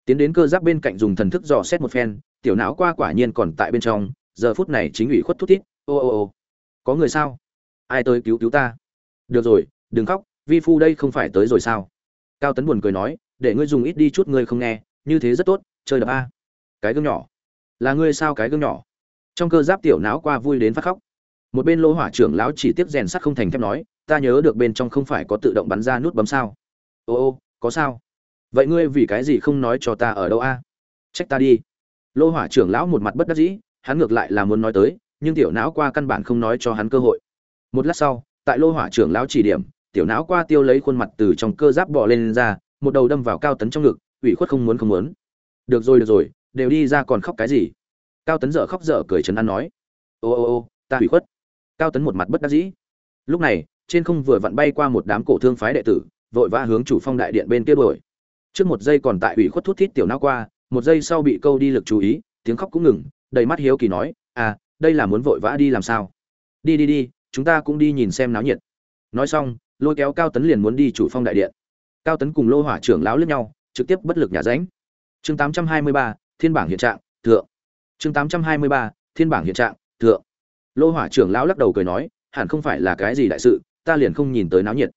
Tiến đến cơ giáp bên cạnh dùng thần thức dò xét một phen, tiểu não qua quả nhiên còn tại bên trong, giờ phút này chính ủy khuất thút thít, ô ô ô, có người sao? Ai tới cứu cứu ta? Được rồi, đừng khóc, vi phu đây không phải tới rồi sao? Cao tấn buồn cười nói để ngươi dùng ít đi chút ngươi không nghe, như thế rất tốt, chơi đập a. Cái gương nhỏ. Là ngươi sao cái gương nhỏ? Trong cơ giáp tiểu não qua vui đến phát khóc. Một bên lô hỏa trưởng lão chỉ tiếp rèn sắt không thành thép nói, ta nhớ được bên trong không phải có tự động bắn ra nút bấm sao. Ô ô, có sao? Vậy ngươi vì cái gì không nói cho ta ở đâu a? Trách ta đi. Lô hỏa trưởng lão một mặt bất đắc dĩ, hắn ngược lại là muốn nói tới, nhưng tiểu não qua căn bản không nói cho hắn cơ hội. Một lát sau, tại lô hỏa trưởng lão chỉ điểm, tiểu não qua tiêu lấy khuôn mặt từ trong cơ giáp bò lên ra một đầu đâm vào cao tấn trong ngực, ủy khuất không muốn không muốn. Được rồi được rồi, đều đi ra còn khóc cái gì? Cao tấn dở khóc dở cười trấn an nói. Ô ô ô, ta ủy khuất. Cao tấn một mặt bất đắc dĩ. Lúc này, trên không vừa vặn bay qua một đám cổ thương phái đệ tử, vội vã hướng chủ phong đại điện bên kia đuổi. Trước một giây còn tại ủy khuất thút thít tiểu não qua, một giây sau bị câu đi lực chú ý, tiếng khóc cũng ngừng, đầy mắt hiếu kỳ nói à đây là muốn vội vã đi làm sao? Đi đi đi, chúng ta cũng đi nhìn xem náo nhiệt. Nói xong, lôi kéo cao tấn liền muốn đi chủ phong đại điện cao tấn cùng lô hỏa trưởng lão lướt nhau trực tiếp bất lực nhà ránh chương 823, thiên bảng hiện trạng thượng. Chương 823, thiên bảng hiện trạng thượng. Lô hỏa trưởng lão lắc đầu cười nói hẳn không phải là cái gì đại sự ta liền không nhìn tới náo nhiệt.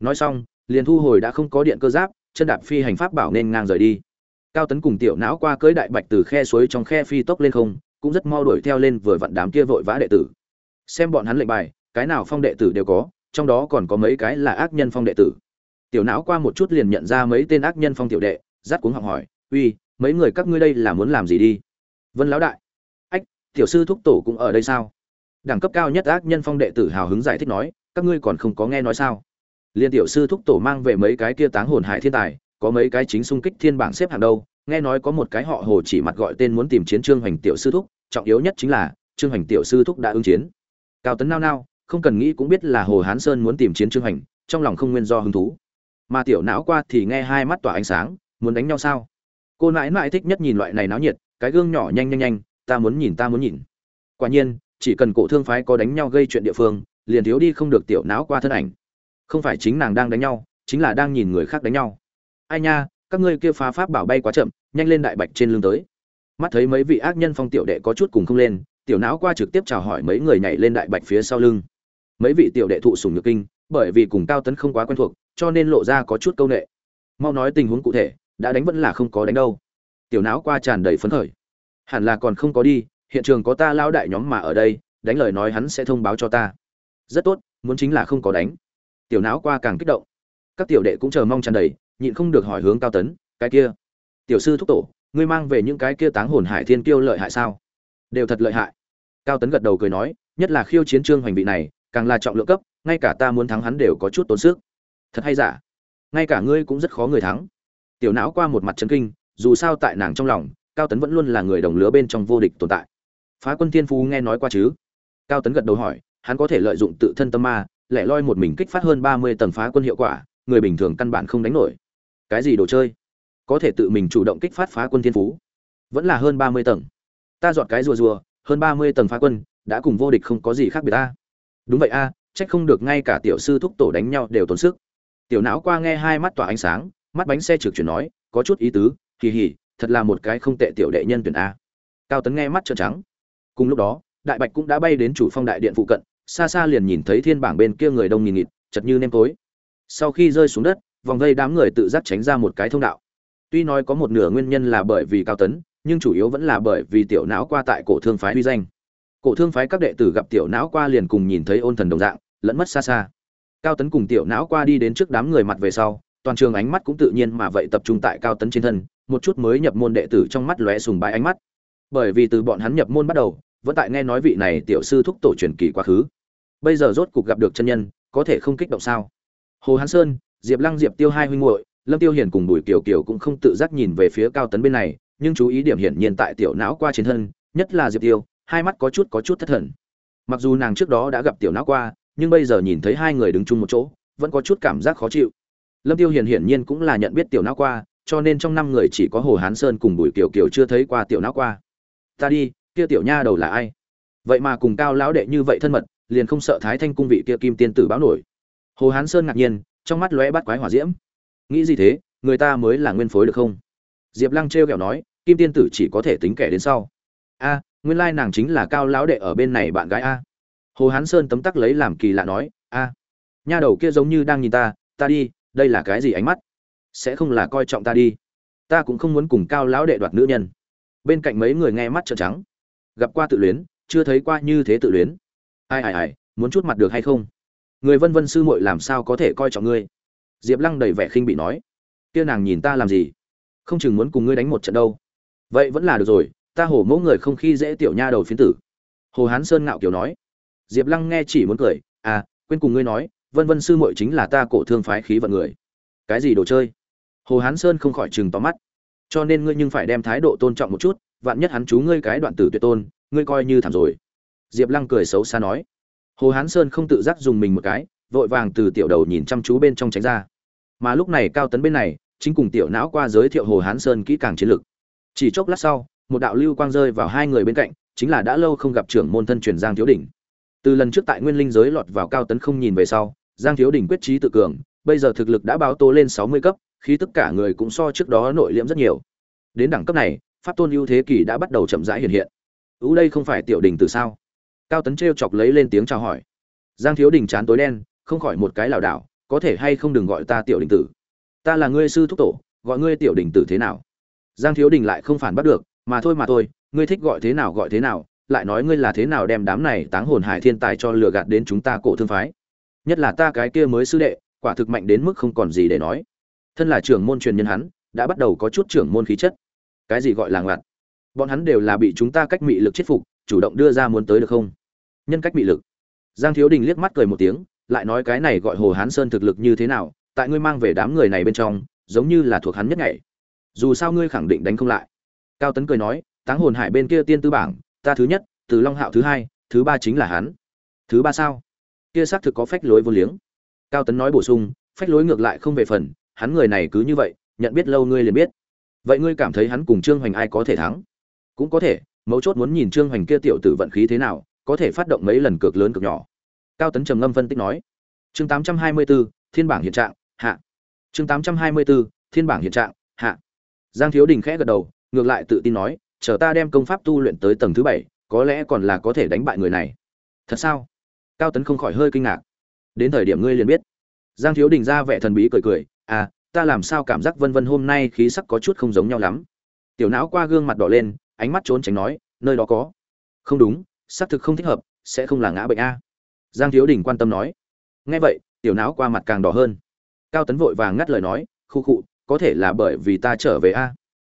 Nói xong liền thu hồi đã không có điện cơ giáp chân đạp phi hành pháp bảo nên ngang rời đi. Cao tấn cùng tiểu não qua cưới đại bạch từ khe suối trong khe phi tốc lên không cũng rất mau đuổi theo lên vừa vặn đám kia vội vã đệ tử. Xem bọn hắn lệnh bài cái nào phong đệ tử đều có trong đó còn có mấy cái là ác nhân phong đệ tử tiểu não qua một chút liền nhận ra mấy tên ác nhân phong tiểu đệ dắt cuống học hỏi, uy, mấy người các ngươi đây là muốn làm gì đi? Vân lão đại. Ách, tiểu sư thúc tổ cũng ở đây sao? Đẳng cấp cao nhất ác nhân phong đệ tử hào hứng giải thích nói, các ngươi còn không có nghe nói sao? Liên tiểu sư thúc tổ mang về mấy cái kia táng hồn hải thiên tài, có mấy cái chính xung kích thiên bảng xếp hàng đâu, nghe nói có một cái họ hồ chỉ mặt gọi tên muốn tìm chiến trương hoành tiểu sư thúc, trọng yếu nhất chính là, trương hoành tiểu sư thúc đã ứng chiến. Cao tấn nao nao, không cần nghĩ cũng biết là hồ hán sơn muốn tìm chiến trương hoành, trong lòng không nguyên do hứng thú mà tiểu não qua thì nghe hai mắt tỏa ánh sáng, muốn đánh nhau sao? Cô nãi nãi thích nhất nhìn loại này náo nhiệt, cái gương nhỏ nhanh nhanh nhanh, ta muốn nhìn ta muốn nhìn. Quả nhiên, chỉ cần cổ thương phái có đánh nhau gây chuyện địa phương, liền thiếu đi không được tiểu não qua thân ảnh. Không phải chính nàng đang đánh nhau, chính là đang nhìn người khác đánh nhau. Ai nha, các ngươi kia phá pháp bảo bay quá chậm, nhanh lên đại bạch trên lưng tới. Mắt thấy mấy vị ác nhân phong tiểu đệ có chút cùng không lên, tiểu não qua trực tiếp chào hỏi mấy người nhảy lên đại bạch phía sau lưng. Mấy vị tiểu đệ thụ sùng nhược kinh, bởi vì cùng cao tấn không quá quen thuộc cho nên lộ ra có chút câu nệ. Mau nói tình huống cụ thể, đã đánh vẫn là không có đánh đâu. Tiểu não qua tràn đầy phấn khởi. Hẳn là còn không có đi, hiện trường có ta lao đại nhóm mà ở đây, đánh lời nói hắn sẽ thông báo cho ta. Rất tốt, muốn chính là không có đánh. Tiểu não qua càng kích động. Các tiểu đệ cũng chờ mong tràn đầy, nhịn không được hỏi hướng cao tấn, cái kia, tiểu sư thúc tổ, ngươi mang về những cái kia táng hồn hải thiên kiêu lợi hại sao? Đều thật lợi hại. Cao tấn gật đầu cười nói, nhất là khiêu chiến trương hoành vị này, càng là trọng lượng cấp, ngay cả ta muốn thắng hắn đều có chút tốn sức thật hay giả? Ngay cả ngươi cũng rất khó người thắng. Tiểu não qua một mặt chấn kinh, dù sao tại nàng trong lòng, cao tấn vẫn luôn là người đồng lứa bên trong vô địch tồn tại. Phá quân thiên phú nghe nói qua chứ? Cao tấn gật đầu hỏi, hắn có thể lợi dụng tự thân tâm ma, lẻ loi một mình kích phát hơn ba mươi tầng phá quân hiệu quả, người bình thường căn bản không đánh nổi. Cái gì đồ chơi? Có thể tự mình chủ động kích phát phá quân thiên phú. Vẫn là hơn ba mươi tầng. Ta dọn cái rùa rùa, hơn ba mươi tầng phá quân, đã cùng vô địch không có gì khác biệt ta. Đúng vậy a trách không được ngay cả tiểu sư thúc tổ đánh nhau đều tốn sức tiểu não qua nghe hai mắt tỏa ánh sáng, mắt bánh xe trực chuyển nói, có chút ý tứ, kỳ hỉ, thật là một cái không tệ tiểu đệ nhân tuyển a. Cao tấn nghe mắt trợn trắng. Cùng lúc đó, đại bạch cũng đã bay đến chủ phong đại điện phụ cận, xa xa liền nhìn thấy thiên bảng bên kia người đông nghìn nghịt, chật như nêm tối. Sau khi rơi xuống đất, vòng vây đám người tự giác tránh ra một cái thông đạo. Tuy nói có một nửa nguyên nhân là bởi vì cao tấn, nhưng chủ yếu vẫn là bởi vì tiểu não qua tại cổ thương phái uy danh. Cổ thương phái các đệ tử gặp tiểu não qua liền cùng nhìn thấy ôn thần đồng dạng, lẫn mất xa xa cao tấn cùng tiểu não qua đi đến trước đám người mặt về sau, toàn trường ánh mắt cũng tự nhiên mà vậy tập trung tại cao tấn trên thân, một chút mới nhập môn đệ tử trong mắt lóe sùng bái ánh mắt. Bởi vì từ bọn hắn nhập môn bắt đầu, vẫn tại nghe nói vị này tiểu sư thúc tổ truyền kỳ quá khứ. Bây giờ rốt cục gặp được chân nhân, có thể không kích động sao? Hồ hán sơn, diệp lăng diệp tiêu hai huynh muội, lâm tiêu hiền cùng bùi kiều kiều cũng không tự giác nhìn về phía cao tấn bên này, nhưng chú ý điểm hiển nhiên tại tiểu não qua trên thân, nhất là diệp tiêu, hai mắt có chút có chút thất thần. Mặc dù nàng trước đó đã gặp tiểu não qua nhưng bây giờ nhìn thấy hai người đứng chung một chỗ, vẫn có chút cảm giác khó chịu. Lâm tiêu hiền hiển nhiên cũng là nhận biết tiểu não qua, cho nên trong năm người chỉ có hồ hán sơn cùng bùi kiều kiều chưa thấy qua tiểu não qua. Ta đi, kia tiểu nha đầu là ai? Vậy mà cùng cao lão đệ như vậy thân mật, liền không sợ thái thanh cung vị kia kim tiên tử báo nổi. Hồ hán sơn ngạc nhiên, trong mắt lóe bắt quái hỏa diễm. Nghĩ gì thế, người ta mới là nguyên phối được không? Diệp lăng trêu kẹo nói, kim tiên tử chỉ có thể tính kẻ đến sau. A, nguyên lai nàng chính là cao lão đệ ở bên này bạn gái a hồ hán sơn tấm tắc lấy làm kỳ lạ nói, a, nha đầu kia giống như đang nhìn ta ta đi, đây là cái gì ánh mắt? Sẽ không là coi trọng ta đi. Ta cũng không muốn cùng cao lão đệ đoạt nữ nhân. Bên cạnh mấy người nghe mắt trợn trắng. Gặp qua tự luyến, chưa thấy qua như thế tự luyến. Ai ai ai, muốn chút mặt được hay không? Người vân vân sư muội làm sao có thể coi trọng ngươi? Diệp lăng đầy vẻ khinh bị nói. Kia nàng nhìn ta làm gì? Không chừng muốn cùng ngươi đánh một trận đâu. Vậy vẫn là được rồi, ta hổ mẫu người không khi dễ tiểu nha đầu phiến tử. Hồ hán sơn ngạo kiểu nói diệp lăng nghe chỉ muốn cười à quên cùng ngươi nói, vân vân sư muội chính là ta cổ thương phái khí vận người. Cái gì đồ chơi? Hồ hán sơn không khỏi chừng to mắt. Cho nên ngươi nhưng phải đem thái độ tôn trọng một chút, vạn nhất hắn chú ngươi cái đoạn tử tuyệt tôn, ngươi coi như thảm rồi. Diệp lăng cười xấu xa nói. Hồ hán sơn không tự giác dùng mình một cái, vội vàng từ tiểu đầu nhìn chăm chú bên trong tránh ra. Mà lúc này cao tấn bên này, chính cùng tiểu não qua giới thiệu hồ hán sơn kỹ càng chiến lược. Chỉ chốc lát sau, một đạo lưu quang rơi vào hai người bên cạnh, chính là đã lâu không gặp trưởng môn thân truyền giang thiếu đỉnh từ lần trước tại nguyên linh giới lọt vào cao tấn không nhìn về sau, giang thiếu Đình quyết trí tự cường, bây giờ thực lực đã báo tố lên sáu mươi cấp khi tất cả người cũng so trước đó nội liễm rất nhiều. Đến đẳng cấp này, pháp tôn ưu thế kỷ đã bắt đầu chậm rãi hiện hiện. Ưu đây không phải tiểu đình từ sao? Cao tấn t chọc lấy lên tiếng chào hỏi. Giang thiếu đình chán tối đen, không khỏi một cái lảo đảo, có thể hay không đừng gọi ta tiểu đình tử? Ta là ngươi sư thúc tổ, gọi ngươi tiểu đình tử thế nào? Giang thiếu đình lại không phản bắt được, mà thôi mà thôi, ngươi thích gọi thế nào gọi thế nào lại nói ngươi là thế nào đem đám này táng hồn hải thiên tài cho lừa gạt đến chúng ta cổ thương phái? Nhất là ta cái kia mới sư đệ, quả thực mạnh đến mức không còn gì để nói. Thân là trưởng môn truyền nhân hắn, đã bắt đầu có chút trưởng môn khí chất. Cái gì gọi là ngoặt bọn hắn đều là bị chúng ta cách mị lực chết phục, chủ động đưa ra muốn tới được không? Nhân cách mị lực. Giang thiếu đình liếc mắt cười một tiếng, lại nói cái này gọi hồ hán sơn thực lực như thế nào, tại ngươi mang về đám người này bên trong, giống như là thuộc hắn nhất ngày. Dù sao ngươi khẳng định đánh không lại. Cao tấn cười nói, táng hồn hải bên kia tiên tư bảng ta thứ nhất từ long hạo thứ hai thứ ba chính là hắn. Thứ ba sao? Kia xác thực có phách lối vô liếng. Cao tấn nói bổ sung phách lối ngược lại không về phần hắn người này cứ như vậy nhận biết lâu ngươi liền biết. Vậy ngươi cảm thấy hắn cùng trương hoành ai có thể thắng? Cũng có thể mấu chốt muốn nhìn trương hoành kia tiểu tử vận khí thế nào có thể phát động mấy lần cược lớn cực nhỏ. Cao tấn trầm ngâm phân tích nói. Chương 824, thiên bảng hiện trạng hạ. Chương 824, thiên bảng hiện trạng hạ. Giang thiếu đình khẽ gật đầu ngược lại tự tin nói chờ ta đem công pháp tu luyện tới tầng thứ bảy, có lẽ còn là có thể đánh bại người này. Thật sao? Cao tấn không khỏi hơi kinh ngạc. Đến thời điểm ngươi liền biết. Giang thiếu đình ra vẻ thần bí cười cười à ta làm sao cảm giác vân vân hôm nay khí sắc có chút không giống nhau lắm. Tiểu não qua gương mặt đỏ lên, ánh mắt trốn tránh nói, nơi đó có. Không đúng, xác thực không thích hợp, sẽ không là ngã bệnh a. Giang thiếu đình quan tâm nói. Nghe vậy, tiểu não qua mặt càng đỏ hơn. Cao tấn vội vàng ngắt lời nói, khu khụ có thể là bởi vì ta trở về a.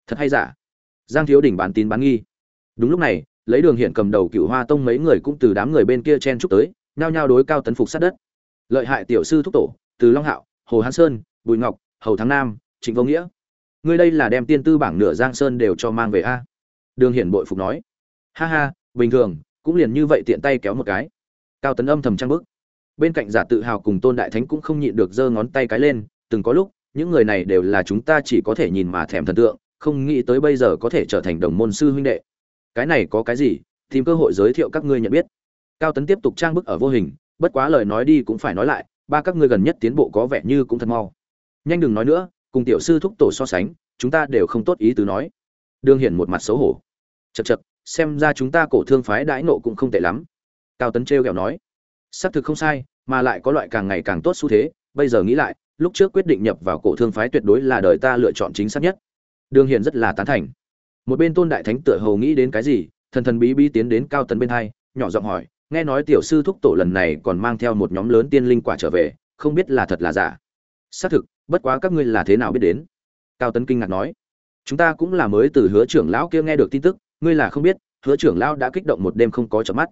Thật hay giả? Giang thiếu đình bán tín bán nghi. Đúng lúc này, lấy đường hiện cầm đầu cựu hoa tông mấy người cũng từ đám người bên kia chen chúc tới, nhao nhao đối cao tấn phục sát đất. Lợi hại tiểu sư thúc tổ, từ long hạo, hồ hán sơn, bùi ngọc, hầu thắng nam, trịnh vô nghĩa. Ngươi đây là đem tiên tư bảng nửa giang sơn đều cho mang về a? Đường hiển bội phục nói. Ha ha, bình thường, cũng liền như vậy tiện tay kéo một cái. Cao tấn âm thầm trang bức. Bên cạnh giả tự hào cùng tôn đại thánh cũng không nhịn được giơ ngón tay cái lên, từng có lúc, những người này đều là chúng ta chỉ có thể nhìn mà thèm thần tượng không nghĩ tới bây giờ có thể trở thành đồng môn sư huynh đệ. Cái này có cái gì? Tìm cơ hội giới thiệu các ngươi nhận biết. Cao tấn tiếp tục trang bức ở vô hình, bất quá lời nói đi cũng phải nói lại, ba các ngươi gần nhất tiến bộ có vẻ như cũng thật mau. Nhanh đừng nói nữa, cùng tiểu sư thúc tổ so sánh, chúng ta đều không tốt ý tứ nói. Đương hiển một mặt xấu hổ. Chật chật xem ra chúng ta cổ thương phái đãi nộ cũng không tệ lắm. Cao tấn trêu ghẹo nói. Xác thực không sai, mà lại có loại càng ngày càng tốt xu thế, bây giờ nghĩ lại, lúc trước quyết định nhập vào cổ thương phái tuyệt đối là đời ta lựa chọn chính xác nhất. Đường hiển rất là tán thành. Một bên tôn đại thánh tựa hầu nghĩ đến cái gì, thần thần bí bí tiến đến cao tấn bên hai, nhỏ giọng hỏi, nghe nói tiểu sư thúc tổ lần này còn mang theo một nhóm lớn tiên linh quả trở về, không biết là thật là giả. Xác thực, bất quá các ngươi là thế nào biết đến? Cao tấn kinh ngạc nói, chúng ta cũng là mới từ hứa trưởng lão kia nghe được tin tức, ngươi là không biết, hứa trưởng lão đã kích động một đêm không có chợp mắt.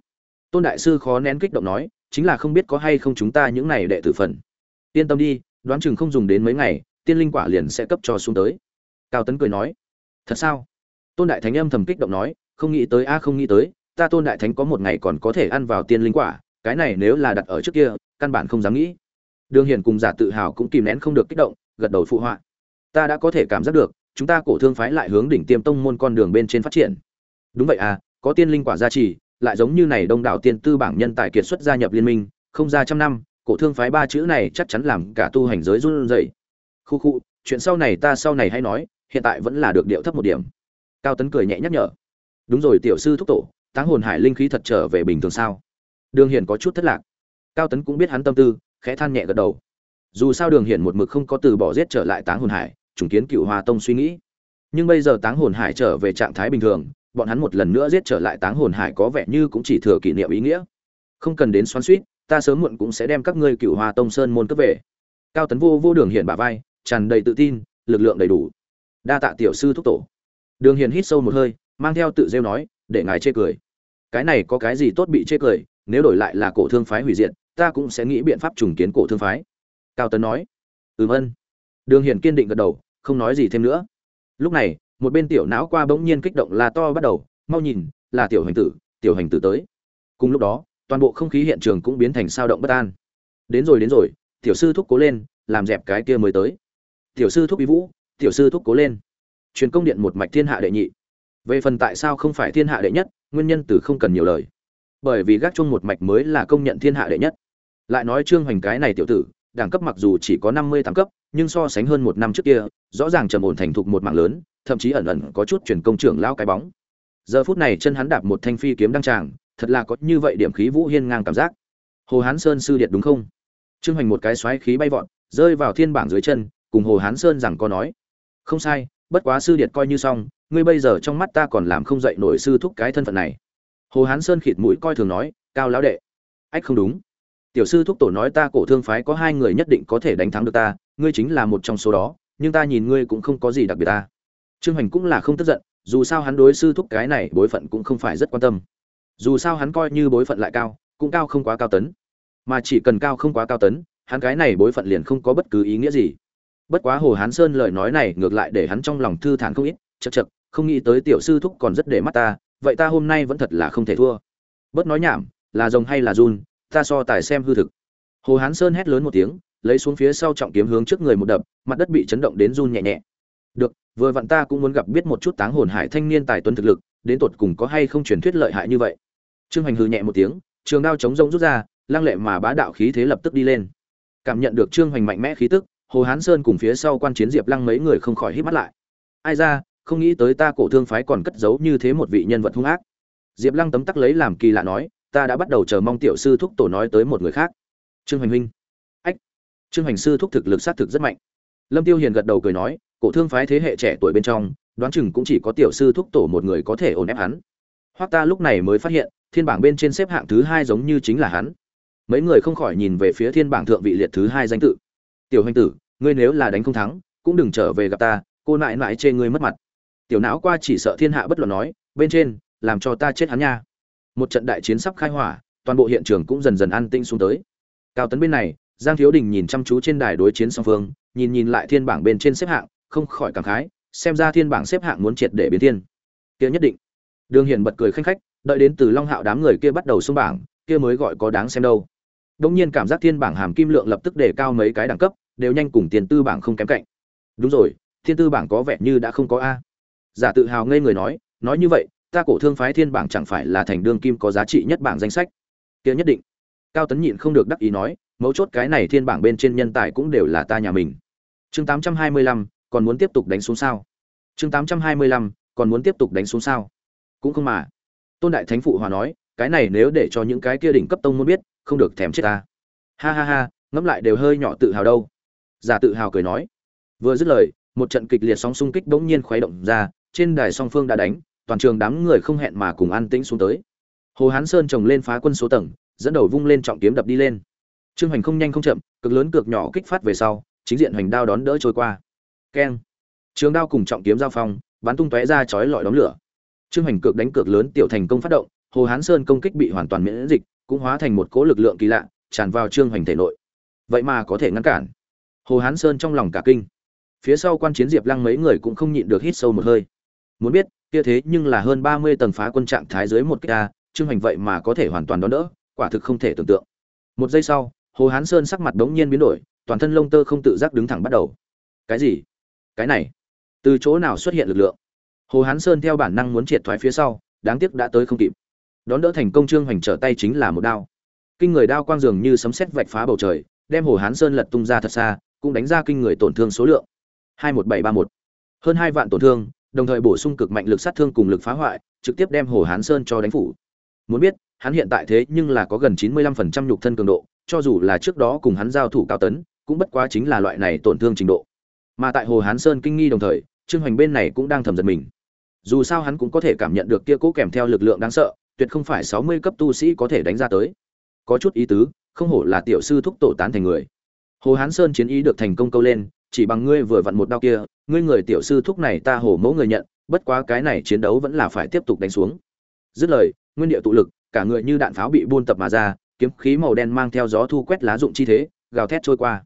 Tôn đại sư khó nén kích động nói, chính là không biết có hay không chúng ta những này đệ tử phần. Yên tâm đi, đoán chừng không dùng đến mấy ngày, tiên linh quả liền sẽ cấp cho xuống tới cao tấn cười nói, thật sao? Tôn đại thánh âm thầm kích động nói, không nghĩ tới, a, không nghĩ tới, ta tôn đại thánh có một ngày còn có thể ăn vào tiên linh quả, cái này nếu là đặt ở trước kia, căn bản không dám nghĩ. Đường hiền cùng giả tự hào cũng kìm nén không được kích động, gật đầu phụ họa, ta đã có thể cảm giác được, chúng ta cổ thương phái lại hướng đỉnh tiêm tông môn con đường bên trên phát triển. Đúng vậy à có tiên linh quả gia trì, lại giống như này đông đảo tiên tư bảng nhân tài kiệt xuất gia nhập liên minh, không ra trăm năm, cổ thương phái ba chữ này chắc chắn làm cả tu hành giới run rẩy. Khu khu, chuyện sau này ta sau này hay nói hiện tại vẫn là được điệu thấp một điểm. Cao tấn cười nhẹ nhắc nhở. Đúng rồi, tiểu sư thúc tổ, táng hồn hải linh khí thật trở về bình thường sao? Đường hiển có chút thất lạc. Cao tấn cũng biết hắn tâm tư, khẽ than nhẹ gật đầu. Dù sao đường hiển một mực không có từ bỏ giết trở lại táng hồn hải, trùng kiến cựu hòa tông suy nghĩ. Nhưng bây giờ táng hồn hải trở về trạng thái bình thường, bọn hắn một lần nữa giết trở lại táng hồn hải có vẻ như cũng chỉ thừa kỷ niệm ý nghĩa. Không cần đến xoắn suýt, ta sớm muộn cũng sẽ đem các ngươi cựu hoa tông sơn môn cấp về. Cao tấn vô vô đường hiển bả vai, tràn đầy tự tin, lực lượng đầy đủ đa tạ tiểu sư thúc tổ. Đường hiền hít sâu một hơi, mang theo tự rêu nói, để ngài chê cười. Cái này có cái gì tốt bị chê cười, nếu đổi lại là cổ thương phái hủy diệt, ta cũng sẽ nghĩ biện pháp trùng kiến cổ thương phái. Cao tấn nói. Ừm ân. Đường hiền kiên định gật đầu, không nói gì thêm nữa. Lúc này, một bên tiểu não qua bỗng nhiên kích động là to bắt đầu, mau nhìn, là tiểu hành tử, tiểu hành tử tới. Cùng lúc đó, toàn bộ không khí hiện trường cũng biến thành sao động bất an. Đến rồi đến rồi, tiểu sư thúc cố lên, làm dẹp cái kia mới tới. Tiểu sư thúc bí vũ tiểu sư thúc cố lên. Truyền công điện một mạch thiên hạ đệ nhị. Về phần tại sao không phải thiên hạ đệ nhất, nguyên nhân từ không cần nhiều lời. Bởi vì gác chung một mạch mới là công nhận thiên hạ đệ nhất. Lại nói trương hoành cái này tiểu tử, đẳng cấp mặc dù chỉ có năm mươi tám cấp, nhưng so sánh hơn một năm trước kia, rõ ràng trầm ổn thành thục một mạng lớn, thậm chí ẩn ẩn có chút chuyển công trưởng lao cái bóng. Giờ phút này chân hắn đạp một thanh phi kiếm đăng tràng, thật là có như vậy điểm khí vũ hiên ngang cảm giác. Hồ hán sơn sư điện đúng không? Trương hoành một cái xoáy khí bay vọt, rơi vào thiên bảng dưới chân, cùng hồ hán sơn rằng có nói không sai, bất quá sư điện coi như xong, ngươi bây giờ trong mắt ta còn làm không dậy nổi sư thúc cái thân phận này. Hồ hán sơn khịt mũi coi thường nói, cao lão đệ. Ách không đúng. Tiểu sư thúc tổ nói ta cổ thương phái có hai người nhất định có thể đánh thắng được ta, ngươi chính là một trong số đó, nhưng ta nhìn ngươi cũng không có gì đặc biệt ta. Trương hoành cũng là không tức giận, dù sao hắn đối sư thúc cái này bối phận cũng không phải rất quan tâm. Dù sao hắn coi như bối phận lại cao, cũng cao không quá cao tấn. Mà chỉ cần cao không quá cao tấn, hắn cái này bối phận liền không có bất cứ ý nghĩa gì bất quá hồ hán sơn lời nói này ngược lại để hắn trong lòng thư thản không ít chật chật không nghĩ tới tiểu sư thúc còn rất để mắt ta, vậy ta hôm nay vẫn thật là không thể thua. Bớt nói nhảm, là rồng hay là run, ta so tài xem hư thực. Hồ hán sơn hét lớn một tiếng, lấy xuống phía sau trọng kiếm hướng trước người một đập, mặt đất bị chấn động đến run nhẹ nhẹ. Được, vừa vặn ta cũng muốn gặp biết một chút táng hồn hải thanh niên tài tuấn thực lực, đến tột cùng có hay không truyền thuyết lợi hại như vậy. Trương hoành hừ nhẹ một tiếng, trường đao chống rông rút ra, lăng lệ mà bá đạo khí thế lập tức đi lên. Cảm nhận được trương hoành mạnh mẽ khí tức hồ hán sơn cùng phía sau quan chiến diệp lăng mấy người không khỏi hít mắt lại. Ai ra, không nghĩ tới ta cổ thương phái còn cất giấu như thế một vị nhân vật hung ác. Diệp lăng tấm tắc lấy làm kỳ lạ nói, ta đã bắt đầu chờ mong tiểu sư thúc tổ nói tới một người khác. Trương hoành huynh. Ách. Trương hoành sư thúc thực lực sát thực rất mạnh. Lâm tiêu hiền gật đầu cười nói, cổ thương phái thế hệ trẻ tuổi bên trong, đoán chừng cũng chỉ có tiểu sư thúc tổ một người có thể ổn ép hắn. Hoặc ta lúc này mới phát hiện, thiên bảng bên trên xếp hạng thứ hai giống như chính là hắn. Mấy người không khỏi nhìn về phía thiên bảng thượng vị liệt thứ hai danh tự tiểu hoành tử, ngươi nếu là đánh không thắng, cũng đừng trở về gặp ta, cô nại nại chê ngươi mất mặt. Tiểu não qua chỉ sợ thiên hạ bất luận nói, bên trên, làm cho ta chết hắn nha. Một trận đại chiến sắp khai hỏa, toàn bộ hiện trường cũng dần dần an tinh xuống tới. Cao tấn bên này, giang thiếu đình nhìn chăm chú trên đài đối chiến song phương, nhìn nhìn lại thiên bảng bên trên xếp hạng, không khỏi cảm khái, xem ra thiên bảng xếp hạng muốn triệt để biến thiên. Kia nhất định. Đường hiển bật cười khanh khách, đợi đến từ long hạo đám người kia bắt đầu xung bảng, kia mới gọi có đáng xem đâu. Đông nhiên cảm giác thiên bảng hàm kim lượng lập tức đề cao mấy cái đẳng cấp đều nhanh cùng tiền tư bảng không kém cạnh. Đúng rồi, thiên tư bảng có vẻ như đã không có a. Giả tự hào ngây người nói nói như vậy, ta cổ thương phái thiên bảng chẳng phải là thành đương kim có giá trị nhất bảng danh sách. Kia nhất định. Cao tấn nhịn không được đắc ý nói, mấu chốt cái này thiên bảng bên trên nhân tài cũng đều là ta nhà mình. Chương tám trăm hai mươi lăm, còn muốn tiếp tục đánh xuống sao? Chương tám trăm hai mươi lăm, còn muốn tiếp tục đánh xuống sao? Cũng không mà. Tôn đại thánh phụ hòa nói, cái này nếu để cho những cái kia đỉnh cấp tông muốn biết, không được thèm chết ta. Ha ha ha, ngẫm lại đều hơi nhỏ tự hào đâu giả tự hào cười nói. Vừa dứt lời, một trận kịch liệt sóng xung kích bỗng nhiên khuấy động ra, trên đài song phương đã đánh, toàn trường đám người không hẹn mà cùng an tĩnh xuống tới. Hồ hán sơn trồng lên phá quân số tầng, dẫn đầu vung lên trọng kiếm đập đi lên. Trương hoành không nhanh không chậm, cực lớn cực nhỏ kích phát về sau, chính diện hoành đao đón đỡ trôi qua. Keng. Trường đao cùng trọng kiếm giao phong, bắn tung tóe ra chói lọi đóng lửa. Trương hoành cực đánh cược lớn tiểu thành công phát động, hồ hán sơn công kích bị hoàn toàn miễn dịch, cũng hóa thành một cỗ lực lượng kỳ lạ, tràn vào trương hoành thể nội. Vậy mà có thể ngăn cản hồ hán sơn trong lòng cả kinh. Phía sau quan chiến diệp lăng mấy người cũng không nhịn được hít sâu một hơi. Muốn biết, kia thế nhưng là hơn ba mươi tầng phá quân trạng thái dưới một cái a, trương hành vậy mà có thể hoàn toàn đón đỡ, quả thực không thể tưởng tượng. Một giây sau, hồ hán sơn sắc mặt đống nhiên biến đổi, toàn thân lông tơ không tự giác đứng thẳng bắt đầu. Cái gì? Cái này? Từ chỗ nào xuất hiện lực lượng? Hồ hán sơn theo bản năng muốn triệt thoái phía sau, đáng tiếc đã tới không kịp. Đón đỡ thành công trương hoành trở tay chính là một đao. Kinh người đao quang dường như sấm sét vạch phá bầu trời, đem hồ hán sơn lật tung ra thật xa cũng đánh ra kinh người tổn thương số lượng. hai một bảy ba một. Hơn hai vạn tổn thương, đồng thời bổ sung cực mạnh lực sát thương cùng lực phá hoại, trực tiếp đem hồ hán sơn cho đánh phủ. Muốn biết, hắn hiện tại thế nhưng là có gần chín mươi lăm phần trăm nhục thân cường độ, cho dù là trước đó cùng hắn giao thủ cao tấn, cũng bất quá chính là loại này tổn thương trình độ. Mà tại hồ hán sơn kinh nghi đồng thời, trương hoành bên này cũng đang thầm giật mình. Dù sao hắn cũng có thể cảm nhận được kia cố kèm theo lực lượng đáng sợ, tuyệt không phải sáu mươi cấp tu sĩ có thể đánh ra tới. Có chút ý tứ, không hổ là tiểu sư thúc tổ tán thành người hồ hán sơn chiến ý được thành công câu lên, chỉ bằng ngươi vừa vặn một đao kia, ngươi người tiểu sư thúc này ta hổ mẫu người nhận, bất quá cái này chiến đấu vẫn là phải tiếp tục đánh xuống dứt lời, nguyên địa tụ lực, cả người như đạn pháo bị buôn tập mà ra, kiếm khí màu đen mang theo gió thu quét lá dụng chi thế, gào thét trôi qua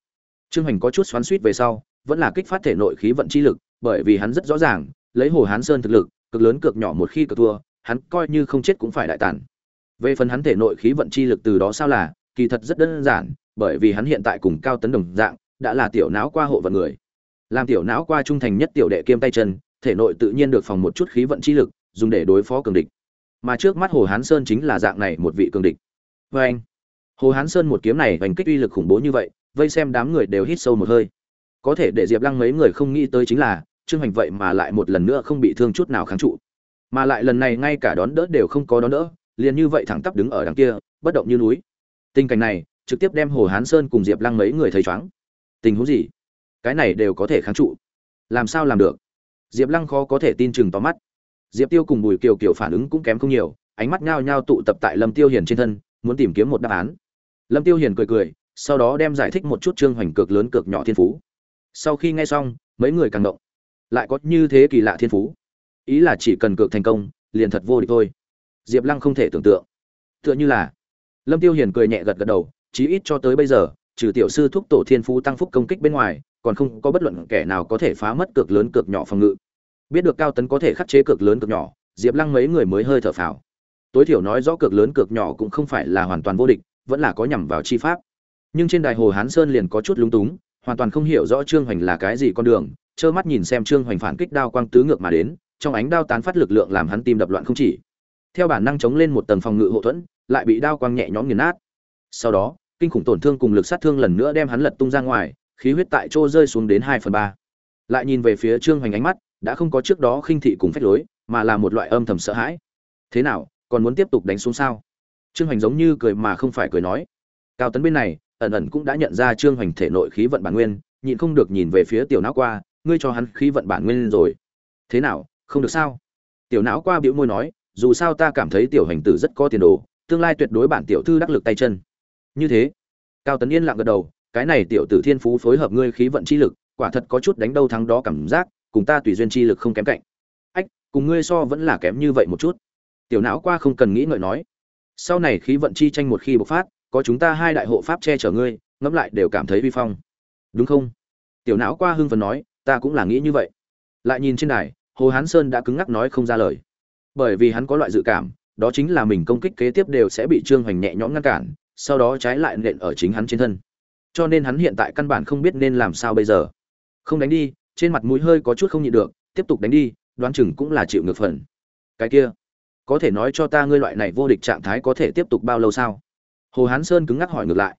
trương hoành có chút xoắn xuýt về sau, vẫn là kích phát thể nội khí vận chi lực, bởi vì hắn rất rõ ràng, lấy hồ hán sơn thực lực, cực lớn cực nhỏ một khi cực thua, hắn coi như không chết cũng phải đại tàn. về phần hắn thể nội khí vận chi lực từ đó sao là, kỳ thật rất đơn giản bởi vì hắn hiện tại cùng cao tấn đồng dạng, đã là tiểu não qua hộ vận người. Làm tiểu não qua trung thành nhất tiểu đệ kiêm tay chân, thể nội tự nhiên được phòng một chút khí vận chi lực, dùng để đối phó cường địch. Mà trước mắt hồ hán sơn chính là dạng này một vị cường địch. Vê anh, hồ hán sơn một kiếm này hành kích uy lực khủng bố như vậy, vây xem đám người đều hít sâu một hơi. Có thể để diệp lăng mấy người không nghĩ tới chính là, trương hành vậy mà lại một lần nữa không bị thương chút nào kháng trụ. Mà lại lần này ngay cả đón đỡ đều không có đón đỡ, liền như vậy thẳng tắp đứng ở đằng kia, bất động như núi. Tình cảnh này trực tiếp đem hồ hán sơn cùng diệp lăng mấy người thấy chóng tình huống gì? Cái này đều có thể kháng trụ. Làm sao làm được? Diệp lăng khó có thể tin chừng tóm mắt. Diệp tiêu cùng bùi kiều kiều phản ứng cũng kém không nhiều, ánh mắt nhao nhao tụ tập tại lâm tiêu hiền trên thân, muốn tìm kiếm một đáp án. Lâm tiêu hiền cười cười, sau đó đem giải thích một chút trương hoành cực lớn cực nhỏ thiên phú. Sau khi nghe xong, mấy người càng động. Lại có như thế kỳ lạ thiên phú. Ý là chỉ cần cược thành công, liền thật vô địch thôi. Diệp lăng không thể tưởng tượng. Tựa như là, lâm tiêu hiền cười nhẹ gật gật đầu chí ít cho tới bây giờ, trừ tiểu sư thúc tổ thiên phú tăng phúc công kích bên ngoài, còn không có bất luận kẻ nào có thể phá mất cược lớn cược nhỏ phòng ngự. Biết được cao tấn có thể khắc chế cược lớn cược nhỏ, diệp lăng mấy người mới hơi thở phào. Tối thiểu nói rõ cược lớn cược nhỏ cũng không phải là hoàn toàn vô địch, vẫn là có nhằm vào chi pháp. Nhưng trên đài hồ hán sơn liền có chút lúng túng, hoàn toàn không hiểu rõ trương hoành là cái gì con đường, trơ mắt nhìn xem trương hoành phản kích đao quang tứ ngược mà đến, trong ánh đao tán phát lực lượng làm hắn tim đập loạn không chỉ. Theo bản năng chống lên một tầng phòng ngự hậu thuẫn, lại bị đao quang nhẹ nhõm nghiền nát. Sau đó kinh khủng tổn thương cùng lực sát thương lần nữa đem hắn lật tung ra ngoài, khí huyết tại chỗ rơi xuống đến hai phần ba. Lại nhìn về phía trương hoành ánh mắt, đã không có trước đó khinh thị cùng phách lối, mà là một loại âm thầm sợ hãi. Thế nào, còn muốn tiếp tục đánh xuống sao? Trương hoành giống như cười mà không phải cười nói. Cao tấn bên này, ẩn ẩn cũng đã nhận ra trương hoành thể nội khí vận bản nguyên, nhịn không được nhìn về phía tiểu não qua, ngươi cho hắn khí vận bản nguyên rồi. Thế nào, không được sao? Tiểu não qua bĩu môi nói, dù sao ta cảm thấy tiểu hành tử rất có tiền đồ, tương lai tuyệt đối bản tiểu thư đắc lực tay chân như thế. Cao tấn yên lặng gật đầu, cái này tiểu tử thiên phú phối hợp ngươi khí vận chi lực, quả thật có chút đánh đâu thắng đó cảm giác, cùng ta tùy duyên chi lực không kém cạnh. Ách, cùng ngươi so vẫn là kém như vậy một chút. Tiểu não qua không cần nghĩ ngợi nói. Sau này khí vận chi tranh một khi bộc phát, có chúng ta hai đại hộ pháp che chở ngươi, ngẫm lại đều cảm thấy vi phong. Đúng không? Tiểu não qua hưng phần nói, ta cũng là nghĩ như vậy. Lại nhìn trên đài, hồ hán sơn đã cứng ngắc nói không ra lời. Bởi vì hắn có loại dự cảm, đó chính là mình công kích kế tiếp đều sẽ bị trương hoành nhẹ nhõm ngăn cản sau đó trái lại nện ở chính hắn trên thân. Cho nên hắn hiện tại căn bản không biết nên làm sao bây giờ. Không đánh đi, trên mặt mũi hơi có chút không nhịn được, tiếp tục đánh đi, đoán chừng cũng là chịu ngược phần. Cái kia, có thể nói cho ta ngươi loại này vô địch trạng thái có thể tiếp tục bao lâu sao? Hồ hán sơn cứng ngắc hỏi ngược lại.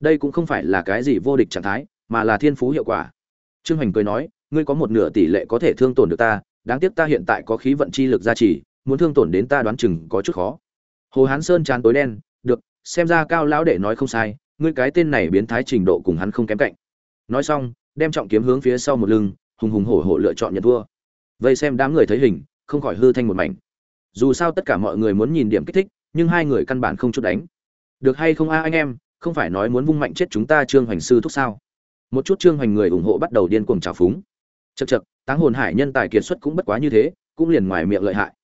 Đây cũng không phải là cái gì vô địch trạng thái, mà là thiên phú hiệu quả. Trương hoành cười nói, ngươi có một nửa tỷ lệ có thể thương tổn được ta, đáng tiếc ta hiện tại có khí vận chi lực gia trì, muốn thương tổn đến ta đoán chừng có chút khó. Hồ hán sơn chán tối đen, được xem ra cao lão đệ nói không sai, ngươi cái tên này biến thái trình độ cùng hắn không kém cạnh. Nói xong, đem trọng kiếm hướng phía sau một lưng, hùng hùng hổ hổ lựa chọn nhận thua. Vây xem đám người thấy hình, không khỏi hư thanh một mảnh. Dù sao tất cả mọi người muốn nhìn điểm kích thích, nhưng hai người căn bản không chút đánh. Được hay không a anh em, không phải nói muốn vung mạnh chết chúng ta trương hoành sư thúc sao? Một chút trương hoành người ủng hộ bắt đầu điên cuồng trào phúng. Chật chật táng hồn hải nhân tài kiệt xuất cũng bất quá như thế, cũng liền ngoài miệng lợi hại.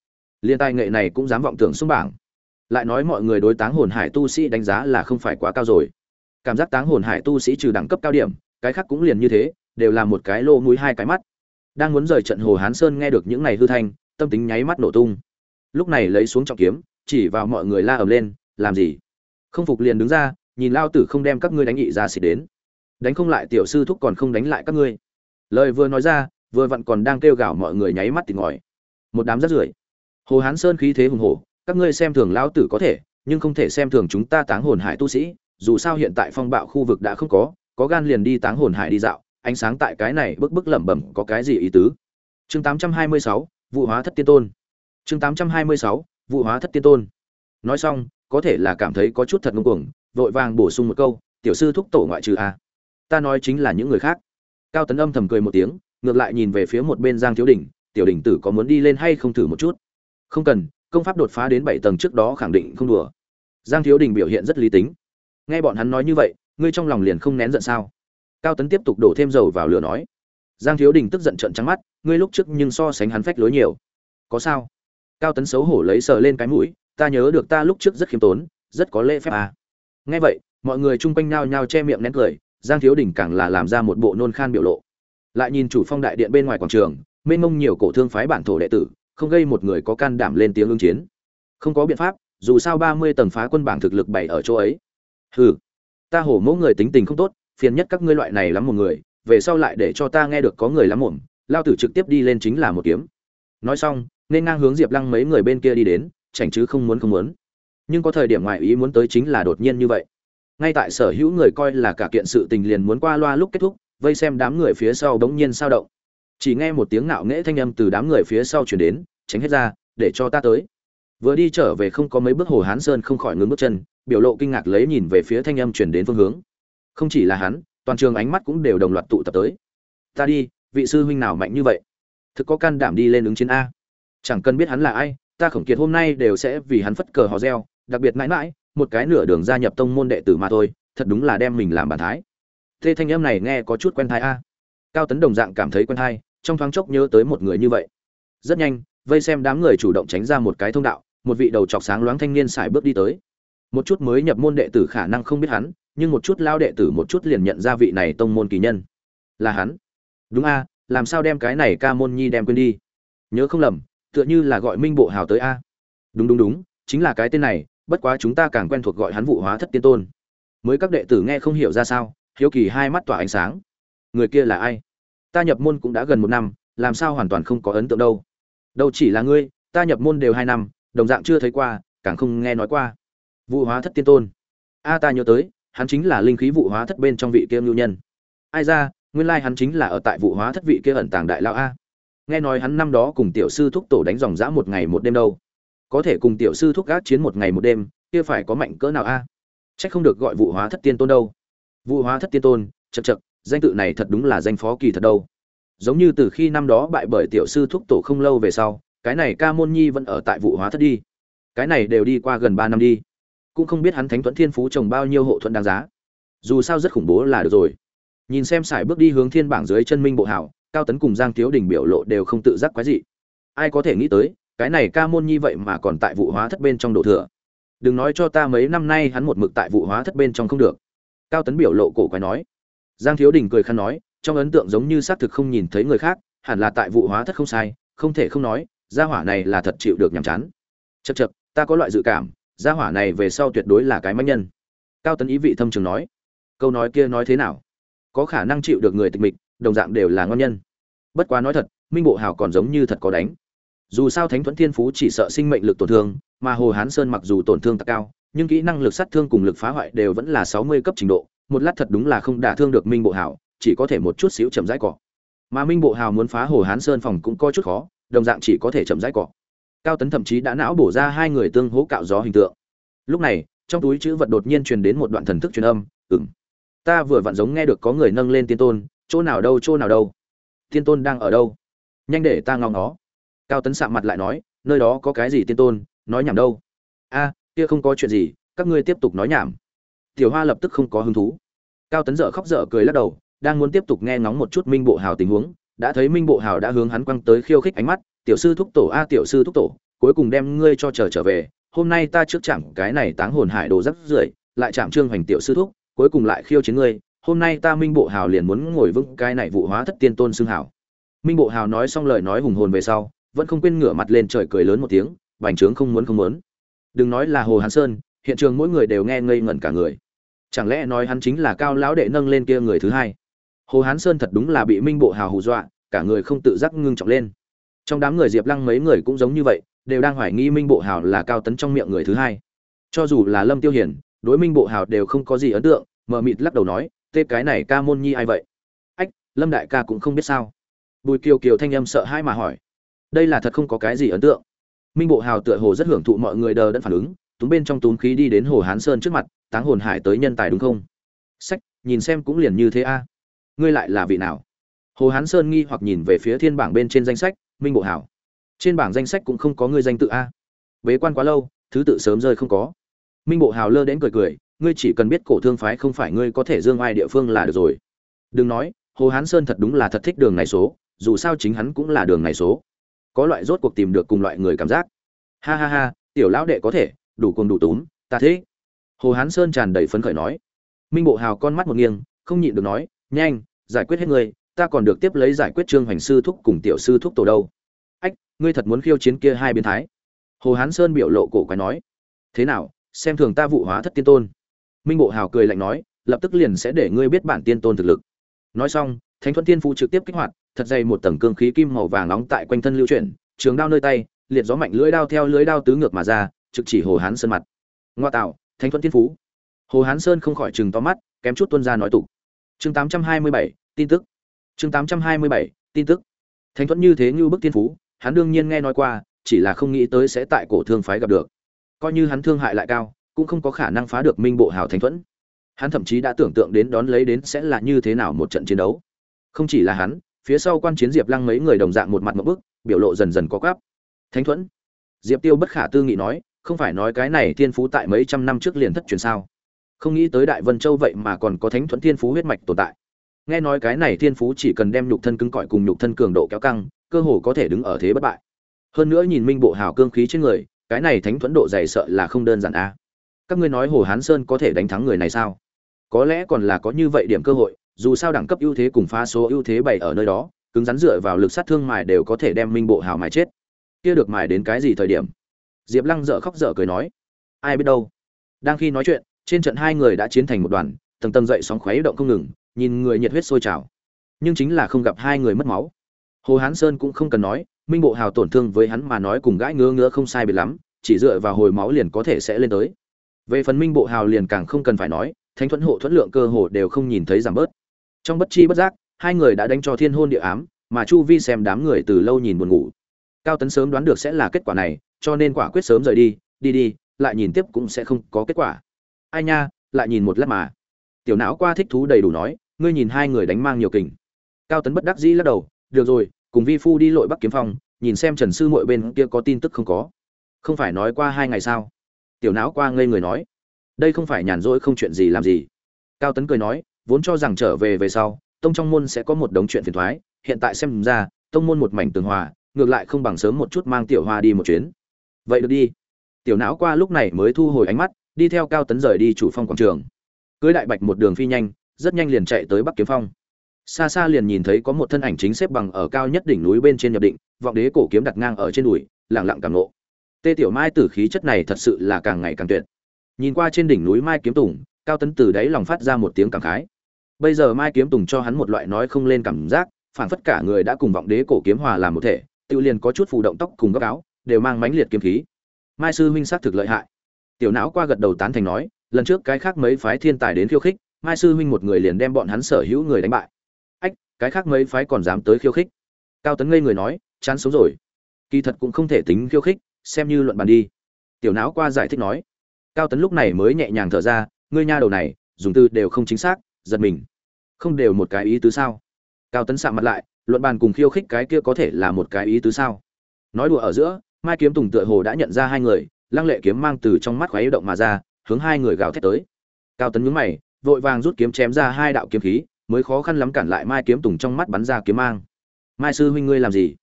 Liên tài nghệ này cũng dám vọng tưởng xuống bảng lại nói mọi người đối táng hồn hải tu sĩ đánh giá là không phải quá cao rồi. Cảm giác táng hồn hải tu sĩ trừ đẳng cấp cao điểm, cái khác cũng liền như thế, đều là một cái lô mũi hai cái mắt. Đang muốn rời trận hồ hán sơn nghe được những này hư thanh, tâm tính nháy mắt nổ tung. Lúc này lấy xuống trọng kiếm, chỉ vào mọi người la ầm lên, làm gì? Không phục liền đứng ra, nhìn lao tử không đem các ngươi đánh nghị ra xịt đến. Đánh không lại tiểu sư thúc còn không đánh lại các ngươi. Lời vừa nói ra, vừa vặn còn đang kêu gào mọi người nháy mắt tìm ngòi một đám rắt rưởi. Hồ hán sơn khí thế hùng hổ các ngươi xem thường lão tử có thể nhưng không thể xem thường chúng ta táng hồn hải tu sĩ dù sao hiện tại phong bạo khu vực đã không có có gan liền đi táng hồn hải đi dạo ánh sáng tại cái này bức bức lẩm bẩm có cái gì ý tứ? Chương 826, vụ hóa thất tiên tôn. Chương 826, vụ hóa thất tiên tôn. Nói xong có thể là cảm thấy có chút thật ngông cuồng vội vàng bổ sung một câu tiểu sư thúc tổ ngoại trừ a ta nói chính là những người khác. Cao tấn âm thầm cười một tiếng ngược lại nhìn về phía một bên giang thiếu đình tiểu đỉnh tử có muốn đi lên hay không thử một chút? Không cần công pháp đột phá đến bảy tầng trước đó khẳng định không đùa. Giang thiếu đình biểu hiện rất lý tính. Nghe bọn hắn nói như vậy, ngươi trong lòng liền không nén giận sao? Cao tấn tiếp tục đổ thêm dầu vào lửa nói. Giang thiếu đình tức giận trận trắng mắt, ngươi lúc trước nhưng so sánh hắn phách lối nhiều. Có sao? Cao tấn xấu hổ lấy sờ lên cái mũi, ta nhớ được ta lúc trước rất khiêm tốn, rất có lễ phép à. nghe vậy, mọi người chung quanh nhao nhao che miệng nén cười, giang thiếu đình càng là làm ra một bộ nôn khan biểu lộ. Lại nhìn chủ phong đại điện bên ngoài quảng trường, mênh mông nhiều cổ thương phái bản thổ đệ tử không gây một người có can đảm lên tiếng ứng chiến. Không có biện pháp, dù sao ba mươi tầng phá quân bảng thực lực bảy ở chỗ ấy. Hừ, ta hổ mẫu người tính tình không tốt, phiền nhất các ngươi loại này lắm một người, về sau lại để cho ta nghe được có người lắm mồm lao tử trực tiếp đi lên chính là một kiếm. Nói xong, nên ngang hướng diệp lăng mấy người bên kia đi đến, chảnh chứ không muốn không muốn. Nhưng có thời điểm ngoại ý muốn tới chính là đột nhiên như vậy. Ngay tại sở hữu người coi là cả kiện sự tình liền muốn qua loa lúc kết thúc, vây xem đám người phía sau bỗng nhiên sao động chỉ nghe một tiếng nạo nghễ thanh âm từ đám người phía sau chuyển đến, tránh hết ra, để cho ta tới. Vừa đi trở về không có mấy bước hồ hán sơn không khỏi ngưng bước chân, biểu lộ kinh ngạc lấy nhìn về phía thanh âm chuyển đến phương hướng. Không chỉ là hắn, toàn trường ánh mắt cũng đều đồng loạt tụ tập tới. Ta đi, vị sư huynh nào mạnh như vậy? Thực có can đảm đi lên ứng chiến a. Chẳng cần biết hắn là ai, ta khổng kiệt hôm nay đều sẽ vì hắn phất cờ hò reo, đặc biệt mãi mãi, một cái nửa đường gia nhập tông môn đệ tử mà thôi, thật đúng là đem mình làm bản thái. Thế thanh âm này nghe có chút quen thái a cao tấn đồng dạng cảm thấy quen hay, trong thoáng chốc nhớ tới một người như vậy. Rất nhanh vây xem đám người chủ động tránh ra một cái thông đạo một vị đầu chọc sáng loáng thanh niên xài bước đi tới. Một chút mới nhập môn đệ tử khả năng không biết hắn nhưng một chút lao đệ tử một chút liền nhận ra vị này tông môn kỳ nhân. Là hắn. Đúng a làm sao đem cái này ca môn nhi đem quên đi? Nhớ không lầm tựa như là gọi minh bộ hào tới a. Đúng đúng đúng chính là cái tên này bất quá chúng ta càng quen thuộc gọi hắn vụ hóa thất tiên tôn. Mới các đệ tử nghe không hiểu ra sao hiếu kỳ hai mắt tỏa ánh sáng người kia là ai? Ta nhập môn cũng đã gần một năm, làm sao hoàn toàn không có ấn tượng đâu? Đâu chỉ là ngươi, ta nhập môn đều hai năm, đồng dạng chưa thấy qua, càng không nghe nói qua. Vụ hóa thất tiên tôn. A, ta nhớ tới, hắn chính là linh khí vụ hóa thất bên trong vị kia ngưu nhân. Ai ra, nguyên lai hắn chính là ở tại vụ hóa thất vị kia ẩn tàng đại lão a. Nghe nói hắn năm đó cùng tiểu sư thúc tổ đánh dòng dã một ngày một đêm đâu. Có thể cùng tiểu sư thúc gác chiến một ngày một đêm, kia phải có mạnh cỡ nào a? Chắc không được gọi vụ hóa thất tiên tôn đâu. Vụ hóa thất tiên tôn chật chật danh tự này thật đúng là danh phó kỳ thật đâu. Giống như từ khi năm đó bại bởi tiểu sư thúc tổ không lâu về sau, cái này ca môn nhi vẫn ở tại vụ hóa thất đi. Cái này đều đi qua gần ba năm đi. Cũng không biết hắn thánh thuẫn thiên phú trồng bao nhiêu hộ thuận đáng giá. Dù sao rất khủng bố là được rồi. Nhìn xem sải bước đi hướng thiên bảng dưới chân minh bộ hảo, cao tấn cùng giang thiếu đình biểu lộ đều không tự giác quái dị. Ai có thể nghĩ tới, cái này ca môn nhi vậy mà còn tại vụ hóa thất bên trong độ thừa. Đừng nói cho ta mấy năm nay hắn một mực tại vụ hóa thất bên trong không được. Cao tấn biểu lộ cổ quái nói giang thiếu đình cười khăn nói, trong ấn tượng giống như xác thực không nhìn thấy người khác, hẳn là tại vụ hóa thất không sai, không thể không nói, gia hỏa này là thật chịu được nhàm chán. Chật chật ta có loại dự cảm, gia hỏa này về sau tuyệt đối là cái manh nhân. Cao tấn ý vị thâm trường nói. Câu nói kia nói thế nào? Có khả năng chịu được người tịch mịch, đồng dạng đều là ngon nhân. Bất quá nói thật, minh bộ hào còn giống như thật có đánh. Dù sao thánh thuẫn thiên phú chỉ sợ sinh mệnh lực tổn thương, mà hồ hán sơn mặc dù tổn thương tăng cao, nhưng kỹ năng lực sát thương cùng lực phá hoại đều vẫn là sáu mươi cấp trình độ một lát thật đúng là không đả thương được minh bộ hào, chỉ có thể một chút xíu chậm rãi cỏ mà minh bộ hào muốn phá hồ hán sơn phòng cũng có chút khó, đồng dạng chỉ có thể chậm rãi cỏ cao tấn thậm chí đã não bổ ra hai người tương hỗ cạo gió hình tượng. Lúc này, trong túi chữ vật đột nhiên truyền đến một đoạn thần thức truyền âm ừng ta vừa vặn giống nghe được có người nâng lên tiên tôn, chỗ nào đâu, chỗ nào đâu. Tiên tôn đang ở đâu? Nhanh để ta ngóng nó cao tấn sạm mặt lại nói, nơi đó có cái gì tiên tôn, nói nhảm đâu? A, kia không có chuyện gì, các ngươi tiếp tục nói nhảm tiểu hoa lập tức không có hứng thú. Cao tấn dở khóc dở cười lắc đầu, đang muốn tiếp tục nghe ngóng một chút minh bộ hào tình huống, đã thấy minh bộ hào đã hướng hắn quăng tới khiêu khích ánh mắt, tiểu sư thúc tổ a, tiểu sư thúc tổ, cuối cùng đem ngươi cho trở trở về, hôm nay ta trước chạm cái này táng hồn hải đồ rất rưởi, lại chạm trương hoành tiểu sư thúc, cuối cùng lại khiêu chiến ngươi, hôm nay ta minh bộ hào liền muốn ngồi vững cái này vụ hóa thất tiên tôn xưng hảo. Minh bộ hào nói xong lời nói hùng hồn về sau, vẫn không quên ngửa mặt lên trời cười lớn một tiếng, bành trướng không muốn không muốn. Đừng nói là hồ hán sơn, hiện trường mỗi người đều nghe ngây ngẩn cả người chẳng lẽ nói hắn chính là cao lão đệ nâng lên kia người thứ hai? Hồ hán sơn thật đúng là bị minh bộ hào hù dọa, cả người không tự giác ngưng trọng lên. Trong đám người diệp lăng mấy người cũng giống như vậy, đều đang hoài nghi minh bộ hào là cao tấn trong miệng người thứ hai. Cho dù là lâm tiêu hiển, đối minh bộ hào đều không có gì ấn tượng, mờ mịt lắc đầu nói, tê, cái này ca môn nhi ai vậy? Ách, lâm đại ca cũng không biết sao. Bùi kiều kiều thanh âm sợ hãi mà hỏi, đây là thật không có cái gì ấn tượng? Minh bộ hào tựa hồ rất hưởng thụ mọi người đờ đẫn phản ứng, túm bên trong túm khí đi đến hồ hán sơn trước mặt táng hồn hải tới nhân tài đúng không? Sách, nhìn xem cũng liền như thế a. Ngươi lại là vị nào? Hồ hán sơn nghi hoặc nhìn về phía thiên bảng bên trên danh sách, minh bộ hảo. Trên bảng danh sách cũng không có ngươi danh tự a. Bế quan quá lâu, thứ tự sớm rơi không có. Minh bộ hào lơ đến cười cười, ngươi chỉ cần biết cổ thương phái không phải ngươi có thể dương ai địa phương là được rồi. Đừng nói, hồ hán sơn thật đúng là thật thích đường này số, dù sao chính hắn cũng là đường này số. Có loại rốt cuộc tìm được cùng loại người cảm giác. Ha ha ha, tiểu lão đệ có thể, đủ cùng đủ túm, ta thế hồ hán sơn tràn đầy phấn khởi nói. Minh bộ hào con mắt một nghiêng, không nhịn được nói, nhanh, giải quyết hết ngươi ta còn được tiếp lấy giải quyết trương hoành sư thúc cùng tiểu sư thúc tổ đâu. Ách, ngươi thật muốn khiêu chiến kia hai biến thái? Hồ hán sơn biểu lộ cổ quái nói. Thế nào, xem thường ta vụ hóa thất tiên tôn. Minh bộ hào cười lạnh nói, lập tức liền sẽ để ngươi biết bản tiên tôn thực lực. Nói xong, thánh thuận tiên phu trực tiếp kích hoạt, thật dày một tầng cương khí kim màu vàng nóng tại quanh thân lưu chuyển, trường đao nơi tay, liệt gió mạnh lưỡi đao theo lưỡi đao tứ ngược mà ra, trực chỉ hồ hán sơn mặt. Ngoa tạo thánh thuận tiên phú. Hồ hán sơn không khỏi chừng to mắt kém chút tuân ra nói tục. Chương 827, tin tức. Chương 827, tin tức. Thánh thuận như thế như bức tiên phú hắn đương nhiên nghe nói qua chỉ là không nghĩ tới sẽ tại cổ thương phái gặp được. Coi như hắn thương hại lại cao cũng không có khả năng phá được minh bộ hào thánh thuẫn. Hắn thậm chí đã tưởng tượng đến đón lấy đến sẽ là như thế nào một trận chiến đấu. Không chỉ là hắn phía sau quan chiến diệp lăng mấy người đồng dạng một mặt một bức biểu lộ dần dần có gáp thánh thuẫn. Diệp tiêu bất khả tư nghị nói không phải nói cái này thiên phú tại mấy trăm năm trước liền thất truyền sao? Không nghĩ tới đại vân châu vậy mà còn có thánh thuẫn thiên phú huyết mạch tồn tại. Nghe nói cái này thiên phú chỉ cần đem nhục thân cứng cỏi cùng nhục thân cường độ kéo căng, cơ hồ có thể đứng ở thế bất bại. Hơn nữa nhìn minh bộ hào cương khí trên người, cái này thánh thuẫn độ dày sợ là không đơn giản a. Các ngươi nói hồ hán sơn có thể đánh thắng người này sao? Có lẽ còn là có như vậy điểm cơ hội, dù sao đẳng cấp ưu thế cùng phá số ưu thế bày ở nơi đó, cứng rắn dựa vào lực sát thương mài đều có thể đem minh bộ hào mài chết. Kia được mài đến cái gì thời điểm? Diệp lăng dở khóc dở cười nói, ai biết đâu. Đang khi nói chuyện, trên trận hai người đã chiến thành một đoàn, tầng tầng dậy sóng khuấy động không ngừng, nhìn người nhiệt huyết sôi trào. Nhưng chính là không gặp hai người mất máu. Hồ hán sơn cũng không cần nói, minh bộ hào tổn thương với hắn mà nói cùng gãi ngứa ngứa không sai biệt lắm, chỉ dựa vào hồi máu liền có thể sẽ lên tới. Về phần minh bộ hào liền càng không cần phải nói, thánh thuẫn hộ thuẫn lượng cơ hồ đều không nhìn thấy giảm bớt. Trong bất chi bất giác, hai người đã đánh cho thiên hôn địa ám, mà chu vi xem đám người từ lâu nhìn buồn ngủ. Cao tấn sớm đoán được sẽ là kết quả này cho nên quả quyết sớm rời đi đi đi, lại nhìn tiếp cũng sẽ không có kết quả. Ai nha, lại nhìn một lát mà. Tiểu não qua thích thú đầy đủ nói, ngươi nhìn hai người đánh mang nhiều kình. Cao tấn bất đắc dĩ lắc đầu, được rồi, cùng vi phu đi lội bắc kiếm phong, nhìn xem trần sư muội bên kia có tin tức không có. Không phải nói qua hai ngày sao? Tiểu não qua ngây người nói. Đây không phải nhàn rỗi không chuyện gì làm gì. Cao tấn cười nói, vốn cho rằng trở về về sau, tông trong môn sẽ có một đống chuyện phiền thoái, hiện tại xem ra, tông môn một mảnh tường hòa, ngược lại không bằng sớm một chút mang tiểu hoa đi một chuyến vậy được đi. Tiểu não qua lúc này mới thu hồi ánh mắt, đi theo cao tấn rời đi chủ phong quảng trường. Cưới đại bạch một đường phi nhanh, rất nhanh liền chạy tới bắc kiếm phong. Xa xa liền nhìn thấy có một thân ảnh chính xếp bằng ở cao nhất đỉnh núi bên trên nhập định, vọng đế cổ kiếm đặt ngang ở trên đùi lẳng lặng càng nộ tê tiểu mai tử khí chất này thật sự là càng ngày càng tuyệt. Nhìn qua trên đỉnh núi mai kiếm tùng, cao tấn từ đáy lòng phát ra một tiếng cảm khái. Bây giờ mai kiếm tùng cho hắn một loại nói không lên cảm giác phản phất cả người đã cùng vọng đế cổ kiếm hòa làm một thể, tự liền có chút phù động tóc cùng góc áo đều mang mãnh liệt kiếm khí. Mai sư huynh xác thực lợi hại. Tiểu não qua gật đầu tán thành nói, lần trước cái khác mấy phái thiên tài đến khiêu khích, mai sư huynh một người liền đem bọn hắn sở hữu người đánh bại. Ách, cái khác mấy phái còn dám tới khiêu khích. Cao tấn ngây người nói, chán sống rồi. Kỳ thật cũng không thể tính khiêu khích, xem như luận bàn đi. Tiểu não qua giải thích nói. Cao tấn lúc này mới nhẹ nhàng thở ra, ngươi nha đầu này, dùng từ đều không chính xác, giật mình. Không đều một cái ý tứ sao? Cao tấn sạm mặt lại, luận bàn cùng khiêu khích cái kia có thể là một cái ý tứ sao? Nói đùa ở giữa mai kiếm tùng tựa hồ đã nhận ra hai người, lăng lệ kiếm mang từ trong mắt khoáy động mà ra, hướng hai người gào thét tới. Cao tấn nhướng mày, vội vàng rút kiếm chém ra hai đạo kiếm khí, mới khó khăn lắm cản lại mai kiếm tùng trong mắt bắn ra kiếm mang. Mai sư huynh ngươi làm gì?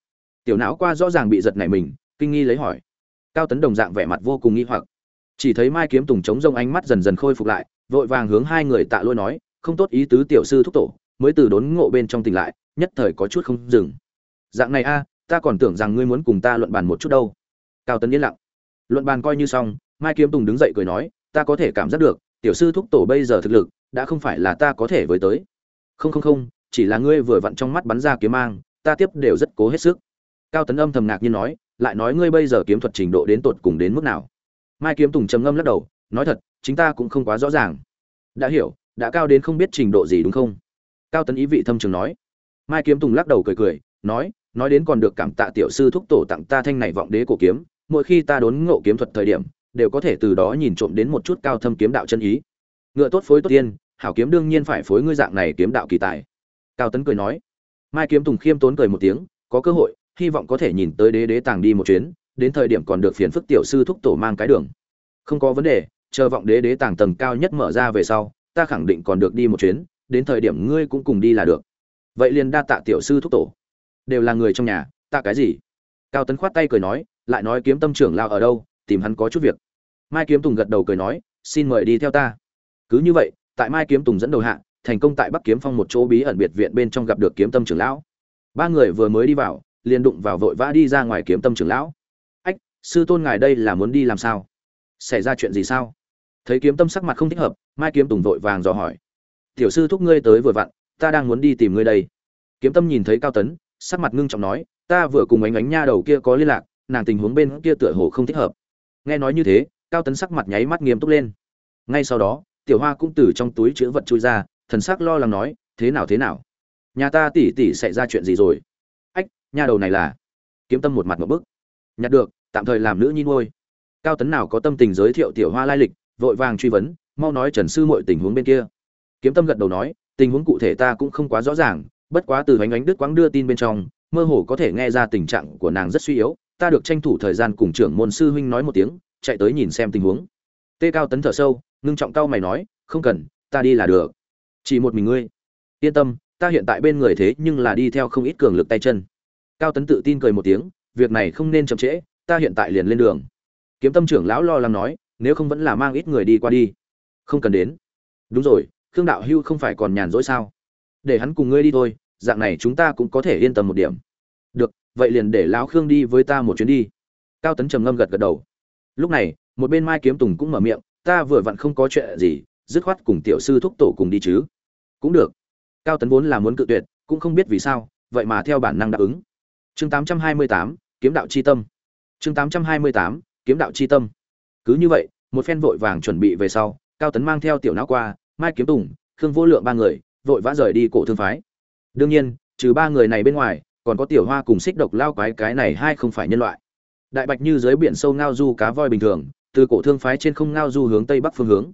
Tiểu não qua rõ ràng bị giật nảy mình, kinh nghi lấy hỏi. Cao tấn đồng dạng vẻ mặt vô cùng nghi hoặc. Chỉ thấy mai kiếm tùng chống rông ánh mắt dần dần khôi phục lại, vội vàng hướng hai người tạ lôi nói, không tốt ý tứ tiểu sư thúc tổ, mới từ đốn ngộ bên trong tỉnh lại, nhất thời có chút không dừng. Dạng này a ta còn tưởng rằng ngươi muốn cùng ta luận bàn một chút đâu. Cao tấn yên lặng. Luận bàn coi như xong, mai kiếm tùng đứng dậy cười nói, ta có thể cảm giác được, tiểu sư thúc tổ bây giờ thực lực, đã không phải là ta có thể với tới. Không không không, chỉ là ngươi vừa vặn trong mắt bắn ra kiếm mang, ta tiếp đều rất cố hết sức. Cao tấn âm thầm ngạc nhiên nói, lại nói ngươi bây giờ kiếm thuật trình độ đến tột cùng đến mức nào? Mai kiếm tùng trầm ngâm lắc đầu, nói thật, chính ta cũng không quá rõ ràng. Đã hiểu, đã cao đến không biết trình độ gì đúng không? Cao tấn ý vị thâm trường nói. Mai kiếm tùng lắc đầu cười cười, nói nói đến còn được cảm tạ tiểu sư thúc tổ tặng ta thanh này vọng đế cổ kiếm, mỗi khi ta đốn ngộ kiếm thuật thời điểm, đều có thể từ đó nhìn trộm đến một chút cao thâm kiếm đạo chân ý. Ngựa tốt phối tốt tiên, hảo kiếm đương nhiên phải phối ngươi dạng này kiếm đạo kỳ tài. Cao tấn cười nói. Mai kiếm tùng khiêm tốn cười một tiếng, có cơ hội, hy vọng có thể nhìn tới đế đế tàng đi một chuyến, đến thời điểm còn được phiền phức tiểu sư thúc tổ mang cái đường. Không có vấn đề, chờ vọng đế đế tàng tầng cao nhất mở ra về sau, ta khẳng định còn được đi một chuyến, đến thời điểm ngươi cũng cùng đi là được. Vậy liền đa tạ tiểu sư thúc tổ đều là người trong nhà, ta cái gì? Cao tấn khoát tay cười nói, lại nói kiếm tâm trưởng lao ở đâu, tìm hắn có chút việc. Mai kiếm tùng gật đầu cười nói, xin mời đi theo ta. Cứ như vậy, tại mai kiếm tùng dẫn đầu hạ, thành công tại bắc kiếm phong một chỗ bí ẩn biệt viện bên trong gặp được kiếm tâm trưởng lão. Ba người vừa mới đi vào, liền đụng vào vội vã đi ra ngoài kiếm tâm trưởng lão. Ách, sư tôn ngài đây là muốn đi làm sao? Xảy ra chuyện gì sao? Thấy kiếm tâm sắc mặt không thích hợp, mai kiếm tùng vội vàng dò hỏi. Tiểu sư thúc ngươi tới vừa vặn, ta đang muốn đi tìm ngươi đây. Kiếm tâm nhìn thấy cao tấn sắc mặt ngưng trọng nói, ta vừa cùng ánh ánh nha đầu kia có liên lạc, nàng tình huống bên kia tựa hồ không thích hợp. Nghe nói như thế, cao tấn sắc mặt nháy mắt nghiêm túc lên. Ngay sau đó, tiểu hoa cũng từ trong túi chữ vật chui ra, thần sắc lo lắng nói, thế nào thế nào? Nhà ta tỉ tỉ xảy ra chuyện gì rồi? Ách, nha đầu này là? Kiếm tâm một mặt một bức. Nhặt được, tạm thời làm nữ nhi nuôi. Cao tấn nào có tâm tình giới thiệu tiểu hoa lai lịch, vội vàng truy vấn, mau nói trần sư mọi tình huống bên kia. Kiếm tâm gật đầu nói, tình huống cụ thể ta cũng không quá rõ ràng bất quá từ ánh ánh đức quáng đưa tin bên trong, mơ hồ có thể nghe ra tình trạng của nàng rất suy yếu, ta được tranh thủ thời gian cùng trưởng môn sư huynh nói một tiếng, chạy tới nhìn xem tình huống. Tê cao tấn thở sâu, ngưng trọng cao mày nói, không cần, ta đi là được. Chỉ một mình ngươi. Yên tâm, ta hiện tại bên người thế nhưng là đi theo không ít cường lực tay chân. Cao tấn tự tin cười một tiếng, việc này không nên chậm trễ, ta hiện tại liền lên đường. Kiếm tâm trưởng lão lo lắng nói, nếu không vẫn là mang ít người đi qua đi. Không cần đến. Đúng rồi, khương đạo hưu không phải còn nhàn rỗi sao? Để hắn cùng ngươi đi thôi dạng này chúng ta cũng có thể yên tâm một điểm. Được vậy liền để lão khương đi với ta một chuyến đi. Cao tấn trầm ngâm gật gật đầu. Lúc này một bên mai kiếm tùng cũng mở miệng ta vừa vặn không có chuyện gì dứt khoát cùng tiểu sư thúc tổ cùng đi chứ. Cũng được. Cao tấn vốn là muốn cự tuyệt cũng không biết vì sao vậy mà theo bản năng đáp ứng. Chương 828, kiếm đạo chi tâm. Chương 828, kiếm đạo chi tâm. Cứ như vậy một phen vội vàng chuẩn bị về sau cao tấn mang theo tiểu não qua mai kiếm tùng khương vô lượng ba người vội vã rời đi cổ thương phái đương nhiên, trừ ba người này bên ngoài, còn có tiểu hoa cùng xích độc lao quái cái này hai không phải nhân loại. Đại bạch như dưới biển sâu ngao du cá voi bình thường, từ cổ thương phái trên không ngao du hướng tây bắc phương hướng.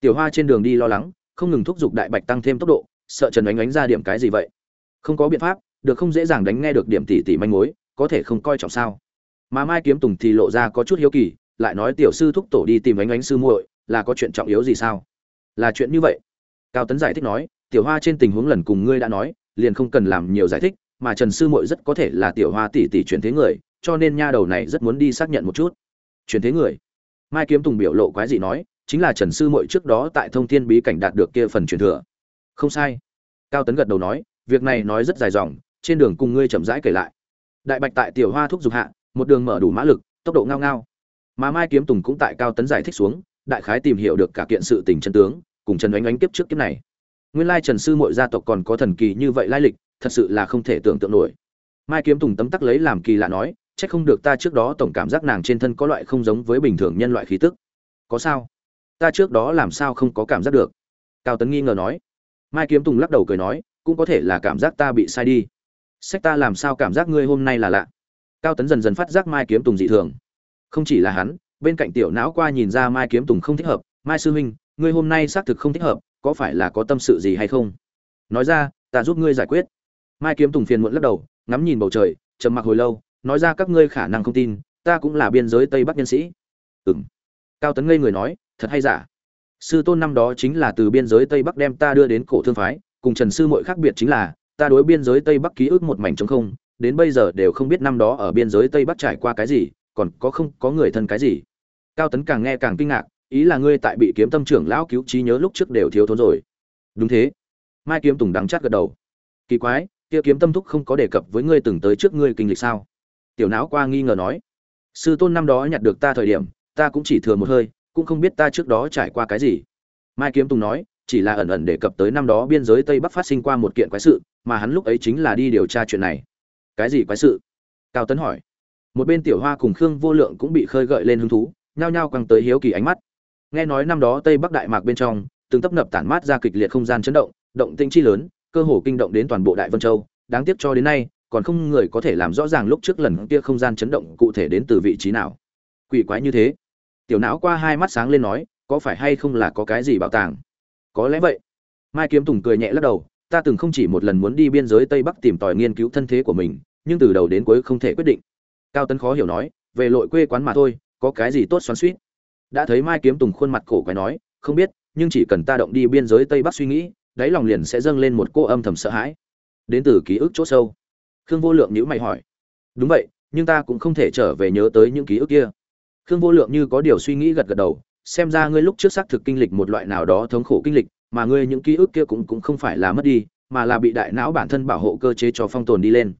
Tiểu hoa trên đường đi lo lắng, không ngừng thúc giục đại bạch tăng thêm tốc độ, sợ trần ánh ánh ra điểm cái gì vậy? Không có biện pháp, được không dễ dàng đánh nghe được điểm tỷ tỷ manh mối, có thể không coi trọng sao? Mà mai kiếm tùng thì lộ ra có chút hiếu kỳ, lại nói tiểu sư thúc tổ đi tìm ánh ánh sư muội, là có chuyện trọng yếu gì sao? Là chuyện như vậy. Cao tấn giải thích nói, tiểu hoa trên tình huống lần cùng ngươi đã nói liền không cần làm nhiều giải thích, mà trần sư muội rất có thể là tiểu hoa tỷ tỷ chuyển thế người, cho nên nha đầu này rất muốn đi xác nhận một chút. Chuyển thế người? Mai kiếm tùng biểu lộ quái dị nói, chính là trần sư muội trước đó tại thông thiên bí cảnh đạt được kia phần truyền thừa. Không sai. Cao tấn gật đầu nói, việc này nói rất dài dòng, trên đường cùng ngươi chậm rãi kể lại. Đại bạch tại tiểu hoa thúc Dục hạ, một đường mở đủ mã lực, tốc độ ngao ngao. Mà mai kiếm tùng cũng tại cao tấn giải thích xuống, đại khái tìm hiểu được cả kiện sự tình chân tướng, cùng trần oánh oánh kiếp trước kiếp này nguyên lai trần sư mội gia tộc còn có thần kỳ như vậy lai lịch, thật sự là không thể tưởng tượng nổi. Mai kiếm tùng tấm tắc lấy làm kỳ lạ nói c h ắ c không được ta trước đó tổng cảm giác nàng trên thân có loại không giống với bình thường nhân loại khí tức. Có sao? Ta trước đó làm sao không có cảm giác được? Cao tấn nghi ngờ nói. Mai kiếm tùng lắc đầu cười nói, cũng có thể là cảm giác ta bị sai đi. Sách ta làm sao cảm giác ngươi hôm nay là lạ? Cao tấn dần dần phát giác mai kiếm tùng dị thường. Không chỉ là hắn, bên cạnh tiểu não qua nhìn ra mai kiếm tùng không thích hợp. Mai sư huynh, ngươi hôm nay xác thực không thích hợp có phải là có tâm sự gì hay không? Nói ra, ta giúp ngươi giải quyết. Mai kiếm tùng phiền muộn lắc đầu, ngắm nhìn bầu trời, trầm mặc hồi lâu, nói ra các ngươi khả năng không tin, ta cũng là biên giới tây bắc nhân sĩ. Ừng cao tấn ngây người nói, thật hay giả? Sư tôn năm đó chính là từ biên giới tây bắc đem ta đưa đến cổ thương phái, cùng trần sư mội khác biệt chính là, ta đối biên giới tây bắc ký ức một mảnh trống không, đến bây giờ đều không biết năm đó ở biên giới tây bắc trải qua cái gì, còn có không có người thân cái gì. Cao tấn càng nghe càng kinh ngạc ý là ngươi tại bị kiếm tâm trưởng lão cứu trí nhớ lúc trước đều thiếu thốn rồi. Đúng thế. Mai kiếm tùng đắng chát gật đầu. Kỳ quái, kia kiếm tâm thúc không có đề cập với ngươi từng tới trước ngươi kinh lịch sao? Tiểu não qua nghi ngờ nói. Sư tôn năm đó nhặt được ta thời điểm, ta cũng chỉ thừa một hơi, cũng không biết ta trước đó trải qua cái gì. Mai kiếm tùng nói, chỉ là ẩn ẩn đề cập tới năm đó biên giới tây bắc phát sinh qua một kiện quái sự, mà hắn lúc ấy chính là đi điều tra chuyện này. Cái gì quái sự? Cao tấn hỏi. Một bên tiểu hoa cùng khương vô lượng cũng bị khơi gợi lên hứng thú, nhao nhao quăng tới hiếu kỳ ánh mắt nghe nói năm đó tây bắc đại mạc bên trong, từng tấp nập tản mát ra kịch liệt không gian chấn động động tĩnh chi lớn, cơ hồ kinh động đến toàn bộ đại vân châu. Đáng tiếc cho đến nay, còn không người có thể làm rõ ràng lúc trước lần kia không gian chấn động cụ thể đến từ vị trí nào. Quỷ quái như thế. Tiểu não qua hai mắt sáng lên nói, có phải hay không là có cái gì bảo tàng? Có lẽ vậy. Mai kiếm tùng cười nhẹ lắc đầu, ta từng không chỉ một lần muốn đi biên giới tây bắc tìm tòi nghiên cứu thân thế của mình, nhưng từ đầu đến cuối không thể quyết định. Cao tấn khó hiểu nói, về lội quê quán mà thôi, có cái gì tốt xoắn suýt đã thấy mai kiếm tùng khuôn mặt cổ quái nói, không biết, nhưng chỉ cần ta động đi biên giới tây bắc suy nghĩ, đáy lòng liền sẽ dâng lên một cô âm thầm sợ hãi. Đến từ ký ức chỗ sâu. Khương vô lượng nhữ mày hỏi, đúng vậy, nhưng ta cũng không thể trở về nhớ tới những ký ức kia. Khương vô lượng như có điều suy nghĩ gật gật đầu, xem ra ngươi lúc trước xác thực kinh lịch một loại nào đó thống khổ kinh lịch, mà ngươi những ký ức kia cũng cũng không phải là mất đi, mà là bị đại não bản thân bảo hộ cơ chế cho phong tồn đi lên.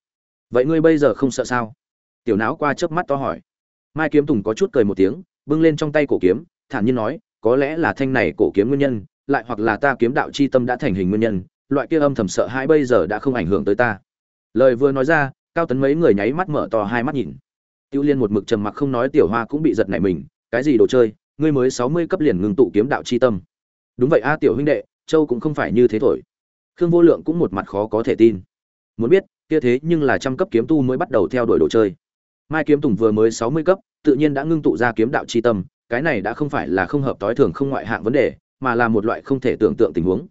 Vậy ngươi bây giờ không sợ sao? Tiểu não qua chớp mắt to hỏi. Mai kiếm tùng có chút cười một tiếng bưng lên trong tay cổ kiếm, thản nhiên nói, có lẽ là thanh này cổ kiếm nguyên nhân, lại hoặc là ta kiếm đạo chi tâm đã thành hình nguyên nhân, loại kia âm thầm sợ hãi bây giờ đã không ảnh hưởng tới ta. Lời vừa nói ra, cao tấn mấy người nháy mắt mở to hai mắt nhìn. Tiêu liên một mực trầm mặc không nói tiểu hoa cũng bị giật nảy mình, cái gì đồ chơi, ngươi mới sáu mươi cấp liền ngừng tụ kiếm đạo chi tâm. Đúng vậy a, tiểu huynh đệ, châu cũng không phải như thế thổi. Khương vô lượng cũng một mặt khó có thể tin. Muốn biết, kia thế nhưng là trăm cấp kiếm tu mới bắt đầu theo đuổi đồ chơi. Mai kiếm tùng vừa mới sáu mươi cấp tự nhiên đã ngưng tụ ra kiếm đạo chi tâm, cái này đã không phải là không hợp tối thường không ngoại hạng vấn đề, mà là một loại không thể tưởng tượng tình huống.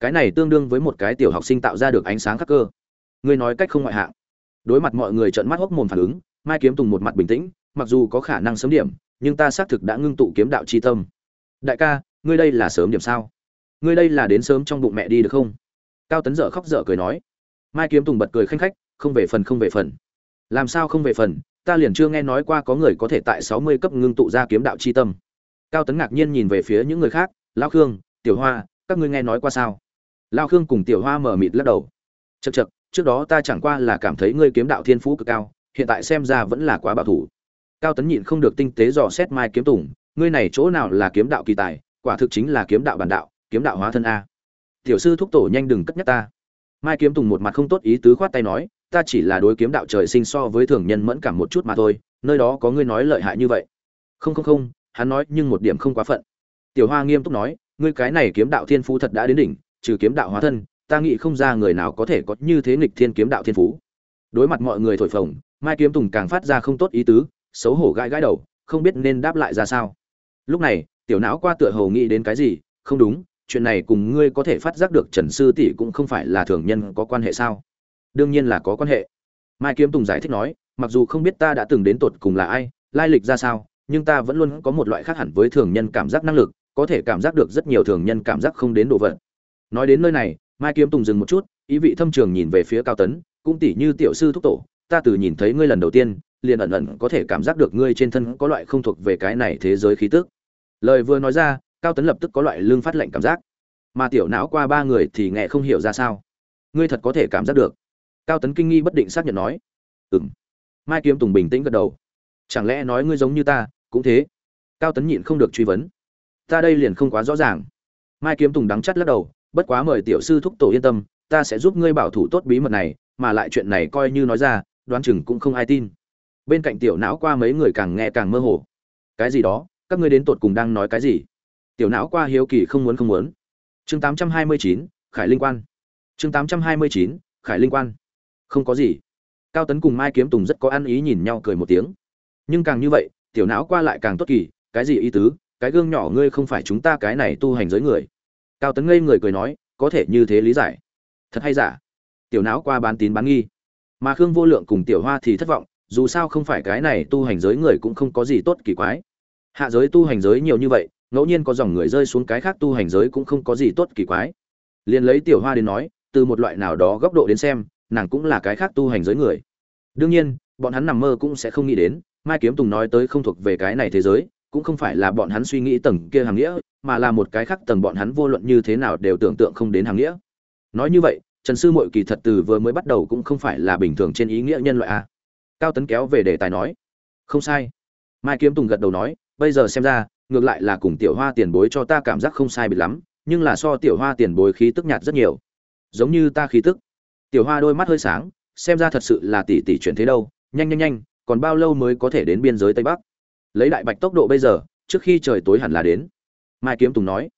Cái này tương đương với một cái tiểu học sinh tạo ra được ánh sáng khắc cơ. Ngươi nói cách không ngoại hạng. Đối mặt mọi người trợn mắt hốc mồm phản ứng, mai kiếm tùng một mặt bình tĩnh, mặc dù có khả năng sớm điểm, nhưng ta xác thực đã ngưng tụ kiếm đạo chi tâm. Đại ca, ngươi đây là sớm điểm sao? Ngươi đây là đến sớm trong bụng mẹ đi được không? Cao tấn dở khóc dở cười nói. Mai kiếm tùng bật cười khanh khách, không về phần, không về phần. Làm sao không về phần? Ta liền chưa nghe nói qua có người có thể tại sáu mươi cấp ngưng tụ ra kiếm đạo chi tâm. Cao tấn ngạc nhiên nhìn về phía những người khác lao khương, tiểu hoa, các ngươi nghe nói qua sao? Lao khương cùng tiểu hoa mở mịt lắc đầu. Chật chật trước đó ta chẳng qua là cảm thấy ngươi kiếm đạo thiên phú cực cao, hiện tại xem ra vẫn là quá bảo thủ. Cao tấn nhịn không được tinh tế dò xét mai kiếm tùng, ngươi này chỗ nào là kiếm đạo kỳ tài, quả thực chính là kiếm đạo bản đạo, kiếm đạo hóa thân a. Tiểu sư thúc tổ nhanh đừng cất nhắc ta. Mai kiếm tùng một mặt không tốt ý tứ khoát tay nói ta chỉ là đối kiếm đạo trời sinh so với thường nhân mẫn cảm một chút mà thôi, nơi đó có ngươi nói lợi hại như vậy. Không không không, hắn nói nhưng một điểm không quá phận. Tiểu hoa nghiêm túc nói, ngươi cái này kiếm đạo thiên phú thật đã đến đỉnh, trừ kiếm đạo hóa thân, ta nghĩ không ra người nào có thể có như thế nghịch thiên kiếm đạo thiên phú. Đối mặt mọi người thổi phồng, mai kiếm tùng càng phát ra không tốt ý tứ, xấu hổ gãi gãi đầu, không biết nên đáp lại ra sao. Lúc này, tiểu não qua tựa hầu nghĩ đến cái gì, không đúng, chuyện này cùng ngươi có thể phát giác được trần sư tỷ cũng không phải là thường nhân có quan hệ sao? Đương nhiên là có quan hệ. Mai kiếm tùng giải thích nói, mặc dù không biết ta đã từng đến tột cùng là ai, lai lịch ra sao, nhưng ta vẫn luôn có một loại khác hẳn với thường nhân cảm giác năng lực, có thể cảm giác được rất nhiều thường nhân cảm giác không đến đồ vật. Nói đến nơi này, mai kiếm tùng dừng một chút, ý vị thâm trường nhìn về phía cao tấn, cũng tỷ như tiểu sư thúc tổ, ta từ nhìn thấy ngươi lần đầu tiên, liền ẩn ẩn có thể cảm giác được ngươi trên thân có loại không thuộc về cái này thế giới khí tức. Lời vừa nói ra, cao tấn lập tức có loại lương phát lệnh cảm giác. Mà tiểu não qua ba người thì nghe không hiểu ra sao. Ngươi thật có thể cảm giác được cao tấn kinh nghi bất định xác nhận nói. Ừng mai kiếm tùng bình tĩnh gật đầu. Chẳng lẽ nói ngươi giống như ta, cũng thế? Cao tấn nhịn không được truy vấn. Ta đây liền không quá rõ ràng. Mai kiếm tùng đắng chắt lắc đầu, bất quá mời tiểu sư thúc tổ yên tâm, ta sẽ giúp ngươi bảo thủ tốt bí mật này, mà lại chuyện này coi như nói ra, đoán chừng cũng không ai tin. Bên cạnh tiểu não qua mấy người càng nghe càng mơ hồ. Cái gì đó? Các ngươi đến tột cùng đang nói cái gì? Tiểu não qua hiếu kỳ không muốn không muốn. Chương tám trăm hai mươi chín, khải linh quan. Chương tám trăm hai mươi chín, khải linh quan không có gì. Cao tấn cùng mai kiếm tùng rất có ăn ý nhìn nhau cười một tiếng. Nhưng càng như vậy, tiểu não qua lại càng tốt kỳ, cái gì ý tứ, cái gương nhỏ ngươi không phải chúng ta cái này tu hành giới người. Cao tấn ngây người cười nói, có thể như thế lý giải. Thật hay giả? Tiểu não qua bán tín bán nghi. Mà khương vô lượng cùng tiểu hoa thì thất vọng, dù sao không phải cái này tu hành giới người cũng không có gì tốt kỳ quái. Hạ giới tu hành giới nhiều như vậy, ngẫu nhiên có dòng người rơi xuống cái khác tu hành giới cũng không có gì tốt kỳ quái. Liền lấy tiểu hoa đến nói, từ một loại nào đó góc độ đến xem nàng cũng là cái khác tu hành giới người. Đương nhiên, bọn hắn nằm mơ cũng sẽ không nghĩ đến, mai kiếm tùng nói tới không thuộc về cái này thế giới, cũng không phải là bọn hắn suy nghĩ tầng kia hàng nghĩa, mà là một cái khác tầng bọn hắn vô luận như thế nào đều tưởng tượng không đến hàng nghĩa. Nói như vậy, trần sư mội kỳ thật từ vừa mới bắt đầu cũng không phải là bình thường trên ý nghĩa nhân loại a. Cao tấn kéo về đề tài nói, không sai. Mai kiếm tùng gật đầu nói, bây giờ xem ra, ngược lại là cùng tiểu hoa tiền bối cho ta cảm giác không sai biệt lắm, nhưng là so tiểu hoa tiền bối khí tức nhạt rất nhiều. Giống như ta khí tức tiểu hoa đôi mắt hơi sáng, xem ra thật sự là tỷ tỷ chuyển thế đâu, nhanh nhanh nhanh, còn bao lâu mới có thể đến biên giới tây bắc? Lấy đại bạch tốc độ bây giờ, trước khi trời tối hẳn là đến. Mai kiếm tùng nói.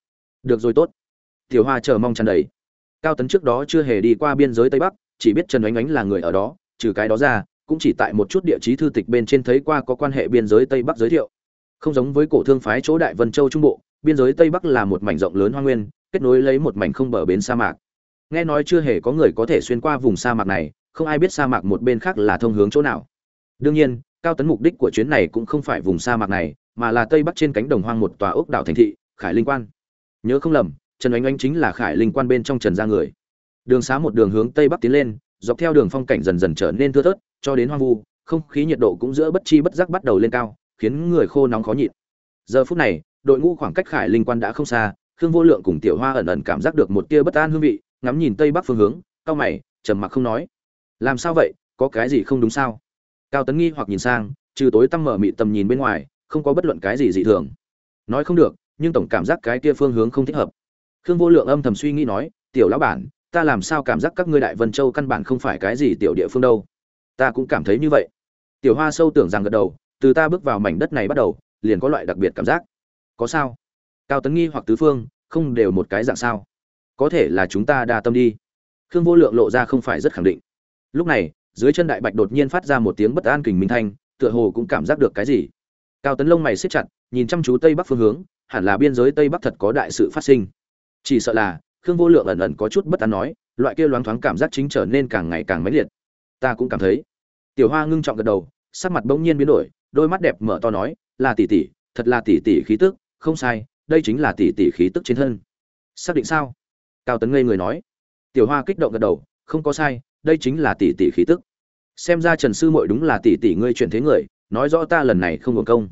Được rồi tốt. Tiểu hoa chờ mong tràn đầy. Cao tấn trước đó chưa hề đi qua biên giới tây bắc, chỉ biết trần oánh oánh là người ở đó, trừ cái đó ra, cũng chỉ tại một chút địa chí thư tịch bên trên thấy qua có quan hệ biên giới tây bắc giới thiệu. Không giống với cổ thương phái chỗ đại vân châu trung bộ, biên giới tây bắc là một mảnh rộng lớn hoa nguyên, kết nối lấy một mảnh không bờ bến sa mạc nghe nói chưa hề có người có thể xuyên qua vùng sa mạc này, không ai biết sa mạc một bên khác là thông hướng chỗ nào. Đương nhiên, cao tấn mục đích của chuyến này cũng không phải vùng sa mạc này, mà là tây bắc trên cánh đồng hoang một tòa ốc đảo thành thị, khải linh quan. Nhớ không lầm, trần oanh oanh chính là khải linh quan bên trong trần gia người. Đường xá một đường hướng tây bắc tiến lên, dọc theo đường phong cảnh dần dần trở nên thưa thớt, cho đến hoang vu, không khí nhiệt độ cũng giữa bất chi bất giác bắt đầu lên cao, khiến người khô nóng khó nhịn. Giờ phút này, đội ngũ khoảng cách khải linh quan đã không xa, khương vô lượng cùng tiểu hoa ẩn ẩn cảm giác được một tia bất an hương vị ngắm nhìn tây bắc phương hướng, cao mày, trầm mặc không nói. Làm sao vậy? Có cái gì không đúng sao? Cao tấn nghi hoặc nhìn sang, trừ tối tăm mở mị tầm nhìn bên ngoài, không có bất luận cái gì dị thường. Nói không được, nhưng tổng cảm giác cái kia phương hướng không thích hợp. Khương vô lượng âm thầm suy nghĩ nói, tiểu lão bản, ta làm sao cảm giác các ngươi đại vân châu căn bản không phải cái gì tiểu địa phương đâu? Ta cũng cảm thấy như vậy. Tiểu hoa sâu tưởng rằng gật đầu, từ ta bước vào mảnh đất này bắt đầu, liền có loại đặc biệt cảm giác. Có sao? Cao tấn nghi hoặc tứ phương, không đều một cái dạng sao? Có thể là chúng ta đa tâm đi. Khương vô lượng lộ ra không phải rất khẳng định. Lúc này, dưới chân đại bạch đột nhiên phát ra một tiếng bất an kình minh thanh, tựa hồ cũng cảm giác được cái gì. Cao tấn lông mày xếp chặt, nhìn chăm chú tây bắc phương hướng, hẳn là biên giới tây bắc thật có đại sự phát sinh. Chỉ sợ là, khương vô lượng ẩn ẩn có chút bất an nói, loại kia loáng thoáng cảm giác chính trở nên càng ngày càng mãnh liệt. Ta cũng cảm thấy. Tiểu hoa ngưng trọng gật đầu, sắc mặt bỗng nhiên biến đổi, đôi mắt đẹp mở to nói, là tỷ tỷ, thật là tỷ tỷ khí tức, không sai, đây chính là tỷ tỷ khí tức trên thân. Xác định sao? Cao tấn ngây người nói. Tiểu hoa kích động gật đầu, không có sai, đây chính là tỷ tỷ khí tức. Xem ra trần sư muội đúng là tỷ tỷ ngươi chuyển thế người, nói rõ ta lần này không hưởng công.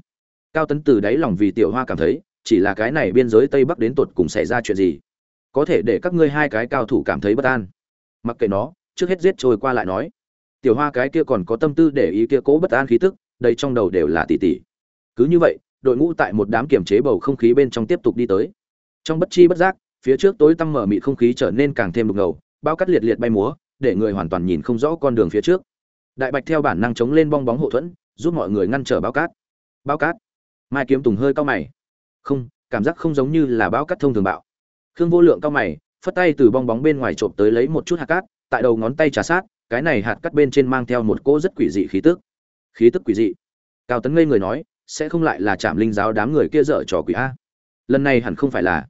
Cao tấn từ đáy lòng vì tiểu hoa cảm thấy, chỉ là cái này biên giới tây bắc đến tột cùng xảy ra chuyện gì, có thể để các ngươi hai cái cao thủ cảm thấy bất an. Mặc kệ nó, trước hết giết trôi qua lại nói. Tiểu hoa cái kia còn có tâm tư để ý kia cố bất an khí tức, đây trong đầu đều là tỷ tỷ. Cứ như vậy, đội ngũ tại một đám kiểm chế bầu không khí bên trong tiếp tục đi tới. Trong bất chi bất giác phía trước tối tăm mở mịt không khí trở nên càng thêm đục ngầu, bao cắt liệt liệt bay múa, để người hoàn toàn nhìn không rõ con đường phía trước. Đại bạch theo bản năng chống lên bong bóng hộ thuẫn, giúp mọi người ngăn trở bao cát. Bao cát? Mai kiếm tùng hơi cao mày. Không, cảm giác không giống như là bao cát thông thường bạo. Khương vô lượng cao mày, phất tay từ bong bóng bên ngoài trộm tới lấy một chút hạt cát, tại đầu ngón tay trà sát, cái này hạt cát bên trên mang theo một cỗ rất quỷ dị khí tức. Khí tức quỷ dị. Cao tấn ngây người nói, sẽ không lại là chạm linh giáo đám người kia dở trò quỷ a. Lần này hẳn không phải là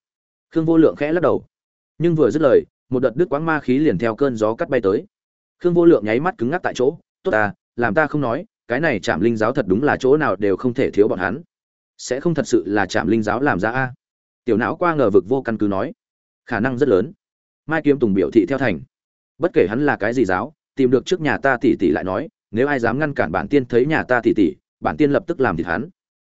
khương vô lượng khẽ lắc đầu. Nhưng vừa dứt lời, một đợt đứt quãng ma khí liền theo cơn gió cắt bay tới. Khương vô lượng nháy mắt cứng ngắc tại chỗ, tốt ta, làm ta không nói, cái này trạm linh giáo thật đúng là chỗ nào đều không thể thiếu bọn hắn. Sẽ không thật sự là trạm linh giáo làm ra a? Tiểu não qua ngờ vực vô căn cứ nói. Khả năng rất lớn. Mai kiếm tùng biểu thị theo thành. Bất kể hắn là cái gì giáo, tìm được trước nhà ta tỷ tỷ lại nói, nếu ai dám ngăn cản bản tiên thấy nhà ta tỷ tỷ, bản tiên lập tức làm thịt hắn.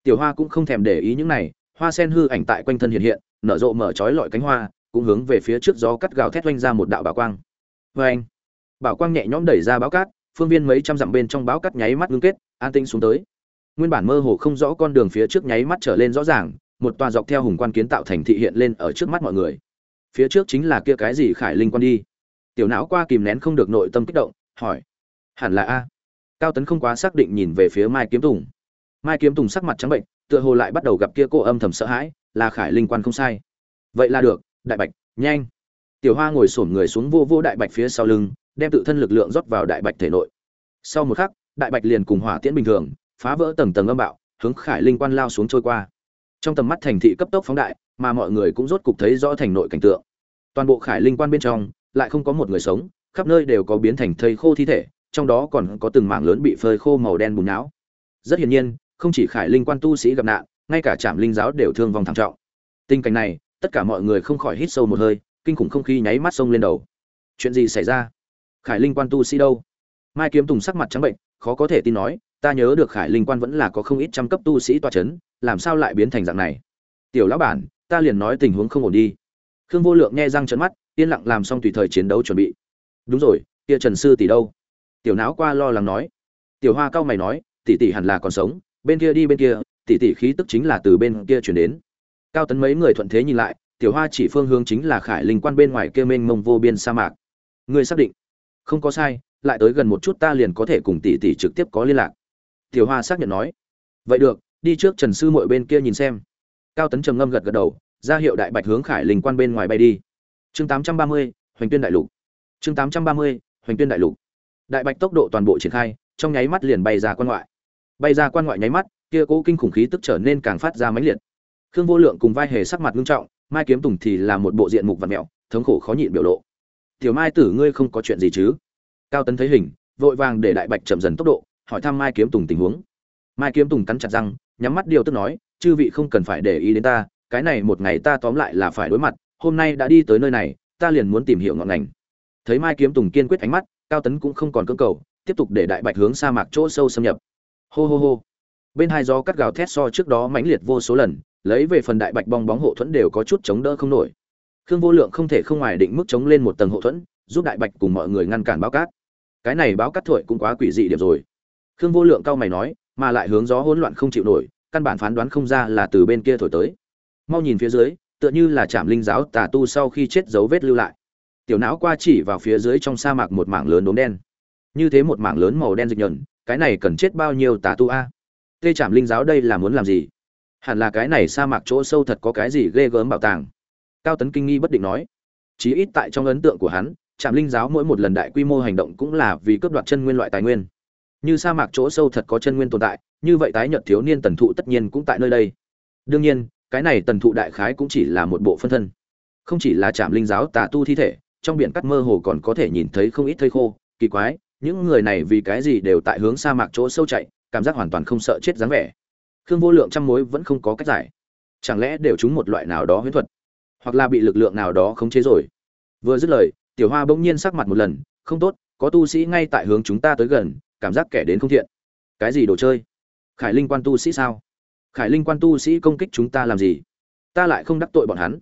Tiểu hoa cũng không thèm để ý những này, hoa sen hư ảnh tại quanh thân hiện hiện nở rộ mở trói lọi cánh hoa, cũng hướng về phía trước gió cắt gào thét oanh ra một đạo bảo quang. Vê anh, bảo quang nhẹ nhõm đẩy ra báo cát, phương viên mấy trăm dặm bên trong báo cát nháy mắt ngưng kết, an tinh xuống tới. Nguyên bản mơ hồ không rõ con đường phía trước nháy mắt trở lên rõ ràng, một tòa dọc theo hùng quan kiến tạo thành thị hiện lên ở trước mắt mọi người. Phía trước chính là kia cái gì khải linh quan đi? Tiểu não qua kìm nén không được nội tâm kích động, hỏi. Hẳn là a. Cao tấn không quá xác định nhìn về phía mai kiếm tùng. Mai kiếm tùng sắc mặt trắng bệnh, tựa hồ lại bắt đầu gặp kia cô âm thầm sợ hãi là khải linh quan không sai. Vậy là được, đại bạch, nhanh. Tiểu hoa ngồi xổm người xuống vô vô đại bạch phía sau lưng, đem tự thân lực lượng rót vào đại bạch thể nội. Sau một khắc, đại bạch liền cùng hỏa tiễn bình thường, phá vỡ tầng tầng âm bạo, hướng khải linh quan lao xuống trôi qua. Trong tầm mắt thành thị cấp tốc phóng đại, mà mọi người cũng rốt cục thấy rõ thành nội cảnh tượng. Toàn bộ khải linh quan bên trong, lại không có một người sống, khắp nơi đều có biến thành thây khô thi thể, trong đó còn có từng mảng lớn bị phơi khô màu đen bùn não. Rất hiển nhiên, không chỉ khải linh quan tu sĩ gặp nạn ngay cả trạm linh giáo đều thương vong thảm trọng. Tình cảnh này, tất cả mọi người không khỏi hít sâu một hơi, kinh khủng không khí nháy mắt sông lên đầu. Chuyện gì xảy ra? Khải linh quan tu sĩ đâu? Mai kiếm tùng sắc mặt trắng bệnh, khó có thể tin nói, ta nhớ được khải linh quan vẫn là có không ít trăm cấp tu sĩ toa c h ấ n làm sao lại biến thành dạng này? Tiểu lão bản, ta liền nói tình huống không ổn đi. Khương vô lượng nghe răng trận mắt, yên lặng làm xong tùy thời chiến đấu chuẩn bị. Đúng rồi, kia trần sư tỷ đâu? Tiểu não qua lo lắng nói. Tiểu hoa cao mày nói, tỷ tỷ hẳn là còn sống, bên kia đi bên kia tỷ tỷ khí tức chính là từ bên kia chuyển đến. Cao tấn mấy người thuận thế nhìn lại, tiểu hoa chỉ phương hướng chính là khải linh quan bên ngoài kia mênh mông vô biên sa mạc. Ngươi xác định? Không có sai, lại tới gần một chút ta liền có thể cùng tỷ tỷ trực tiếp có liên lạc. Tiểu hoa xác nhận nói. Vậy được, đi trước trần sư mội bên kia nhìn xem. Cao tấn trầm ngâm gật gật đầu, ra hiệu đại bạch hướng khải linh quan bên ngoài bay đi. Chương tám trăm ba mươi, hoành tuyên đại lục. Chương tám trăm ba mươi, hoành tuyên đại lục. Đại bạch tốc độ toàn bộ triển khai, trong nháy mắt liền bay ra quan ngoại. Bay ra quan ngoại nháy mắt kia cố kinh khủng khí tức trở nên càng phát ra mãnh liệt. Khương vô lượng cùng vai hề sắc mặt nghiêm trọng, mai kiếm tùng thì là một bộ diện mục vật mẹo, thống khổ khó nhịn biểu lộ. Tiểu mai tử, ngươi không có chuyện gì chứ? Cao tấn thấy hình, vội vàng để đại bạch chậm dần tốc độ, hỏi thăm mai kiếm tùng tình huống. Mai kiếm tùng cắn chặt răng, nhắm mắt điều tức nói, chư vị không cần phải để ý đến ta, cái này một ngày ta tóm lại là phải đối mặt, hôm nay đã đi tới nơi này, ta liền muốn tìm hiểu ngọn ngành. Thấy mai kiếm tùng kiên quyết ánh mắt, cao tấn cũng không còn cưỡng cầu, tiếp tục để đại bạch hướng sa mạc chỗ sâu xâm nhập. Hô hô hô bên hai gió cắt gào thét so trước đó mãnh liệt vô số lần, lấy về phần đại bạch bong bóng hộ thuẫn đều có chút chống đỡ không nổi. Khương vô lượng không thể không ngoài định mức chống lên một tầng hộ thuẫn, giúp đại bạch cùng mọi người ngăn cản báo cát. Cái này báo cát thổi cũng quá quỷ dị điểm rồi. Khương vô lượng cao mày nói, mà lại hướng gió hỗn loạn không chịu nổi, căn bản phán đoán không ra là từ bên kia thổi tới. Mau nhìn phía dưới, tựa như là chạm linh giáo tà tu sau khi chết dấu vết lưu lại. Tiểu não qua chỉ vào phía dưới trong sa mạc một mảng lớn đốm đen. Như thế một mảng lớn màu đen dịch nhẫn cái này cần chết bao nhiêu tà tu a? Tê chạm linh giáo đây là muốn làm gì? Hẳn là cái này sa mạc chỗ sâu thật có cái gì ghê gớm bảo tàng. Cao tấn kinh nghi bất định nói. Chí ít tại trong ấn tượng của hắn trạm linh giáo mỗi một lần đại quy mô hành động cũng là vì cướp đoạt chân nguyên loại tài nguyên. Như sa mạc chỗ sâu thật có chân nguyên tồn tại, như vậy tái nhật thiếu niên tần thụ tất nhiên cũng tại nơi đây. Đương nhiên, cái này tần thụ đại khái cũng chỉ là một bộ phân thân. Không chỉ là trạm linh giáo tà tu thi thể, trong biển cắt mơ hồ còn có thể nhìn thấy không ít thây khô. Kỳ quái, những người này vì cái gì đều tại hướng sa mạc chỗ sâu chạy cảm giác hoàn toàn không sợ chết dáng vẻ. Khương vô lượng trăm mối vẫn không có cách giải. Chẳng lẽ đều chúng một loại nào đó huyễn thuật? Hoặc là bị lực lượng nào đó khống chế rồi? Vừa dứt lời, tiểu hoa bỗng nhiên sắc mặt một lần, không tốt, có tu sĩ ngay tại hướng chúng ta tới gần, cảm giác kẻ đến không thiện. Cái gì đồ chơi? Khải linh quan tu sĩ sao? Khải linh quan tu sĩ công kích chúng ta làm gì? Ta lại không đắc tội bọn hắn.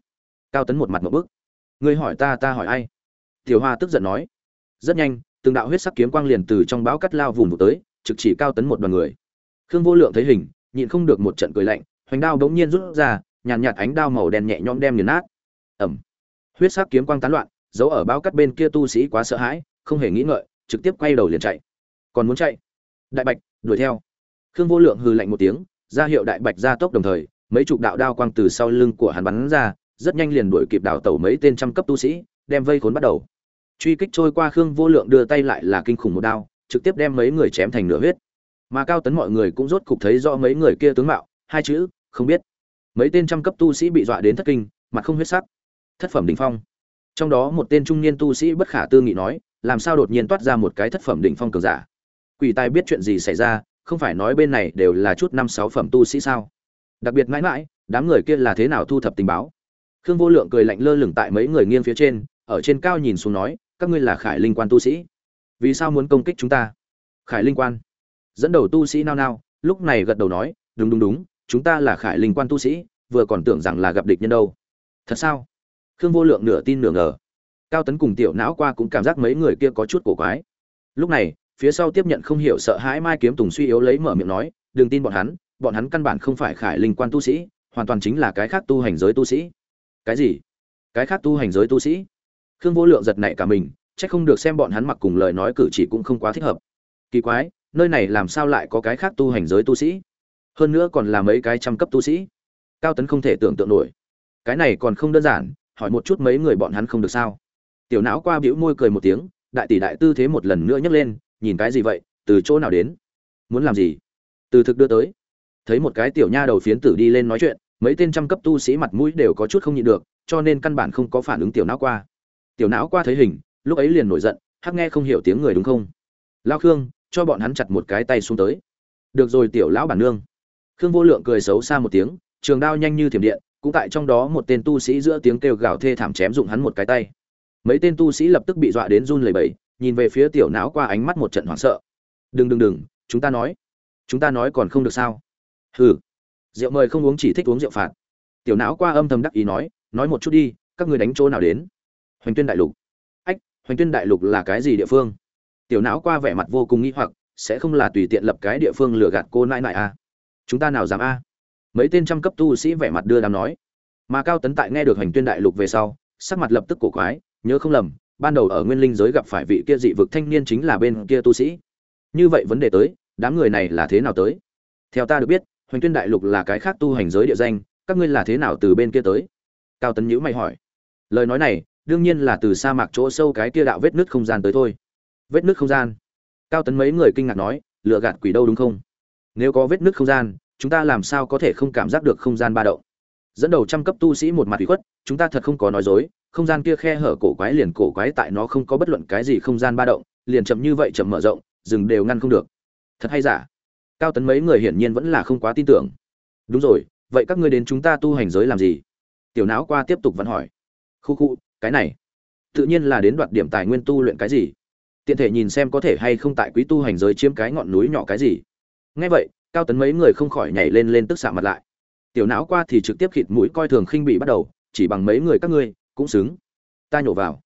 Cao tấn một mặt một bức. Ngươi hỏi ta ta hỏi ai? Tiểu hoa tức giận nói. Rất nhanh, từng đạo huyết sắc kiếm quang liền từ trong bão cắt lao vùng một tới trực chỉ cao tấn một đoàn người. Khương vô lượng thấy hình, nhịn không được một trận cười lạnh, hoành đao bỗng nhiên rút ra, nhàn nhạt ánh đao màu đen nhẹ nhõm đem nghiền nát. Ẩm. Huyết sắc kiếm quang tán loạn giấu ở bao cắt bên kia tu sĩ quá sợ hãi, không hề nghĩ ngợi, trực tiếp quay đầu liền chạy. Còn muốn chạy? Đại bạch, đuổi theo. Khương vô lượng hừ lạnh một tiếng, ra hiệu đại bạch ra tốc đồng thời, mấy chục đạo đao quang từ sau lưng của hắn bắn ra, rất nhanh liền đuổi kịp đảo tẩu mấy tên trăm cấp tu sĩ, đem vây khốn bắt đầu. Truy kích trôi qua khương vô lượng đưa tay lại là kinh khủng một đao trực tiếp đem mấy người chém thành nửa huyết. Mà cao tấn mọi người cũng rốt cục thấy rõ mấy người kia tướng mạo, hai chữ, không biết. Mấy tên trăm cấp tu sĩ bị dọa đến thất kinh, mặt không huyết sắc. Thất phẩm đỉnh phong. Trong đó một tên trung niên tu sĩ bất khả tư nghị nói, làm sao đột nhiên toát ra một cái thất phẩm đỉnh phong cường giả? Quỷ tài biết chuyện gì xảy ra, không phải nói bên này đều là chút năm sáu phẩm tu sĩ sao? Đặc biệt mãi mãi, đám người kia là thế nào thu thập tình báo? Khương vô lượng cười lạnh lơ lửng tại mấy người nghiêng phía trên, ở trên cao nhìn xuống nói, các ngươi là khải linh quan tu sĩ vì sao muốn công kích chúng ta? Khải linh quan. Dẫn đầu tu sĩ nao nao, lúc này gật đầu nói, đúng đúng đúng, chúng ta là khải linh quan tu sĩ, vừa còn tưởng rằng là gặp địch nhân đâu. Thật sao? Khương vô lượng nửa tin nửa ngờ. Cao tấn cùng tiểu não qua cũng cảm giác mấy người kia có chút cổ quái. Lúc này, phía sau tiếp nhận không hiểu sợ hãi mai kiếm tùng suy yếu lấy mở miệng nói, đừng tin bọn hắn bọn hắn căn bản không phải khải linh quan tu sĩ, hoàn toàn chính là cái khác tu hành giới tu sĩ. Cái gì? Cái khác tu hành giới tu sĩ? Khương vô lượng giật nảy cả mình chắc không được xem bọn hắn mặc cùng lời nói cử chỉ cũng không quá thích hợp. Kỳ quái, nơi này làm sao lại có cái khác tu hành giới tu sĩ? Hơn nữa còn là mấy cái trăm cấp tu sĩ. Cao tấn không thể tưởng tượng nổi. Cái này còn không đơn giản, hỏi một chút mấy người bọn hắn không được sao? Tiểu não qua bĩu môi cười một tiếng, đại tỷ đại tư thế một lần nữa nhấc lên, nhìn cái gì vậy, từ chỗ nào đến? Muốn làm gì? Từ thực đưa tới. Thấy một cái tiểu nha đầu phiến tử đi lên nói chuyện, mấy tên trăm cấp tu sĩ mặt mũi đều có chút không nhịn được, cho nên căn bản không có phản ứng tiểu não qua. Tiểu não qua thấy hình lúc ấy liền nổi giận, hắc nghe không hiểu tiếng người đúng không? Lao khương, cho bọn hắn chặt một cái tay xuống tới. Được rồi tiểu lão bản nương. Khương vô lượng cười xấu xa một tiếng, trường đao nhanh như thiểm điện, cũng tại trong đó một tên tu sĩ giữa tiếng kêu gào thê thảm chém dụng hắn một cái tay. Mấy tên tu sĩ lập tức bị dọa đến run lẩy bẩy, nhìn về phía tiểu não qua ánh mắt một trận hoảng sợ. Đừng đừng đừng, chúng ta nói, chúng ta nói còn không được sao? Hừ. Rượu mời không uống chỉ thích uống rượu phạt. Tiểu não qua âm thầm đắc ý nói nói một chút đi, các ngươi đánh chỗ nào đến? Hoành tuyên đại lục hoành tuyên đại lục là cái gì địa phương? Tiểu não qua vẻ mặt vô cùng nghĩ hoặc, sẽ không là tùy tiện lập cái địa phương lừa gạt cô nãi nãi à. chúng ta nào dám a mấy tên trăm cấp tu sĩ vẻ mặt đưa đám nói. Mà cao tấn tại nghe được hành tuyên đại lục về sau, sắc mặt lập tức cổ quái, nhớ không lầm, ban đầu ở nguyên linh giới gặp phải vị kia dị vực thanh niên chính là bên kia tu sĩ. Như vậy vấn đề tới, đám người này là thế nào tới? Theo ta được biết, hoành tuyên đại lục là cái khác tu hành giới địa danh, các ngươi là thế nào từ bên kia tới? Cao tấn nhữ mày hỏi. Lời nói này đương nhiên là từ sa mạc chỗ sâu cái kia đạo vết nứt không gian tới thôi. Vết nứt không gian? Cao tấn mấy người kinh ngạc nói, lựa gạt quỷ đâu đúng không? Nếu có vết nứt không gian, chúng ta làm sao có thể không cảm giác được không gian ba động? Dẫn đầu trăm cấp tu sĩ một mặt ủy khuất, chúng ta thật không có nói dối, không gian kia khe hở cổ quái liền cổ quái tại nó không có bất luận cái gì không gian ba động, liền chậm như vậy chậm mở rộng, rừng đều ngăn không được. Thật hay giả? Cao tấn mấy người hiển nhiên vẫn là không quá tin tưởng. Đúng rồi, vậy các ngươi đến chúng ta tu hành giới làm gì? Tiểu não qua tiếp tục vẫn hỏi. Khu khu cái này. Tự nhiên là đến đoạt điểm tài nguyên tu luyện cái gì. Tiện thể nhìn xem có thể hay không tại quý tu hành giới chiếm cái ngọn núi nhỏ cái gì. Ngay vậy, cao tấn mấy người không khỏi nhảy lên lên tức xạ mặt lại. Tiểu não qua thì trực tiếp khịt mũi coi thường khinh bị bắt đầu, chỉ bằng mấy người các ngươi, cũng xứng. Ta nhổ vào.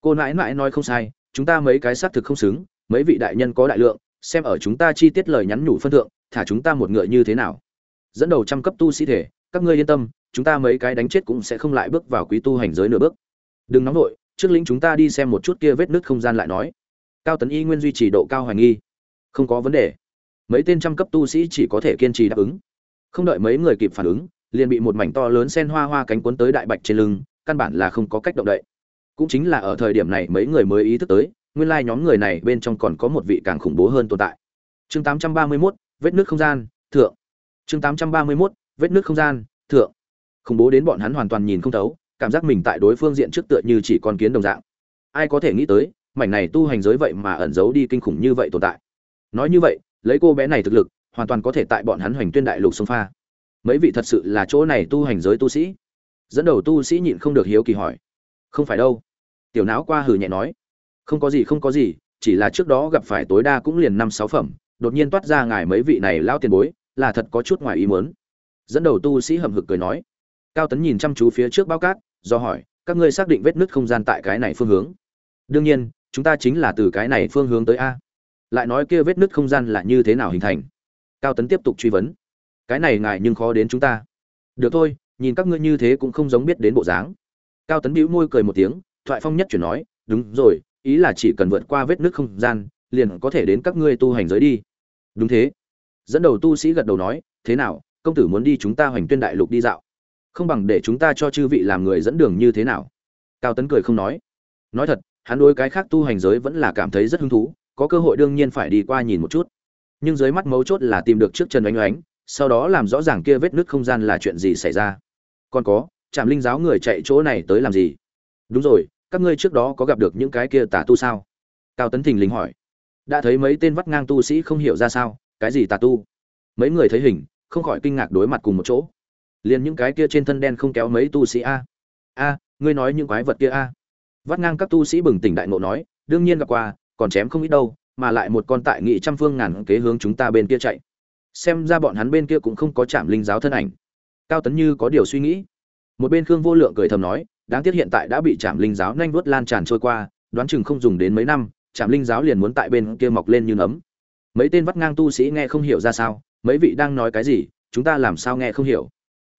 Cô nãi nãi nói không sai, chúng ta mấy cái xác thực không xứng, mấy vị đại nhân có đại lượng, xem ở chúng ta chi tiết lời nhắn nhủ phân thượng, thả chúng ta một ngựa như thế nào. Dẫn đầu trăm cấp tu sĩ thể, các ngươi yên tâm, chúng ta mấy cái đánh chết cũng sẽ không lại bước vào quý tu hành giới nửa bước đừng nóng nổi trước lĩnh chúng ta đi xem một chút kia vết nứt không gian lại nói. Cao tấn y nguyên duy trì độ cao hoài nghi. Không có vấn đề. Mấy tên trăm cấp tu sĩ chỉ có thể kiên trì đáp ứng. Không đợi mấy người kịp phản ứng liền bị một mảnh to lớn sen hoa hoa cánh cuốn tới đại bạch trên lưng căn bản là không có cách động đậy. Cũng chính là ở thời điểm này mấy người mới ý thức tới nguyên lai nhóm người này bên trong còn có một vị càng khủng bố hơn tồn tại. Chương 831, vết nước không gian thượng. Chương 831, vết nước không gian thượng. Khủng bố đến bọn hắn hoàn toàn nhìn không thấu cảm giác mình tại đối phương diện trước tựa như chỉ con kiến đồng dạng. Ai có thể nghĩ tới, mảnh này tu hành giới vậy mà ẩn giấu đi kinh khủng như vậy tồn tại. Nói như vậy, lấy cô bé này thực lực, hoàn toàn có thể tại bọn hắn hoành tuyên đại lục sông pha. Mấy vị thật sự là chỗ này tu hành giới tu sĩ? Dẫn đầu tu sĩ nhịn không được hiếu kỳ hỏi. Không phải đâu. Tiểu não qua hừ nhẹ nói. Không có gì, không có gì, chỉ là trước đó gặp phải tối đa cũng liền năm sáu phẩm, đột nhiên toát ra ngài mấy vị này lao tiền bối, là thật có chút ngoài ý muốn. Dẫn đầu tu sĩ hầm hực cười nói. Cao tấn nhìn chăm chú phía trước bao cát do hỏi, các ngươi xác định vết nứt không gian tại cái này phương hướng. Đương nhiên, chúng ta chính là từ cái này phương hướng tới a. Lại nói kia vết nứt không gian là như thế nào hình thành? Cao tấn tiếp tục truy vấn. Cái này ngại nhưng khó đến chúng ta. Được thôi, nhìn các ngươi như thế cũng không giống biết đến bộ dáng. Cao tấn bĩu môi cười một tiếng, thoại phong nhất chuyển nói, đúng rồi, ý là chỉ cần vượt qua vết nứt không gian, liền có thể đến các ngươi tu hành giới đi. Đúng thế. Dẫn đầu tu sĩ gật đầu nói, thế nào, công tử muốn đi chúng ta hoành tuyên đại lục đi dạo? Không bằng để chúng ta cho chư vị làm người dẫn đường như thế nào? Cao tấn cười không nói. Nói thật, hắn đối cái khác tu hành giới vẫn là cảm thấy rất hứng thú, có cơ hội đương nhiên phải đi qua nhìn một chút. Nhưng dưới mắt mấu chốt là tìm được trước chân oanh oánh sau đó làm rõ ràng kia vết nứt không gian là chuyện gì xảy ra. Còn có, trạm linh giáo người chạy chỗ này tới làm gì? Đúng rồi, các ngươi trước đó có gặp được những cái kia tà tu sao? Cao tấn thình lình hỏi. Đã thấy mấy tên vắt ngang tu sĩ không hiểu ra sao, cái gì tà tu? Mấy người thấy hình, không khỏi kinh ngạc đối mặt cùng một chỗ liền những cái kia trên thân đen không kéo mấy tu sĩ a. A, ngươi nói những quái vật kia a. Vắt ngang các tu sĩ bừng tỉnh đại ngộ nói, đương nhiên gặp qua, còn chém không ít đâu, mà lại một con tại nghị trăm phương ngàn kế hướng chúng ta bên kia chạy. Xem ra bọn hắn bên kia cũng không có chạm linh giáo thân ảnh. Cao tấn như có điều suy nghĩ. Một bên khương vô lượng cười thầm nói, đáng tiếc hiện tại đã bị chạm linh giáo nhanh vuốt lan tràn trôi qua, đoán chừng không dùng đến mấy năm chạm linh giáo liền muốn tại bên kia mọc lên như nấm. Mấy tên vắt ngang tu sĩ nghe không hiểu ra sao, mấy vị đang nói cái gì, chúng ta làm sao nghe không hiểu?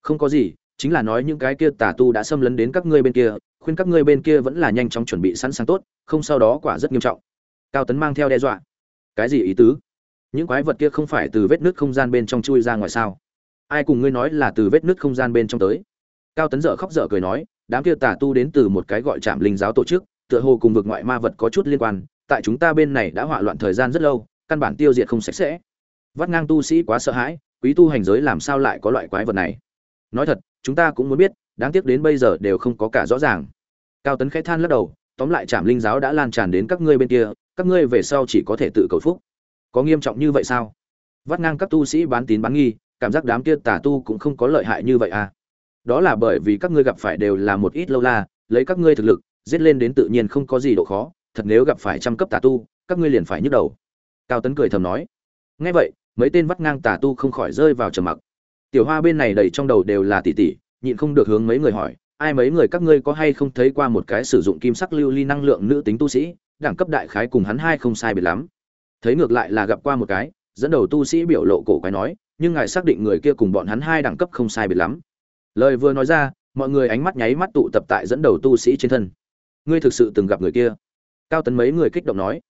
Không có gì, chính là nói những cái kia tà tu đã xâm lấn đến các ngươi bên kia, khuyên các ngươi bên kia vẫn là nhanh chóng chuẩn bị sẵn sàng tốt, không sau đó quả rất nghiêm trọng. Cao tấn mang theo đe dọa. Cái gì ý tứ? Những quái vật kia không phải từ vết nứt không gian bên trong chui ra ngoài sao? Ai cùng ngươi nói là từ vết nứt không gian bên trong tới? Cao tấn dở khóc dở cười nói, đám kia tà tu đến từ một cái gọi trạm linh giáo tổ chức, tựa hồ cùng vực ngoại ma vật có chút liên quan, tại chúng ta bên này đã hỏa loạn thời gian rất lâu, căn bản tiêu diệt không sạch sẽ. Vắt ngang tu sĩ quá sợ hãi, quý tu hành giới làm sao lại có loại quái vật này? Nói thật, chúng ta cũng muốn biết, đáng tiếc đến bây giờ đều không có cả rõ ràng. Cao tấn khẽ than lắc đầu, tóm lại trạm linh giáo đã lan tràn đến các ngươi bên kia, các ngươi về sau chỉ có thể tự cầu phúc. Có nghiêm trọng như vậy sao? Vắt ngang các tu sĩ bán tín bán nghi, cảm giác đám kia tà tu cũng không có lợi hại như vậy à? Đó là bởi vì các ngươi gặp phải đều là một ít lâu la, lấy các ngươi thực lực, giết lên đến tự nhiên không có gì độ khó, thật nếu gặp phải trăm cấp tà tu, các ngươi liền phải nhức đầu. Cao tấn cười thầm nói. Nghe vậy, mấy tên vắt ngang tà tu không khỏi rơi vào trầm mặc tiểu hoa bên này đầy trong đầu đều là tỷ tỷ nhịn không được hướng mấy người hỏi, ai mấy người, các ngươi có hay không thấy qua một cái sử dụng kim sắc lưu ly năng lượng nữ tính tu sĩ, đẳng cấp đại khái cùng hắn hai không sai biệt lắm? Thấy ngược lại là gặp qua một cái, dẫn đầu tu sĩ biểu lộ cổ quái nói, nhưng ngài xác định người kia cùng bọn hắn hai đẳng cấp không sai biệt lắm. Lời vừa nói ra, mọi người ánh mắt nháy mắt tụ tập tại dẫn đầu tu sĩ trên thân. Ngươi thực sự từng gặp người kia? Cao tấn mấy người kích động nói.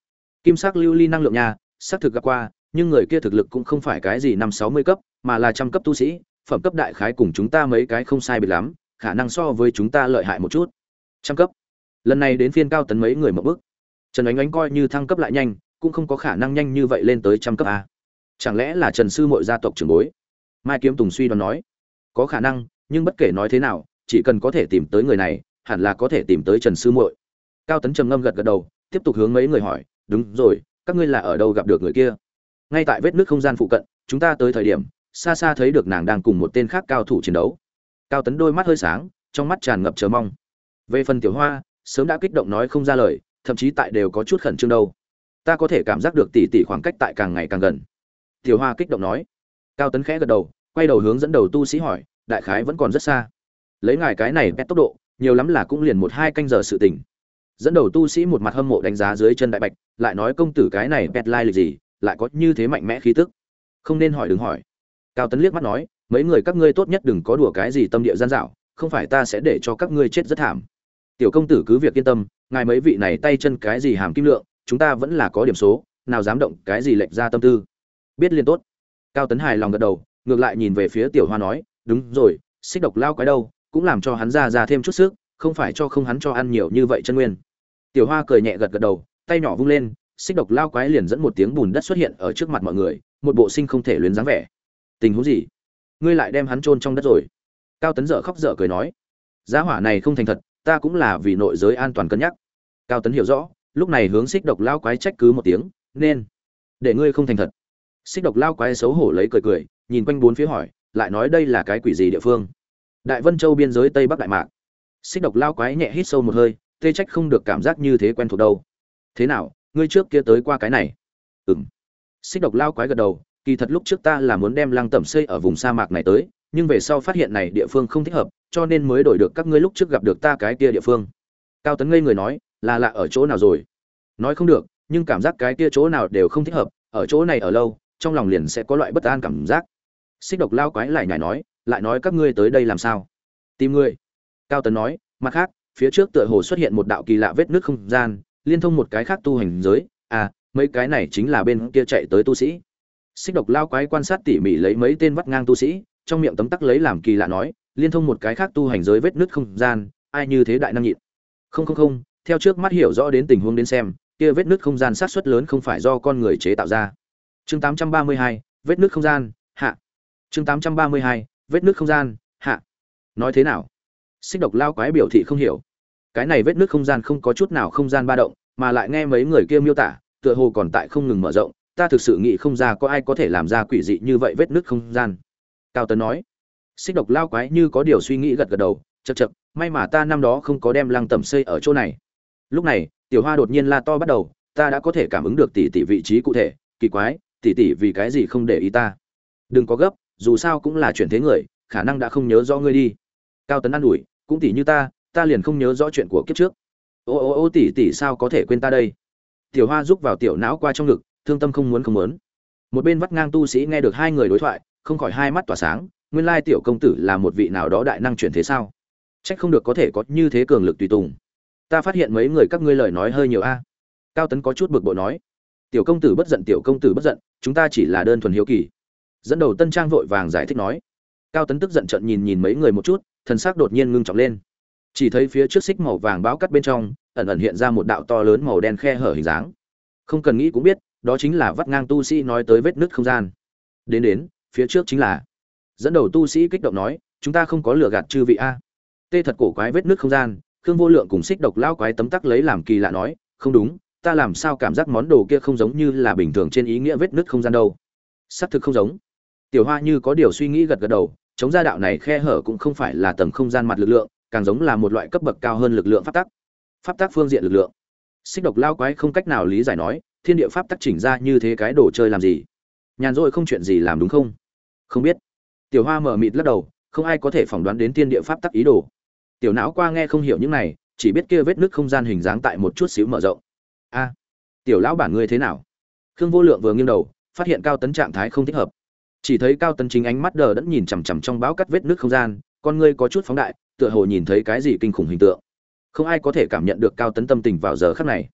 Kim sắc lưu ly năng lượng nha, xác thực gặp qua nhưng người kia thực lực cũng không phải cái gì năm sáu mươi cấp, mà là trăm cấp tu sĩ, phẩm cấp đại khái cùng chúng ta mấy cái không sai biệt lắm, khả năng so với chúng ta lợi hại một chút. Trăm cấp. Lần này đến phiên cao tấn mấy người một bước. Trần ánh ánh coi như thăng cấp lại nhanh, cũng không có khả năng nhanh như vậy lên tới trăm cấp a. Chẳng lẽ là trần sư mội gia tộc trưởng bối? Mai kiếm tùng suy đoán nói. Có khả năng, nhưng bất kể nói thế nào, chỉ cần có thể tìm tới người này, hẳn là có thể tìm tới trần sư muội. Cao tấn trầm ngâm gật gật đầu, tiếp tục hướng mấy người hỏi, đúng rồi, các ngươi là ở đâu gặp được người kia? Ngay tại vết nước không gian phụ cận, chúng ta tới thời điểm, xa xa thấy được nàng đang cùng một tên khác cao thủ chiến đấu. Cao tấn đôi mắt hơi sáng, trong mắt tràn ngập chờ mong. Về phần tiểu hoa, sớm đã kích động nói không ra lời, thậm chí tại đều có chút khẩn trương đâu. Ta có thể cảm giác được tỷ tỷ khoảng cách tại càng ngày càng gần. Tiểu hoa kích động nói. Cao tấn khẽ gật đầu, quay đầu hướng dẫn đầu tu sĩ hỏi, đại khái vẫn còn rất xa. Lấy ngài cái này bét tốc độ, nhiều lắm là cũng liền một hai canh giờ sự tỉnh dẫn đầu tu sĩ một mặt hâm mộ đánh giá dưới chân đại bạch, lại nói công tử cái này bét lai lịch gì lại có như thế mạnh mẽ khí tức. Không nên hỏi đừng hỏi. Cao tấn liếc mắt nói, mấy người các ngươi tốt nhất đừng có đùa cái gì tâm địa gian dạo, không phải ta sẽ để cho các ngươi chết rất thảm. Tiểu công tử cứ việc yên tâm, ngài mấy vị này tay chân cái gì hàm kim lượng, chúng ta vẫn là có điểm số, nào dám động cái gì lệch ra tâm tư. Biết liên tốt. Cao tấn hài lòng gật đầu, ngược lại nhìn về phía tiểu hoa nói, đúng rồi, xích độc lao cái đâu, cũng làm cho hắn ra ra thêm chút sức, không phải cho không hắn cho ăn nhiều như vậy chân nguyên. Tiểu hoa cười nhẹ gật gật đầu, tay nhỏ vung lên xích độc lao quái liền dẫn một tiếng bùn đất xuất hiện ở trước mặt mọi người, một bộ sinh không thể luyến dáng vẻ. Tình huống gì? Ngươi lại đem hắn chôn trong đất rồi. Cao tấn dở khóc dở cười nói, giá hỏa này không thành thật, ta cũng là vì nội giới an toàn cân nhắc. Cao tấn hiểu rõ, lúc này hướng xích độc lao quái trách cứ một tiếng, nên, để ngươi không thành thật. Xích độc lao quái xấu hổ lấy cười cười, nhìn quanh bốn phía hỏi, lại nói đây là cái quỷ gì địa phương? Đại vân châu biên giới tây bắc đại mạc. Xích độc lao quái nhẹ hít sâu một hơi, tê trách không được cảm giác như thế quen thuộc đâu. Thế nào ngươi trước kia tới qua cái này. Ừ m xích độc lao quái gật đầu, kỳ thật lúc trước ta là muốn đem lăng tẩm xây ở vùng sa mạc này tới, nhưng về sau phát hiện này địa phương không thích hợp, cho nên mới đổi được các ngươi lúc trước gặp được ta cái kia địa phương. Cao tấn ngây người nói, là lạ ở chỗ nào rồi? Nói không được, nhưng cảm giác cái kia chỗ nào đều không thích hợp, ở chỗ này ở lâu, trong lòng liền sẽ có loại bất an cảm giác. Xích độc lao quái lại nhảy nói, lại nói các ngươi tới đây làm sao? Tìm ngươi. Cao tấn nói, mặt khác, phía trước tựa hồ xuất hiện một đạo kỳ lạ vết nước không gian liên thông một cái khác tu hành giới à mấy cái này chính là bên kia chạy tới tu sĩ. Xích độc lao quái quan sát tỉ mỉ lấy mấy tên vắt ngang tu sĩ trong miệng tấm tắc lấy làm kỳ lạ nói liên thông một cái khác tu hành giới vết nứt không gian ai như thế đại năng nhịn. Không không không theo trước mắt hiểu rõ đến tình huống đến xem kia vết nứt không gian sát xuất lớn không phải do con người chế tạo ra. Chương 832, vết nứt không gian hạ. Chương 832, vết nứt không gian hạ. Nói thế nào? Xích độc lao quái biểu thị không hiểu cái này vết nước không gian không có chút nào không gian ba động, mà lại nghe mấy người kia miêu tả, tựa hồ còn tại không ngừng mở rộng, ta thực sự nghĩ không ra có ai có thể làm ra quỷ dị như vậy vết nước không gian. Cao tấn nói, xích độc lao quái như có điều suy nghĩ gật gật đầu chật chật may mà ta năm đó không có đem lăng tẩm xây ở chỗ này. Lúc này, tiểu hoa đột nhiên la to bắt đầu, ta đã có thể cảm ứng được tỷ tỷ vị trí cụ thể, kỳ quái, tỷ tỷ vì cái gì không để ý ta? Đừng có gấp, dù sao cũng là chuyển thế người, khả năng đã không nhớ rõ ngươi đi. Cao tấn an ủi, cũng tỷ như ta ta liền không nhớ rõ chuyện của kiếp trước. Ô ô ô, tỷ tỷ sao có thể quên ta đây? Tiểu hoa rúc vào tiểu não qua trong ngực, thương tâm không muốn không muốn. Một bên vắt ngang tu sĩ nghe được hai người đối thoại, không khỏi hai mắt tỏa sáng, nguyên lai tiểu công tử là một vị nào đó đại năng chuyển thế sao? Trách không được có thể có như thế cường lực tùy tùng. Ta phát hiện mấy người các ngươi lời nói hơi nhiều a. Cao tấn có chút bực bội nói. Tiểu công tử bất giận, tiểu công tử bất giận, chúng ta chỉ là đơn thuần hiếu kỳ. Dẫn đầu tân trang vội vàng giải thích nói. Cao tấn tức giận trận nhìn nhìn mấy người một chút, thần sắc đột nhiên ngưng trọng lên chỉ thấy phía trước xích màu vàng báo cắt bên trong, ẩn ẩn hiện ra một đạo to lớn màu đen khe hở hình dáng. Không cần nghĩ cũng biết, đó chính là vắt ngang tu sĩ nói tới vết nứt không gian. Đến đến, phía trước chính là. Dẫn đầu tu sĩ kích động nói, chúng ta không có lừa gạt chư vị a. Tê thật cổ quái vết nứt không gian, khương vô lượng cùng xích độc lao quái tấm tắc lấy làm kỳ lạ nói, không đúng, ta làm sao cảm giác món đồ kia không giống như là bình thường trên ý nghĩa vết nứt không gian đâu. Xác thực không giống. Tiểu hoa như có điều suy nghĩ gật gật đầu, chống ra đạo này khe hở cũng không phải là tầng không gian mặt lực lượng càng giống là một loại cấp bậc cao hơn lực lượng pháp tắc. Pháp tắc phương diện lực lượng. Xích độc lao quái không cách nào lý giải nói, thiên địa pháp tắc chỉnh ra như thế cái đồ chơi làm gì? Nhàn rỗi không chuyện gì làm đúng không? Không biết. Tiểu hoa mở mịt lắc đầu, không ai có thể phỏng đoán đến thiên địa pháp tắc ý đồ. Tiểu não qua nghe không hiểu những này, chỉ biết kia vết nứt không gian hình dáng tại một chút xíu mở rộng. A, tiểu lão bản ngươi thế nào? Khương vô lượng vừa nghiêng đầu, phát hiện cao tấn trạng thái không thích hợp. Chỉ thấy cao tấn chính ánh mắt đờ đẫn nhìn chằm chằm trong báo cắt vết nước không gian, con ngươi có chút phóng đại tựa hồ nhìn thấy cái gì kinh khủng hình tượng. Không ai có thể cảm nhận được cao tấn tâm tình vào giờ khắc này.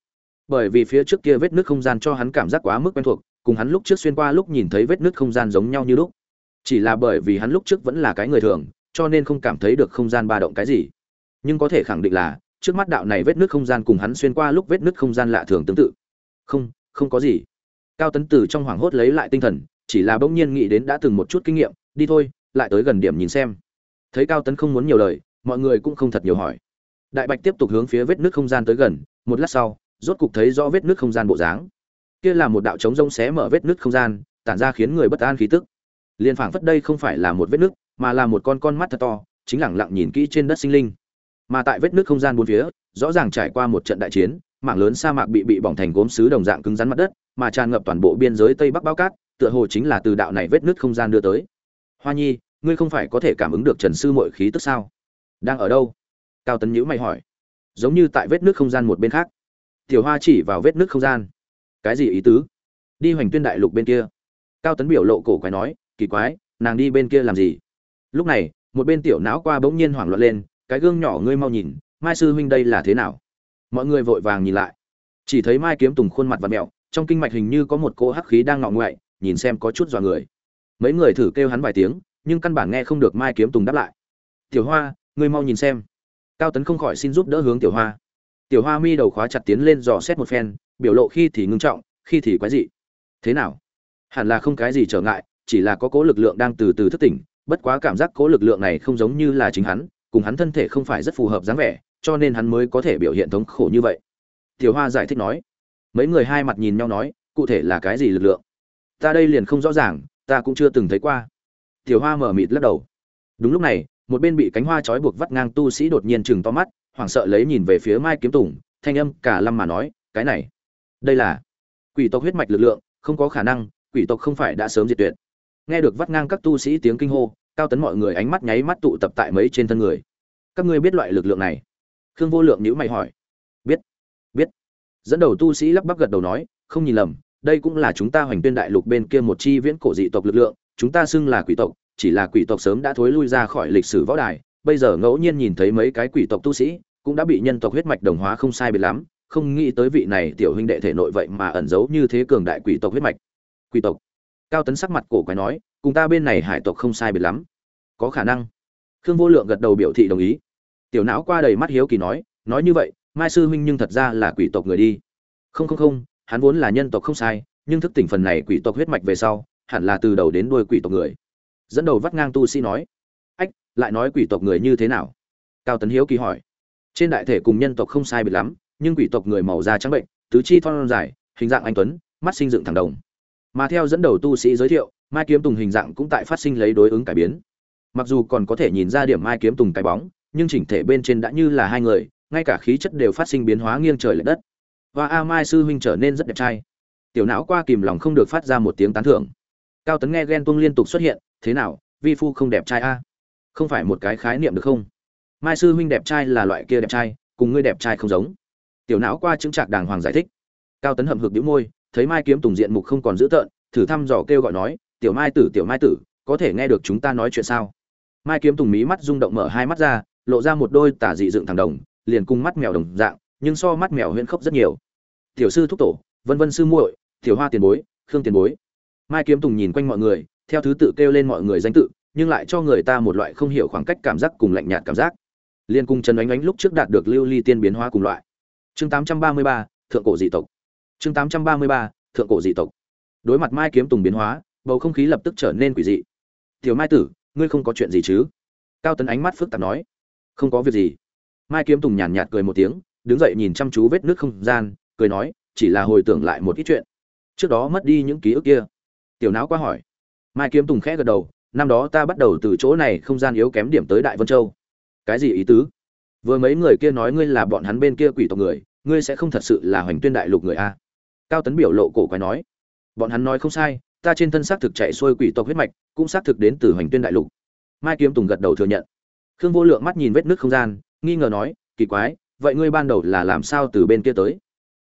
Bởi vì phía trước kia vết nước không gian cho hắn cảm giác quá mức quen thuộc, cùng hắn lúc trước xuyên qua lúc nhìn thấy vết nước không gian giống nhau như lúc. Chỉ là bởi vì hắn lúc trước vẫn là cái người thường, cho nên không cảm thấy được không gian ba động cái gì. Nhưng có thể khẳng định là, trước mắt đạo này vết nước không gian cùng hắn xuyên qua lúc vết nước không gian lạ thường tương tự. Không không có gì. Cao tấn từ trong hoảng hốt lấy lại tinh thần, chỉ là bỗng nhiên nghĩ đến đã từng một chút kinh nghiệm, đi thôi, lại tới gần điểm nhìn xem. Thấy cao tấn không muốn nhiều lời mọi người cũng không thật nhiều hỏi. Đại bạch tiếp tục hướng phía vết nước không gian tới gần, một lát sau, rốt cục thấy rõ vết nước không gian bộ dáng. Kia là một đạo trống rông xé mở vết nước không gian, tản ra khiến người bất an khí tức. Liên phảng phất đây không phải là một vết nước, mà là một con con mắt thật to, chính lẳng lặng nhìn kỹ trên đất sinh linh. Mà tại vết nước không gian bốn phía, rõ ràng trải qua một trận đại chiến, mảng lớn sa mạc bị bị bỏng thành gốm sứ đồng dạng cứng rắn mặt đất, mà tràn ngập toàn bộ biên giới tây bắc bao cát, tựa hồ chính là từ đạo này vết nước không gian đưa tới. Hoa nhi, ngươi không phải có thể cảm ứng được trần sư muội khí tức sao? Đang ở đâu? Cao tấn nhữ mày hỏi. Giống như tại vết nước không gian một bên khác. Tiểu hoa chỉ vào vết nước không gian. Cái gì ý tứ? Đi hoành tuyên đại lục bên kia. Cao tấn biểu lộ cổ quái nói, kỳ quái, nàng đi bên kia làm gì? Lúc này, một bên tiểu não qua bỗng nhiên hoảng loạn lên, cái gương nhỏ ngươi mau nhìn, mai sư huynh đây là thế nào? Mọi người vội vàng nhìn lại. Chỉ thấy mai kiếm tùng khuôn mặt và mẹo, trong kinh mạch hình như có một cỗ hắc khí đang ngọ ngoại nhìn xem có chút dọa người. Mấy người thử kêu hắn vài tiếng, nhưng căn bản nghe không được mai kiếm tùng đáp lại. Tiểu hoa ngươi mau nhìn xem. Cao tấn không khỏi xin giúp đỡ hướng tiểu hoa. Tiểu hoa mi đầu khóa chặt tiến lên dò xét một phen, biểu lộ khi thì ngưng trọng, khi thì quái dị. Thế nào? Hẳn là không cái gì trở ngại, chỉ là có cố lực lượng đang từ từ thức tỉnh, bất quá cảm giác cố lực lượng này không giống như là chính hắn, cùng hắn thân thể không phải rất phù hợp dáng vẻ, cho nên hắn mới có thể biểu hiện thống khổ như vậy. Tiểu hoa giải thích nói. Mấy người hai mặt nhìn nhau nói, cụ thể là cái gì lực lượng? Ta đây liền không rõ ràng, ta cũng chưa từng thấy qua. Tiểu hoa mở mịt lắc đầu. Đúng lúc này một bên bị cánh hoa trói buộc vắt ngang tu sĩ đột nhiên chừng to mắt, hoảng sợ lấy nhìn về phía mai kiếm tùng, thanh âm cả lâm mà nói, cái này, đây là quỷ tộc huyết mạch lực lượng, không có khả năng, quỷ tộc không phải đã sớm diệt tuyệt. Nghe được vắt ngang các tu sĩ tiếng kinh hô, cao tấn mọi người ánh mắt nháy mắt tụ tập tại mấy trên thân người. Các ngươi biết loại lực lượng này? Khương vô lượng nhữ mày hỏi. Biết biết. Dẫn đầu tu sĩ lắp bắp gật đầu nói, không nhìn lầm, đây cũng là chúng ta hoành tuyên đại lục bên kia một chi viễn cổ dị tộc lực lượng, chúng ta xưng là quỷ tộc chỉ là quỷ tộc sớm đã thối lui ra khỏi lịch sử võ đài, bây giờ ngẫu nhiên nhìn thấy mấy cái quỷ tộc tu sĩ, cũng đã bị nhân tộc huyết mạch đồng hóa không sai biệt lắm, không nghĩ tới vị này tiểu huynh đệ thể nội vậy mà ẩn giấu như thế cường đại quỷ tộc huyết mạch. Quỷ tộc. Cao tấn sắc mặt cổ quái nói, cùng ta bên này hải tộc không sai biệt lắm. Có khả năng. Khương vô lượng gật đầu biểu thị đồng ý. Tiểu não qua đầy mắt hiếu kỳ nói nói như vậy, mai sư huynh nhưng thật ra là quỷ tộc người đi. Không không không, hắn vốn là nhân tộc không sai, nhưng thức tỉnh phần này quỷ tộc huyết mạch về sau, hẳn là từ đầu đến đuôi quỷ tộc người dẫn đầu vắt ngang tu sĩ nói, ách, lại nói quỷ tộc người như thế nào? Cao tấn hiếu kỳ hỏi, trên đại thể cùng nhân tộc không sai biệt lắm, nhưng quỷ tộc người màu da trắng bệnh, tứ chi thon dài, hình dạng anh tuấn, mắt sinh dựng thẳng đồng. Mà theo dẫn đầu tu sĩ giới thiệu, mai kiếm tùng hình dạng cũng tại phát sinh lấy đối ứng cải biến. Mặc dù còn có thể nhìn ra điểm mai kiếm tùng cái bóng, nhưng chỉnh thể bên trên đã như là hai người, ngay cả khí chất đều phát sinh biến hóa nghiêng trời l ệ đất. Và a mai sư huynh trở nên rất đẹp trai. Tiểu não qua kìm lòng không được phát ra một tiếng tán thưởng. Cao tấn nghe ghen tuông liên tục xuất hiện thế nào, vi phu không đẹp trai a? Không phải một cái khái niệm được không? Mai sư huynh đẹp trai là loại kia đẹp trai, cùng ngươi đẹp trai không giống. Tiểu não qua chứng trạc đàng hoàng giải thích. Cao tấn hậm hực đĩu môi, thấy mai kiếm tùng diện mục không còn dữ tợn, thử thăm dò kêu gọi nói, tiểu mai tử, tiểu mai tử, có thể nghe được chúng ta nói chuyện sao? Mai kiếm tùng mí mắt rung động mở hai mắt ra, lộ ra một đôi tả dị dựng thẳng đồng, liền cung mắt mèo đồng dạng, nhưng so mắt mèo huyễn khốc rất nhiều. Tiểu sư thúc tổ, vân vân sư muội, tiểu hoa tiền bối, khương tiền bối. Mai kiếm tùng nhìn quanh mọi người theo thứ tự kêu lên mọi người danh tự nhưng lại cho người ta một loại không hiểu khoảng cách cảm giác cùng lạnh nhạt cảm giác. Liên cung trần ánh ánh lúc trước đạt được lưu ly tiên biến hóa cùng loại. Chương 833, thượng cổ dị tộc. Chương 833, thượng cổ dị tộc. Đối mặt mai kiếm tùng biến hóa bầu không khí lập tức trở nên quỷ dị. Tiểu mai tử ngươi không có chuyện gì chứ? Cao tấn ánh mắt phức tạp nói. Không có việc gì. Mai kiếm tùng nhàn nhạt cười một tiếng đứng dậy nhìn chăm chú vết nước không gian cười nói chỉ là hồi tưởng lại một ít chuyện. Trước đó mất đi những ký ức kia. Tiểu não qua hỏi mai kiếm tùng khẽ gật đầu, năm đó ta bắt đầu từ chỗ này không gian yếu kém điểm tới đại vân châu. Cái gì ý tứ? Vừa mấy người kia nói ngươi là bọn hắn bên kia quỷ tộc người, ngươi sẽ không thật sự là hoành tuyên đại lục người a? Cao tấn biểu lộ cổ quái nói, bọn hắn nói không sai, ta trên thân xác thực chạy xuôi quỷ tộc huyết mạch, cũng xác thực đến từ hoành tuyên đại lục. Mai kiếm tùng gật đầu thừa nhận. Khương vô lượng mắt nhìn vết nước không gian, nghi ngờ nói, kỳ quái, vậy ngươi ban đầu là làm sao từ bên kia tới?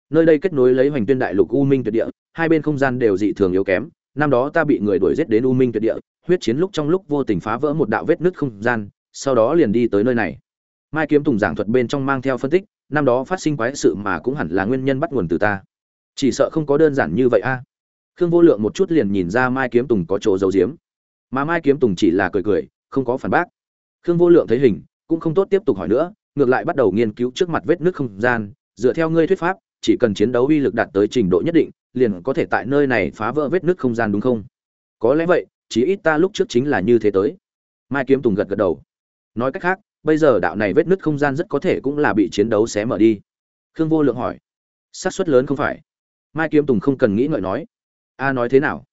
Nơi đây kết nối lấy hoành tuyên đại lục u minh tuyệt địa, hai bên không gian đều dị thường yếu kém năm đó ta bị người đuổi giết đến u minh tuyệt địa, huyết chiến lúc trong lúc vô tình phá vỡ một đạo vết nứt không gian, sau đó liền đi tới nơi này. Mai kiếm tùng giảng thuật bên trong mang theo phân tích, năm đó phát sinh quái sự mà cũng hẳn là nguyên nhân bắt nguồn từ ta. Chỉ sợ không có đơn giản như vậy a. Khương vô lượng một chút liền nhìn ra mai kiếm tùng có chỗ giấu giếm. Mà mai kiếm tùng chỉ là cười cười, không có phản bác. Khương vô lượng thấy hình, cũng không tốt tiếp tục hỏi nữa, ngược lại bắt đầu nghiên cứu trước mặt vết nước không gian, dựa theo ngươi thuyết pháp, chỉ cần chiến đấu uy lực đạt tới trình độ nhất định liền có thể tại nơi này phá vỡ vết nước không gian đúng không? Có lẽ vậy, chí ít ta lúc trước chính là như thế tới. Mai kiếm tùng gật gật đầu. Nói cách khác, bây giờ đạo này vết nứt không gian rất có thể cũng là bị chiến đấu xé mở đi. Khương vô lượng hỏi. Xác suất lớn không phải? Mai kiếm tùng không cần nghĩ ngợi nói. A à, nói thế nào?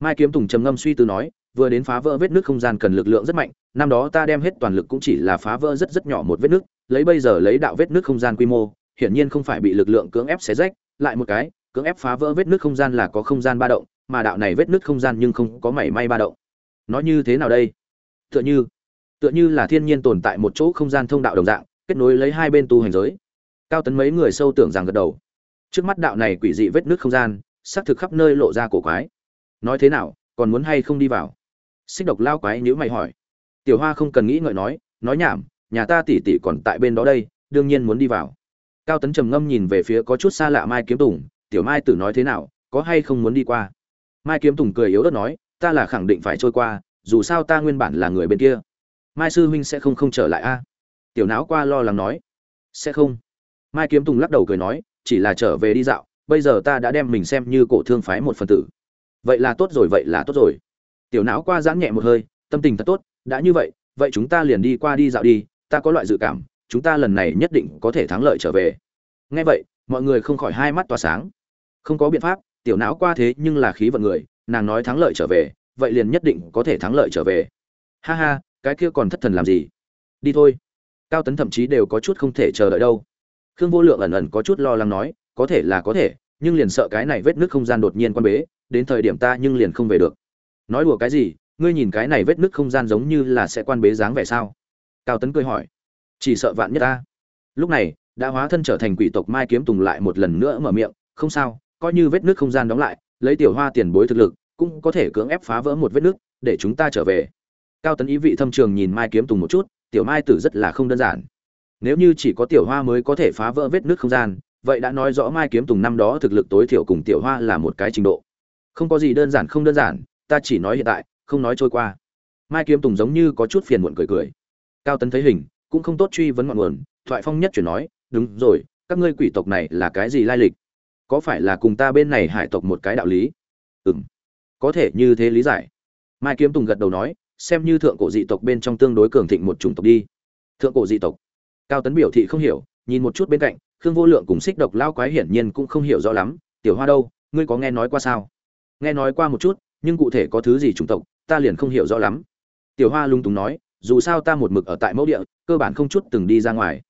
Mai kiếm tùng trầm ngâm suy tư nói, vừa đến phá vỡ vết nước không gian cần lực lượng rất mạnh, năm đó ta đem hết toàn lực cũng chỉ là phá vỡ rất rất nhỏ một vết nước lấy bây giờ lấy đạo vết nước không gian quy mô, hiển nhiên không phải bị lực lượng cưỡng ép xé rách, lại một cái cưỡng ép phá vỡ vết nứt không gian là có không gian ba động, mà đạo này vết nứt không gian nhưng không có mảy may ba động. Nói như thế nào đây? Tựa như tựa như là thiên nhiên tồn tại một chỗ không gian thông đạo đồng dạng, kết nối lấy hai bên tu hành giới. Cao tấn mấy người sâu tưởng rằng gật đầu. Trước mắt đạo này quỷ dị vết nứt không gian, xác thực khắp nơi lộ ra cổ quái. Nói thế nào, còn muốn hay không đi vào? Xích độc lao quái nếu mày hỏi. Tiểu hoa không cần nghĩ ngợi nói nói nhảm, nhà ta tỉ tỉ còn tại bên đó đây, đương nhiên muốn đi vào. Cao tấn trầm ngâm nhìn về phía có chút xa lạ mai kiếm tùng tiểu mai tử nói thế nào, có hay không muốn đi qua? Mai kiếm tùng cười yếu ớt nói, ta là khẳng định phải trôi qua, dù sao ta nguyên bản là người bên kia. Mai sư huynh sẽ không không trở lại a? Tiểu não qua lo lắng nói, sẽ không. Mai kiếm tùng lắc đầu cười nói, chỉ là trở về đi dạo, bây giờ ta đã đem mình xem như cổ thương phái một phần tử. Vậy là tốt rồi, vậy là tốt rồi. Tiểu não qua giãn nhẹ một hơi, tâm tình thật tốt, đã như vậy vậy chúng ta liền đi qua đi dạo đi, ta có loại dự cảm, chúng ta lần này nhất định có thể thắng lợi trở về. Nghe vậy, mọi người không khỏi hai mắt tỏa sáng không có biện pháp, tiểu não qua thế nhưng là khí vận người, nàng nói thắng lợi trở về, vậy liền nhất định có thể thắng lợi trở về. Ha ha, cái kia còn thất thần làm gì? Đi thôi. Cao tấn thậm chí đều có chút không thể chờ đợi đâu. Khương vô lượng ẩn ẩn có chút lo lắng nói, có thể là có thể, nhưng liền sợ cái này vết nước không gian đột nhiên quan bế, đến thời điểm ta nhưng liền không về được. Nói đùa cái gì, ngươi nhìn cái này vết nước không gian giống như là sẽ quan bế dáng vẻ sao? Cao tấn cười hỏi. Chỉ sợ vạn nhất ta. Lúc này, đã hóa thân trở thành quỷ tộc mai kiếm tùng lại một lần nữa mở miệng, không sao coi như vết nước không gian đóng lại, lấy tiểu hoa tiền bối thực lực, cũng có thể cưỡng ép phá vỡ một vết nước, để chúng ta trở về. Cao tấn ý vị thâm trường nhìn mai kiếm tùng một chút, tiểu mai tử rất là không đơn giản. Nếu như chỉ có tiểu hoa mới có thể phá vỡ vết nước không gian, vậy đã nói rõ mai kiếm tùng năm đó thực lực tối thiểu cùng tiểu hoa là một cái trình độ. Không có gì đơn giản không đơn giản, ta chỉ nói hiện tại, không nói trôi qua. Mai kiếm tùng giống như có chút phiền muộn cười cười. Cao tấn thấy hình, cũng không tốt truy vấn ngọn nguồn, thoại phong nhất chuyển nói, đúng rồi, các ngươi quỷ tộc này là cái gì lai lịch? Có phải là cùng ta bên này hải tộc một cái đạo lý? Ừ m có thể như thế lý giải. Mai kiếm tùng gật đầu nói, xem như thượng cổ dị tộc bên trong tương đối cường thịnh một chủng tộc đi. Thượng cổ dị tộc. Cao tấn biểu thị không hiểu, nhìn một chút bên cạnh, khương vô lượng cùng xích độc lao quái hiển nhiên cũng không hiểu rõ lắm. Tiểu hoa đâu, ngươi có nghe nói qua sao? Nghe nói qua một chút, nhưng cụ thể có thứ gì chủng tộc, ta liền không hiểu rõ lắm. Tiểu hoa lung túng nói, dù sao ta một mực ở tại mẫu địa, cơ bản không chút từng đi ra ngoài.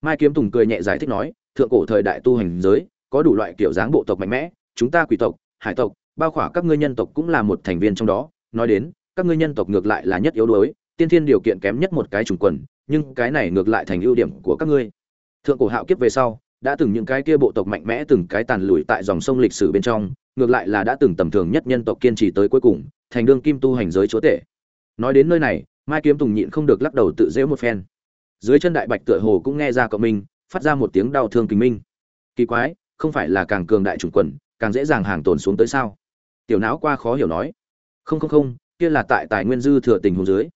Mai kiếm tùng cười nhẹ giải thích nói, thượng cổ thời đại tu hành giới có đủ loại kiểu dáng bộ tộc mạnh mẽ, chúng ta quỷ tộc, hải tộc, bao khỏa các ngươi nhân tộc cũng là một thành viên trong đó. Nói đến, các ngươi nhân tộc ngược lại là nhất yếu đuối, tiên thiên điều kiện kém nhất một cái trùng quần, nhưng cái này ngược lại thành ưu điểm của các ngươi. Thượng cổ hạo kiếp về sau, đã từng những cái kia bộ tộc mạnh mẽ từng cái tàn lùi tại dòng sông lịch sử bên trong, ngược lại là đã từng tầm thường nhất nhân tộc kiên trì tới cuối cùng, thành đương kim tu hành giới chúa tể. Nói đến nơi này, mai kiếm tùng nhịn không được lắc đầu tự dễu một phen. Dưới chân đại bạch tựa hồ cũng nghe ra cậu mình, phát ra một tiếng đau thương kinh minh. Kỳ quái không phải là càng cường đại chủng quần, càng dễ dàng hàng tồn xuống tới sao? Tiểu não qua khó hiểu nói. Không không không, kia là tại tài nguyên dư thừa tình hồ dưới.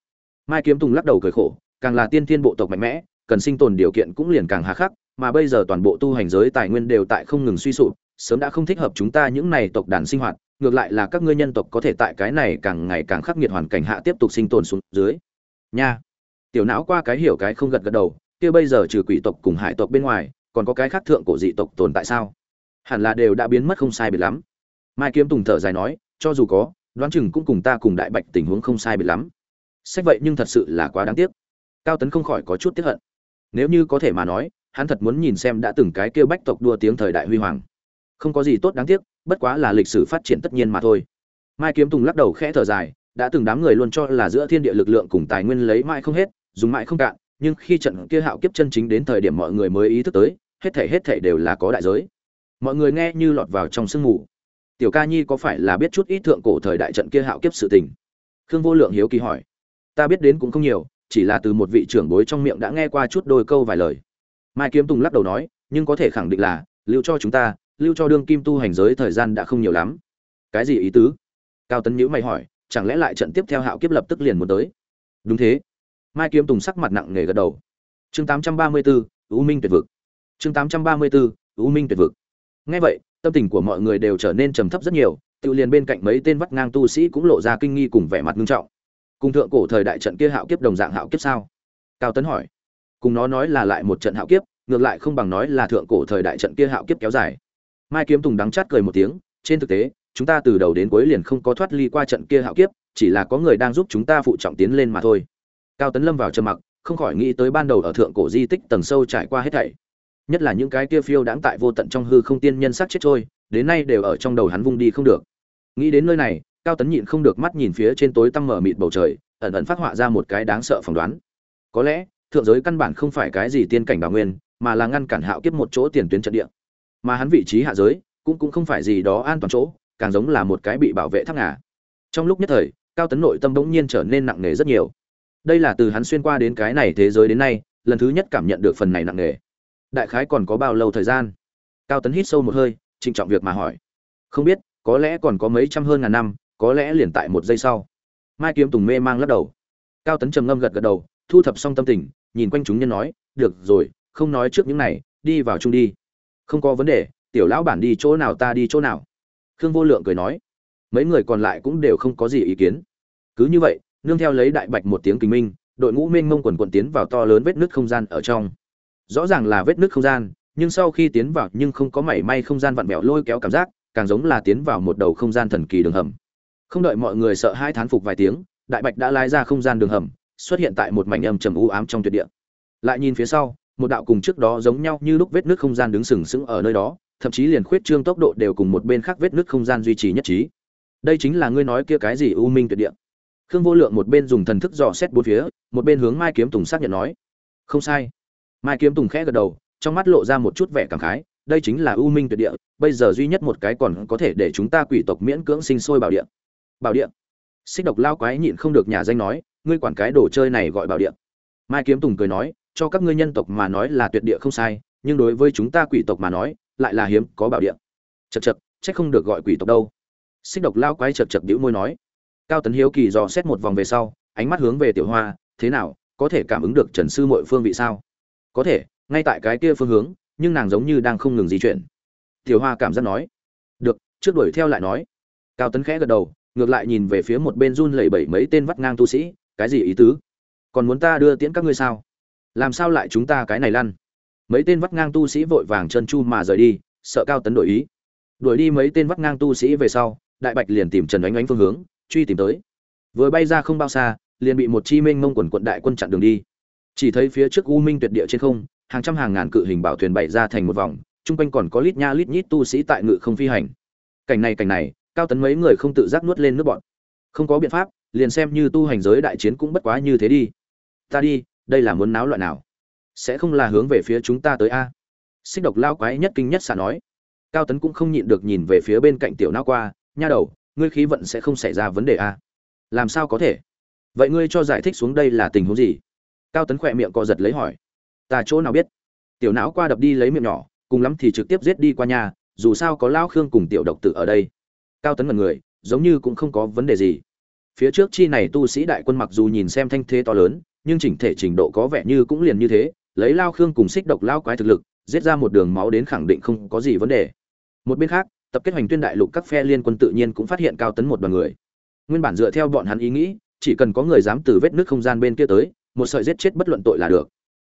Mai kiếm tùng lắc đầu cười khổ, càng là tiên thiên bộ tộc mạnh mẽ, cần sinh tồn điều kiện cũng liền càng hà khắc, mà bây giờ toàn bộ tu hành giới tài nguyên đều tại không ngừng suy sụp, sớm đã không thích hợp chúng ta những này tộc đàn sinh hoạt, ngược lại là các ngươi nhân tộc có thể tại cái này càng ngày càng khắc nghiệt hoàn cảnh hạ tiếp tục sinh tồn xuống dưới. Nha. Tiểu não qua cái hiểu cái không gật gật đầu, kia bây giờ trừ quỷ tộc cùng hải tộc bên ngoài còn có cái khác thượng cổ dị tộc tồn tại sao? Hẳn là đều đã biến mất không sai biệt lắm. Mai kiếm tùng thở dài nói, cho dù có, đoán chừng cũng cùng ta cùng đại bạch tình huống không sai biệt lắm. Sách vậy nhưng thật sự là quá đáng tiếc. Cao tấn không khỏi có chút tiếc hận. Nếu như có thể mà nói, hắn thật muốn nhìn xem đã từng cái kêu bách tộc đua tiếng thời đại huy hoàng. Không có gì tốt đáng tiếc, bất quá là lịch sử phát triển tất nhiên mà thôi. Mai kiếm tùng lắc đầu khẽ thở dài, đã từng đám người luôn cho là giữa thiên địa lực lượng cùng tài nguyên lấy mãi không hết, dùng mãi không cạn nhưng khi trận kia hạo kiếp chân chính đến thời điểm mọi người mới ý thức tới, hết thể hết thể đều là có đại giới. Mọi người nghe như lọt vào trong sương mù. Tiểu ca nhi có phải là biết chút ít thượng cổ thời đại trận kia hạo kiếp sự tình? Khương vô lượng hiếu kỳ hỏi. Ta biết đến cũng không nhiều, chỉ là từ một vị trưởng bối trong miệng đã nghe qua chút đôi câu vài lời. Mai kiếm tùng lắc đầu nói, nhưng có thể khẳng định là, lưu cho chúng ta, lưu cho đương kim tu hành giới thời gian đã không nhiều lắm. Cái gì ý tứ? Cao tấn nhữ mày hỏi, chẳng lẽ lại trận tiếp theo hạo kiếp lập tức liền muốn tới? Đúng thế mai kiếm tùng sắc mặt nặng nề gật đầu. Chương 834, u minh tuyệt vực. Chương 834, u minh tuyệt vực. Nghe vậy tâm tình của mọi người đều trở nên trầm thấp rất nhiều tự liền bên cạnh mấy tên vắt ngang tu sĩ cũng lộ ra kinh nghi cùng vẻ mặt nghiêm trọng. Cùng thượng cổ thời đại trận kia hạo kiếp đồng dạng hạo kiếp sao? Cao tấn hỏi. Cùng nó nói là lại một trận hạo kiếp ngược lại không bằng nói là thượng cổ thời đại trận kia hạo kiếp kéo dài. Mai kiếm tùng đắng chát cười một tiếng trên thực tế chúng ta từ đầu đến cuối liền không có thoát ly qua trận kia hạo kiếp chỉ là có người đang giúp chúng ta phụ trọng tiến lên mà thôi cao tấn lâm vào trầm mặc, không khỏi nghĩ tới ban đầu ở thượng cổ di tích tầng sâu trải qua hết thảy. Nhất là những cái kia phiêu đãng tại vô tận trong hư không tiên nhân sắc chết trôi, đến nay đều ở trong đầu hắn vung đi không được. Nghĩ đến nơi này, cao tấn nhịn không được mắt nhìn phía trên tối tăm mở mịt bầu trời, ẩn ẩn phát họa ra một cái đáng sợ phỏng đoán. Có lẽ, thượng giới căn bản không phải cái gì tiên cảnh bảo nguyên, mà là ngăn cản hạo kiếp một chỗ tiền tuyến trận địa. Mà hắn vị trí hạ giới, cũng cũng không phải gì đó an toàn chỗ, càng giống là một cái bị bảo vệ thác ngà. Trong lúc nhất thời, cao tấn nội tâm bỗng nhiên trở nên nặng nề rất nhiều đây là từ hắn xuyên qua đến cái này thế giới đến nay, lần thứ nhất cảm nhận được phần này nặng nề. Đại khái còn có bao lâu thời gian? Cao tấn hít sâu một hơi, trịnh trọng việc mà hỏi. Không biết, có lẽ còn có mấy trăm hơn ngàn năm, có lẽ liền tại một giây sau. Mai kiếm tùng mê mang lắc đầu. Cao tấn trầm ngâm gật gật đầu, thu thập xong tâm tình, nhìn quanh chúng nhân nói, được rồi, không nói trước những này, đi vào chung đi. Không có vấn đề, tiểu lão bản đi chỗ nào ta đi chỗ nào. Khương vô lượng cười nói. Mấy người còn lại cũng đều không có gì ý kiến. Cứ như vậy nương theo lấy đại bạch một tiếng kinh minh, đội ngũ mênh mông quần quần tiến vào to lớn vết nứt không gian ở trong. Rõ ràng là vết nứt không gian, nhưng sau khi tiến vào nhưng không có mảy may không gian vặn vẹo lôi kéo cảm giác, càng giống là tiến vào một đầu không gian thần kỳ đường hầm. Không đợi mọi người sợ hai thán phục vài tiếng, đại bạch đã lái ra không gian đường hầm, xuất hiện tại một mảnh âm trầm u ám trong tuyệt địa. Lại nhìn phía sau, một đạo cùng trước đó giống nhau như lúc vết nứt không gian đứng sừng sững ở nơi đó, thậm chí liền khuyết trương tốc độ đều cùng một bên khác vết nứt không gian duy trì nhất trí. Đây chính là ngươi nói kia cái gì u minh tuyệt địa khương vô lượng một bên dùng thần thức dò xét bốn phía, một bên hướng mai kiếm tùng xác nhận nói, không sai. Mai kiếm tùng khẽ gật đầu, trong mắt lộ ra một chút vẻ cảm khái, đây chính là u minh tuyệt địa, bây giờ duy nhất một cái còn có thể để chúng ta quỷ tộc miễn cưỡng sinh sôi bảo địa. Bảo địa? Xích độc lao quái nhịn không được nhà danh nói, ngươi quản cái đồ chơi này gọi bảo địa. Mai kiếm tùng cười nói, cho các ngươi nhân tộc mà nói là tuyệt địa không sai, nhưng đối với chúng ta quỷ tộc mà nói, lại là hiếm có bảo địa. Chật chật trách không được gọi quỷ tộc đâu. Xích độc lao quái chật chật bĩu môi nói cao tấn hiếu kỳ dò xét một vòng về sau, ánh mắt hướng về tiểu hoa, thế nào, có thể cảm ứng được trần sư mội phương vị sao? Có thể, ngay tại cái kia phương hướng, nhưng nàng giống như đang không ngừng di chuyển. Tiểu hoa cảm giác nói. Được, trước đuổi theo lại nói. Cao tấn khẽ gật đầu, ngược lại nhìn về phía một bên run lẩy bẩy mấy tên vắt ngang tu sĩ, cái gì ý tứ? Còn muốn ta đưa tiễn các ngươi sao? Làm sao lại chúng ta cái này lăn? Mấy tên vắt ngang tu sĩ vội vàng chân chu mà rời đi, sợ cao tấn đổi ý. Đuổi đi mấy tên vắt ngang tu sĩ về sau, đại bạch liền tìm trần oánh oánh phương hướng truy tìm tới. Vừa bay ra không bao xa, liền bị một chi minh mông quần quận đại quân chặn đường đi. Chỉ thấy phía trước u minh tuyệt địa trên không, hàng trăm hàng ngàn cự hình bảo thuyền bày ra thành một vòng, chung quanh còn có lít nha lít nhít tu sĩ tại ngự không phi hành. Cảnh này cảnh này, cao tấn mấy người không tự giác nuốt lên nước bọn. Không có biện pháp, liền xem như tu hành giới đại chiến cũng bất quá như thế đi. Ta đi, đây là muốn náo loạn nào? Sẽ không là hướng về phía chúng ta tới a? Xích độc lao quái nhất kinh nhất xả nói. Cao tấn cũng không nhịn được nhìn về phía bên cạnh tiểu não qua, nha đầu ngươi khí vận sẽ không xảy ra vấn đề a làm sao có thể? Vậy ngươi cho giải thích xuống đây là tình huống gì? Cao tấn khỏe miệng co giật lấy hỏi. Ta chỗ nào biết? Tiểu não qua đập đi lấy miệng nhỏ, cùng lắm thì trực tiếp giết đi qua nhà, dù sao có lao khương cùng tiểu độc tử ở đây. Cao tấn mật người, giống như cũng không có vấn đề gì. Phía trước chi này tu sĩ đại quân mặc dù nhìn xem thanh thế to lớn, nhưng chỉnh thể trình độ có vẻ như cũng liền như thế, lấy lao khương cùng xích độc lao quái thực lực, giết ra một đường máu đến khẳng định không có gì vấn đề. Một bên khác tập kết hoành tuyên đại lục các phe liên quân tự nhiên cũng phát hiện cao tấn một đoàn người. Nguyên bản dựa theo bọn hắn ý nghĩ, chỉ cần có người dám từ vết nước không gian bên kia tới, một sợi giết chết bất luận tội là được.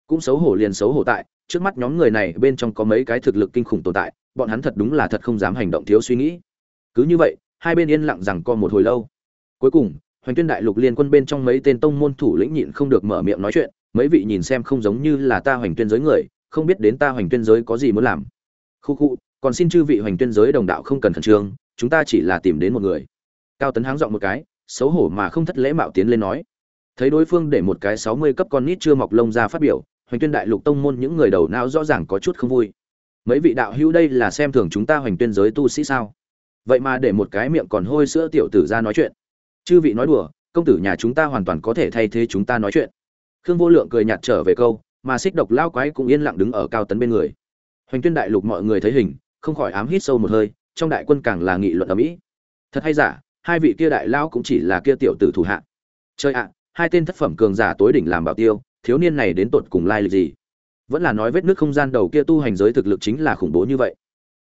Cũng xấu hổ liền xấu hổ tại, trước mắt nhóm người này bên trong có mấy cái thực lực kinh khủng tồn tại, bọn hắn thật đúng là thật không dám hành động thiếu suy nghĩ. Cứ như vậy, hai bên yên lặng rằng co một hồi lâu. Cuối cùng, hoành tuyên đại lục liên quân bên trong mấy tên tông môn thủ lĩnh nhịn không được mở miệng nói chuyện, mấy vị nhìn xem không giống như là ta hoành tuyên giới người, không biết đến ta hoành tuyên giới có gì muốn làm. Khu khu còn xin chư vị hoành tuyên giới đồng đạo không cần khẩn trương, chúng ta chỉ là tìm đến một người. Cao tấn háng dọn một cái, xấu hổ mà không thất lễ mạo tiến lên nói. Thấy đối phương để một cái sáu mươi cấp con nít chưa mọc lông ra phát biểu, hoành tuyên đại lục tông môn những người đầu não rõ ràng có chút không vui. Mấy vị đạo hữu đây là xem thường chúng ta hoành tuyên giới tu sĩ sao? Vậy mà để một cái miệng còn hôi sữa tiểu tử ra nói chuyện. Chư vị nói đùa, công tử nhà chúng ta hoàn toàn có thể thay thế chúng ta nói chuyện. Khương vô lượng cười nhạt trở về câu, mà xích độc lao quái cũng yên lặng đứng ở cao tấn bên người. Hoành tuyên đại lục mọi người thấy hình không khỏi ám hít sâu một hơi, trong đại quân càng là nghị luận ở mỹ. Thật hay giả, hai vị kia đại lão cũng chỉ là kia tiểu tử thủ hạ. Chơi ạ, hai tên thất phẩm cường giả tối đỉnh làm bảo tiêu, thiếu niên này đến tột cùng lai lịch gì? Vẫn là nói vết nước không gian đầu kia tu hành giới thực lực chính là khủng bố như vậy.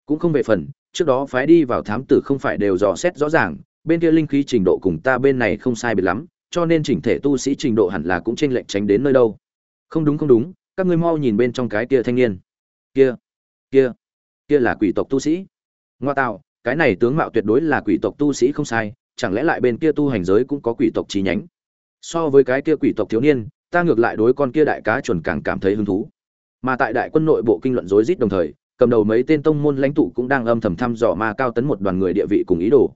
Cũng không về phần, trước đó phái đi vào thám tử không phải đều dò xét rõ ràng, bên kia linh khí trình độ cùng ta bên này không sai biệt lắm, cho nên chỉnh thể tu sĩ trình độ hẳn là cũng chênh lệch tránh đến nơi đâu. Không đúng không đúng, các ngươi mau nhìn bên trong cái kia thanh niên. Kia kia kia là quỷ tộc tu sĩ. Ngoa tạo, cái này tướng mạo tuyệt đối là quỷ tộc tu sĩ không sai, chẳng lẽ lại bên kia tu hành giới cũng có quỷ tộc chi nhánh? So với cái kia quỷ tộc thiếu niên, ta ngược lại đối con kia đại cá chuẩn càng cảm thấy hứng thú. Mà tại đại quân nội bộ kinh luận rối rít đồng thời, cầm đầu mấy tên tông môn lãnh tụ cũng đang âm thầm thăm dò ma cao tấn một đoàn người địa vị cùng ý đồ.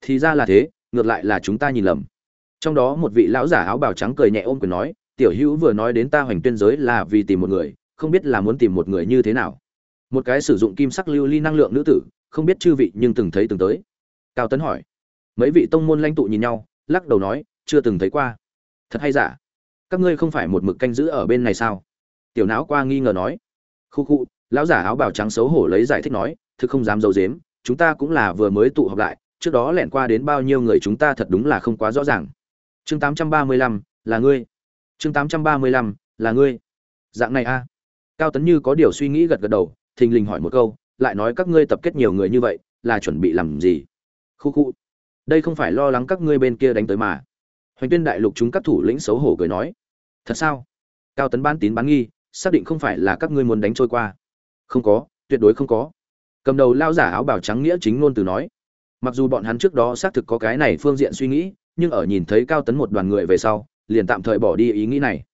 Thì ra là thế, ngược lại là chúng ta nhìn lầm. Trong đó một vị lão giả áo bào trắng cười nhẹ ôm quyền nói, tiểu hữu vừa nói đến ta hoành tuyên giới là vì tìm một người, không biết là muốn tìm một người như thế nào một cái sử dụng kim sắc lưu ly năng lượng nữ tử, không biết chư vị nhưng từng thấy từng tới. Cao tấn hỏi. Mấy vị tông môn lãnh tụ nhìn nhau, lắc đầu nói, chưa từng thấy qua. Thật hay giả? Các ngươi không phải một mực canh giữ ở bên này sao? Tiểu não qua nghi ngờ nói. Khu khu, lão giả áo bào trắng xấu hổ lấy giải thích nói, thực không dám d i ấ u dếm chúng ta cũng là vừa mới tụ họp lại, trước đó lẻn qua đến bao nhiêu người chúng ta thật đúng là không quá rõ ràng. Chương tám trăm ba mươi lăm, là ngươi. Chương tám trăm ba mươi lăm, là ngươi. Dạng này a. Cao tấn như có điều suy nghĩ gật gật đầu thình lình hỏi một câu, lại nói các ngươi tập kết nhiều người như vậy, là chuẩn bị làm gì? Khu khu. Đây không phải lo lắng các ngươi bên kia đánh tới mà. Hoành tuyên đại lục chúng các thủ lĩnh xấu hổ cười nói. Thật sao? Cao tấn bán tín bán nghi, xác định không phải là các ngươi muốn đánh trôi qua. Không có, tuyệt đối không có. Cầm đầu lao giả áo bào trắng nghĩa chính ngôn từ nói. Mặc dù bọn hắn trước đó xác thực có cái này phương diện suy nghĩ, nhưng ở nhìn thấy cao tấn một đoàn người về sau, liền tạm thời bỏ đi ý nghĩ này.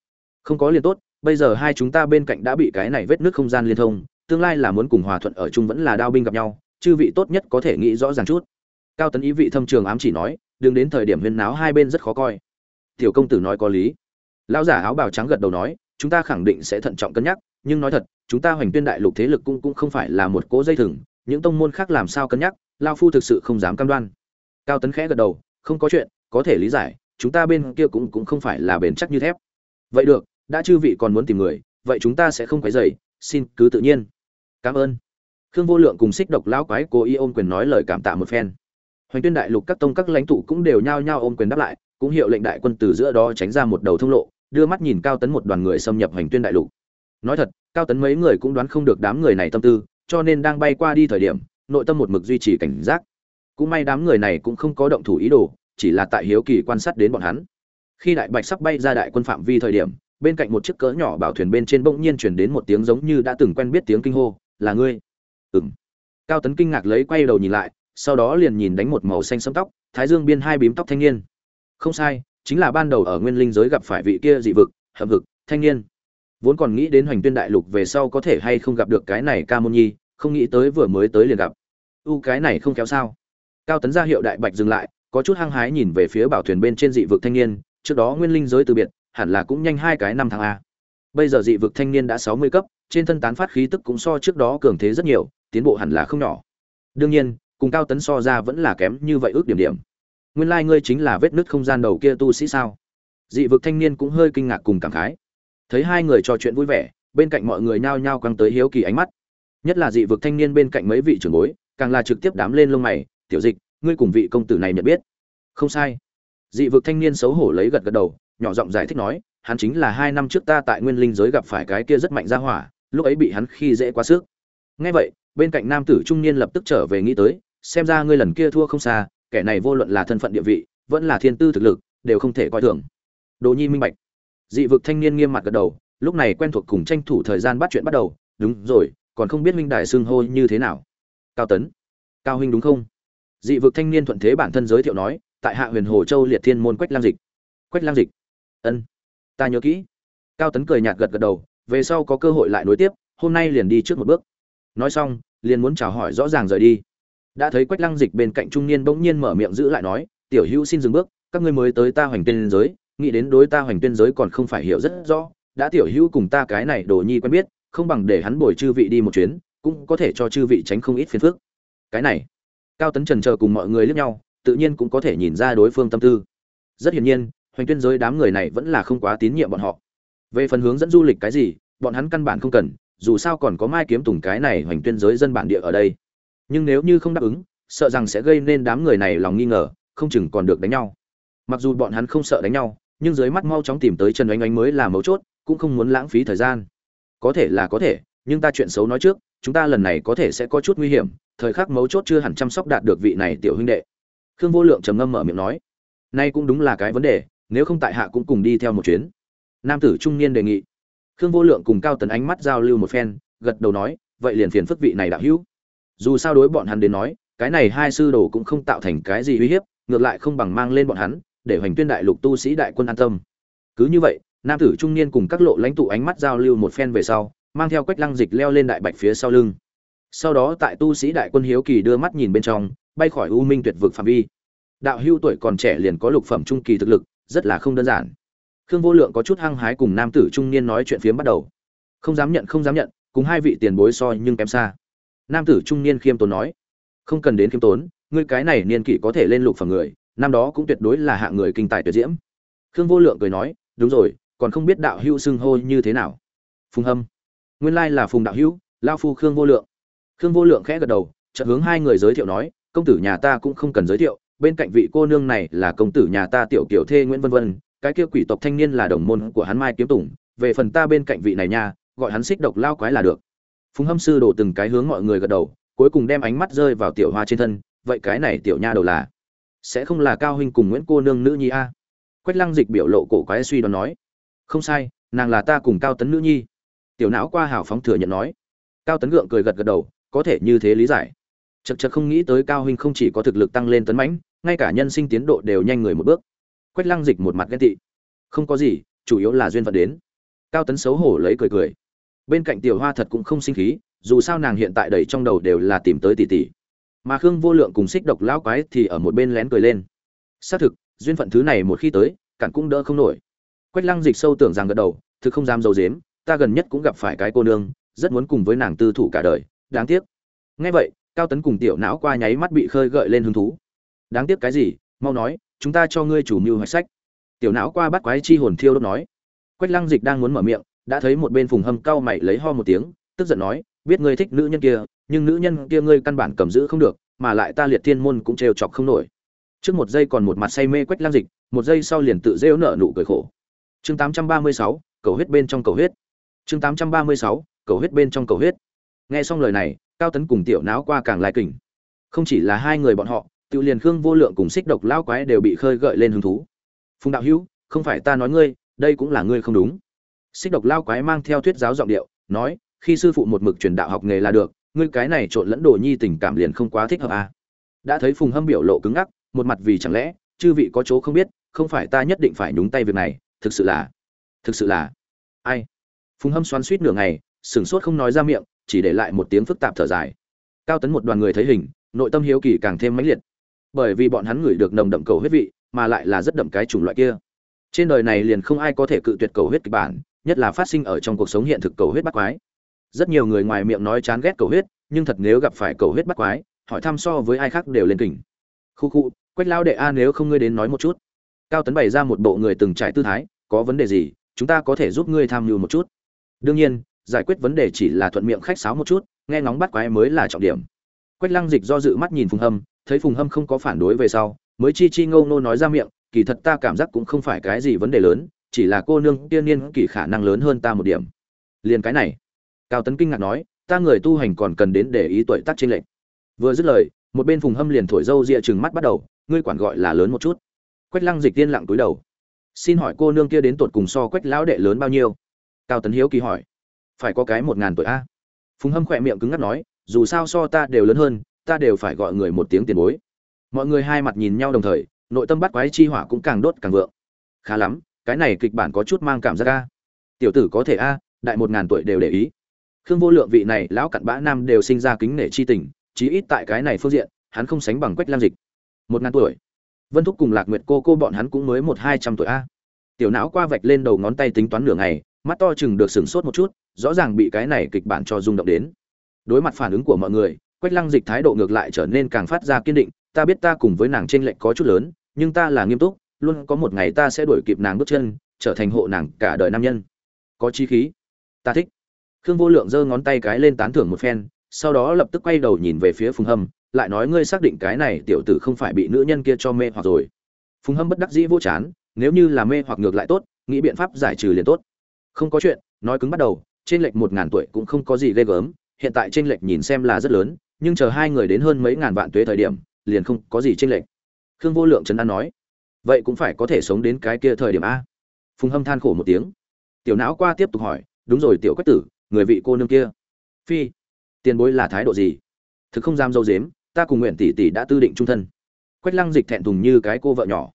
Không có liền tốt, bây giờ hai chúng ta bên cạnh đã bị cái này vết nước không gian liên thông tương lai là muốn cùng hòa thuận ở chung vẫn là đao binh gặp nhau, chư vị tốt nhất có thể nghĩ rõ ràng chút. Cao tấn ý vị thâm trường ám chỉ nói, đừng đến thời điểm huyên náo hai bên rất khó coi. Tiểu công tử nói có lý. Lão giả áo bào trắng gật đầu nói, chúng ta khẳng định sẽ thận trọng cân nhắc, nhưng nói thật, chúng ta hoành tuyên đại lục thế lực cũng cũng không phải là một cỗ dây thừng, những tông môn khác làm sao cân nhắc, lao phu thực sự không dám cam đoan. Cao tấn khẽ gật đầu, không có chuyện, có thể lý giải, chúng ta bên kia cũng cũng không phải là bền chắc như thép. Vậy được, đã chư vị còn muốn tìm người, vậy chúng ta sẽ không quấy dày xin cứ tự nhiên cảm ơn. Khương vô lượng cùng xích độc lão quái cố ý ôm quyền nói lời cảm tạ một phen. Hoành tuyên đại lục các tông các lãnh tụ cũng đều nhao nhao ôm quyền đáp lại, cũng hiệu lệnh đại quân từ giữa đó tránh ra một đầu thông lộ, đưa mắt nhìn cao tấn một đoàn người xâm nhập hoành tuyên đại lục. Nói thật, cao tấn mấy người cũng đoán không được đám người này tâm tư, cho nên đang bay qua đi thời điểm, nội tâm một mực duy trì cảnh giác. Cũng may đám người này cũng không có động thủ ý đồ, chỉ là tại hiếu kỳ quan sát đến bọn hắn. Khi đại bạch sắp bay ra đại quân phạm vi thời điểm, bên cạnh một chiếc cỡ nhỏ bảo thuyền bên trên bỗng nhiên chuyển đến một tiếng giống như đã từng quen biết tiếng kinh hô là ngươi. Ừng cao tấn kinh ngạc lấy quay đầu nhìn lại, sau đó liền nhìn đánh một màu xanh sẫm tóc, thái dương biên hai bím tóc thanh niên. Không sai, chính là ban đầu ở nguyên linh giới gặp phải vị kia dị vực hầm vực thanh niên. Vốn còn nghĩ đến hoành tuyên đại lục về sau có thể hay không gặp được cái này ca môn nhi, không nghĩ tới vừa mới tới liền gặp. U, cái này không kéo sao. Cao tấn ra hiệu đại bạch dừng lại, có chút hăng hái nhìn về phía bảo thuyền bên trên dị vực thanh niên, trước đó nguyên linh giới từ biệt, hẳn là cũng nhanh hai cái năm tháng a. Bây giờ dị vực thanh niên đã sáu mươi cấp trên thân tán phát khí tức cũng so trước đó cường thế rất nhiều, tiến bộ hẳn là không nhỏ. Đương nhiên, cùng cao tấn so ra vẫn là kém như vậy ước điểm điểm. Nguyên lai ngươi chính là vết nứt không gian đầu kia tu sĩ sao? Dị vực thanh niên cũng hơi kinh ngạc cùng cảm khái. Thấy hai người trò chuyện vui vẻ, bên cạnh mọi người nhao nhao căng tới hiếu kỳ ánh mắt. Nhất là dị vực thanh niên bên cạnh mấy vị trưởng bối, càng là trực tiếp đám lên lông mày, tiểu dịch, ngươi cùng vị công tử này nhận biết? Không sai. Dị vực thanh niên xấu hổ lấy gật gật đầu, nhỏ giọng giải thích nói, hắn chính là hai năm trước ta tại nguyên linh giới gặp phải cái kia rất mạnh ra hỏa lúc ấy bị hắn khi dễ quá sức. Ngay vậy, bên cạnh nam tử trung niên lập tức trở về nghĩ tới, xem ra ngươi lần kia thua không xa, kẻ này vô luận là thân phận địa vị, vẫn là thiên tư thực lực, đều không thể coi thường. Đồ nhi minh bạch. Dị vực thanh niên nghiêm mặt gật đầu, lúc này quen thuộc cùng tranh thủ thời gian bắt chuyện bắt đầu, đúng rồi, còn không biết minh đại xưng hô như thế nào. Cao tấn. Cao huynh đúng không? Dị vực thanh niên thuận thế bản thân giới thiệu nói, tại hạ huyền hồ châu liệt thiên môn quách lam dịch. Quách lam dịch. Ân, ta nhớ kỹ. Cao tấn cười nhạt gật gật đầu về sau có cơ hội lại nối tiếp, hôm nay liền đi trước một bước. Nói xong, liền muốn chào hỏi rõ ràng rời đi. Đã thấy quách lăng dịch bên cạnh trung niên bỗng nhiên mở miệng giữ lại nói, tiểu hữu xin dừng bước, các ngươi mới tới ta hoành tuyên giới, nghĩ đến đối ta hoành tuyên giới còn không phải hiểu rất rõ, đã tiểu hữu cùng ta cái này đồ nhi quen biết, không bằng để hắn bồi chư vị đi một chuyến, cũng có thể cho chư vị tránh không ít phiền phức. Cái này, cao tấn trần chờ cùng mọi người liếc nhau, tự nhiên cũng có thể nhìn ra đối phương tâm tư. Rất hiển nhiên, hoành tuyên giới đám người này vẫn là không quá tín nhiệm bọn họ về phần hướng dẫn du lịch cái gì, bọn hắn căn bản không cần, dù sao còn có mai kiếm tùng cái này hoành tuyên giới dân bản địa ở đây. Nhưng nếu như không đáp ứng, sợ rằng sẽ gây nên đám người này lòng nghi ngờ, không chừng còn được đánh nhau. Mặc dù bọn hắn không sợ đánh nhau, nhưng dưới mắt mau chóng tìm tới trần oanh oanh mới là mấu chốt, cũng không muốn lãng phí thời gian. Có thể là có thể, nhưng ta chuyện xấu nói trước, chúng ta lần này có thể sẽ có chút nguy hiểm, thời khắc mấu chốt chưa hẳn chăm sóc đạt được vị này tiểu huynh đệ. Khương vô lượng trầm ngâm mở miệng nói, nay cũng đúng là cái vấn đề, nếu không tại hạ cũng cùng đi theo một chuyến nam tử trung niên đề nghị. Khương vô lượng cùng cao tấn ánh mắt giao lưu một phen, gật đầu nói, vậy liền phiền phức vị này đạo hữu. Dù sao đối bọn hắn đến nói, cái này hai sư đồ cũng không tạo thành cái gì uy hiếp, ngược lại không bằng mang lên bọn hắn, để hoành tuyên đại lục tu sĩ đại quân an tâm. Cứ như vậy, nam tử trung niên cùng các lộ lãnh tụ ánh mắt giao lưu một phen về sau, mang theo quách lăng dịch leo lên đại bạch phía sau lưng. Sau đó tại tu sĩ đại quân hiếu kỳ đưa mắt nhìn bên trong, bay khỏi u minh tuyệt vực phạm vi. Đạo hưu tuổi còn trẻ liền có lục phẩm trung kỳ thực lực, rất là không đơn giản khương vô lượng có chút hăng hái cùng nam tử trung niên nói chuyện phiếm bắt đầu. Không dám nhận, không dám nhận, cùng hai vị tiền bối so nhưng kém xa. Nam tử trung niên khiêm tốn nói, không cần đến khiêm tốn, ngươi cái này niên kỷ có thể lên lục phẩm người, năm đó cũng tuyệt đối là hạng người kinh tài tuyệt diễm. Khương vô lượng cười nói, đúng rồi, còn không biết đạo hữu xưng hô như thế nào. Phùng hâm, nguyên lai là phùng đạo hữu, lao phu khương vô lượng. Khương vô lượng khẽ gật đầu, chợt hướng hai người giới thiệu nói, công tử nhà ta cũng không cần giới thiệu, bên cạnh vị cô nương này là công tử nhà ta tiểu kiểu thê nguyễn vân vân cái kia quỷ tộc thanh niên là đồng môn của hắn mai kiếm tùng, về phần ta bên cạnh vị này nha, gọi hắn xích độc lao quái là được. Phùng hâm sư đổ từng cái hướng mọi người gật đầu, cuối cùng đem ánh mắt rơi vào tiểu hoa trên thân, vậy cái này tiểu nha đầu là? Sẽ không là cao huynh cùng nguyễn cô nương nữ nhi a? Quách lăng dịch biểu lộ cổ quái suy đoán nói. Không sai, nàng là ta cùng cao tấn nữ nhi. Tiểu não qua hào phóng thừa nhận nói. Cao tấn gượng cười gật gật đầu, có thể như thế lý giải. Chật chật không nghĩ tới cao huynh không chỉ có thực lực tăng lên tấn mãnh, ngay cả nhân sinh tiến độ đều nhanh người một bước quách lăng dịch một mặt ghen tị. Không có gì, chủ yếu là duyên phận đến. Cao tấn xấu hổ lấy cười cười. Bên cạnh tiểu hoa thật cũng không sinh khí, dù sao nàng hiện tại đầy trong đầu đều là tìm tới tỷ tỷ. Mà khương vô lượng cùng xích độc lão quái thì ở một bên lén cười lên. Xác thực, duyên phận thứ này một khi tới, cản cũng đỡ không nổi. Quách lăng dịch sâu tưởng rằng gật đầu, thực không dám giấu dếm ta gần nhất cũng gặp phải cái cô nương, rất muốn cùng với nàng tư thủ cả đời, đáng tiếc. Nghe vậy, cao tấn cùng tiểu não qua nháy mắt bị khơi gợi lên hứng thú. Đáng tiếc cái gì, mau nói chúng ta cho ngươi chủ mưu hoạch sách. Tiểu não qua bắt quái chi hồn thiêu đốt nói. Quách lăng dịch đang muốn mở miệng đã thấy một bên phùng hâm cau mày lấy ho một tiếng tức giận nói biết ngươi thích nữ nhân kia nhưng nữ nhân kia ngươi căn bản cầm giữ không được mà lại ta liệt thiên môn cũng trêu chọc không nổi. Trước một giây còn một mặt say mê quách lăng dịch một giây sau liền tự rêu nợ nụ cười khổ. Chương 836, cầu huyết bên trong cầu huyết. Chương 836, cầu huyết bên trong cầu huyết. Nghe xong lời này cao tấn cùng tiểu não qua càng lai kình. Không chỉ là hai người bọn họ tự liền khương vô lượng cùng xích độc lao quái đều bị khơi gợi lên hứng thú. Phùng đạo hữu, không phải ta nói ngươi, đây cũng là ngươi không đúng. Xích độc lao quái mang theo thuyết giáo giọng điệu, nói, khi sư phụ một mực truyền đạo học nghề là được, ngươi cái này trộn lẫn đồ nhi tình cảm liền không quá thích hợp à. đã thấy phùng hâm biểu lộ cứng ngắc, một mặt vì chẳng lẽ, chư vị có chỗ không biết, không phải ta nhất định phải nhúng tay việc này, thực sự là, thực sự là, ai? Phùng hâm xoắn suýt nửa ngày, sửng sốt không nói ra miệng, chỉ để lại một tiếng phức tạp thở dài. Cao tấn một đoàn người thấy hình, nội tâm hiếu kỳ càng thêm mãnh liệt bởi vì bọn hắn ngửi được nồng đậm cầu huyết vị, mà lại là rất đậm cái chủng loại kia. Trên đời này liền không ai có thể cự tuyệt cầu huyết kịch bản, nhất là phát sinh ở trong cuộc sống hiện thực cầu huyết bắt quái. Rất nhiều người ngoài miệng nói chán ghét cầu huyết, nhưng thật nếu gặp phải cầu huyết bắt quái, hỏi thăm so với ai khác đều lên kỉnh. Khu khu, quách lao đệ a, nếu không ngươi đến nói một chút. Cao tấn bày ra một bộ người từng trải tư thái, có vấn đề gì, chúng ta có thể giúp ngươi tham mưu một chút. Đương nhiên, giải quyết vấn đề chỉ là thuận miệng khách sáo một chút, nghe ngóng bắt quái mới là trọng điểm. Quách lăng dịch do dự mắt nhìn phùng hâm thấy phùng hâm không có phản đối về sau, mới chi chi ngâu nô nói ra miệng, kỳ thật ta cảm giác cũng không phải cái gì vấn đề lớn, chỉ là cô nương tiên niên kỳ khả năng lớn hơn ta một điểm. Liền cái này, cao tấn kinh ngạc nói, ta người tu hành còn cần đến để ý tuổi tác trên lệnh vừa dứt lời, một bên phùng hâm liền thổi dâu ria chừng mắt bắt đầu, ngươi quản gọi là lớn một chút. Quách lăng dịch tiên lặng túi đầu. Xin hỏi cô nương kia đến tột cùng so quách lão đệ lớn bao nhiêu? Cao tấn hiếu kỳ hỏi. Phải có cái một ngàn tuổi a. Phùng hâm khỏe miệng cứng ngắt nói, dù sao so ta đều lớn hơn ta đều phải gọi người một tiếng tiền bối. Mọi người hai mặt nhìn nhau đồng thời, nội tâm bắt quái chi hỏa cũng càng đốt càng vượng. Khá lắm, cái này kịch bản có chút mang cảm giác a. Tiểu tử có thể a, đại một ngàn tuổi đều để ý. Khương vô lượng vị này, lão cặn bã nam đều sinh ra kính nể chi tình, chí ít tại cái này phương diện, hắn không sánh bằng quách lam dịch. Một ngàn tuổi. Vân thúc cùng lạc nguyệt cô cô bọn hắn cũng mới một hai trăm tuổi a. Tiểu não qua vạch lên đầu ngón tay tính toán nửa ngày, mắt to chừng được sửng sốt một chút, rõ ràng bị cái này kịch bản cho rung động đến. Đối mặt phản ứng của mọi người quách lăng dịch thái độ ngược lại trở nên càng phát ra kiên định, ta biết ta cùng với nàng trên lệch có chút lớn, nhưng ta là nghiêm túc, luôn có một ngày ta sẽ đuổi kịp nàng bước chân, trở thành hộ nàng cả đời nam nhân. Có chi khí. Ta thích. Khương vô lượng giơ ngón tay cái lên tán thưởng một phen, sau đó lập tức quay đầu nhìn về phía phùng hâm, lại nói, ngươi xác định cái này tiểu tử không phải bị nữ nhân kia cho mê hoặc rồi. Phùng hâm bất đắc dĩ vô chán, nếu như là mê hoặc ngược lại tốt, nghĩ biện pháp giải trừ liền tốt. Không có chuyện. Nói cứng bắt đầu trên lệch một ngàn tuổi cũng không có gì ghê gớm, hiện tại trên lệch nhìn xem là rất lớn nhưng chờ hai người đến hơn mấy ngàn vạn tuế thời điểm, liền không có gì trên lệch. Khương vô lượng trấn an nói, vậy cũng phải có thể sống đến cái kia thời điểm a? Phùng hâm than khổ một tiếng. Tiểu não qua tiếp tục hỏi, đúng rồi tiểu quách tử, người vị cô nương kia? Phi, tiền bối là thái độ gì? Thực không dám dâu dếm, ta cùng nguyện tỷ tỷ đã tư định trung thân. Quách lăng dịch thẹn thùng như cái cô vợ nhỏ.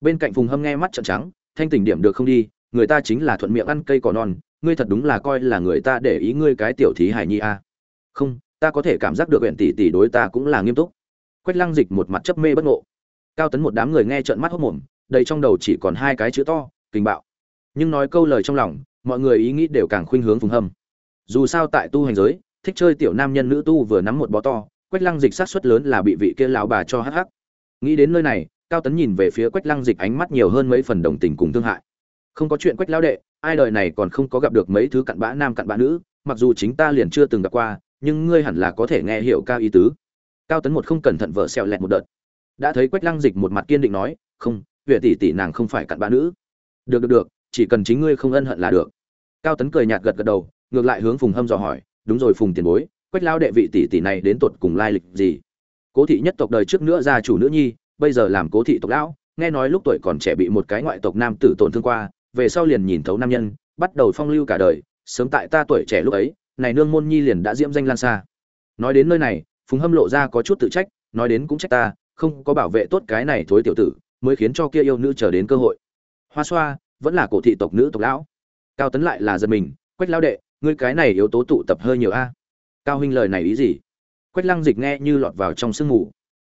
Bên cạnh phùng hâm nghe mắt trợn trắng, thanh tỉnh điểm được không đi, người ta chính là thuận miệng ăn cây cỏ non, ngươi thật đúng là coi là người ta để ý ngươi cái tiểu thí hải nhi a. Không ta có thể cảm giác được huyện tỷ tỷ đối ta cũng là nghiêm túc. Quách lăng dịch một mặt chấp mê bất ngộ. Cao tấn một đám người nghe trợn mắt hốc mồm, đầy trong đầu chỉ còn hai cái chữ to, kinh bạo. Nhưng nói câu lời trong lòng, mọi người ý nghĩ đều càng khuynh hướng phùng hâm. Dù sao tại tu hành giới, thích chơi tiểu nam nhân nữ tu vừa nắm một bó to, quách lăng dịch sát suất lớn là bị vị kia lão bà cho hắc hắc. Nghĩ đến nơi này, cao tấn nhìn về phía quách lăng dịch ánh mắt nhiều hơn mấy phần đồng tình cùng thương hại. Không có chuyện quách lão đệ, ai đời này còn không có gặp được mấy thứ cặn bã nam cặn bã nữ, mặc dù chính ta liền chưa từng gặp qua nhưng ngươi hẳn là có thể nghe hiểu cao ý tứ. Cao tấn một không cẩn thận vợ xẹo lẹt một đợt. Đã thấy quách lăng dịch một mặt kiên định nói, không huyện tỷ tỷ nàng không phải cặn bã nữ. Được được được, chỉ cần chính ngươi không ân hận là được. Cao tấn cười nhạt gật gật đầu, ngược lại hướng phùng hâm dò hỏi, đúng rồi phùng tiền bối, quách lao đệ vị tỷ tỷ này đến tột cùng lai lịch gì? Cố thị nhất tộc đời trước nữa gia chủ nữ nhi, bây giờ làm cố thị tộc lão, nghe nói lúc tuổi còn trẻ bị một cái ngoại tộc nam tử tổn thương qua, về sau liền nhìn thấu nam nhân, bắt đầu phong lưu cả đời, sớm tại ta tuổi trẻ lúc ấy này nương môn nhi liền đã diễm danh lan xa. Nói đến nơi này, phùng hâm lộ ra có chút tự trách, nói đến cũng trách ta, không có bảo vệ tốt cái này thối tiểu tử, mới khiến cho kia yêu nữ chờ đến cơ hội. Hoa xoa, vẫn là cổ thị tộc nữ tộc lão. Cao tấn lại là giật mình, quách lao đệ, ngươi cái này yếu tố tụ tập hơi nhiều a. Cao huynh lời này ý gì? Quách lăng dịch nghe như lọt vào trong sương mù.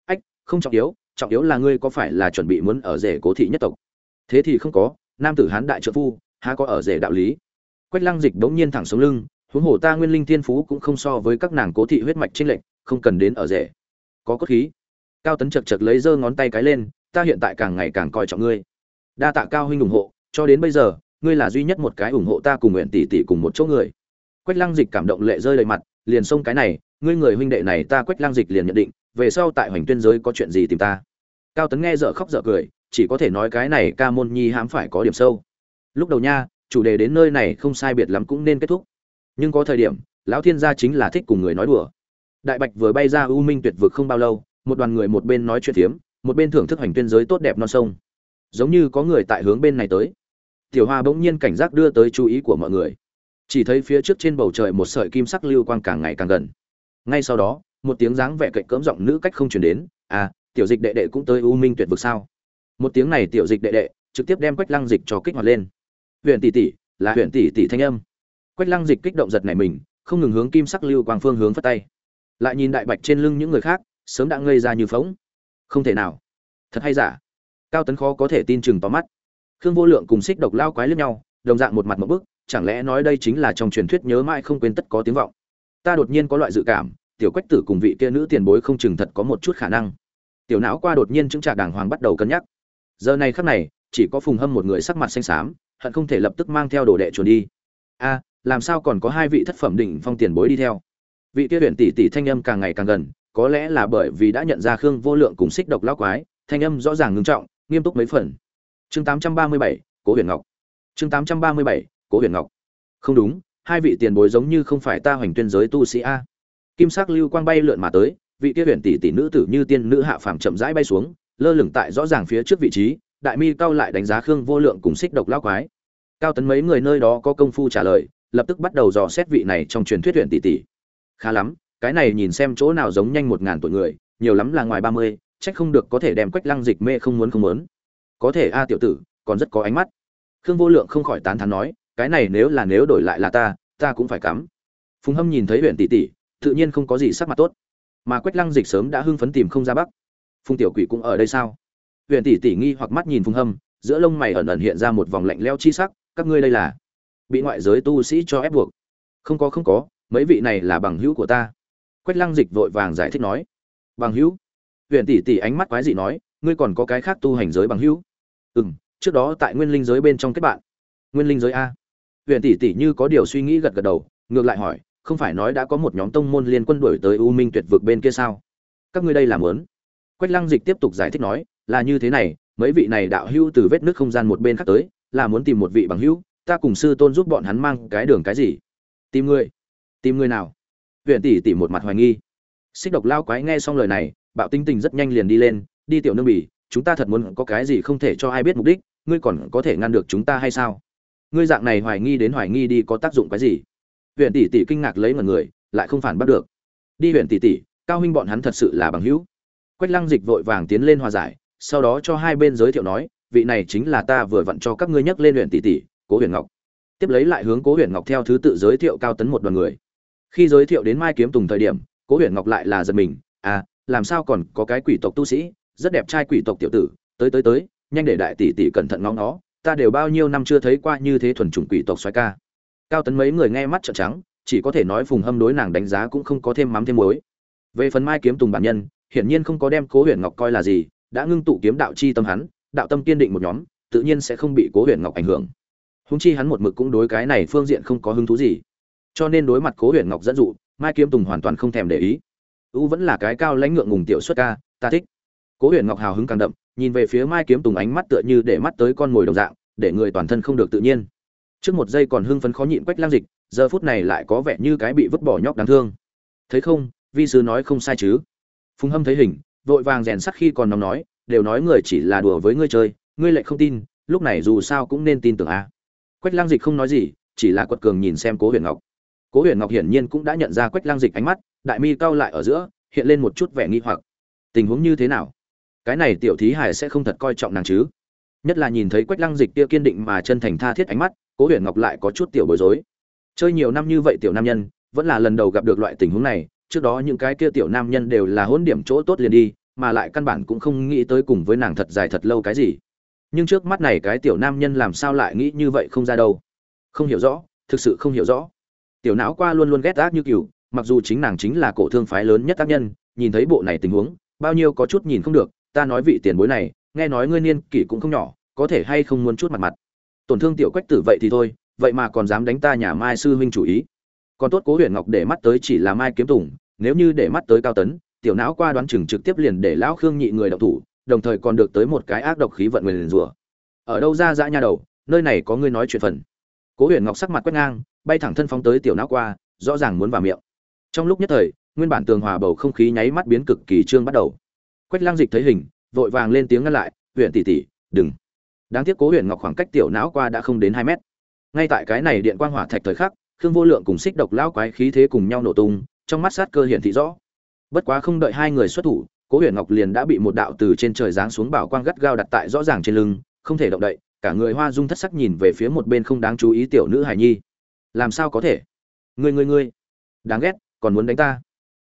Ách, không trọng yếu trọng yếu là ngươi có phải là chuẩn bị muốn ở rể cố thị nhất tộc? Thế thì không có, nam tử hán đại trợ phu, há có ở rể đạo lý? Quách lăng dịch đống nhiên thẳng xuống lưng huống hồ ta nguyên linh thiên phú cũng không so với các nàng cố thị huyết mạch trinh lệnh không cần đến ở rể. Có cốt khí. Cao tấn chật chật lấy giơ ngón tay cái lên, ta hiện tại càng ngày càng coi trọng ngươi. Đa tạ cao huynh ủng hộ, cho đến bây giờ, ngươi là duy nhất một cái ủng hộ ta cùng nguyện tỷ tỷ cùng một chỗ người. Quách lăng dịch cảm động lệ rơi đầy mặt, liền xông cái này, ngươi người huynh đệ này ta quách lăng dịch liền nhận định, về sau tại hoành tuyên giới có chuyện gì tìm ta. Cao tấn nghe dở khóc dở cười, chỉ có thể nói cái này ca môn nhi hãm phải có điểm sâu. Lúc đầu nha, chủ đề đến nơi này không sai biệt lắm cũng nên kết thúc nhưng có thời điểm, lão thiên gia chính là thích cùng người nói đùa. Đại bạch vừa bay ra u minh tuyệt vực không bao lâu, một đoàn người một bên nói chuyện phiếm, một bên thưởng thức hoành tuyên giới tốt đẹp non sông. Giống như có người tại hướng bên này tới. Tiểu hoa bỗng nhiên cảnh giác đưa tới chú ý của mọi người. Chỉ thấy phía trước trên bầu trời một sợi kim sắc lưu quang càng ngày càng gần. Ngay sau đó, một tiếng dáng vẻ cạnh cỡm giọng nữ cách không chuyển đến à tiểu dịch đệ đệ cũng tới u minh tuyệt vực sao? Một tiếng này tiểu dịch đệ đệ trực tiếp đem quách lăng dịch cho kích hoạt lên. Huyện tỷ tỷ, là huyện tỷ tỷ thanh âm quách lăng dịch kích động giật này mình, không ngừng hướng kim sắc lưu quang phương hướng phất tay. Lại nhìn đại bạch trên lưng những người khác, sớm đã ngây ra như phỗng. không thể nào. Thật hay giả? Cao tấn khó có thể tin chừng to mắt. Khương vô lượng cùng xích độc lao quái liếc nhau, đồng dạng một mặt một bức, chẳng lẽ nói đây chính là trong truyền thuyết nhớ mãi không quên tất có tiếng vọng? Ta đột nhiên có loại dự cảm, tiểu quách tử cùng vị kia nữ tiền bối không chừng thật có một chút khả năng. Tiểu não qua đột nhiên chứng trạc đàng hoàng bắt đầu cân nhắc. Giờ này khắc này, chỉ có phùng hâm một người sắc mặt xanh xám, hận không thể lập tức mang theo đồ đệ chuồn đi. A làm sao còn có hai vị thất phẩm đỉnh phong tiền bối đi theo? Vị kia huyện tỷ tỷ thanh âm càng ngày càng gần có lẽ là bởi vì đã nhận ra khương vô lượng cùng xích độc lão quái thanh âm rõ ràng ngưng trọng nghiêm túc mấy phần. Chương 837, cố huyền ngọc. Chương 837, cố huyền ngọc. Không đúng hai vị tiền bối giống như không phải ta hoành tuyên giới tu sĩ a. Kim sắc lưu quang bay lượn mà tới vị kia huyền tỷ tỷ nữ tử như tiên nữ hạ phàm chậm rãi bay xuống lơ lửng tại rõ ràng phía trước vị trí đại mi cao lại đánh giá khương vô lượng cùng xích độc lão quái. Cao tấn mấy người nơi đó có công phu trả lời lập tức bắt đầu dò xét vị này trong truyền thuyết huyện tỷ tỷ. Khá lắm, cái này nhìn xem chỗ nào giống nhanh một ngàn tuổi người, nhiều lắm là ngoài ba mươi trách không được có thể đem quách lăng dịch mê không muốn không muốn. Có thể a tiểu tử, còn rất có ánh mắt. Khương vô lượng không khỏi tán thán nói, cái này nếu là nếu đổi lại là ta ta cũng phải cắm. Phùng hâm nhìn thấy huyện tỷ tỷ, tự nhiên không có gì sắc mặt tốt. Mà quách lăng dịch sớm đã hưng phấn tìm không ra bắc. Phùng tiểu quỷ cũng ở đây sao? Huyện tỷ tỷ nghi hoặc mắt nhìn phùng hâm, giữa lông mày ẩn ẩn hiện ra một vòng lạnh leo chi sắc, các ngươi đây là bị ngoại giới tu sĩ cho ép buộc. Không có không có, mấy vị này là bằng hữu của ta. Quách lăng dịch vội vàng giải thích nói. Bằng hữu? Huyện tỷ tỷ ánh mắt quái dị nói, ngươi còn có cái khác tu hành giới bằng hữu? Ừ m trước đó tại nguyên linh giới bên trong kết bạn. Nguyên linh giới a. Huyện tỷ tỷ như có điều suy nghĩ gật gật đầu, ngược lại hỏi, không phải nói đã có một nhóm tông môn liên quân đuổi tới u minh tuyệt vực bên kia sao? Các ngươi đây làm lớn quách lăng dịch tiếp tục giải thích nói, là như thế này, mấy vị này đạo hữu từ vết nước không gian một bên khác tới, là muốn tìm một vị bằng hữu ta cùng sư tôn giúp bọn hắn mang cái đường cái gì? Tìm người. Tìm người nào? Huyện tỷ tỷ một mặt hoài nghi. Xích độc lao quái nghe xong lời này, bạo tinh tình rất nhanh liền đi lên, đi tiểu nương bỉ chúng ta thật muốn có cái gì không thể cho ai biết mục đích, ngươi còn có thể ngăn được chúng ta hay sao? Ngươi dạng này hoài nghi đến hoài nghi đi có tác dụng cái gì? Huyện tỷ tỷ kinh ngạc lấy mọi người, lại không phản bắt được. Đi huyện tỷ tỷ, cao huynh bọn hắn thật sự là bằng hữu. Quách lăng dịch vội vàng tiến lên hòa giải, sau đó cho hai bên giới thiệu nói, vị này chính là ta vừa vặn cho các ngươi nhắc lên luyện tỷ tỷ cố huyền ngọc. Tiếp lấy lại hướng cố huyền ngọc theo thứ tự giới thiệu cao tấn một đoàn người. Khi giới thiệu đến mai kiếm tùng thời điểm, cố huyền ngọc lại là giật mình à làm sao còn có cái quỷ tộc tu sĩ, rất đẹp trai quỷ tộc tiểu tử, tới tới tới, nhanh để đại tỷ tỷ cẩn thận ngóng nó ta đều bao nhiêu năm chưa thấy qua như thế thuần chủng quỷ tộc xoáy ca. Cao tấn mấy người nghe mắt trợn trắng, chỉ có thể nói phùng hâm đối nàng đánh giá cũng không có thêm mắm thêm muối. Về phần mai kiếm tùng bản nhân, hiển nhiên không có đem cố huyền ngọc coi là gì, đã ngưng tụ kiếm đạo chi tâm hắn, đạo tâm kiên định một nhóm, tự nhiên sẽ không bị cố huyền ngọc ảnh hưởng húng chi hắn một mực cũng đối cái này phương diện không có hứng thú gì. Cho nên đối mặt cố huyền ngọc dẫn dụ, mai kiếm tùng hoàn toàn không thèm để ý. U vẫn là cái cao lãnh ngượng ngùng tiểu xuất ca, ta thích. Cố huyền ngọc hào hứng càng đậm, nhìn về phía mai kiếm tùng ánh mắt tựa như để mắt tới con mồi đồng dạng, để người toàn thân không được tự nhiên. Trước một giây còn hưng phấn khó nhịn quách lang dịch, giờ phút này lại có vẻ như cái bị vứt bỏ nhóc đáng thương. Thấy không, vi sứ nói không sai chứ. Phùng hâm thấy hình, vội vàng rèn sắc khi còn nóng nói, đều nói người chỉ là đùa với ngươi chơi, ngươi lại không tin, lúc này dù sao cũng nên tin tưởng a quách lang dịch không nói gì, chỉ là quật cường nhìn xem cố huyền ngọc. Cố huyền ngọc hiển nhiên cũng đã nhận ra quách lang dịch ánh mắt, đại mi cao lại ở giữa, hiện lên một chút vẻ nghi hoặc. Tình huống như thế nào? Cái này tiểu thí hải sẽ không thật coi trọng nàng chứ? Nhất là nhìn thấy quách lăng dịch kia kiên định mà chân thành tha thiết ánh mắt, cố huyền ngọc lại có chút tiểu bối rối. Chơi nhiều năm như vậy tiểu nam nhân, vẫn là lần đầu gặp được loại tình huống này, trước đó những cái kia tiểu nam nhân đều là hôn điểm chỗ tốt liền đi, mà lại căn bản cũng không nghĩ tới cùng với nàng thật dài thật lâu cái gì nhưng trước mắt này cái tiểu nam nhân làm sao lại nghĩ như vậy không ra đâu? Không hiểu rõ, thực sự không hiểu rõ. Tiểu não qua luôn luôn ghét ác như cừu mặc dù chính nàng chính là cổ thương phái lớn nhất tác nhân, nhìn thấy bộ này tình huống, bao nhiêu có chút nhìn không được, ta nói vị tiền bối này, nghe nói ngươi niên kỷ cũng không nhỏ, có thể hay không muốn chút mặt mặt. Tổn thương tiểu quách tử vậy thì thôi, vậy mà còn dám đánh ta nhà mai sư huynh chủ ý. Còn tốt cố huyền ngọc để mắt tới chỉ là mai kiếm tùng, nếu như để mắt tới cao tấn, tiểu não qua đoán chừng trực tiếp liền để lão khương nhị người đậu thủ đồng thời còn được tới một cái ác độc khí vận nguyền rủa. Ở đâu ra dã nha đầu, nơi này có ngươi nói chuyện phần. Cố huyền ngọc sắc mặt quét ngang, bay thẳng thân phóng tới tiểu não qua, rõ ràng muốn vào miệng. Trong lúc nhất thời, nguyên bản tường hòa bầu không khí nháy mắt biến cực kỳ trương bắt đầu. Quách lang dịch thấy hình, vội vàng lên tiếng ngăn lại huyện tỷ tỷ, đừng. Đáng tiếc cố huyền ngọc khoảng cách tiểu não qua đã không đến hai mét. Ngay tại cái này điện quang hỏa thạch thời khắc, khương vô lượng cùng xích độc lão quái khí thế cùng nhau nổ tung, trong mắt sát cơ hiển thị rõ. Bất quá không đợi hai người xuất thủ cố huyền ngọc liền đã bị một đạo từ trên trời giáng xuống bảo quang gắt gao đặt tại rõ ràng trên lưng, không thể động đậy, cả người hoa dung thất sắc nhìn về phía một bên không đáng chú ý tiểu nữ hải nhi. Làm sao có thể? Ngươi ngươi ngươi, đáng ghét, còn muốn đánh ta?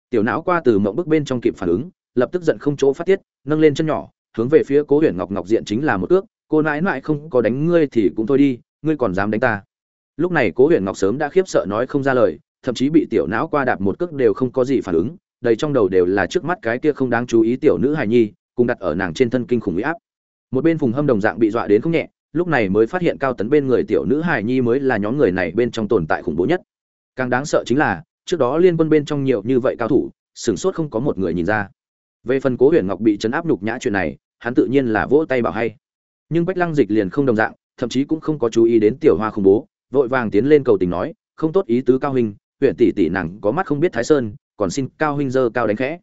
Tiểu não qua từ mộng bức bên trong kịp phản ứng, lập tức giận không chỗ phát tiết, nâng lên chân nhỏ, hướng về phía cố huyền ngọc ngọc diện chính là một ước cô nãi nãi không có đánh ngươi thì cũng thôi đi, ngươi còn dám đánh ta. Lúc này cố huyền ngọc sớm đã khiếp sợ nói không ra lời, thậm chí bị tiểu não qua đạp một cước đều không có gì phản ứng đầy trong đầu đều là trước mắt cái kia không đáng chú ý tiểu nữ hài nhi, cùng đặt ở nàng trên thân kinh khủng huy áp. Một bên phùng hâm đồng dạng bị dọa đến không nhẹ, lúc này mới phát hiện cao tấn bên người tiểu nữ hài nhi mới là nhóm người này bên trong tồn tại khủng bố nhất. Càng đáng sợ chính là, trước đó liên quân bên trong nhiều như vậy cao thủ, sửng sốt không có một người nhìn ra. Về phần cố huyền ngọc bị chấn áp nhục nhã chuyện này, hắn tự nhiên là vỗ tay bảo hay. Nhưng bách lăng dịch liền không đồng dạng, thậm chí cũng không có chú ý đến tiểu hoa khủng bố, vội vàng tiến lên cầu tình nói, không tốt ý tứ cao huynh, huyện tỷ tỷ nàng có mắt không biết thái sơn còn xin cao huynh dơ cao đánh khẽ.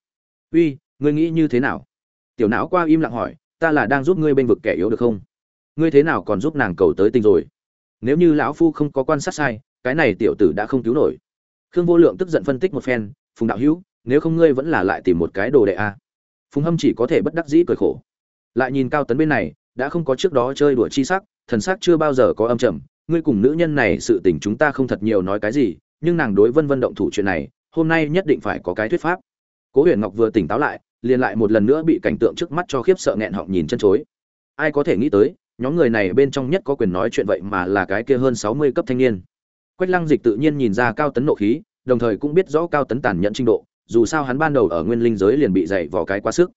Uy, ngươi nghĩ như thế nào? Tiểu não qua im lặng hỏi, ta là đang giúp ngươi bênh vực kẻ yếu được không? Ngươi thế nào còn giúp nàng cầu tới tình rồi? Nếu như lão phu không có quan sát sai, cái này tiểu tử đã không cứu nổi. Khương vô lượng tức giận phân tích một phen, phùng đạo hữu, nếu không ngươi vẫn là lại tìm một cái đồ đệ a. Phùng hâm chỉ có thể bất đắc dĩ cười khổ. Lại nhìn cao tấn bên này, đã không có trước đó chơi đùa chi sắc, thần sắc chưa bao giờ có âm trầm. Ngươi cùng nữ nhân này sự tình chúng ta không thật nhiều nói cái gì, nhưng nàng đối vân vân động thủ chuyện này hôm nay nhất định phải có cái thuyết pháp. Cố huyền ngọc vừa tỉnh táo lại, liền lại một lần nữa bị cảnh tượng trước mắt cho khiếp sợ nghẹn họng nhìn chân chối. Ai có thể nghĩ tới, nhóm người này bên trong nhất có quyền nói chuyện vậy mà là cái kia hơn sáu mươi cấp thanh niên. Quách lăng dịch tự nhiên nhìn ra cao tấn nộ khí, đồng thời cũng biết rõ cao tấn tàn nhẫn trình độ, dù sao hắn ban đầu ở nguyên linh giới liền bị dày vò cái quá sức.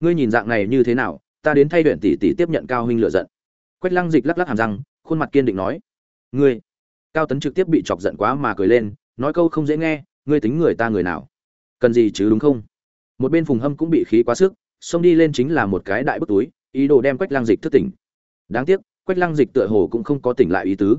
Ngươi nhìn dạng này như thế nào, ta đến thay luyện tỷ tỷ tiếp nhận cao huynh lựa giận. Quách lăng dịch lắc lắc hàm răng, khuôn mặt kiên định nói, ngươi. Cao tấn trực tiếp bị chọc giận quá mà cười lên, nói câu không dễ nghe ngươi tính người ta người nào? Cần gì chứ, đúng không? Một bên phùng hâm cũng bị khí quá sức, xông đi lên chính là một cái đại bức túi, ý đồ đem quách lăng dịch thức tỉnh. Đáng tiếc, quách lăng dịch tựa hồ cũng không có tỉnh lại ý tứ.